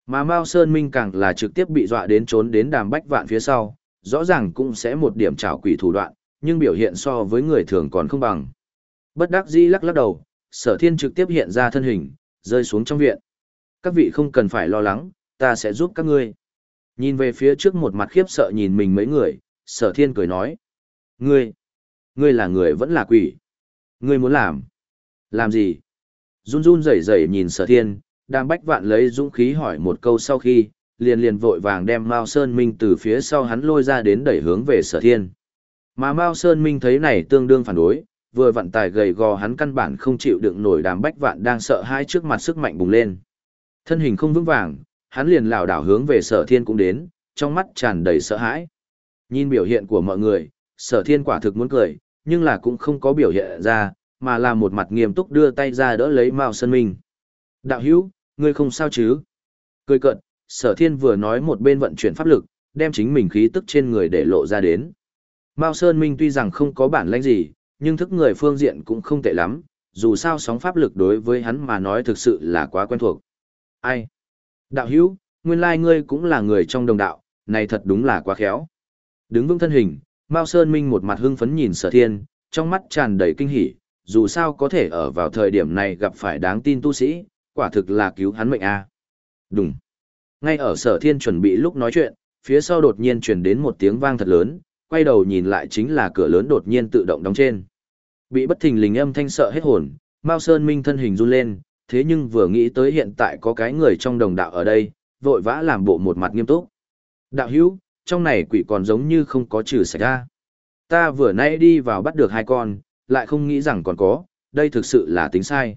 Mà Mao Sơn Minh càng là trực tiếp bị dọa đến trốn đến đàm bách vạn phía sau, rõ ràng cũng sẽ một điểm trảo quỷ thủ đoạn, nhưng biểu hiện so với người thường còn không bằng. Bất đắc dĩ lắc lắc đầu, sở thiên trực tiếp hiện ra thân hình, rơi xuống trong viện. Các vị không cần phải lo lắng, ta sẽ giúp các ngươi. Nhìn về phía trước một mặt khiếp sợ nhìn mình mấy người, sở thiên cười nói. Ngươi, ngươi là người vẫn là quỷ. Ngươi muốn làm? Làm gì? Run run rẩy rẩy nhìn sở thiên, đang bách vạn lấy dũng khí hỏi một câu sau khi, liền liền vội vàng đem Mao Sơn Minh từ phía sau hắn lôi ra đến đẩy hướng về sở thiên. Mà Mao Sơn Minh thấy này tương đương phản đối, vừa vặn tài gầy gò hắn căn bản không chịu đựng nổi đàm bách vạn đang sợ hai trước mặt sức mạnh bùng lên. Thân hình không vững vàng, hắn liền lảo đảo hướng về sở thiên cũng đến, trong mắt tràn đầy sợ hãi. Nhìn biểu hiện của mọi người, sở thiên quả thực muốn cười, nhưng là cũng không có biểu hiện ra, mà là một mặt nghiêm túc đưa tay ra đỡ lấy Mao Sơn Minh. Đạo hữu, ngươi không sao chứ? Cười cận, sở thiên vừa nói một bên vận chuyển pháp lực, đem chính mình khí tức trên người để lộ ra đến. Mao Sơn Minh tuy rằng không có bản lãnh gì, nhưng thức người phương diện cũng không tệ lắm, dù sao sóng pháp lực đối với hắn mà nói thực sự là quá quen thuộc. Ai? Đạo hữu, nguyên lai ngươi cũng là người trong đồng đạo, này thật đúng là quá khéo. Đứng vững thân hình, Mao Sơn Minh một mặt hưng phấn nhìn sở thiên, trong mắt tràn đầy kinh hỉ, dù sao có thể ở vào thời điểm này gặp phải đáng tin tu sĩ, quả thực là cứu hắn mệnh a. À. Đúng. Ngay ở sở thiên chuẩn bị lúc nói chuyện, phía sau đột nhiên truyền đến một tiếng vang thật lớn, quay đầu nhìn lại chính là cửa lớn đột nhiên tự động đóng trên. Bị bất thình lình âm thanh sợ hết hồn, Mao Sơn Minh thân hình run lên, thế nhưng vừa nghĩ tới hiện tại có cái người trong đồng đạo ở đây, vội vã làm bộ một mặt nghiêm túc. Đạo hữu, trong này quỷ còn giống như không có trừ sạch ra. Ta vừa nãy đi vào bắt được hai con, lại không nghĩ rằng còn có, đây thực sự là tính sai.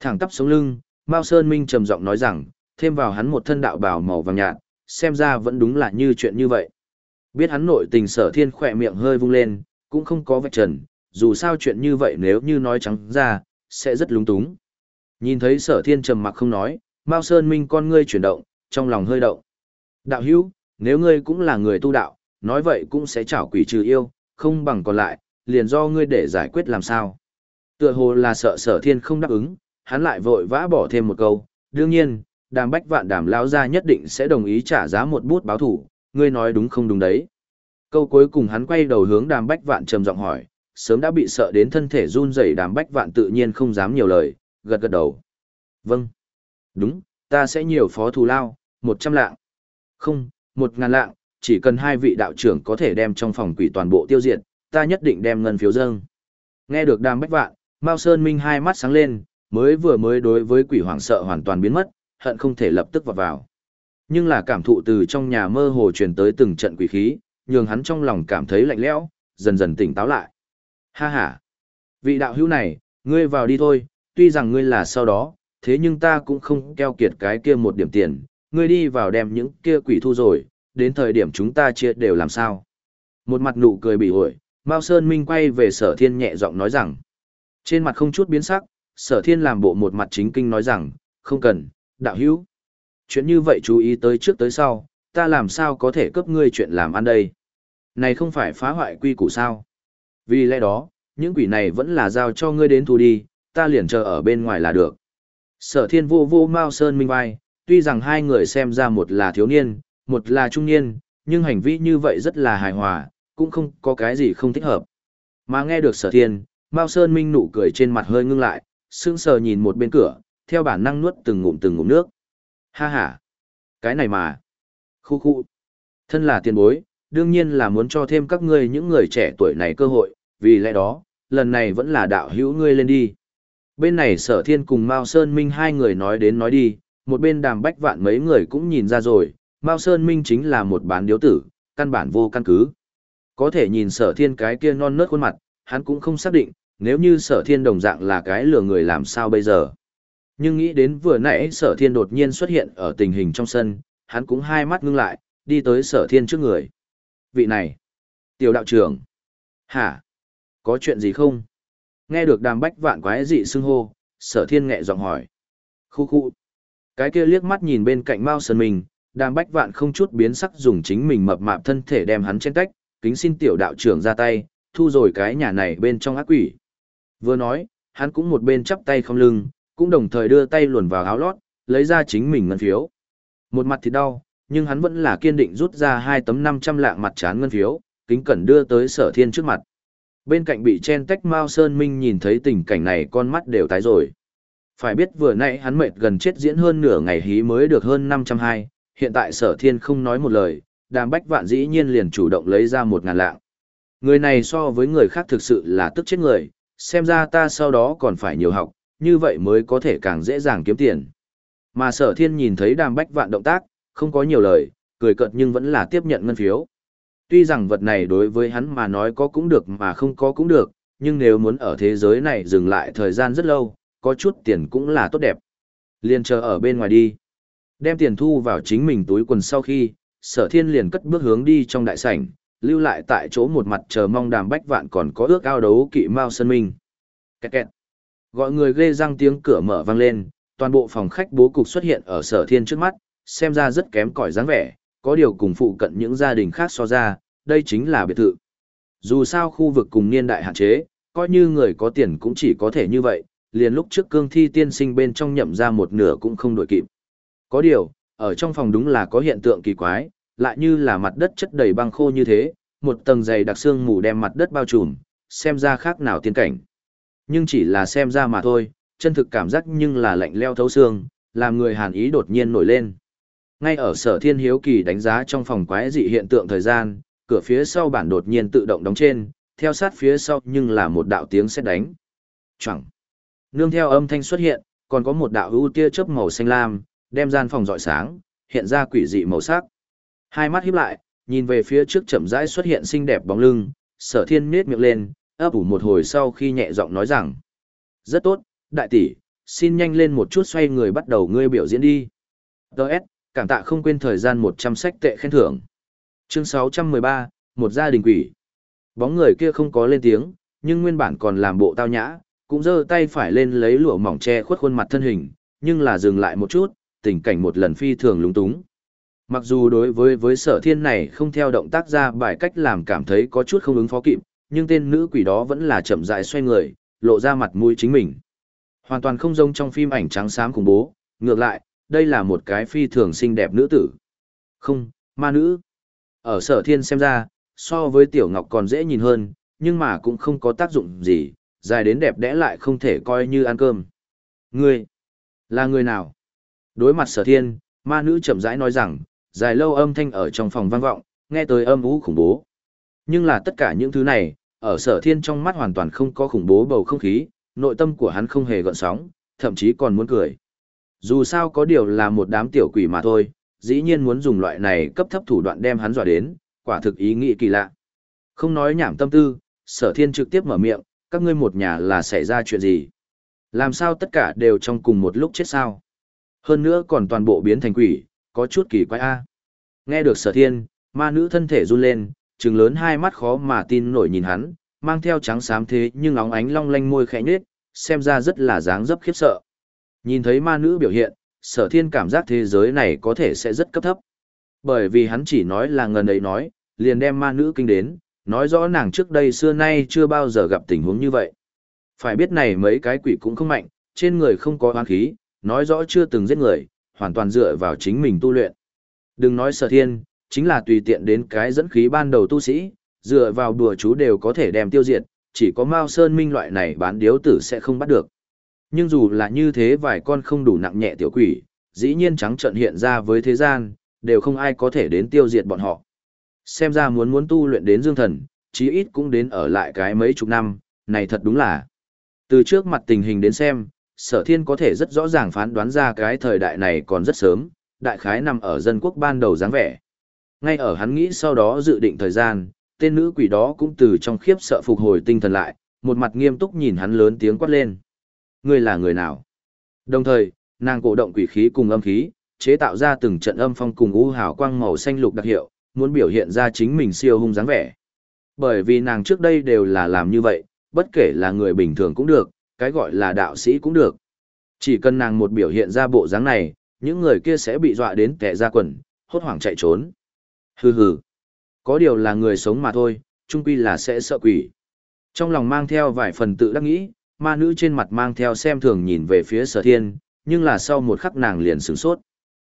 Thẳng tắp sống lưng, Mao Sơn Minh trầm giọng nói rằng, thêm vào hắn một thân đạo bào màu vàng nhạt, xem ra vẫn đúng là như chuyện như vậy. Biết hắn nội tình sở thiên khỏe miệng hơi vung lên, cũng không có vạch trần, dù sao chuyện như vậy nếu như nói trắng ra, sẽ rất lúng túng. Nhìn thấy sở thiên trầm mặc không nói, Mao Sơn Minh con ngươi chuyển động, trong lòng hơi động. Đạo hữu, nếu ngươi cũng là người tu đạo, nói vậy cũng sẽ chảo quỷ trừ yêu, không bằng còn lại, liền do ngươi để giải quyết làm sao. Tựa hồ là sợ sở thiên không đáp ứng, hắn lại vội vã bỏ thêm một câu, đương nhiên, đàm bách vạn đàm lao ra nhất định sẽ đồng ý trả giá một bút báo thủ, ngươi nói đúng không đúng đấy. Câu cuối cùng hắn quay đầu hướng đàm bách vạn trầm giọng hỏi, sớm đã bị sợ đến thân thể run rẩy đàm bách vạn tự nhiên không dám nhiều lời, gật gật đầu. Vâng. Đúng, ta sẽ nhiều phó thù lao, một trăm lạng. Không, một ngàn lạng, chỉ cần hai vị đạo trưởng có thể đem trong phòng quỷ toàn bộ tiêu diệt, ta nhất định đem ngân phiếu dâng. Nghe được đàm bách vạn, Mao Sơn Minh hai mắt sáng lên, mới vừa mới đối với quỷ hoảng sợ hoàn toàn biến mất, hận không thể lập tức vào vào. Nhưng là cảm thụ từ trong nhà mơ hồ truyền tới từng trận quỷ khí, nhường hắn trong lòng cảm thấy lạnh lẽo, dần dần tỉnh táo lại. Ha ha! Vị đạo hữu này, ngươi vào đi thôi, tuy rằng ngươi là sau đó, thế nhưng ta cũng không keo kiệt cái kia một điểm tiền, ngươi đi vào đem những kia quỷ thu rồi, đến thời điểm chúng ta chia đều làm sao. Một mặt nụ cười bị ổi, Mao Sơn Minh quay về sở thiên nhẹ giọng nói rằng, trên mặt không chút biến sắc, sở thiên làm bộ một mặt chính kinh nói rằng, không cần, đạo hữu. Chuyện như vậy chú ý tới trước tới sau, ta làm sao có thể cấp ngươi chuyện làm ăn đây. Này không phải phá hoại quy củ sao. Vì lẽ đó, những quỷ này vẫn là giao cho ngươi đến thu đi, ta liền chờ ở bên ngoài là được. Sở thiên vô vô Mao Sơn Minh vai, tuy rằng hai người xem ra một là thiếu niên, một là trung niên, nhưng hành vi như vậy rất là hài hòa, cũng không có cái gì không thích hợp. Mà nghe được sở thiên, Mao Sơn Minh nụ cười trên mặt hơi ngưng lại, sững sờ nhìn một bên cửa, theo bản năng nuốt từng ngụm từng ngụm nước. Ha ha, cái này mà. Khu khu. Thân là tiền bối, đương nhiên là muốn cho thêm các ngươi những người trẻ tuổi này cơ hội, vì lẽ đó, lần này vẫn là đạo hữu ngươi lên đi. Bên này sở thiên cùng Mao Sơn Minh hai người nói đến nói đi, một bên đàm bách vạn mấy người cũng nhìn ra rồi, Mao Sơn Minh chính là một bán điếu tử, căn bản vô căn cứ. Có thể nhìn sở thiên cái kia non nớt khuôn mặt, hắn cũng không xác định, nếu như sở thiên đồng dạng là cái lừa người làm sao bây giờ. Nhưng nghĩ đến vừa nãy sở thiên đột nhiên xuất hiện ở tình hình trong sân, hắn cũng hai mắt ngưng lại, đi tới sở thiên trước người. Vị này, tiểu đạo trưởng, hả, có chuyện gì không? Nghe được đàm bách vạn quái dị xưng hô, sở thiên nghẹ giọng hỏi. Khu khu, cái kia liếc mắt nhìn bên cạnh Mao Sơn mình, đàm bách vạn không chút biến sắc dùng chính mình mập mạp thân thể đem hắn trên cách, kính xin tiểu đạo trưởng ra tay, thu rồi cái nhà này bên trong ác quỷ. Vừa nói, hắn cũng một bên chắp tay không lưng, cũng đồng thời đưa tay luồn vào áo lót, lấy ra chính mình ngân phiếu. Một mặt thì đau, nhưng hắn vẫn là kiên định rút ra hai tấm 500 lạng mặt trán ngân phiếu, kính cẩn đưa tới sở thiên trước mặt. Bên cạnh bị chen tách Mao Sơn Minh nhìn thấy tình cảnh này con mắt đều tái rồi. Phải biết vừa nãy hắn mệt gần chết diễn hơn nửa ngày hí mới được hơn 520, hiện tại sở thiên không nói một lời, đàm bách vạn dĩ nhiên liền chủ động lấy ra một ngàn lạng. Người này so với người khác thực sự là tức chết người, xem ra ta sau đó còn phải nhiều học, như vậy mới có thể càng dễ dàng kiếm tiền. Mà sở thiên nhìn thấy đàm bách vạn động tác, không có nhiều lời, cười cợt nhưng vẫn là tiếp nhận ngân phiếu. Tuy rằng vật này đối với hắn mà nói có cũng được mà không có cũng được, nhưng nếu muốn ở thế giới này dừng lại thời gian rất lâu, có chút tiền cũng là tốt đẹp. Liền chờ ở bên ngoài đi. Đem tiền thu vào chính mình túi quần sau khi, sở thiên liền cất bước hướng đi trong đại sảnh, lưu lại tại chỗ một mặt chờ mong đàm bách vạn còn có ước ao đấu kỵ Mao Sơn Minh. Kẹt kẹt. Gọi người ghê răng tiếng cửa mở vang lên, toàn bộ phòng khách bố cục xuất hiện ở sở thiên trước mắt, xem ra rất kém cỏi dáng vẻ, có điều cùng phụ cận những gia đình khác so ra, đây chính là biệt thự. Dù sao khu vực cùng niên đại hạn chế, coi như người có tiền cũng chỉ có thể như vậy, liền lúc trước cương thi tiên sinh bên trong nhậm ra một nửa cũng không đổi kịp. Có điều, ở trong phòng đúng là có hiện tượng kỳ quái, lại như là mặt đất chất đầy băng khô như thế, một tầng dày đặc xương mù đem mặt đất bao trùm, xem ra khác nào tiên cảnh. Nhưng chỉ là xem ra mà thôi, chân thực cảm giác nhưng là lạnh leo thấu xương, làm người hàn ý đột nhiên nổi lên. Ngay ở sở thiên hiếu kỳ đánh giá trong phòng quái dị hiện tượng thời gian, cửa phía sau bản đột nhiên tự động đóng trên, theo sát phía sau nhưng là một đạo tiếng xét đánh. Chẳng. Nương theo âm thanh xuất hiện, còn có một đạo ưu tia chớp màu xanh lam, đem gian phòng rọi sáng, hiện ra quỷ dị màu sắc. Hai mắt híp lại, nhìn về phía trước chậm rãi xuất hiện xinh đẹp bóng lưng, sở thiên nết miệng lên, ấp ủ một hồi sau khi nhẹ giọng nói rằng. Rất tốt, đại tỷ, xin nhanh lên một chút xoay người bắt đầu ngươi biểu diễn đi. Đợt, cảm tạ không quên thời gian 100 sách tệ khen thưởng. Chương 613, một gia đình quỷ. Bóng người kia không có lên tiếng, nhưng nguyên bản còn làm bộ tao nhã, cũng giơ tay phải lên lấy lụa mỏng che khuất khuôn mặt thân hình, nhưng là dừng lại một chút, tình cảnh một lần phi thường lúng túng. Mặc dù đối với với sở thiên này không theo động tác ra bài cách làm cảm thấy có chút không ứng phó kịp, nhưng tên nữ quỷ đó vẫn là chậm rãi xoay người, lộ ra mặt mũi chính mình. Hoàn toàn không giống trong phim ảnh trắng xám khủng bố, ngược lại, đây là một cái phi thường xinh đẹp nữ tử. Không, ma nữ. Ở sở thiên xem ra, so với tiểu ngọc còn dễ nhìn hơn, nhưng mà cũng không có tác dụng gì, dài đến đẹp đẽ lại không thể coi như ăn cơm. Ngươi, là người nào? Đối mặt sở thiên, ma nữ chậm rãi nói rằng, dài lâu âm thanh ở trong phòng vang vọng, nghe tới âm ú khủng bố. Nhưng là tất cả những thứ này, ở sở thiên trong mắt hoàn toàn không có khủng bố bầu không khí, nội tâm của hắn không hề gợn sóng, thậm chí còn muốn cười. Dù sao có điều là một đám tiểu quỷ mà thôi, dĩ nhiên muốn dùng loại này cấp thấp thủ đoạn đem hắn dọa đến, quả thực ý nghĩ kỳ lạ. Không nói nhảm tâm tư, sở thiên trực tiếp mở miệng, các ngươi một nhà là xảy ra chuyện gì? Làm sao tất cả đều trong cùng một lúc chết sao? Hơn nữa còn toàn bộ biến thành quỷ, có chút kỳ quái a. Nghe được sở thiên, ma nữ thân thể run lên, trừng lớn hai mắt khó mà tin nổi nhìn hắn, mang theo trắng xám thế nhưng óng ánh long lanh môi khẽ nhếch, xem ra rất là dáng dấp khiếp sợ. Nhìn thấy ma nữ biểu hiện, sở thiên cảm giác thế giới này có thể sẽ rất cấp thấp. Bởi vì hắn chỉ nói là ngần ấy nói, liền đem ma nữ kinh đến, nói rõ nàng trước đây xưa nay chưa bao giờ gặp tình huống như vậy. Phải biết này mấy cái quỷ cũng không mạnh, trên người không có oán khí, nói rõ chưa từng giết người, hoàn toàn dựa vào chính mình tu luyện. Đừng nói sở thiên, chính là tùy tiện đến cái dẫn khí ban đầu tu sĩ, dựa vào đùa chú đều có thể đem tiêu diệt, chỉ có Mao Sơn Minh loại này bán điếu tử sẽ không bắt được. Nhưng dù là như thế vài con không đủ nặng nhẹ tiểu quỷ, dĩ nhiên trắng trận hiện ra với thế gian, đều không ai có thể đến tiêu diệt bọn họ. Xem ra muốn muốn tu luyện đến dương thần, chí ít cũng đến ở lại cái mấy chục năm, này thật đúng là. Từ trước mặt tình hình đến xem, sở thiên có thể rất rõ ràng phán đoán ra cái thời đại này còn rất sớm, đại khái nằm ở dân quốc ban đầu dáng vẻ. Ngay ở hắn nghĩ sau đó dự định thời gian, tên nữ quỷ đó cũng từ trong khiếp sợ phục hồi tinh thần lại, một mặt nghiêm túc nhìn hắn lớn tiếng quát lên. Ngươi là người nào? Đồng thời, nàng cổ động quỷ khí cùng âm khí, chế tạo ra từng trận âm phong cùng u hào quang màu xanh lục đặc hiệu, muốn biểu hiện ra chính mình siêu hung dáng vẻ. Bởi vì nàng trước đây đều là làm như vậy, bất kể là người bình thường cũng được, cái gọi là đạo sĩ cũng được. Chỉ cần nàng một biểu hiện ra bộ dáng này, những người kia sẽ bị dọa đến kẻ ra quần, hốt hoảng chạy trốn. Hừ hừ. Có điều là người sống mà thôi, chung quy là sẽ sợ quỷ. Trong lòng mang theo vài phần tự đắc nghĩ, ma nữ trên mặt mang theo xem thường nhìn về phía sở thiên, nhưng là sau một khắc nàng liền sửng sốt.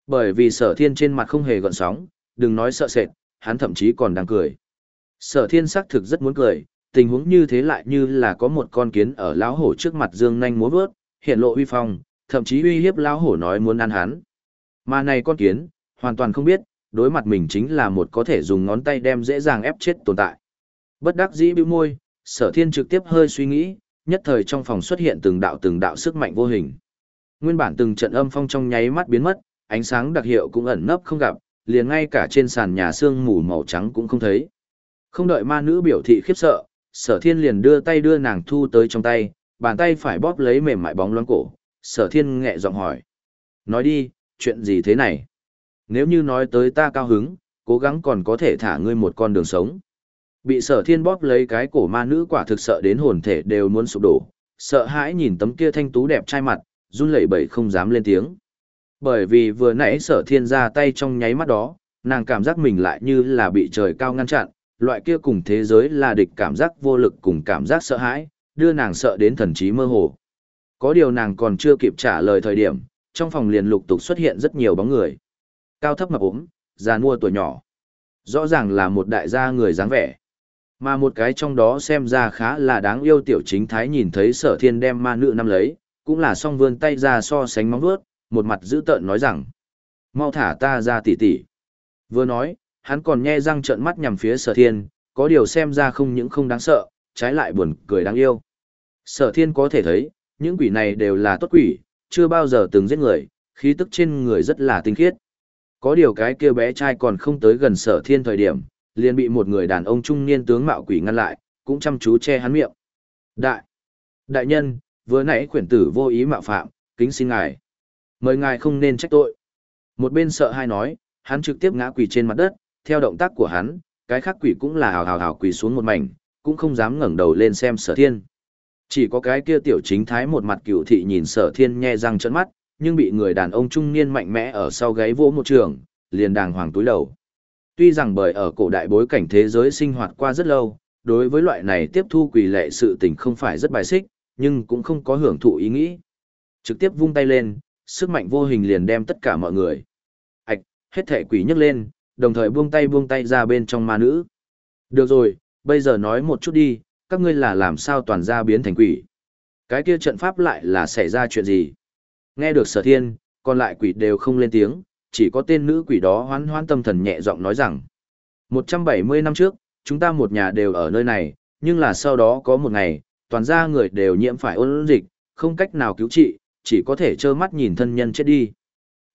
Bởi vì sở thiên trên mặt không hề gợn sóng, đừng nói sợ sệt, hắn thậm chí còn đang cười. Sở thiên xác thực rất muốn cười, tình huống như thế lại như là có một con kiến ở lão hổ trước mặt dương nhanh múa vớt, hiện lộ uy phong, thậm chí uy hiếp lão hổ nói muốn ăn hắn. Mà này con kiến, hoàn toàn không biết, đối mặt mình chính là một có thể dùng ngón tay đem dễ dàng ép chết tồn tại. Bất đắc dĩ bĩu môi, sở thiên trực tiếp hơi suy nghĩ, nhất thời trong phòng xuất hiện từng đạo từng đạo sức mạnh vô hình. Nguyên bản từng trận âm phong trong nháy mắt biến mất, ánh sáng đặc hiệu cũng ẩn nấp không gặp, liền ngay cả trên sàn nhà xương mù màu trắng cũng không thấy. Không đợi ma nữ biểu thị khiếp sợ, sở thiên liền đưa tay đưa nàng thu tới trong tay, bàn tay phải bóp lấy mềm mại bóng loáng cổ, sở thiên nghẹ giọng hỏi. Nói đi, chuyện gì thế này? Nếu như nói tới ta cao hứng, cố gắng còn có thể thả ngươi một con đường sống. Bị sở thiên bóp lấy cái cổ ma nữ quả thực sợ đến hồn thể đều muốn sụp đổ, sợ hãi nhìn tấm kia thanh tú đẹp trai mặt, run lẩy bẩy không dám lên tiếng. Bởi vì vừa nãy sở thiên ra tay trong nháy mắt đó, nàng cảm giác mình lại như là bị trời cao ngăn chặn, loại kia cùng thế giới là địch cảm giác vô lực cùng cảm giác sợ hãi, đưa nàng sợ đến thần trí mơ hồ. Có điều nàng còn chưa kịp trả lời thời điểm, trong phòng liền lục tục xuất hiện rất nhiều bóng người. Cao thấp mập ốm, già nua tuổi nhỏ. Rõ ràng là một đại gia người dáng vẻ. Mà một cái trong đó xem ra khá là đáng yêu tiểu chính thái nhìn thấy sở thiên đem ma nữ năm lấy, cũng là song vươn tay ra so sánh móng vuốt, một mặt dữ tợn nói rằng. Mau thả ta ra tỉ tỉ. Vừa nói, hắn còn nhe răng trợn mắt nhằm phía sở thiên, có điều xem ra không những không đáng sợ, trái lại buồn cười đáng yêu. Sở thiên có thể thấy, những quỷ này đều là tốt quỷ, chưa bao giờ từng giết người, khí tức trên người rất là tinh khiết. Có điều cái kia bé trai còn không tới gần sở thiên thời điểm, liền bị một người đàn ông trung niên tướng mạo quỷ ngăn lại, cũng chăm chú che hắn miệng. Đại! Đại nhân, vừa nãy quyển tử vô ý mạo phạm, kính xin ngài. Mời ngài không nên trách tội. Một bên sợ hai nói, hắn trực tiếp ngã quỷ trên mặt đất, theo động tác của hắn, cái khác quỷ cũng là hào hào hào quỷ xuống một mảnh, cũng không dám ngẩng đầu lên xem sở thiên. Chỉ có cái kia tiểu chính thái một mặt cửu thị nhìn sở thiên nhe răng trợn mắt, nhưng bị người đàn ông trung niên mạnh mẽ ở sau gáy vỗ một trường, liền đàng hoàng túi đầu. Tuy rằng bởi ở cổ đại bối cảnh thế giới sinh hoạt qua rất lâu, đối với loại này tiếp thu quỷ lệ sự tình không phải rất bài xích, nhưng cũng không có hưởng thụ ý nghĩ. Trực tiếp vung tay lên, sức mạnh vô hình liền đem tất cả mọi người. Ảch, hết thể quỷ nhấc lên, đồng thời buông tay buông tay ra bên trong ma nữ. Được rồi, bây giờ nói một chút đi, các ngươi là làm sao toàn ra biến thành quỷ. Cái kia trận pháp lại là xảy ra chuyện gì? Nghe được sở thiên, còn lại quỷ đều không lên tiếng, chỉ có tên nữ quỷ đó hoán hoán tâm thần nhẹ giọng nói rằng. 170 năm trước, chúng ta một nhà đều ở nơi này, nhưng là sau đó có một ngày, toàn gia người đều nhiễm phải ôn dịch, không cách nào cứu trị, chỉ có thể trơ mắt nhìn thân nhân chết đi.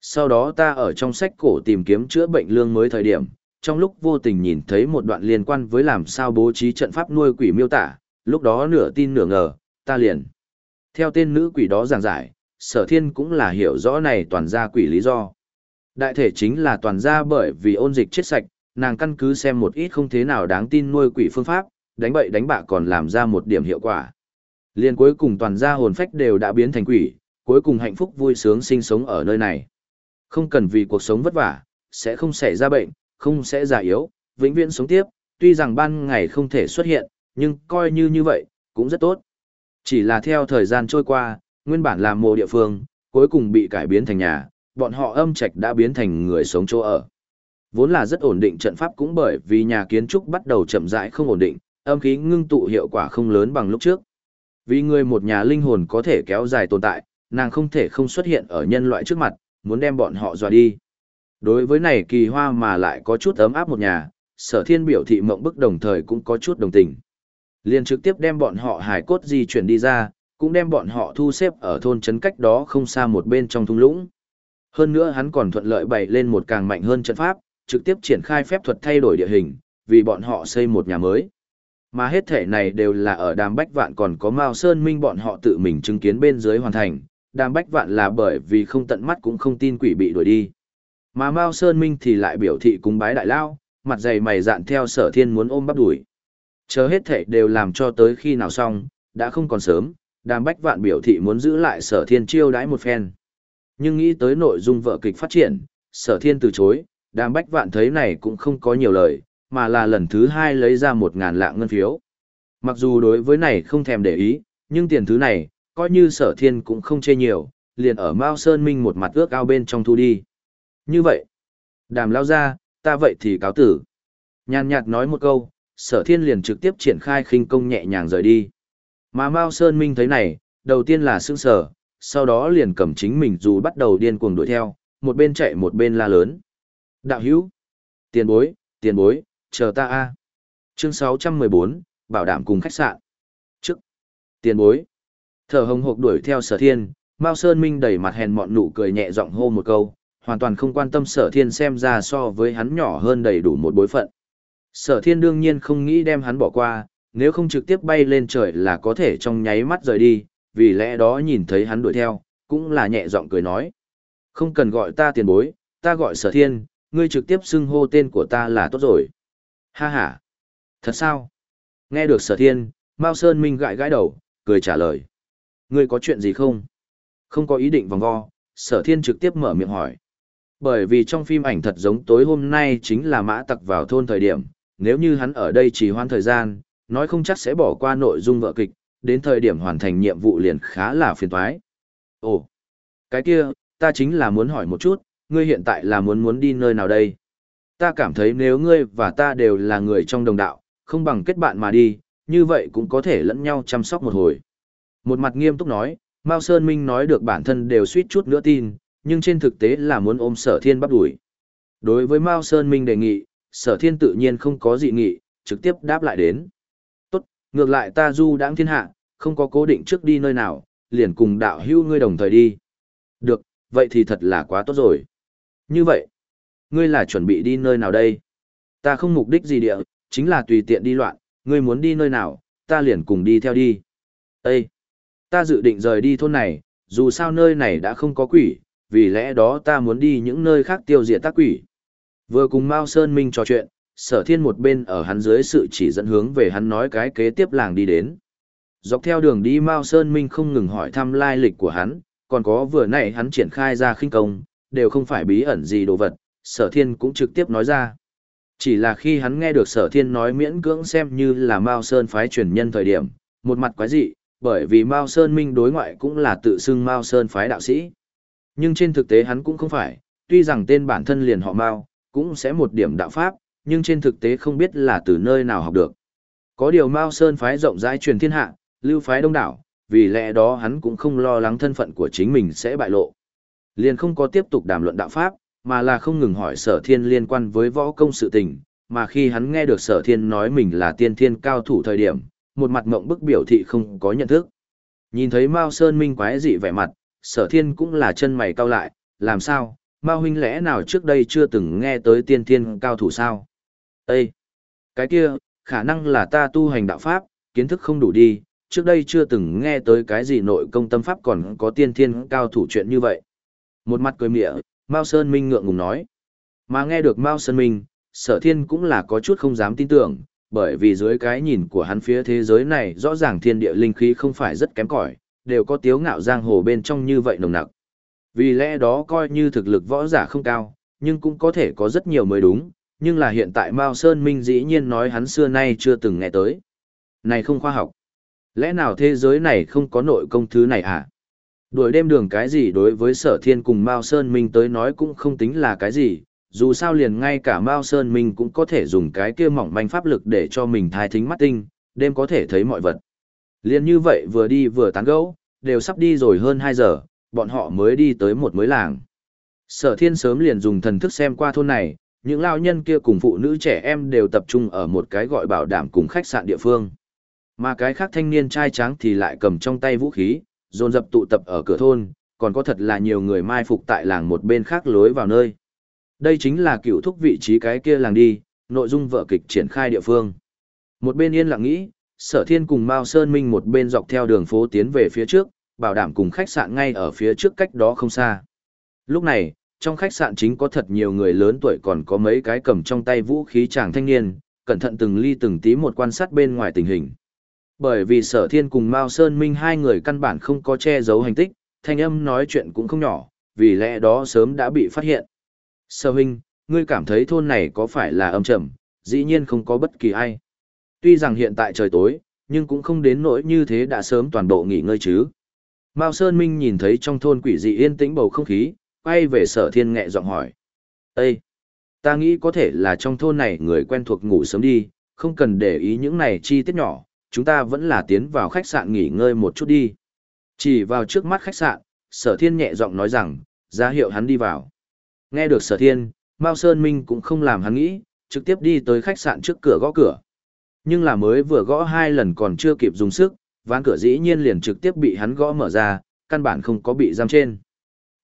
Sau đó ta ở trong sách cổ tìm kiếm chữa bệnh lương mới thời điểm, trong lúc vô tình nhìn thấy một đoạn liên quan với làm sao bố trí trận pháp nuôi quỷ miêu tả, lúc đó nửa tin nửa ngờ, ta liền. Theo tên nữ quỷ đó giảng giải, sở thiên cũng là hiểu rõ này toàn gia quỷ lý do. Đại thể chính là toàn gia bởi vì ôn dịch chết sạch, nàng căn cứ xem một ít không thế nào đáng tin nuôi quỷ phương pháp, đánh bậy đánh bạ còn làm ra một điểm hiệu quả. Liên cuối cùng toàn gia hồn phách đều đã biến thành quỷ, cuối cùng hạnh phúc vui sướng sinh sống ở nơi này. Không cần vì cuộc sống vất vả, sẽ không xảy ra bệnh, không sẽ già yếu, vĩnh viễn sống tiếp, tuy rằng ban ngày không thể xuất hiện, nhưng coi như như vậy, cũng rất tốt. Chỉ là theo thời gian trôi qua, nguyên bản làm mộ địa phương, cuối cùng bị cải biến thành nhà, bọn họ âm trạch đã biến thành người sống chỗ ở. Vốn là rất ổn định trận pháp cũng bởi vì nhà kiến trúc bắt đầu chậm rãi không ổn định, âm khí ngưng tụ hiệu quả không lớn bằng lúc trước. Vì người một nhà linh hồn có thể kéo dài tồn tại, nàng không thể không xuất hiện ở nhân loại trước mặt, muốn đem bọn họ dọa đi. Đối với này kỳ hoa mà lại có chút ấm áp một nhà, sở thiên biểu thị mộng bức đồng thời cũng có chút đồng tình. liền trực tiếp đem bọn họ hài cốt di chuyển đi ra, cũng đem bọn họ thu xếp ở thôn trấn cách đó không xa một bên trong thung lũng. Hơn nữa hắn còn thuận lợi bày lên một càng mạnh hơn trận pháp, trực tiếp triển khai phép thuật thay đổi địa hình, vì bọn họ xây một nhà mới. Mà hết thể này đều là ở đàm bách vạn còn có Mao Sơn Minh bọn họ tự mình chứng kiến bên dưới hoàn thành, đàm bách vạn là bởi vì không tận mắt cũng không tin quỷ bị đuổi đi. Mà Mao Sơn Minh thì lại biểu thị cúng bái đại lao, mặt dày mày dạn theo sở thiên muốn ôm bắp đuổi. Chờ hết thể đều làm cho tới khi nào xong, đã không còn sớm, đàm bách vạn biểu thị muốn giữ lại sở thiên chiêu đãi một phen. Nhưng nghĩ tới nội dung vợ kịch phát triển, sở thiên từ chối, đàm bách vạn thấy này cũng không có nhiều lời, mà là lần thứ hai lấy ra một ngàn lạng ngân phiếu. Mặc dù đối với này không thèm để ý, nhưng tiền thứ này, coi như sở thiên cũng không chê nhiều, liền ở Mao Sơn Minh một mặt ước ao bên trong thu đi. Như vậy, đàm lao ra, ta vậy thì cáo tử. Nhàn nhạt nói một câu, sở thiên liền trực tiếp triển khai khinh công nhẹ nhàng rời đi. Mà Mao Sơn Minh thấy này, đầu tiên là sững sở, sau đó liền cầm chính mình dù bắt đầu điên cuồng đuổi theo, một bên chạy một bên la lớn. Đạo hữu, tiền bối, tiền bối, chờ ta a. Chương 614, bảo đảm cùng khách sạn. Trước, tiền bối. Thở hồng hộc đuổi theo sở thiên, Mao Sơn Minh đẩy mặt hèn mọn nụ cười nhẹ giọng hô một câu, hoàn toàn không quan tâm sở thiên xem ra so với hắn nhỏ hơn đầy đủ một bối phận. Sở thiên đương nhiên không nghĩ đem hắn bỏ qua, nếu không trực tiếp bay lên trời là có thể trong nháy mắt rời đi, vì lẽ đó nhìn thấy hắn đuổi theo, cũng là nhẹ giọng cười nói. Không cần gọi ta tiền bối, ta gọi sở thiên, ngươi trực tiếp xưng hô tên của ta là tốt rồi. Ha ha. Thật sao? Nghe được sở thiên, Mao Sơn Minh gãi gãi đầu, cười trả lời. Ngươi có chuyện gì không? Không có ý định vòng vo, sở thiên trực tiếp mở miệng hỏi. Bởi vì trong phim ảnh thật giống tối hôm nay chính là mã tặc vào thôn thời điểm, nếu như hắn ở đây chỉ hoãn thời gian, nói không chắc sẽ bỏ qua nội dung vợ kịch, đến thời điểm hoàn thành nhiệm vụ liền khá là phiền toái. Ồ, cái kia, ta chính là muốn hỏi một chút, ngươi hiện tại là muốn muốn đi nơi nào đây? Ta cảm thấy nếu ngươi và ta đều là người trong đồng đạo, không bằng kết bạn mà đi, như vậy cũng có thể lẫn nhau chăm sóc một hồi. Một mặt nghiêm túc nói, Mao Sơn Minh nói được bản thân đều suýt chút nữa tin, nhưng trên thực tế là muốn ôm sở thiên bắt đuổi. Đối với Mao Sơn Minh đề nghị, sở thiên tự nhiên không có dị nghị, trực tiếp đáp lại đến. Tốt, ngược lại ta du đáng thiên hạ, không có cố định trước đi nơi nào, liền cùng đạo hưu ngươi đồng thời đi. Được, vậy thì thật là quá tốt rồi. Như vậy, ngươi là chuẩn bị đi nơi nào đây? Ta không mục đích gì địa, chính là tùy tiện đi loạn, ngươi muốn đi nơi nào, ta liền cùng đi theo đi. Ê! Ta dự định rời đi thôn này, dù sao nơi này đã không có quỷ, vì lẽ đó ta muốn đi những nơi khác tiêu diệt tác quỷ. Vừa cùng Mao Sơn Minh trò chuyện, sở thiên một bên ở hắn dưới sự chỉ dẫn hướng về hắn nói cái kế tiếp làng đi đến. Dọc theo đường đi Mao Sơn Minh không ngừng hỏi thăm lai lịch của hắn, còn có vừa nãy hắn triển khai ra khinh công, đều không phải bí ẩn gì đồ vật, sở thiên cũng trực tiếp nói ra. Chỉ là khi hắn nghe được sở thiên nói miễn cưỡng xem như là Mao Sơn phái truyền nhân thời điểm, một mặt quái dị, bởi vì Mao Sơn Minh đối ngoại cũng là tự xưng Mao Sơn phái đạo sĩ. Nhưng trên thực tế hắn cũng không phải, tuy rằng tên bản thân liền họ Mao, cũng sẽ một điểm đạo pháp, nhưng trên thực tế không biết là từ nơi nào học được. Có điều Mao Sơn phái rộng rãi truyền thiên hạ, lưu phái đông đảo, vì lẽ đó hắn cũng không lo lắng thân phận của chính mình sẽ bại lộ. Liền không có tiếp tục đàm luận đạo pháp, mà là không ngừng hỏi sở thiên liên quan với võ công sự tình, mà khi hắn nghe được sở thiên nói mình là tiên thiên cao thủ thời điểm, một mặt mộng bức biểu thị không có nhận thức. Nhìn thấy Mao Sơn Minh quái dị vẻ mặt, sở thiên cũng là chân mày cau lại, làm sao, Mao huynh lẽ nào trước đây chưa từng nghe tới tiên thiên cao thủ sao? Ê! Cái kia, khả năng là ta tu hành đạo pháp, kiến thức không đủ đi, trước đây chưa từng nghe tới cái gì nội công tâm pháp còn có tiên thiên cao thủ chuyện như vậy. Một mặt cười mỉa, Mao Sơn Minh ngượng ngùng nói. Mà nghe được Mao Sơn Minh, sở thiên cũng là có chút không dám tin tưởng, bởi vì dưới cái nhìn của hắn phía thế giới này rõ ràng thiên địa linh khí không phải rất kém cỏi, đều có tiếu ngạo giang hồ bên trong như vậy nồng nặc. Vì lẽ đó coi như thực lực võ giả không cao, nhưng cũng có thể có rất nhiều mới đúng, nhưng là hiện tại Mao Sơn Minh dĩ nhiên nói hắn xưa nay chưa từng nghe tới. Này không khoa học. Lẽ nào thế giới này không có nội công thứ này à? Đuổi đêm đường cái gì đối với sở thiên cùng Mao Sơn Minh tới nói cũng không tính là cái gì, dù sao liền ngay cả Mao Sơn Minh cũng có thể dùng cái kia mỏng manh pháp lực để cho mình thai thính mắt tinh, đêm có thể thấy mọi vật. Liền như vậy vừa đi vừa tán gẫu, đều sắp đi rồi hơn 2 giờ, bọn họ mới đi tới một mới làng. Sở thiên sớm liền dùng thần thức xem qua thôn này, những lao nhân kia cùng phụ nữ trẻ em đều tập trung ở một cái gọi bảo đảm cùng khách sạn địa phương. Mà cái khác thanh niên trai tráng thì lại cầm trong tay vũ khí, dồn dập tụ tập ở cửa thôn, còn có thật là nhiều người mai phục tại làng một bên khác lối vào nơi. Đây chính là cựu thúc vị trí cái kia làng đi, nội dung vợ kịch triển khai địa phương. Một bên yên lặng nghĩ, sở thiên cùng Mao Sơn Minh một bên dọc theo đường phố tiến về phía trước, bảo đảm cùng khách sạn ngay ở phía trước cách đó không xa. Lúc này, trong khách sạn chính có thật nhiều người lớn tuổi còn có mấy cái cầm trong tay vũ khí chàng thanh niên, cẩn thận từng ly từng tí một quan sát bên ngoài tình hình. Bởi vì sở thiên cùng Mao Sơn Minh hai người căn bản không có che giấu hành tích, thanh âm nói chuyện cũng không nhỏ, vì lẽ đó sớm đã bị phát hiện. Sở huynh, ngươi cảm thấy thôn này có phải là âm trầm, dĩ nhiên không có bất kỳ ai. Tuy rằng hiện tại trời tối, nhưng cũng không đến nỗi như thế đã sớm toàn bộ nghỉ ngơi chứ. Mao Sơn Minh nhìn thấy trong thôn quỷ dị yên tĩnh bầu không khí, quay về sở thiên nghẹ giọng hỏi. Ê! Ta nghĩ có thể là trong thôn này người quen thuộc ngủ sớm đi, không cần để ý những này chi tiết nhỏ, chúng ta vẫn là tiến vào khách sạn nghỉ ngơi một chút đi. Chỉ vào trước mắt khách sạn, sở thiên nhẹ giọng nói rằng, ra hiệu hắn đi vào. Nghe được sở thiên, Mao Sơn Minh cũng không làm hắn nghĩ, trực tiếp đi tới khách sạn trước cửa gõ cửa. Nhưng là mới vừa gõ hai lần còn chưa kịp dùng sức, ván cửa dĩ nhiên liền trực tiếp bị hắn gõ mở ra, căn bản không có bị giam trên.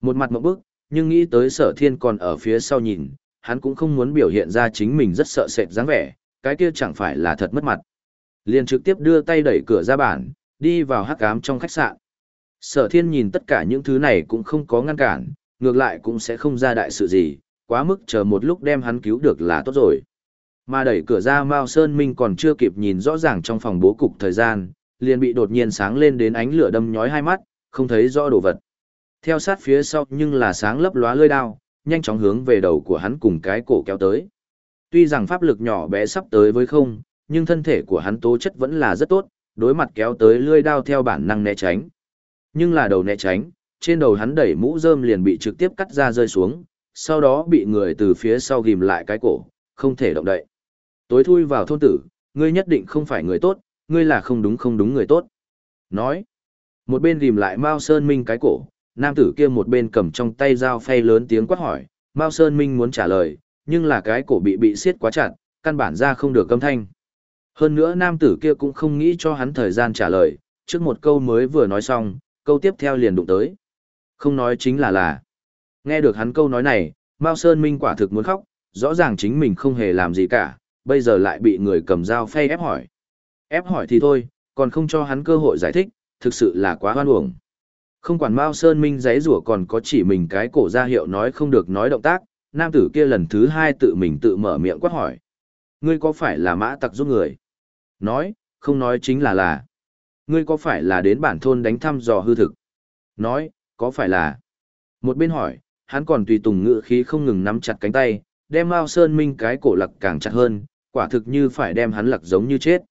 Một mặt một bức, nhưng nghĩ tới sở thiên còn ở phía sau nhìn, hắn cũng không muốn biểu hiện ra chính mình rất sợ sệt dáng vẻ, cái kia chẳng phải là thật mất mặt. Liền trực tiếp đưa tay đẩy cửa ra bản, đi vào hắc ám trong khách sạn. Sở thiên nhìn tất cả những thứ này cũng không có ngăn cản, ngược lại cũng sẽ không ra đại sự gì, quá mức chờ một lúc đem hắn cứu được là tốt rồi. Mà đẩy cửa ra Mao Sơn Minh còn chưa kịp nhìn rõ ràng trong phòng bố cục thời gian, liền bị đột nhiên sáng lên đến ánh lửa đâm nhói hai mắt, không thấy rõ đồ vật. Theo sát phía sau nhưng là sáng lấp lóa lơi đao, nhanh chóng hướng về đầu của hắn cùng cái cổ kéo tới. Tuy rằng pháp lực nhỏ bé sắp tới với không, nhưng thân thể của hắn tố chất vẫn là rất tốt, đối mặt kéo tới lươi đao theo bản năng né tránh. Nhưng là đầu né tránh, trên đầu hắn đẩy mũ rơm liền bị trực tiếp cắt ra rơi xuống, sau đó bị người từ phía sau ghim lại cái cổ, không thể động đậy. Tối thui vào thôn tử, ngươi nhất định không phải người tốt, ngươi là không đúng không đúng người tốt. Nói, một bên ghim lại Mao Sơn Minh cái cổ, nam tử kia một bên cầm trong tay dao phay lớn tiếng quát hỏi, Mao Sơn Minh muốn trả lời, nhưng là cái cổ bị bị siết quá chặt, căn bản ra không được âm thanh. Hơn nữa nam tử kia cũng không nghĩ cho hắn thời gian trả lời, trước một câu mới vừa nói xong, câu tiếp theo liền đụng tới. Không nói chính là là. Nghe được hắn câu nói này, Mao Sơn Minh quả thực muốn khóc, rõ ràng chính mình không hề làm gì cả, bây giờ lại bị người cầm dao phay ép hỏi. Ép hỏi thì thôi, còn không cho hắn cơ hội giải thích, thực sự là quá hoan uổng. Không quản Mao Sơn Minh giấy rủa còn có chỉ mình cái cổ ra hiệu nói không được nói động tác, nam tử kia lần thứ hai tự mình tự mở miệng quát hỏi. Ngươi có phải là mã tặc giúp người? Nói, không nói chính là là. Ngươi có phải là đến bản thôn đánh thăm dò hư thực? Nói, có phải là. Một bên hỏi, hắn còn tùy tùng ngựa khí không ngừng nắm chặt cánh tay, đem Mao Sơn Minh cái cổ lặc càng chặt hơn, quả thực như phải đem hắn lặc giống như chết.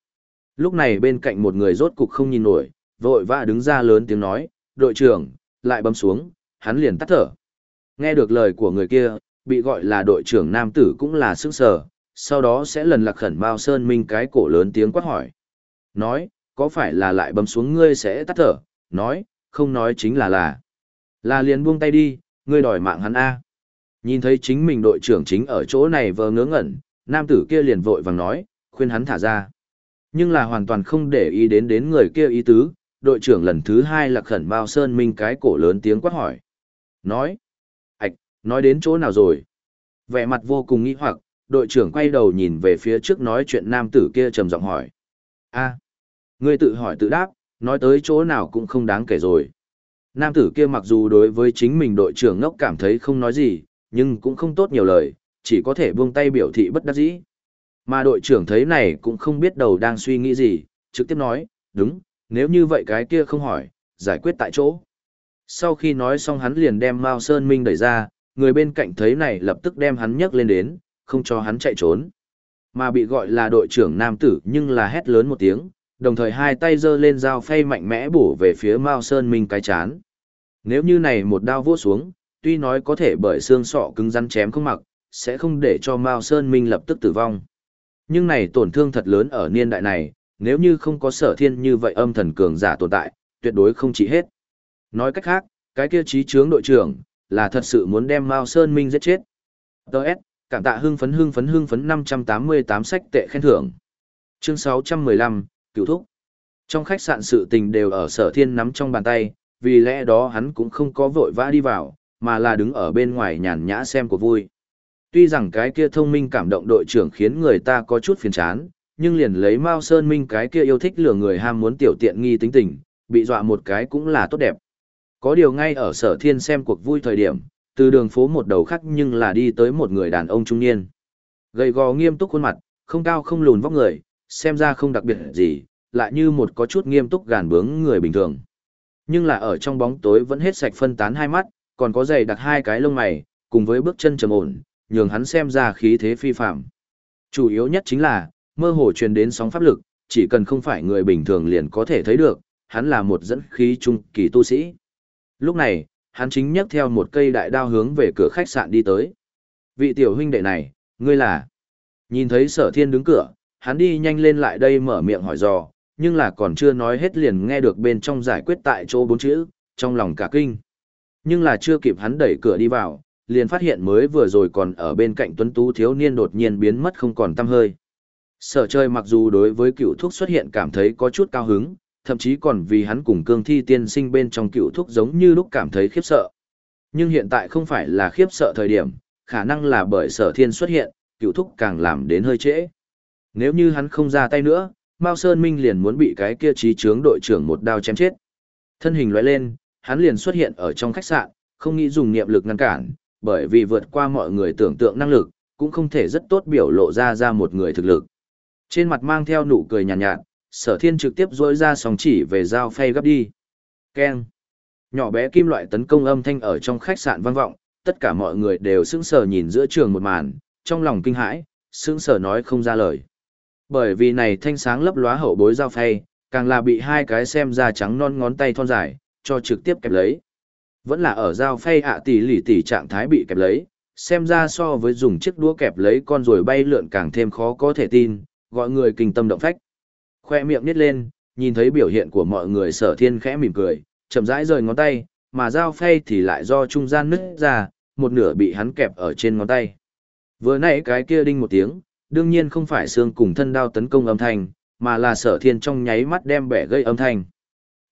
Lúc này bên cạnh một người rốt cục không nhìn nổi, vội vã đứng ra lớn tiếng nói, đội trưởng, lại bấm xuống, hắn liền tắt thở. Nghe được lời của người kia, bị gọi là đội trưởng nam tử cũng là sức sở, sau đó sẽ lần lạc khẩn Mao Sơn Minh cái cổ lớn tiếng quát hỏi. Nói, có phải là lại bấm xuống ngươi sẽ tắt thở, nói, không nói chính là là. Là liền buông tay đi, ngươi đòi mạng hắn A. Nhìn thấy chính mình đội trưởng chính ở chỗ này vờ ngớ ngẩn, nam tử kia liền vội vàng nói, khuyên hắn thả ra. Nhưng là hoàn toàn không để ý đến đến người kia ý tứ, đội trưởng lần thứ hai lạc khẩn Mao Sơn Minh cái cổ lớn tiếng quát hỏi. Nói, ạch, nói đến chỗ nào rồi? Vẻ mặt vô cùng nghi hoặc, đội trưởng quay đầu nhìn về phía trước nói chuyện nam tử kia trầm giọng hỏi. a ngươi tự hỏi tự đáp, nói tới chỗ nào cũng không đáng kể rồi. Nam tử kia mặc dù đối với chính mình đội trưởng ngốc cảm thấy không nói gì, nhưng cũng không tốt nhiều lời, chỉ có thể buông tay biểu thị bất đắc dĩ. Mà đội trưởng thấy này cũng không biết đầu đang suy nghĩ gì, trực tiếp nói, đúng, nếu như vậy cái kia không hỏi, giải quyết tại chỗ. Sau khi nói xong hắn liền đem Mao Sơn Minh đẩy ra, người bên cạnh thấy này lập tức đem hắn nhấc lên đến, không cho hắn chạy trốn. Mà bị gọi là đội trưởng nam tử nhưng là hét lớn một tiếng, đồng thời hai tay giơ lên dao phay mạnh mẽ bổ về phía Mao Sơn Minh cái chán. Nếu như này một đao vỗ xuống, tuy nói có thể bởi xương sọ cứng rắn chém không mặc, sẽ không để cho Mao Sơn Minh lập tức tử vong. Nhưng này tổn thương thật lớn ở niên đại này, nếu như không có sở thiên như vậy âm thần cường giả tồn tại, tuyệt đối không chỉ hết. Nói cách khác, cái kia trí trướng đội trưởng, là thật sự muốn đem Mao Sơn Minh giết chết. Đợt, cảm tạ hưng phấn hưng phấn hưng phấn 588 sách tệ khen thưởng. Chương 615, cửu thúc. Trong khách sạn sự tình đều ở sở thiên nắm trong bàn tay, vì lẽ đó hắn cũng không có vội vã đi vào, mà là đứng ở bên ngoài nhàn nhã xem của vui. Tuy rằng cái kia thông minh cảm động đội trưởng khiến người ta có chút phiền chán, nhưng liền lấy Mao Sơn Minh cái kia yêu thích lừa người ham muốn tiểu tiện nghi tính tình, bị dọa một cái cũng là tốt đẹp. Có điều ngay ở sở thiên xem cuộc vui thời điểm, từ đường phố một đầu khác nhưng là đi tới một người đàn ông trung niên. Gầy gò nghiêm túc khuôn mặt, không cao không lùn vóc người, xem ra không đặc biệt gì, lại như một có chút nghiêm túc gàn bướng người bình thường. Nhưng là ở trong bóng tối vẫn hết sạch phân tán hai mắt, còn có dày đặt hai cái lông mày, cùng với bước chân trầm ổn, nhường hắn xem ra khí thế phi phạm. Chủ yếu nhất chính là, mơ hồ truyền đến sóng pháp lực, chỉ cần không phải người bình thường liền có thể thấy được, hắn là một dẫn khí trung kỳ tu sĩ. Lúc này, hắn chính nhấc theo một cây đại đao hướng về cửa khách sạn đi tới. Vị tiểu huynh đệ này, ngươi là? Nhìn thấy sở thiên đứng cửa, hắn đi nhanh lên lại đây mở miệng hỏi dò, nhưng là còn chưa nói hết liền nghe được bên trong giải quyết tại chỗ bốn chữ, trong lòng cả kinh. Nhưng là chưa kịp hắn đẩy cửa đi vào, liền phát hiện mới vừa rồi còn ở bên cạnh tuấn tú thiếu niên đột nhiên biến mất không còn tăm hơi. Sở chơi mặc dù đối với cựu Thuốc xuất hiện cảm thấy có chút cao hứng, thậm chí còn vì hắn cùng cương thi tiên sinh bên trong cựu thúc giống như lúc cảm thấy khiếp sợ. Nhưng hiện tại không phải là khiếp sợ thời điểm, khả năng là bởi sở thiên xuất hiện, cựu thúc càng làm đến hơi trễ. Nếu như hắn không ra tay nữa, Mao Sơn Minh liền muốn bị cái kia trí trướng đội trưởng một đao chém chết. Thân hình lóe lên, hắn liền xuất hiện ở trong khách sạn, không nghĩ dùng niệm lực ngăn cản, bởi vì vượt qua mọi người tưởng tượng năng lực, cũng không thể rất tốt biểu lộ ra ra một người thực lực. Trên mặt mang theo nụ cười nhàn nhạt, nhạt, sở thiên trực tiếp dối ra sòng chỉ về dao phay gấp đi. Keng. Nhỏ bé kim loại tấn công âm thanh ở trong khách sạn vang vọng, tất cả mọi người đều sững sờ nhìn giữa trường một màn, trong lòng kinh hãi, sững sờ nói không ra lời. Bởi vì này thanh sáng lấp lóa hậu bối dao phay, càng là bị hai cái xem ra trắng non ngón tay thon dài, cho trực tiếp kẹp lấy. Vẫn là ở dao phay ạ tỷ lỉ tỷ trạng thái bị kẹp lấy, xem ra so với dùng chiếc đũa kẹp lấy con rồi bay lượn càng thêm khó có thể tin, gọi người kinh tâm động phách. Khoe miệng nít lên, nhìn thấy biểu hiện của mọi người sở thiên khẽ mỉm cười, chậm rãi rời ngón tay, mà dao phay thì lại do trung gian nứt ra, một nửa bị hắn kẹp ở trên ngón tay. Vừa nãy cái kia đinh một tiếng, đương nhiên không phải xương cùng thân đao tấn công âm thanh, mà là sở thiên trong nháy mắt đem bẻ gây âm thanh.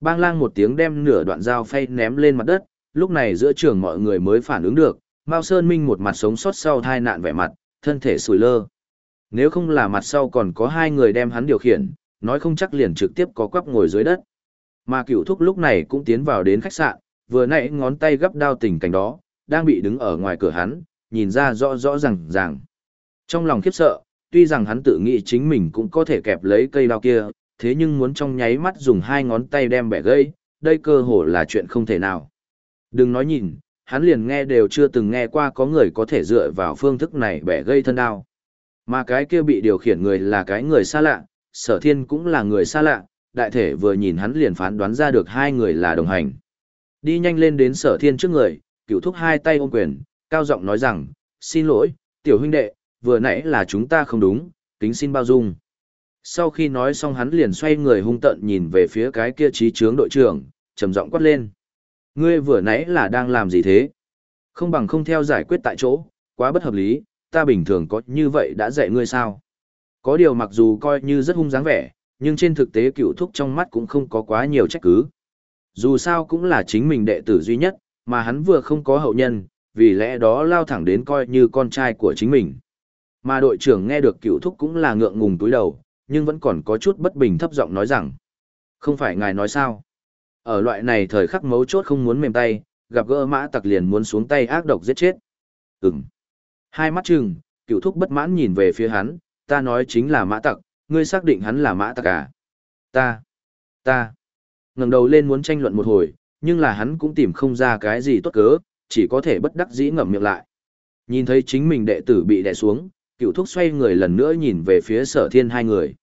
Bang lang một tiếng đem nửa đoạn dao phay ném lên mặt đất, lúc này giữa trường mọi người mới phản ứng được, Mao Sơn Minh một mặt sống sót sau tai nạn vẻ mặt, thân thể sùi lơ. Nếu không là mặt sau còn có hai người đem hắn điều khiển, nói không chắc liền trực tiếp có quắp ngồi dưới đất. Mà cựu thúc lúc này cũng tiến vào đến khách sạn, vừa nãy ngón tay gấp đao tình cảnh đó, đang bị đứng ở ngoài cửa hắn, nhìn ra rõ rõ ràng ràng. Trong lòng khiếp sợ, tuy rằng hắn tự nghĩ chính mình cũng có thể kẹp lấy cây đao kia, thế nhưng muốn trong nháy mắt dùng hai ngón tay đem bẻ gây, đây cơ hồ là chuyện không thể nào. Đừng nói nhìn, hắn liền nghe đều chưa từng nghe qua có người có thể dựa vào phương thức này bẻ gây thân đao. Mà cái kia bị điều khiển người là cái người xa lạ, sở thiên cũng là người xa lạ, đại thể vừa nhìn hắn liền phán đoán ra được hai người là đồng hành. Đi nhanh lên đến sở thiên trước người, cựu thúc hai tay ôm quyền, cao giọng nói rằng, xin lỗi, tiểu huynh đệ, vừa nãy là chúng ta không đúng, kính xin bao dung. Sau khi nói xong hắn liền xoay người hung tận nhìn về phía cái kia trí trướng đội trưởng, trầm giọng quát lên. Ngươi vừa nãy là đang làm gì thế? Không bằng không theo giải quyết tại chỗ, quá bất hợp lý, ta bình thường có như vậy đã dạy ngươi sao? Có điều mặc dù coi như rất hung dáng vẻ, nhưng trên thực tế cựu thúc trong mắt cũng không có quá nhiều trách cứ. Dù sao cũng là chính mình đệ tử duy nhất, mà hắn vừa không có hậu nhân, vì lẽ đó lao thẳng đến coi như con trai của chính mình. Mà đội trưởng nghe được cựu thúc cũng là ngượng ngùng túi đầu, nhưng vẫn còn có chút bất bình thấp giọng nói rằng. Không phải ngài nói sao? Ở loại này thời khắc mấu chốt không muốn mềm tay, gặp gỡ mã tặc liền muốn xuống tay ác độc giết chết. Ừm. Hai mắt chừng, cựu thúc bất mãn nhìn về phía hắn, ta nói chính là mã tặc, ngươi xác định hắn là mã tặc à? Ta, ta, ngẩng đầu lên muốn tranh luận một hồi, nhưng là hắn cũng tìm không ra cái gì tốt cớ, chỉ có thể bất đắc dĩ ngậm miệng lại. Nhìn thấy chính mình đệ tử bị đè xuống, cựu thúc xoay người lần nữa nhìn về phía sở thiên hai người.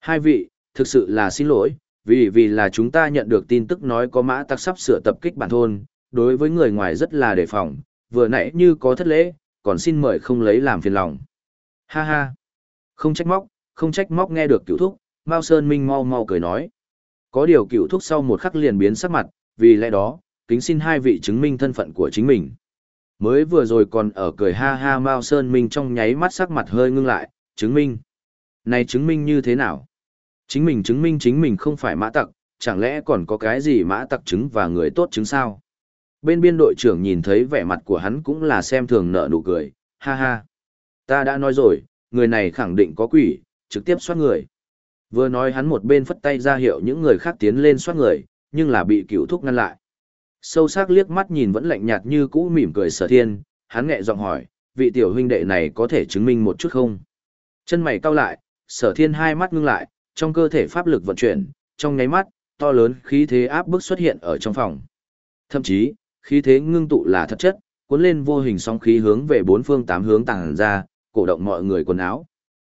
Hai vị, thực sự là xin lỗi, vì vì là chúng ta nhận được tin tức nói có mã tặc sắp sửa tập kích bản thôn, đối với người ngoài rất là đề phòng, vừa nãy như có thất lễ, còn xin mời không lấy làm phiền lòng. Ha ha, không trách móc, không trách móc nghe được cựu thúc, Mao Sơn Minh mau mau cười nói. Có điều cựu thúc sau một khắc liền biến sắc mặt, vì lẽ đó, kính xin hai vị chứng minh thân phận của chính mình. Mới vừa rồi còn ở cười ha ha Mao Sơn Minh trong nháy mắt sắc mặt hơi ngưng lại, chứng minh. Này chứng minh như thế nào? Chính mình chứng minh chính mình không phải mã tặc, chẳng lẽ còn có cái gì mã tặc chứng và người tốt chứng sao? Bên biên đội trưởng nhìn thấy vẻ mặt của hắn cũng là xem thường nợ nụ cười, ha ha. Ta đã nói rồi, người này khẳng định có quỷ, trực tiếp xoát người. Vừa nói hắn một bên phất tay ra hiệu những người khác tiến lên xoát người, nhưng là bị cửu thúc ngăn lại. Sâu sắc liếc mắt nhìn vẫn lạnh nhạt như cũ mỉm cười sở thiên, hắn nhẹ giọng hỏi, vị tiểu huynh đệ này có thể chứng minh một chút không? Chân mày cau lại, sở thiên hai mắt ngưng lại, trong cơ thể pháp lực vận chuyển, trong nháy mắt, to lớn khí thế áp bức xuất hiện ở trong phòng. Thậm chí, khí thế ngưng tụ là thật chất, cuốn lên vô hình sóng khí hướng về bốn phương tám hướng tàng ra, cổ động mọi người quần áo.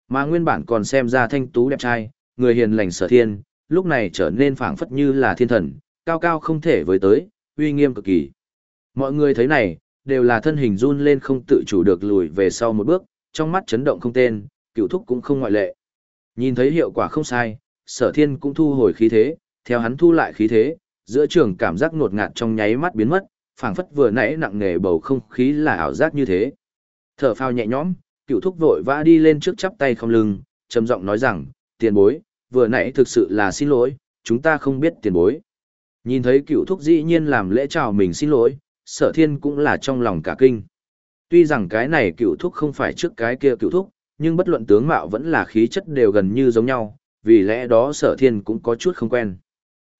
Mà nguyên bản còn xem ra thanh tú đẹp trai, người hiền lành sở thiên, lúc này trở nên phảng phất như là thiên thần, cao cao không thể với tới, uy nghiêm cực kỳ. Mọi người thấy này, đều là thân hình run lên không tự chủ được lùi về sau một bước, trong mắt chấn động không tên, cựu thúc cũng không ngoại lệ. Nhìn thấy hiệu quả không sai, sở thiên cũng thu hồi khí thế, theo hắn thu lại khí thế, giữa trường cảm giác ngột ngạt trong nháy mắt biến mất, phảng phất vừa nãy nặng nề bầu không khí là ảo giác như thế. Thở phao nhẹ nhõm, cựu thúc vội vã đi lên trước chắp tay không lưng, trầm giọng nói rằng, tiền bối, vừa nãy thực sự là xin lỗi, chúng ta không biết tiền bối. Nhìn thấy cựu thúc dĩ nhiên làm lễ chào mình xin lỗi, sở thiên cũng là trong lòng cả kinh. Tuy rằng cái này cựu thúc không phải trước cái kia cựu thúc, nhưng bất luận tướng mạo vẫn là khí chất đều gần như giống nhau, vì lẽ đó sở thiên cũng có chút không quen.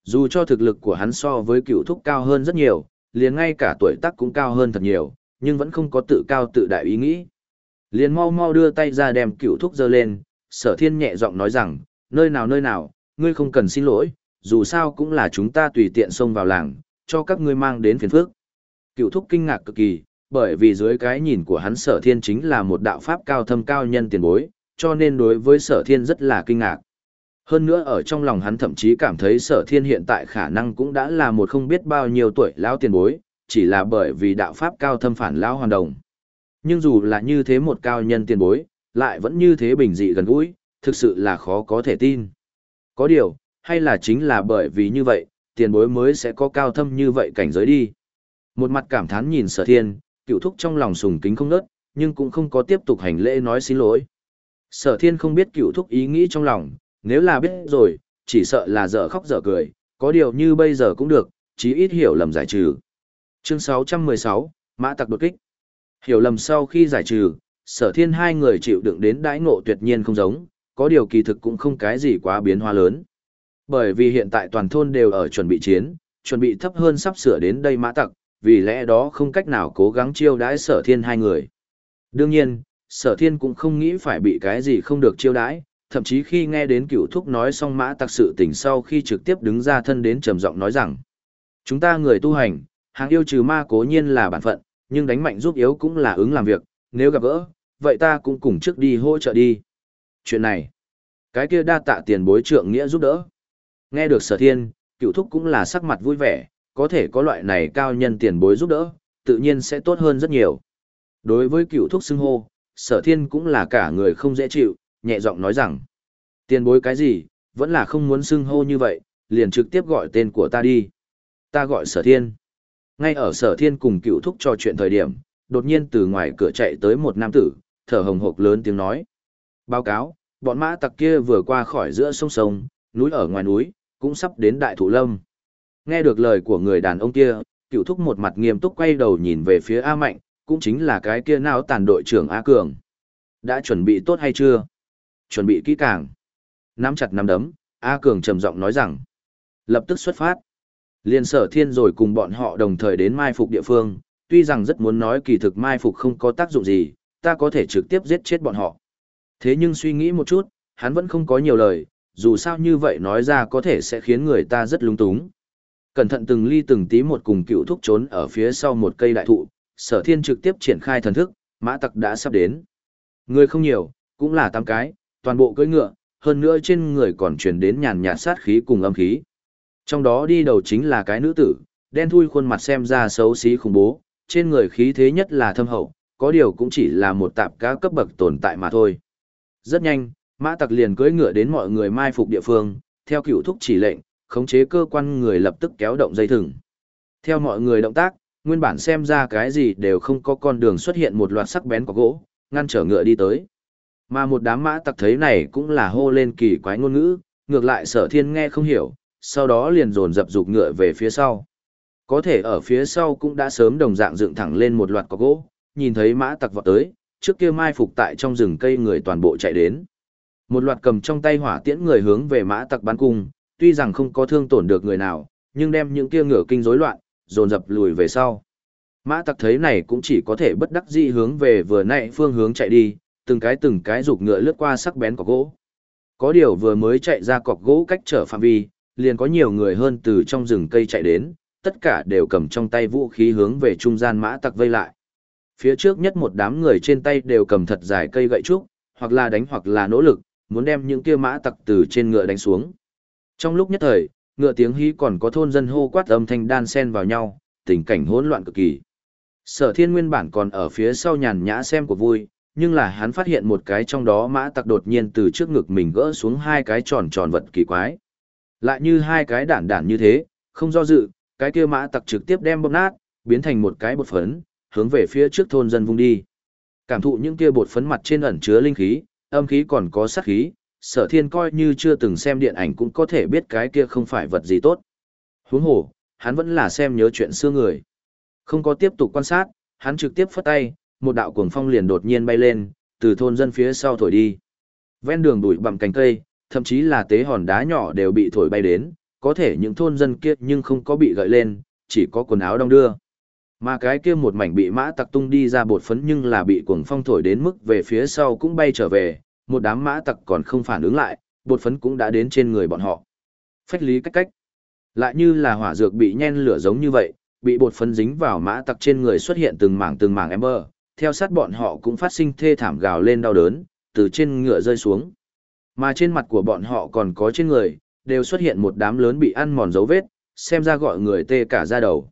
Dù cho thực lực của hắn so với cựu thúc cao hơn rất nhiều, liền ngay cả tuổi tác cũng cao hơn thật nhiều, nhưng vẫn không có tự cao tự đại ý nghĩ. Liền mau mau đưa tay ra đem cựu thúc giơ lên, sở thiên nhẹ giọng nói rằng, nơi nào nơi nào, ngươi không cần xin lỗi, dù sao cũng là chúng ta tùy tiện xông vào làng, cho các ngươi mang đến phiền phước. Cựu thúc kinh ngạc cực kỳ, bởi vì dưới cái nhìn của hắn sở thiên chính là một đạo pháp cao thâm cao nhân tiền bối, cho nên đối với sở thiên rất là kinh ngạc. Hơn nữa ở trong lòng hắn thậm chí cảm thấy sở thiên hiện tại khả năng cũng đã là một không biết bao nhiêu tuổi lão tiền bối, chỉ là bởi vì đạo pháp cao thâm phản lão hoàn đồng. Nhưng dù là như thế một cao nhân tiền bối, lại vẫn như thế bình dị gần gũi, thực sự là khó có thể tin. Có điều, hay là chính là bởi vì như vậy, tiền bối mới sẽ có cao thâm như vậy cảnh giới đi. Một mặt cảm thán nhìn sở thiên, cựu thúc trong lòng sùng kính không nớt, nhưng cũng không có tiếp tục hành lễ nói xin lỗi. Sở thiên không biết cựu thúc ý nghĩ trong lòng, nếu là biết rồi, chỉ sợ là dở khóc dở cười, có điều như bây giờ cũng được, chí ít hiểu lầm giải trừ. Chương 616, Mã Tặc đột kích. Hiểu lầm sau khi giải trừ, sở thiên hai người chịu đựng đến đãi ngộ tuyệt nhiên không giống, có điều kỳ thực cũng không cái gì quá biến hóa lớn. Bởi vì hiện tại toàn thôn đều ở chuẩn bị chiến, chuẩn bị thấp hơn sắp sửa đến đây mã tặc, vì lẽ đó không cách nào cố gắng chiêu đãi sở thiên hai người. Đương nhiên, sở thiên cũng không nghĩ phải bị cái gì không được chiêu đãi, thậm chí khi nghe đến cựu thúc nói xong mã tặc sự tình sau khi trực tiếp đứng ra thân đến trầm giọng nói rằng chúng ta người tu hành hàng yêu trừ ma cố nhiên là bản phận nhưng đánh mạnh giúp yếu cũng là ứng làm việc nếu gặp gỡ vậy ta cũng cùng trước đi hỗ trợ đi chuyện này cái kia đa tạ tiền bối trượng nghĩa giúp đỡ nghe được sở thiên cựu thúc cũng là sắc mặt vui vẻ có thể có loại này cao nhân tiền bối giúp đỡ tự nhiên sẽ tốt hơn rất nhiều đối với cựu thúc xưng hô sở thiên cũng là cả người không dễ chịu nhẹ giọng nói rằng, tiền bối cái gì, vẫn là không muốn xưng hô như vậy, liền trực tiếp gọi tên của ta đi. Ta gọi sở thiên. Ngay ở sở thiên cùng cựu thúc trò chuyện thời điểm, đột nhiên từ ngoài cửa chạy tới một nam tử, thở hồng hộc lớn tiếng nói. Báo cáo, bọn mã tặc kia vừa qua khỏi giữa sông sông, núi ở ngoài núi, cũng sắp đến đại thủ lâm. Nghe được lời của người đàn ông kia, cựu thúc một mặt nghiêm túc quay đầu nhìn về phía A Mạnh, cũng chính là cái kia nào tàn đội trưởng A Cường. Đã chuẩn bị tốt hay chưa? chuẩn bị kỹ càng. Nắm chặt nắm đấm, A Cường trầm giọng nói rằng, lập tức xuất phát. Liên sở thiên rồi cùng bọn họ đồng thời đến mai phục địa phương, tuy rằng rất muốn nói kỳ thực mai phục không có tác dụng gì, ta có thể trực tiếp giết chết bọn họ. Thế nhưng suy nghĩ một chút, hắn vẫn không có nhiều lời, dù sao như vậy nói ra có thể sẽ khiến người ta rất lung túng. Cẩn thận từng ly từng tí một cùng cựu thúc trốn ở phía sau một cây đại thụ, sở thiên trực tiếp triển khai thần thức, mã tặc đã sắp đến. Người không nhiều, cũng là tám cái, toàn bộ cưỡi ngựa, hơn nữa trên người còn truyền đến nhàn nhạt sát khí cùng âm khí. Trong đó đi đầu chính là cái nữ tử, đen thui khuôn mặt xem ra xấu xí khủng bố, trên người khí thế nhất là thâm hậu, có điều cũng chỉ là một tạp cá cấp bậc tồn tại mà thôi. Rất nhanh, mã tặc liền cưỡi ngựa đến mọi người mai phục địa phương, theo cựu thúc chỉ lệnh, khống chế cơ quan người lập tức kéo động dây thừng. Theo mọi người động tác, nguyên bản xem ra cái gì đều không có con đường xuất hiện một loạt sắc bén của gỗ, ngăn trở ngựa đi tới. Mà một đám mã tặc thấy này cũng là hô lên kỳ quái ngôn ngữ, ngược lại sở thiên nghe không hiểu, sau đó liền dồn dập rụt ngựa về phía sau. Có thể ở phía sau cũng đã sớm đồng dạng dựng thẳng lên một loạt có gỗ, nhìn thấy mã tặc vọt tới, trước kia mai phục tại trong rừng cây người toàn bộ chạy đến. Một loạt cầm trong tay hỏa tiễn người hướng về mã tặc bắn cung, tuy rằng không có thương tổn được người nào, nhưng đem những kia ngựa kinh rối loạn, dồn dập lùi về sau. Mã tặc thấy này cũng chỉ có thể bất đắc dĩ hướng về vừa nãy phương hướng chạy đi, từng cái từng cái rục ngựa lướt qua sắc bén cọc gỗ. Có điều vừa mới chạy ra cọc gỗ cách trở phạm vi, liền có nhiều người hơn từ trong rừng cây chạy đến, tất cả đều cầm trong tay vũ khí hướng về trung gian mã tặc vây lại. Phía trước nhất một đám người trên tay đều cầm thật dài cây gậy trúc, hoặc là đánh hoặc là nỗ lực, muốn đem những kia mã tặc từ trên ngựa đánh xuống. Trong lúc nhất thời, ngựa tiếng hí còn có thôn dân hô quát âm thanh đan xen vào nhau, tình cảnh hỗn loạn cực kỳ. Sở thiên nguyên bản còn ở phía sau nhàn nhã xem của vui, nhưng là hắn phát hiện một cái trong đó mã tặc đột nhiên từ trước ngực mình gỡ xuống hai cái tròn tròn vật kỳ quái. Lại như hai cái đản đản như thế, không do dự, cái kia mã tặc trực tiếp đem bóp nát, biến thành một cái bột phấn, hướng về phía trước thôn dân vung đi. Cảm thụ những kia bột phấn mặt trên ẩn chứa linh khí, âm khí còn có sát khí, sở thiên coi như chưa từng xem điện ảnh cũng có thể biết cái kia không phải vật gì tốt. Huống hồ, hắn vẫn là xem nhớ chuyện xưa người. Không có tiếp tục quan sát, hắn trực tiếp phất tay, một đạo cuồng phong liền đột nhiên bay lên, từ thôn dân phía sau thổi đi. Ven đường đuổi bằng cành cây, thậm chí là tế hòn đá nhỏ đều bị thổi bay đến, có thể những thôn dân kia nhưng không có bị gợi lên, chỉ có quần áo đong đưa. Mà cái kia một mảnh bị mã tặc tung đi ra bột phấn nhưng là bị cuồng phong thổi đến mức về phía sau cũng bay trở về, một đám mã tặc còn không phản ứng lại, bột phấn cũng đã đến trên người bọn họ. Phách lý cách cách. Lại như là hỏa dược bị nhen lửa giống như vậy, bị bột phấn dính vào mã tặc trên người xuất hiện từng mảng từng mảng ember, theo sát bọn họ cũng phát sinh thê thảm gào lên đau đớn, từ trên ngựa rơi xuống. Mà trên mặt của bọn họ còn có trên người, đều xuất hiện một đám lớn bị ăn mòn dấu vết, xem ra gọi người tê cả da đầu.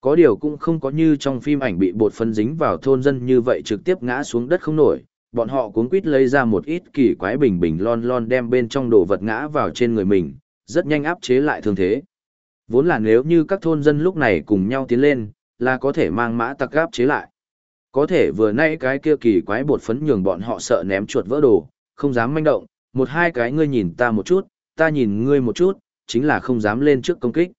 Có điều cũng không có như trong phim ảnh bị bột phân dính vào thôn dân như vậy trực tiếp ngã xuống đất không nổi, bọn họ cuống quýt lấy ra một ít kỳ quái bình bình lon lon đem bên trong đồ vật ngã vào trên người mình, rất nhanh áp chế lại thương thế. Vốn là nếu như các thôn dân lúc này cùng nhau tiến lên, là có thể mang mã tặc áp chế lại. Có thể vừa nay cái kia kỳ quái bột phấn nhường bọn họ sợ ném chuột vỡ đồ, không dám manh động, một hai cái ngươi nhìn ta một chút, ta nhìn ngươi một chút, chính là không dám lên trước công kích.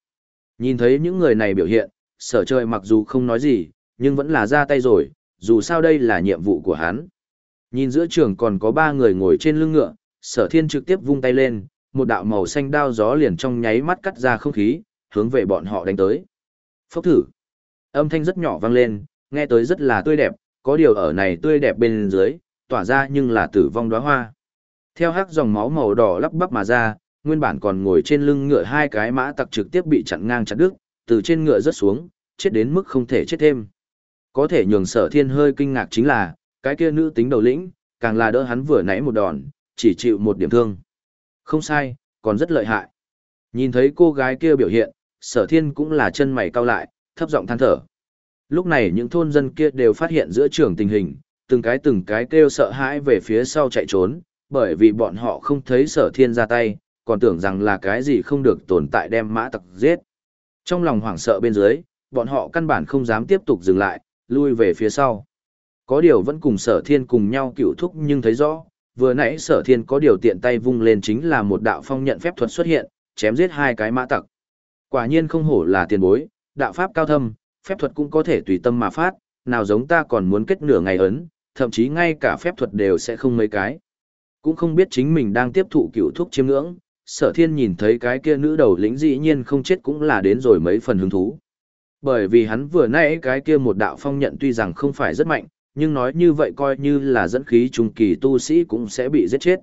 Nhìn thấy những người này biểu hiện, sở trời mặc dù không nói gì, nhưng vẫn là ra tay rồi, dù sao đây là nhiệm vụ của hắn. Nhìn giữa trường còn có ba người ngồi trên lưng ngựa, sở thiên trực tiếp vung tay lên, một đạo màu xanh đao gió liền trong nháy mắt cắt ra không khí, hướng về bọn họ đánh tới. Phốc thử. Âm thanh rất nhỏ vang lên, nghe tới rất là tươi đẹp, có điều ở này tươi đẹp bên dưới, tỏa ra nhưng là tử vong đóa hoa. Theo hắc dòng máu màu đỏ lắp bắp mà ra, nguyên bản còn ngồi trên lưng ngựa hai cái mã tặc trực tiếp bị chặn ngang chặt đứt, từ trên ngựa rớt xuống, chết đến mức không thể chết thêm. Có thể nhường sở thiên hơi kinh ngạc chính là, cái kia nữ tính đầu lĩnh, càng là đỡ hắn vừa nãy một đòn, chỉ chịu một điểm thương. Không sai, còn rất lợi hại. Nhìn thấy cô gái kia biểu hiện, sở thiên cũng là chân mày cau lại, thấp giọng than thở. Lúc này những thôn dân kia đều phát hiện giữa trường tình hình, từng cái từng cái kêu sợ hãi về phía sau chạy trốn, bởi vì bọn họ không thấy sở thiên ra tay, còn tưởng rằng là cái gì không được tồn tại đem mã tặc giết. Trong lòng hoảng sợ bên dưới, bọn họ căn bản không dám tiếp tục dừng lại, lui về phía sau. Có điều vẫn cùng sở thiên cùng nhau cựu thúc nhưng thấy rõ, vừa nãy sở thiên có điều tiện tay vung lên chính là một đạo phong nhận phép thuật xuất hiện, chém giết hai cái mã tặc. Quả nhiên không hổ là tiền bối, đạo pháp cao thâm, phép thuật cũng có thể tùy tâm mà phát, nào giống ta còn muốn kết nửa ngày ấn, thậm chí ngay cả phép thuật đều sẽ không mấy cái. Cũng không biết chính mình đang tiếp thụ cựu thúc chiêm ngưỡng, sở thiên nhìn thấy cái kia nữ đầu lĩnh dĩ nhiên không chết cũng là đến rồi mấy phần hứng thú. Bởi vì hắn vừa nãy cái kia một đạo phong nhận tuy rằng không phải rất mạnh, nhưng nói như vậy coi như là dẫn khí trung kỳ tu sĩ cũng sẽ bị giết chết.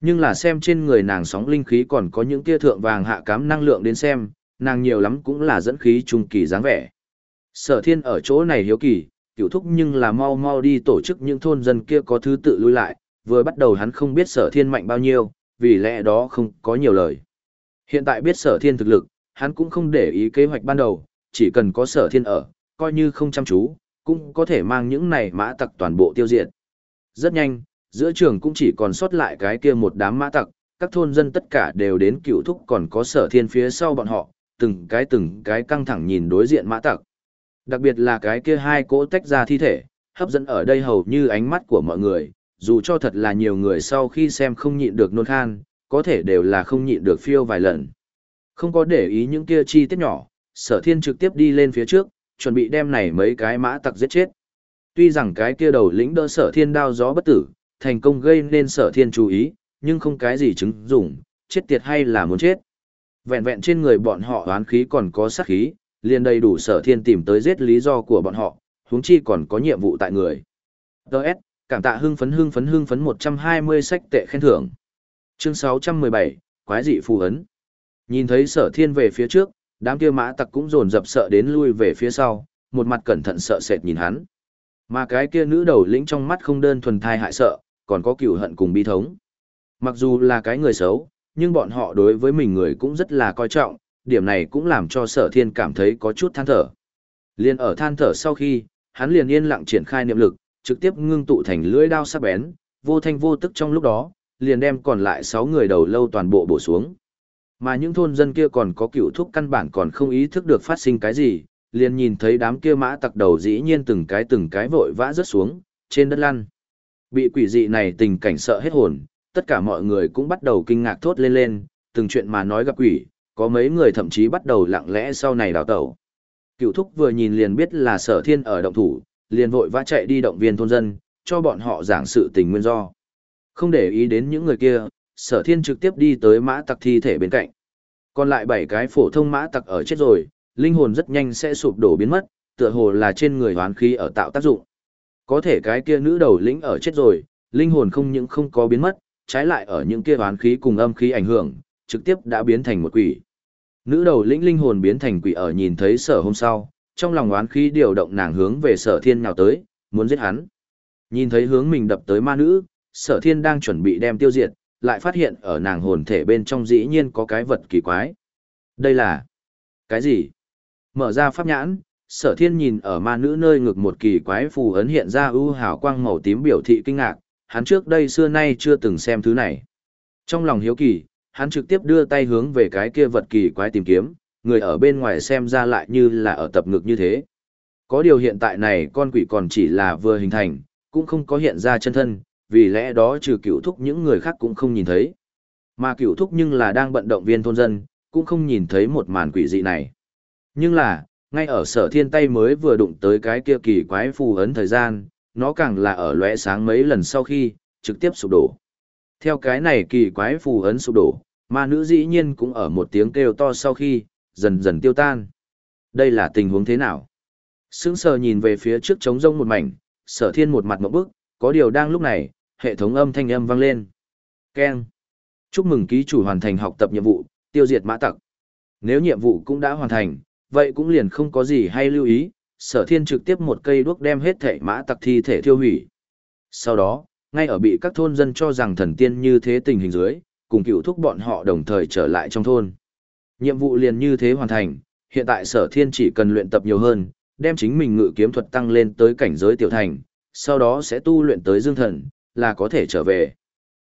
Nhưng là xem trên người nàng sóng linh khí còn có những kia thượng vàng hạ cám năng lượng đến xem, nàng nhiều lắm cũng là dẫn khí trung kỳ dáng vẻ. Sở thiên ở chỗ này hiếu kỳ, cựu thúc nhưng là mau mau đi tổ chức những thôn dân kia có thứ tự lui lại, vừa bắt đầu hắn không biết sở thiên mạnh bao nhiêu, vì lẽ đó không có nhiều lời. Hiện tại biết sở thiên thực lực, hắn cũng không để ý kế hoạch ban đầu, chỉ cần có sở thiên ở, coi như không chăm chú, cũng có thể mang những này mã tặc toàn bộ tiêu diệt. Rất nhanh, giữa trường cũng chỉ còn sót lại cái kia một đám mã tặc, các thôn dân tất cả đều đến cựu thúc còn có sở thiên phía sau bọn họ, từng cái từng cái căng thẳng nhìn đối diện mã tặc. Đặc biệt là cái kia hai cỗ tách ra thi thể, hấp dẫn ở đây hầu như ánh mắt của mọi người, dù cho thật là nhiều người sau khi xem không nhịn được nôn khan, có thể đều là không nhịn được phiêu vài lần. Không có để ý những kia chi tiết nhỏ, sở thiên trực tiếp đi lên phía trước, chuẩn bị đem này mấy cái mã tặc giết chết. Tuy rằng cái kia đầu lĩnh đỡ sở thiên đao gió bất tử, thành công gây nên sở thiên chú ý, nhưng không cái gì chứng dụng, chết tiệt hay là muốn chết. Vẹn vẹn trên người bọn họ oán khí còn có sát khí, liền đầy đủ sở thiên tìm tới giết lý do của bọn họ, huống chi còn có nhiệm vụ tại người. Đợt, cảm tạ hưng phấn hưng phấn hưng phấn 120 sách tệ khen thưởng. Chương 617, quái dị phù ấn. Nhìn thấy sở thiên về phía trước, đám kia mã tặc cũng dồn dập sợ đến lui về phía sau, một mặt cẩn thận sợ sệt nhìn hắn. Mà cái kia nữ đầu lĩnh trong mắt không đơn thuần thai hại sợ, còn có cựu hận cùng bi thống. Mặc dù là cái người xấu, nhưng bọn họ đối với mình người cũng rất là coi trọng, điểm này cũng làm cho sở thiên cảm thấy có chút than thở. Liên ở than thở sau khi, hắn liền yên lặng triển khai niệm lực, trực tiếp ngưng tụ thành lưỡi đao sắc bén, vô thanh vô tức trong lúc đó, liền đem còn lại 6 người đầu lâu toàn bộ bổ xuống. Mà những thôn dân kia còn có cựu thúc căn bản còn không ý thức được phát sinh cái gì, liền nhìn thấy đám kia mã tặc đầu dĩ nhiên từng cái từng cái vội vã rớt xuống, trên đất lăn. Bị quỷ dị này tình cảnh sợ hết hồn, tất cả mọi người cũng bắt đầu kinh ngạc thốt lên lên, từng chuyện mà nói gặp quỷ, có mấy người thậm chí bắt đầu lặng lẽ sau này đào tẩu. Cựu thúc vừa nhìn liền biết là sở thiên ở động thủ, liền vội vã chạy đi động viên thôn dân, cho bọn họ giảng sự tình nguyên do. Không để ý đến những người kia, sở thiên trực tiếp đi tới mã tặc thi thể bên cạnh. Còn lại bảy cái phổ thông mã tặc ở chết rồi, linh hồn rất nhanh sẽ sụp đổ biến mất, tựa hồ là trên người hoán khí ở tạo tác dụng. Có thể cái kia nữ đầu lĩnh ở chết rồi, linh hồn không những không có biến mất, trái lại ở những kia hoán khí cùng âm khí ảnh hưởng, trực tiếp đã biến thành một quỷ. Nữ đầu lĩnh linh hồn biến thành quỷ ở nhìn thấy sở hôm sau, trong lòng oán khí điều động nàng hướng về sở thiên nhào tới, muốn giết hắn. Nhìn thấy hướng mình đập tới ma nữ, sở thiên đang chuẩn bị đem tiêu diệt, lại phát hiện ở nàng hồn thể bên trong dĩ nhiên có cái vật kỳ quái. Đây là... cái gì? Mở ra pháp nhãn, sở thiên nhìn ở ma nữ nơi ngực một kỳ quái phù ấn hiện ra ưu hào quang màu tím biểu thị kinh ngạc, hắn trước đây xưa nay chưa từng xem thứ này. Trong lòng hiếu kỳ, hắn trực tiếp đưa tay hướng về cái kia vật kỳ quái tìm kiếm, người ở bên ngoài xem ra lại như là ở tập ngực như thế. Có điều hiện tại này con quỷ còn chỉ là vừa hình thành, cũng không có hiện ra chân thân, vì lẽ đó trừ cửu thúc những người khác cũng không nhìn thấy. Mà cửu thúc nhưng là đang bận động viên thôn dân, cũng không nhìn thấy một màn quỷ dị này. Nhưng là, ngay ở sở thiên tay mới vừa đụng tới cái kia kỳ quái phù ấn thời gian, nó càng là ở lóe sáng mấy lần sau khi, trực tiếp sụp đổ. Theo cái này kỳ quái phù ấn sụp đổ, ma nữ dĩ nhiên cũng ở một tiếng kêu to sau khi, dần dần tiêu tan. Đây là tình huống thế nào? Sững sờ nhìn về phía trước trống rông một mảnh, sở thiên một mặt một bức, có điều đang lúc này, hệ thống âm thanh âm vang lên. Ken. Chúc mừng ký chủ hoàn thành học tập nhiệm vụ, tiêu diệt mã tặc. Nếu nhiệm vụ cũng đã hoàn thành, vậy cũng liền không có gì hay lưu ý, sở thiên trực tiếp một cây đuốc đem hết thể mã tặc thi thể thiêu hủy. Sau đó, ngay ở bị các thôn dân cho rằng thần tiên như thế tình hình dưới, cùng cựu thúc bọn họ đồng thời trở lại trong thôn. Nhiệm vụ liền như thế hoàn thành, hiện tại sở thiên chỉ cần luyện tập nhiều hơn, đem chính mình ngự kiếm thuật tăng lên tới cảnh giới tiểu thành, sau đó sẽ tu luyện tới dương thần, là có thể trở về.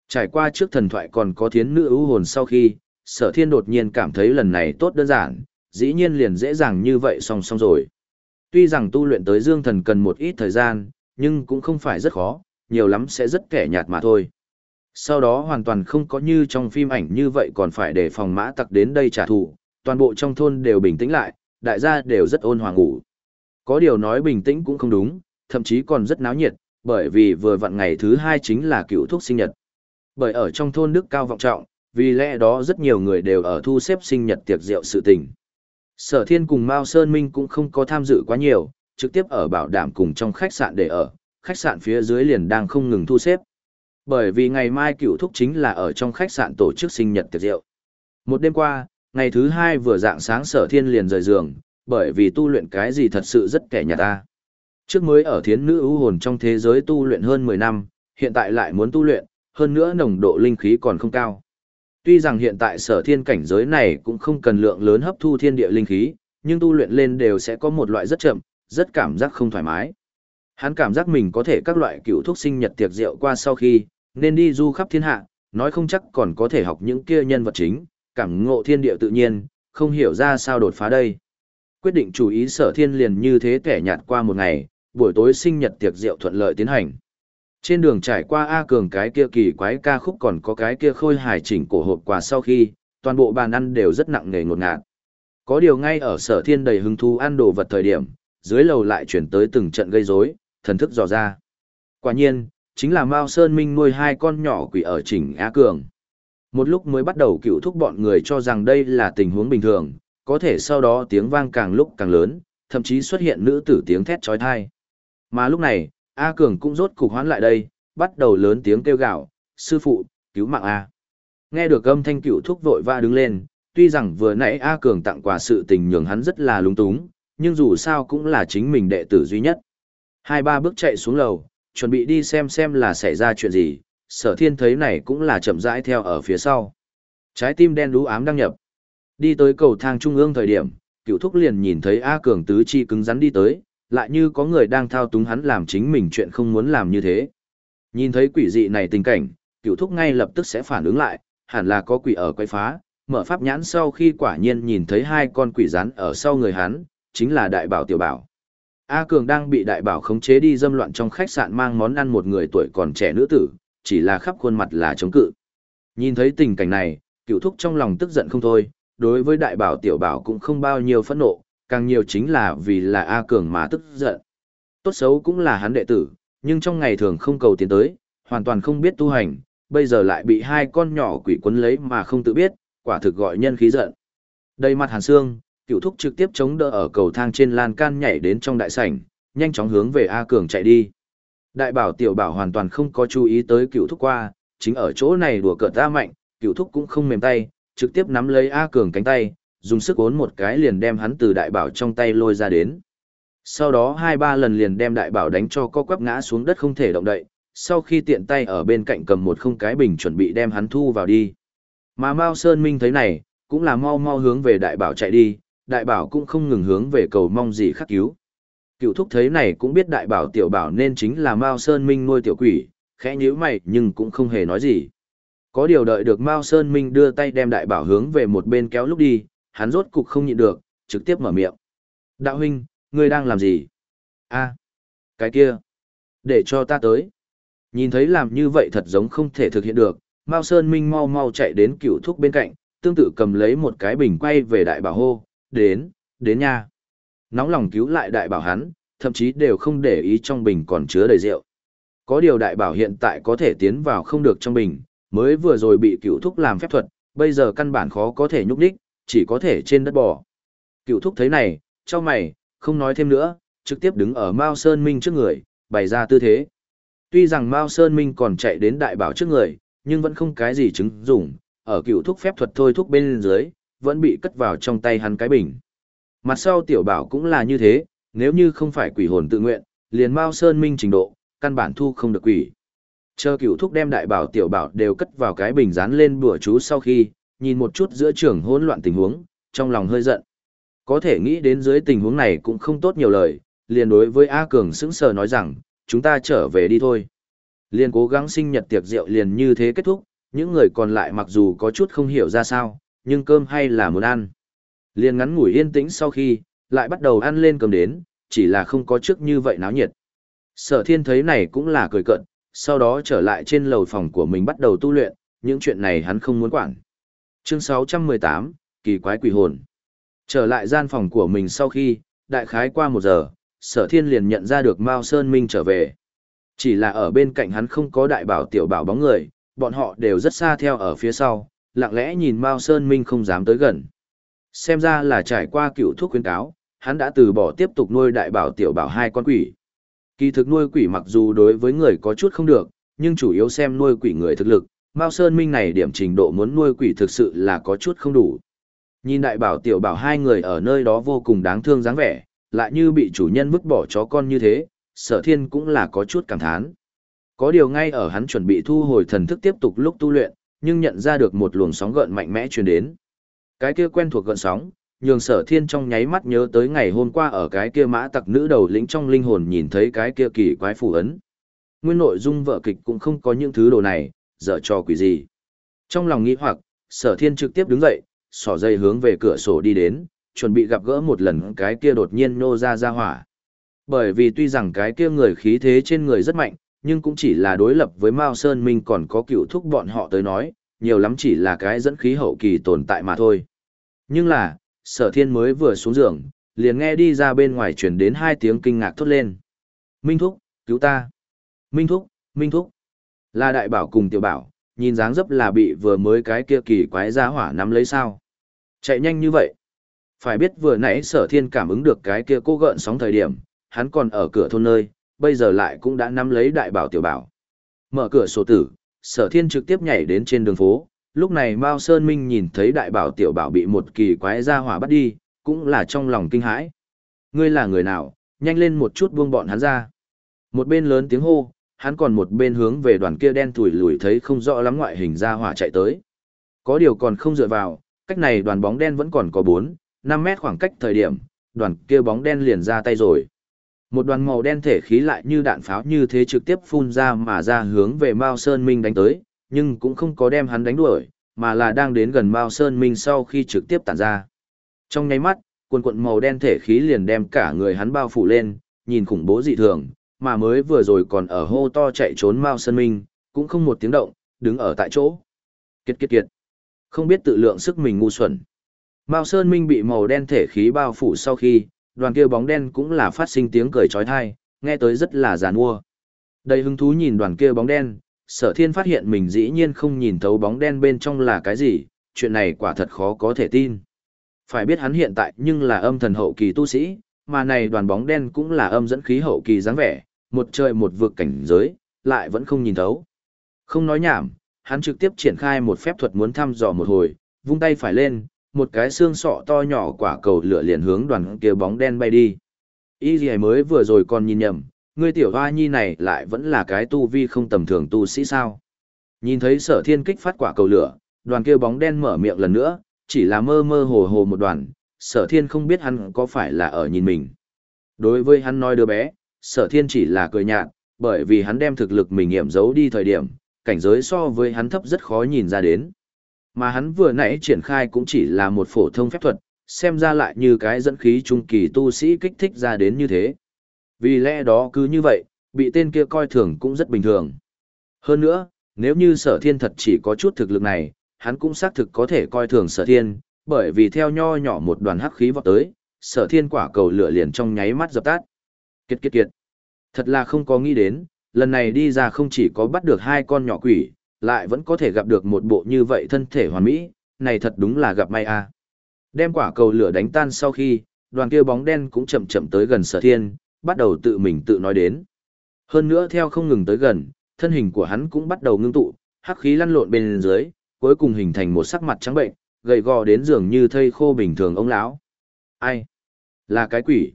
Trải qua trước thần thoại còn có thiến nữ ưu hồn sau khi, sở thiên đột nhiên cảm thấy lần này tốt đơn giản, dĩ nhiên liền dễ dàng như vậy song song rồi. Tuy rằng tu luyện tới dương thần cần một ít thời gian, nhưng cũng không phải rất khó, nhiều lắm sẽ rất kẻ nhạt mà thôi. Sau đó hoàn toàn không có như trong phim ảnh như vậy còn phải để phòng mã tặc đến đây trả thù, toàn bộ trong thôn đều bình tĩnh lại, đại gia đều rất ôn hòa ngủ. Có điều nói bình tĩnh cũng không đúng, thậm chí còn rất náo nhiệt, bởi vì vừa vặn ngày thứ hai chính là cựu thuốc sinh nhật. Bởi ở trong thôn đức cao vọng trọng, vì lẽ đó rất nhiều người đều ở thu xếp sinh nhật tiệc rượu sự tình. Sở thiên cùng Mao Sơn Minh cũng không có tham dự quá nhiều, trực tiếp ở bảo đảm cùng trong khách sạn để ở, khách sạn phía dưới liền đang không ngừng thu xếp. Bởi vì ngày mai cựu thúc chính là ở trong khách sạn tổ chức sinh nhật tiệc rượu. Một đêm qua, ngày thứ hai vừa dạng sáng sở thiên liền rời giường, bởi vì tu luyện cái gì thật sự rất kẻ nhà ta. Trước mới ở thiến nữ ưu hồn trong thế giới tu luyện hơn 10 năm, hiện tại lại muốn tu luyện, hơn nữa nồng độ linh khí còn không cao. Tuy rằng hiện tại sở thiên cảnh giới này cũng không cần lượng lớn hấp thu thiên địa linh khí, nhưng tu luyện lên đều sẽ có một loại rất chậm, rất cảm giác không thoải mái. Hắn cảm giác mình có thể các loại cựu thuốc sinh nhật tiệc rượu qua sau khi, nên đi du khắp thiên hạ, nói không chắc còn có thể học những kia nhân vật chính, cảm ngộ thiên địa tự nhiên, không hiểu ra sao đột phá đây. Quyết định chủ ý sở thiên liền như thế kẻ nhạt qua một ngày, buổi tối sinh nhật tiệc rượu thuận lợi tiến hành. Trên đường trải qua A Cường cái kia kỳ quái ca khúc còn có cái kia khôi hài chỉnh cổ hộp quà sau khi, toàn bộ bàn ăn đều rất nặng nề ngột ngạt. Có điều ngay ở sở thiên đầy hứng thú ăn đồ vật thời điểm, dưới lầu lại chuyển tới từng trận gây rối, thần thức dò ra. Quả nhiên, chính là Mao Sơn Minh nuôi hai con nhỏ quỷ ở Trình Á Cường. Một lúc mới bắt đầu cựu thúc bọn người cho rằng đây là tình huống bình thường, có thể sau đó tiếng vang càng lúc càng lớn, thậm chí xuất hiện nữ tử tiếng thét trói thai. Mà lúc này, A Cường cũng rốt cục hoán lại đây, bắt đầu lớn tiếng kêu gào, sư phụ, cứu mạng A. Nghe được âm thanh cựu thúc vội vã đứng lên, tuy rằng vừa nãy A Cường tặng quà sự tình nhường hắn rất là lung túng, nhưng dù sao cũng là chính mình đệ tử duy nhất. Hai ba bước chạy xuống lầu, chuẩn bị đi xem xem là xảy ra chuyện gì, sở thiên thấy này cũng là chậm rãi theo ở phía sau. Trái tim đen đú ám đăng nhập. Đi tới cầu thang trung ương thời điểm, cựu thúc liền nhìn thấy A Cường tứ chi cứng rắn đi tới, lại như có người đang thao túng hắn làm chính mình chuyện không muốn làm như thế. Nhìn thấy quỷ dị này tình cảnh, cựu thúc ngay lập tức sẽ phản ứng lại, hẳn là có quỷ ở quay phá, mở pháp nhãn sau khi quả nhiên nhìn thấy hai con quỷ rắn ở sau người hắn, chính là đại bảo tiểu bảo. A Cường đang bị đại bảo khống chế đi dâm loạn trong khách sạn mang món ăn một người tuổi còn trẻ nữ tử, chỉ là khắp khuôn mặt là chống cự. Nhìn thấy tình cảnh này, cựu thúc trong lòng tức giận không thôi, đối với đại bảo tiểu bảo cũng không bao nhiêu phẫn nộ, càng nhiều chính là vì là A Cường mà tức giận. Tốt xấu cũng là hắn đệ tử, nhưng trong ngày thường không cầu tiến tới, hoàn toàn không biết tu hành, bây giờ lại bị hai con nhỏ quỷ quấn lấy mà không tự biết, quả thực gọi nhân khí giận. Đầy mặt hàn xương, cựu thúc trực tiếp chống đỡ ở cầu thang trên lan can nhảy đến trong đại sảnh, nhanh chóng hướng về A Cường chạy đi. Đại bảo tiểu bảo hoàn toàn không có chú ý tới cựu thúc qua, chính ở chỗ này đùa cợt ta mạnh, cựu thúc cũng không mềm tay, trực tiếp nắm lấy A Cường cánh tay, dùng sức ốn một cái liền đem hắn từ đại bảo trong tay lôi ra đến. Sau đó hai ba lần liền đem đại bảo đánh cho co quắp ngã xuống đất không thể động đậy, sau khi tiện tay ở bên cạnh cầm một không cái bình chuẩn bị đem hắn thu vào đi. Mà Mao Sơn Minh thấy này, cũng là mau mau hướng về đại bảo chạy đi, đại bảo cũng không ngừng hướng về cầu mong gì khắc cứu. Cựu thúc thấy này cũng biết đại bảo tiểu bảo nên chính là Mao Sơn Minh nuôi tiểu quỷ, khẽ nhíu mày nhưng cũng không hề nói gì. Có điều đợi được Mao Sơn Minh đưa tay đem đại bảo hướng về một bên kéo lúc đi, hắn rốt cục không nhịn được, trực tiếp mở miệng. Đạo huynh, ngươi đang làm gì? a cái kia. Để cho ta tới. Nhìn thấy làm như vậy thật giống không thể thực hiện được, Mao Sơn Minh mau mau chạy đến cựu thúc bên cạnh, tương tự cầm lấy một cái bình quay về đại bảo hô, đến, đến nha. Nóng lòng cứu lại đại bảo hắn, thậm chí đều không để ý trong bình còn chứa đầy rượu. Có điều đại bảo hiện tại có thể tiến vào không được trong bình, mới vừa rồi bị cựu thúc làm phép thuật, bây giờ căn bản khó có thể nhúc đích, chỉ có thể trên đất bò. Cựu thúc thấy này, cho mày, không nói thêm nữa, trực tiếp đứng ở Mao Sơn Minh trước người, bày ra tư thế. Tuy rằng Mao Sơn Minh còn chạy đến đại bảo trước người, nhưng vẫn không cái gì chứng dụng, ở cựu thúc phép thuật thôi thúc bên dưới, vẫn bị cất vào trong tay hắn cái bình. Mặt sau tiểu bảo cũng là như thế, nếu như không phải quỷ hồn tự nguyện, liền Mao Sơn Minh trình độ, căn bản thu không được quỷ. Chờ cựu thúc đem đại bảo tiểu bảo đều cất vào cái bình dán lên bùa chú sau khi, nhìn một chút giữa trường hỗn loạn tình huống, trong lòng hơi giận. Có thể nghĩ đến dưới tình huống này cũng không tốt nhiều lời, liền đối với A Cường sững sờ nói rằng, chúng ta trở về đi thôi. Liền cố gắng sinh nhật tiệc rượu liền như thế kết thúc, những người còn lại mặc dù có chút không hiểu ra sao, nhưng cơm hay là muốn ăn. Liền ngắn ngủi yên tĩnh sau khi, lại bắt đầu ăn lên cơm đến, chỉ là không có trước như vậy náo nhiệt. Sở thiên thấy này cũng là cười cận, sau đó trở lại trên lầu phòng của mình bắt đầu tu luyện, những chuyện này hắn không muốn quản. Chương 618, Kỳ quái quỷ hồn. Trở lại gian phòng của mình sau khi, đại khái qua một giờ, sở thiên liền nhận ra được Mao Sơn Minh trở về. Chỉ là ở bên cạnh hắn không có đại bảo tiểu bảo bóng người, bọn họ đều rất xa theo ở phía sau, lặng lẽ nhìn Mao Sơn Minh không dám tới gần. Xem ra là trải qua cựu thuốc khuyến cáo, hắn đã từ bỏ tiếp tục nuôi đại bảo tiểu bảo hai con quỷ. Kỳ thực nuôi quỷ mặc dù đối với người có chút không được, nhưng chủ yếu xem nuôi quỷ người thực lực, Mao Sơn Minh này điểm trình độ muốn nuôi quỷ thực sự là có chút không đủ. Nhìn đại bảo tiểu bảo hai người ở nơi đó vô cùng đáng thương dáng vẻ, lại như bị chủ nhân vứt bỏ chó con như thế, sở thiên cũng là có chút cảm thán. Có điều ngay ở hắn chuẩn bị thu hồi thần thức tiếp tục lúc tu luyện, nhưng nhận ra được một luồng sóng gợn mạnh mẽ truyền đến. Cái kia quen thuộc gợn sóng, nhường sở thiên trong nháy mắt nhớ tới ngày hôm qua ở cái kia mã tặc nữ đầu lĩnh trong linh hồn nhìn thấy cái kia kỳ quái phù ấn. Nguyên nội dung vợ kịch cũng không có những thứ đồ này, dở trò quỷ gì. Trong lòng nghĩ hoặc, sở thiên trực tiếp đứng dậy, sỏ dây hướng về cửa sổ đi đến, chuẩn bị gặp gỡ một lần cái kia đột nhiên nô ra ra hỏa. Bởi vì tuy rằng cái kia người khí thế trên người rất mạnh, nhưng cũng chỉ là đối lập với Mao Sơn Minh còn có cựu thúc bọn họ tới nói, nhiều lắm chỉ là cái dẫn khí hậu kỳ tồn tại mà thôi. Nhưng là, sở thiên mới vừa xuống giường, liền nghe đi ra bên ngoài truyền đến hai tiếng kinh ngạc thốt lên. Minh thúc, cứu ta. Minh thúc, Minh thúc. Là đại bảo cùng tiểu bảo, nhìn dáng dấp là bị vừa mới cái kia kỳ quái ra hỏa nắm lấy sao. Chạy nhanh như vậy. Phải biết vừa nãy sở thiên cảm ứng được cái kia cô gợn sóng thời điểm, hắn còn ở cửa thôn nơi, bây giờ lại cũng đã nắm lấy đại bảo tiểu bảo. Mở cửa sổ tử, sở thiên trực tiếp nhảy đến trên đường phố, lúc này Mao Sơn Minh nhìn thấy đại bảo tiểu bảo bị một kỳ quái ra hỏa bắt đi, cũng là trong lòng kinh hãi. Ngươi là người nào, nhanh lên một chút buông bọn hắn ra. Một bên lớn tiếng hô, hắn còn một bên hướng về đoàn kia đen thủi lùi thấy không rõ lắm ngoại hình ra hỏa chạy tới. Có điều còn không dựa vào, cách này đoàn bóng đen vẫn còn có 4, 5 mét khoảng cách thời điểm, đoàn kia bóng đen liền ra tay rồi. Một đoàn màu đen thể khí lại như đạn pháo như thế trực tiếp phun ra mà ra hướng về Mao Sơn Minh đánh tới, nhưng cũng không có đem hắn đánh đuổi, mà là đang đến gần Mao Sơn Minh sau khi trực tiếp tản ra. Trong nháy mắt, cuộn cuộn màu đen thể khí liền đem cả người hắn bao phủ lên, nhìn khủng bố dị thường, mà mới vừa rồi còn ở hô to chạy trốn Mao Sơn Minh, cũng không một tiếng động, đứng ở tại chỗ. Kiệt kiệt kiệt. Không biết tự lượng sức mình ngu xuẩn. Mao Sơn Minh bị màu đen thể khí bao phủ sau khi, đoàn kia bóng đen cũng là phát sinh tiếng cười trói thai, nghe tới rất là giàn mua. Đầy hứng thú nhìn đoàn kia bóng đen, sở thiên phát hiện mình dĩ nhiên không nhìn thấu bóng đen bên trong là cái gì, chuyện này quả thật khó có thể tin. Phải biết hắn hiện tại nhưng là âm thần hậu kỳ tu sĩ, mà này đoàn bóng đen cũng là âm dẫn khí hậu kỳ dáng vẻ, một trời một vực cảnh giới, lại vẫn không nhìn thấu. Không nói nhảm, hắn trực tiếp triển khai một phép thuật muốn thăm dò một hồi, vung tay phải lên, một cái xương sọ to nhỏ quả cầu lửa liền hướng đoàn kia bóng đen bay đi. Y gì mới vừa rồi còn nhìn nhầm, ngươi tiểu hoa nhi này lại vẫn là cái tu vi không tầm thường tu sĩ sao. Nhìn thấy sở thiên kích phát quả cầu lửa, đoàn kia bóng đen mở miệng lần nữa, chỉ là mơ mơ hồ hồ một đoàn, sở thiên không biết hắn có phải là ở nhìn mình. Đối với hắn nói đứa bé, sở thiên chỉ là cười nhạt, bởi vì hắn đem thực lực mình nghiệm giấu đi thời điểm, cảnh giới so với hắn thấp rất khó nhìn ra đến. Mà hắn vừa nãy triển khai cũng chỉ là một phổ thông phép thuật, xem ra lại như cái dẫn khí trung kỳ tu sĩ kích thích ra đến như thế. Vì lẽ đó cứ như vậy, bị tên kia coi thường cũng rất bình thường. Hơn nữa, nếu như sở thiên thật chỉ có chút thực lực này, hắn cũng xác thực có thể coi thường sở thiên, bởi vì theo nho nhỏ một đoàn hắc khí vọt tới, sở thiên quả cầu lửa liền trong nháy mắt dập tắt. Kiệt kiệt kiệt. Thật là không có nghĩ đến, lần này đi ra không chỉ có bắt được hai con nhỏ quỷ, lại vẫn có thể gặp được một bộ như vậy thân thể hoàn mỹ, này thật đúng là gặp may a. À. Đem quả cầu lửa đánh tan sau khi, đoàn kia bóng đen cũng chậm chậm tới gần sở thiên, bắt đầu tự mình tự nói đến. Hơn nữa theo không ngừng tới gần, thân hình của hắn cũng bắt đầu ngưng tụ, hắc khí lăn lộn bên dưới, cuối cùng hình thành một sắc mặt trắng bệnh, gầy gò đến dường như thây khô bình thường ông lão. Ai? Là cái quỷ.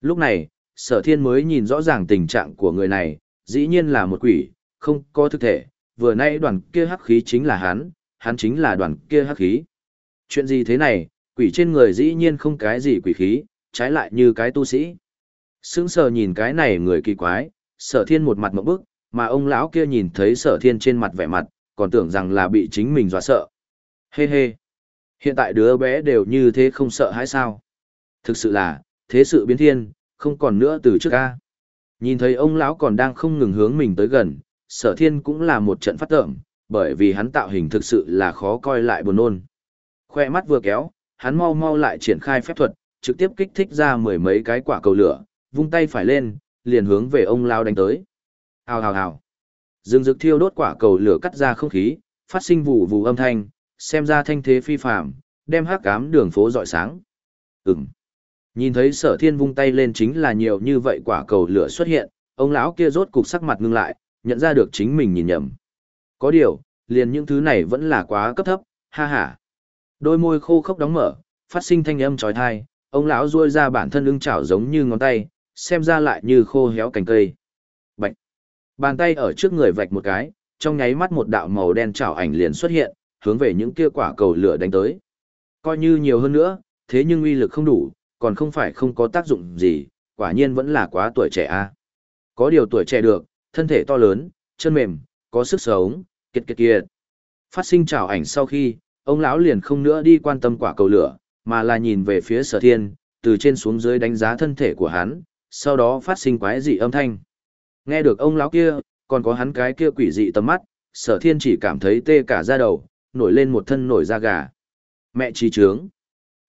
Lúc này, sở thiên mới nhìn rõ ràng tình trạng của người này, dĩ nhiên là một quỷ, không có thực thể, vừa nay đoàn kia hắc khí chính là hắn, hắn chính là đoàn kia hắc khí. Chuyện gì thế này, quỷ trên người dĩ nhiên không cái gì quỷ khí, trái lại như cái tu sĩ. Sững sờ nhìn cái này người kỳ quái, sở thiên một mặt mộng bức, mà ông lão kia nhìn thấy sở thiên trên mặt vẻ mặt, còn tưởng rằng là bị chính mình dọa sợ. Hê hê. Hiện tại đứa bé đều như thế không sợ hãi sao? Thực sự là, thế sự biến thiên, không còn nữa từ trước ca. Nhìn thấy ông lão còn đang không ngừng hướng mình tới gần, sở thiên cũng là một trận phát tởm, bởi vì hắn tạo hình thực sự là khó coi lại buồn nôn. Khoe mắt vừa kéo, hắn mau mau lại triển khai phép thuật, trực tiếp kích thích ra mười mấy cái quả cầu lửa, vung tay phải lên, liền hướng về ông lão đánh tới. Hào hào hào. Dương dực thiêu đốt quả cầu lửa cắt ra không khí, phát sinh vụ vụ âm thanh, xem ra thanh thế phi phàm, đem hắc cám đường phố dọi sáng. Ừm. Nhìn thấy sở thiên vung tay lên chính là nhiều như vậy quả cầu lửa xuất hiện, ông lão kia rốt cục sắc mặt ngưng lại, nhận ra được chính mình nhìn nhầm. Có điều, liền những thứ này vẫn là quá cấp thấp, ha ha. Đôi môi khô khốc đóng mở, phát sinh thanh âm trói thai, ông lão ruôi ra bản thân ưng chảo giống như ngón tay, xem ra lại như khô héo cành cây. Bạch. Bàn tay ở trước người vạch một cái, trong nháy mắt một đạo màu đen chảo ảnh liền xuất hiện, hướng về những kia quả cầu lửa đánh tới. Coi như nhiều hơn nữa, thế nhưng uy lực không đủ, còn không phải không có tác dụng gì, quả nhiên vẫn là quá tuổi trẻ a. Có điều tuổi trẻ được, thân thể to lớn, chân mềm, có sức sống, kiệt kiệt kiệt. Phát sinh chào ảnh sau khi, ông lão liền không nữa đi quan tâm quả cầu lửa, mà là nhìn về phía sở thiên, từ trên xuống dưới đánh giá thân thể của hắn, sau đó phát sinh quái dị âm thanh. Nghe được ông lão kia, còn có hắn cái kia quỷ dị tầm mắt, sở thiên chỉ cảm thấy tê cả da đầu, nổi lên một thân nổi da gà. Mẹ trí trướng.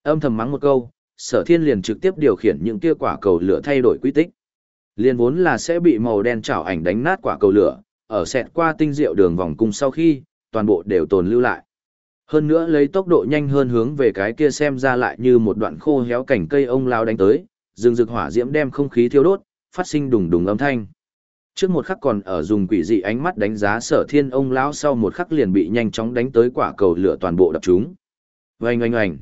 Âm thầm mắng một câu, sở thiên liền trực tiếp điều khiển những kia quả cầu lửa thay đổi quy tích. Liên vốn là sẽ bị màu đen chảo ảnh đánh nát quả cầu lửa, ở xẹt qua tinh diệu đường vòng cung sau khi, toàn bộ đều tồn lưu lại. Hơn nữa lấy tốc độ nhanh hơn hướng về cái kia xem ra lại như một đoạn khô héo cảnh cây ông lao đánh tới, rừng rực hỏa diễm đem không khí thiêu đốt, phát sinh đùng đùng âm thanh. Trước một khắc còn ở dùng quỷ dị ánh mắt đánh giá sở thiên ông lão sau một khắc liền bị nhanh chóng đánh tới quả cầu lửa toàn bộ đập chúng. Oanh oanh oanh.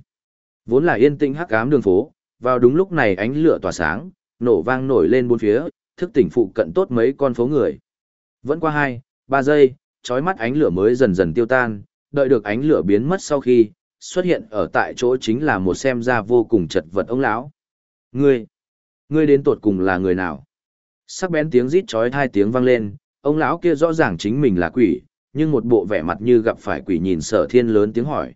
Vốn là yên tĩnh hắc ám đường phố, vào đúng lúc này ánh lửa tỏa sáng, nổ vang nổi lên bốn phía, thức tỉnh phụ cận tốt mấy con phố người. Vẫn qua hai, ba giây, chói mắt ánh lửa mới dần dần tiêu tan, đợi được ánh lửa biến mất sau khi, xuất hiện ở tại chỗ chính là một xem ra vô cùng chật vật ông lão. Ngươi, Ngươi đến tột cùng là người nào? Sắc bén tiếng rít chói hai tiếng vang lên, ông lão kia rõ ràng chính mình là quỷ, nhưng một bộ vẻ mặt như gặp phải quỷ nhìn sở thiên lớn tiếng hỏi.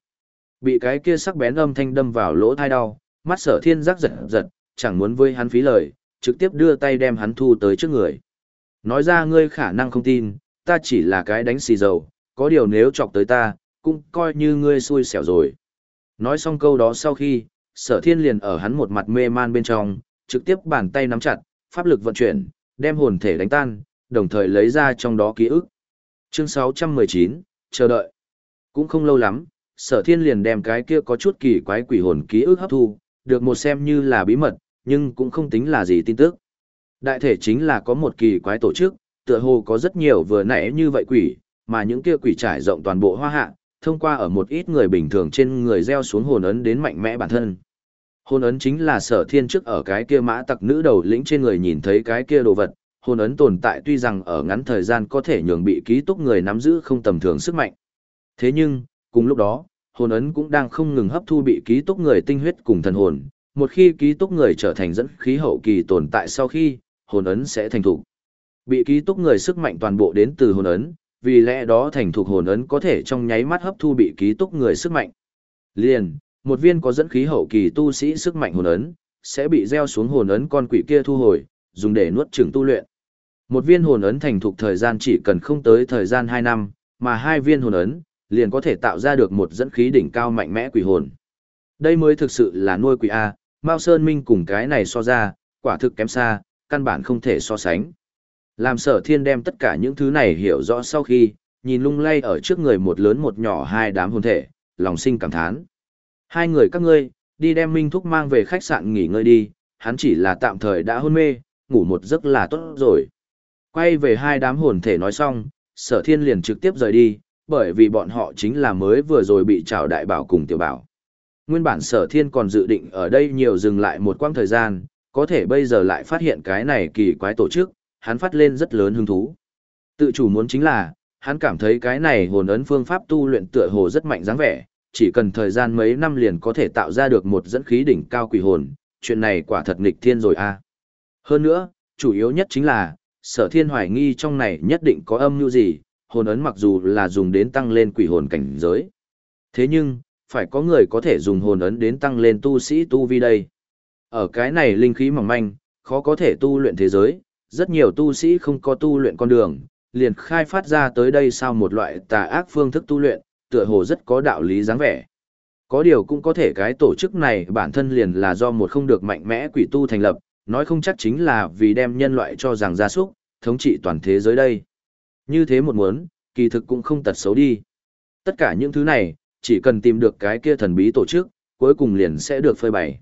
Bị cái kia sắc bén âm thanh đâm vào lỗ thai đau, mắt sở thiên rắc giật giật, chẳng muốn với hắn phí lời, trực tiếp đưa tay đem hắn thu tới trước người. Nói ra ngươi khả năng không tin, ta chỉ là cái đánh xì dầu, có điều nếu chọc tới ta, cũng coi như ngươi xui xẻo rồi. Nói xong câu đó sau khi, sở thiên liền ở hắn một mặt mê man bên trong, trực tiếp bàn tay nắm chặt, pháp lực vận chuyển, đem hồn thể đánh tan, đồng thời lấy ra trong đó ký ức. Chương 619, chờ đợi. Cũng không lâu lắm, sở thiên liền đem cái kia có chút kỳ quái quỷ hồn ký ức hấp thu, được một xem như là bí mật, nhưng cũng không tính là gì tin tức. Đại thể chính là có một kỳ quái tổ chức, tựa hồ có rất nhiều vừa nãy như vậy quỷ, mà những kia quỷ trải rộng toàn bộ hoa hạ, thông qua ở một ít người bình thường trên người gieo xuống hồn ấn đến mạnh mẽ bản thân. Hồn ấn chính là sở thiên trước ở cái kia mã tặc nữ đầu lĩnh trên người nhìn thấy cái kia đồ vật, hồn ấn tồn tại tuy rằng ở ngắn thời gian có thể nhường bị ký túc người nắm giữ không tầm thường sức mạnh. Thế nhưng, cùng lúc đó, hồn ấn cũng đang không ngừng hấp thu bị ký túc người tinh huyết cùng thần hồn, một khi ký túc người trở thành dẫn khí hậu kỳ tồn tại sau khi, hồn ấn sẽ thành thục Bị ký túc người sức mạnh toàn bộ đến từ hồn ấn, vì lẽ đó thành thục hồn ấn có thể trong nháy mắt hấp thu bị ký túc người sức mạnh. Liền, một viên có dẫn khí hậu kỳ tu sĩ sức mạnh hồn ấn, sẽ bị gieo xuống hồn ấn con quỷ kia thu hồi, dùng để nuốt chửng tu luyện. Một viên hồn ấn thành thục thời gian chỉ cần không tới thời gian 2 năm, mà hai viên hồn ấn liền có thể tạo ra được một dẫn khí đỉnh cao mạnh mẽ quỷ hồn. Đây mới thực sự là nuôi quỷ A, Mao Sơn Minh cùng cái này so ra, quả thực kém xa, căn bản không thể so sánh. Làm sở thiên đem tất cả những thứ này hiểu rõ sau khi, nhìn lung lay ở trước người một lớn một nhỏ hai đám hồn thể, lòng sinh cảm thán. Hai người các ngươi, đi đem Minh Thúc mang về khách sạn nghỉ ngơi đi, hắn chỉ là tạm thời đã hôn mê, ngủ một giấc là tốt rồi. Quay về hai đám hồn thể nói xong, sở thiên liền trực tiếp rời đi, bởi vì bọn họ chính là mới vừa rồi bị trào đại bảo cùng tiểu bảo. Nguyên bản sở thiên còn dự định ở đây nhiều dừng lại một quãng thời gian, có thể bây giờ lại phát hiện cái này kỳ quái tổ chức, hắn phát lên rất lớn hứng thú. Tự chủ muốn chính là, hắn cảm thấy cái này hồn ấn phương pháp tu luyện tựa hồ rất mạnh dáng vẻ, chỉ cần thời gian mấy năm liền có thể tạo ra được một dẫn khí đỉnh cao quỷ hồn, chuyện này quả thật nghịch thiên rồi a. Hơn nữa, chủ yếu nhất chính là, sở thiên hoài nghi trong này nhất định có âm như gì, hồn ấn mặc dù là dùng đến tăng lên quỷ hồn cảnh giới. Thế nhưng, phải có người có thể dùng hồn ấn đến tăng lên tu sĩ tu vi đây. Ở cái này linh khí mỏng manh, khó có thể tu luyện thế giới, rất nhiều tu sĩ không có tu luyện con đường, liền khai phát ra tới đây sau một loại tà ác phương thức tu luyện, tựa hồ rất có đạo lý dáng vẻ. Có điều cũng có thể cái tổ chức này bản thân liền là do một không được mạnh mẽ quỷ tu thành lập, nói không chắc chính là vì đem nhân loại cho rằng gia súc, thống trị toàn thế giới đây. Như thế một muốn, kỳ thực cũng không tật xấu đi. Tất cả những thứ này, chỉ cần tìm được cái kia thần bí tổ chức, cuối cùng liền sẽ được phơi bày.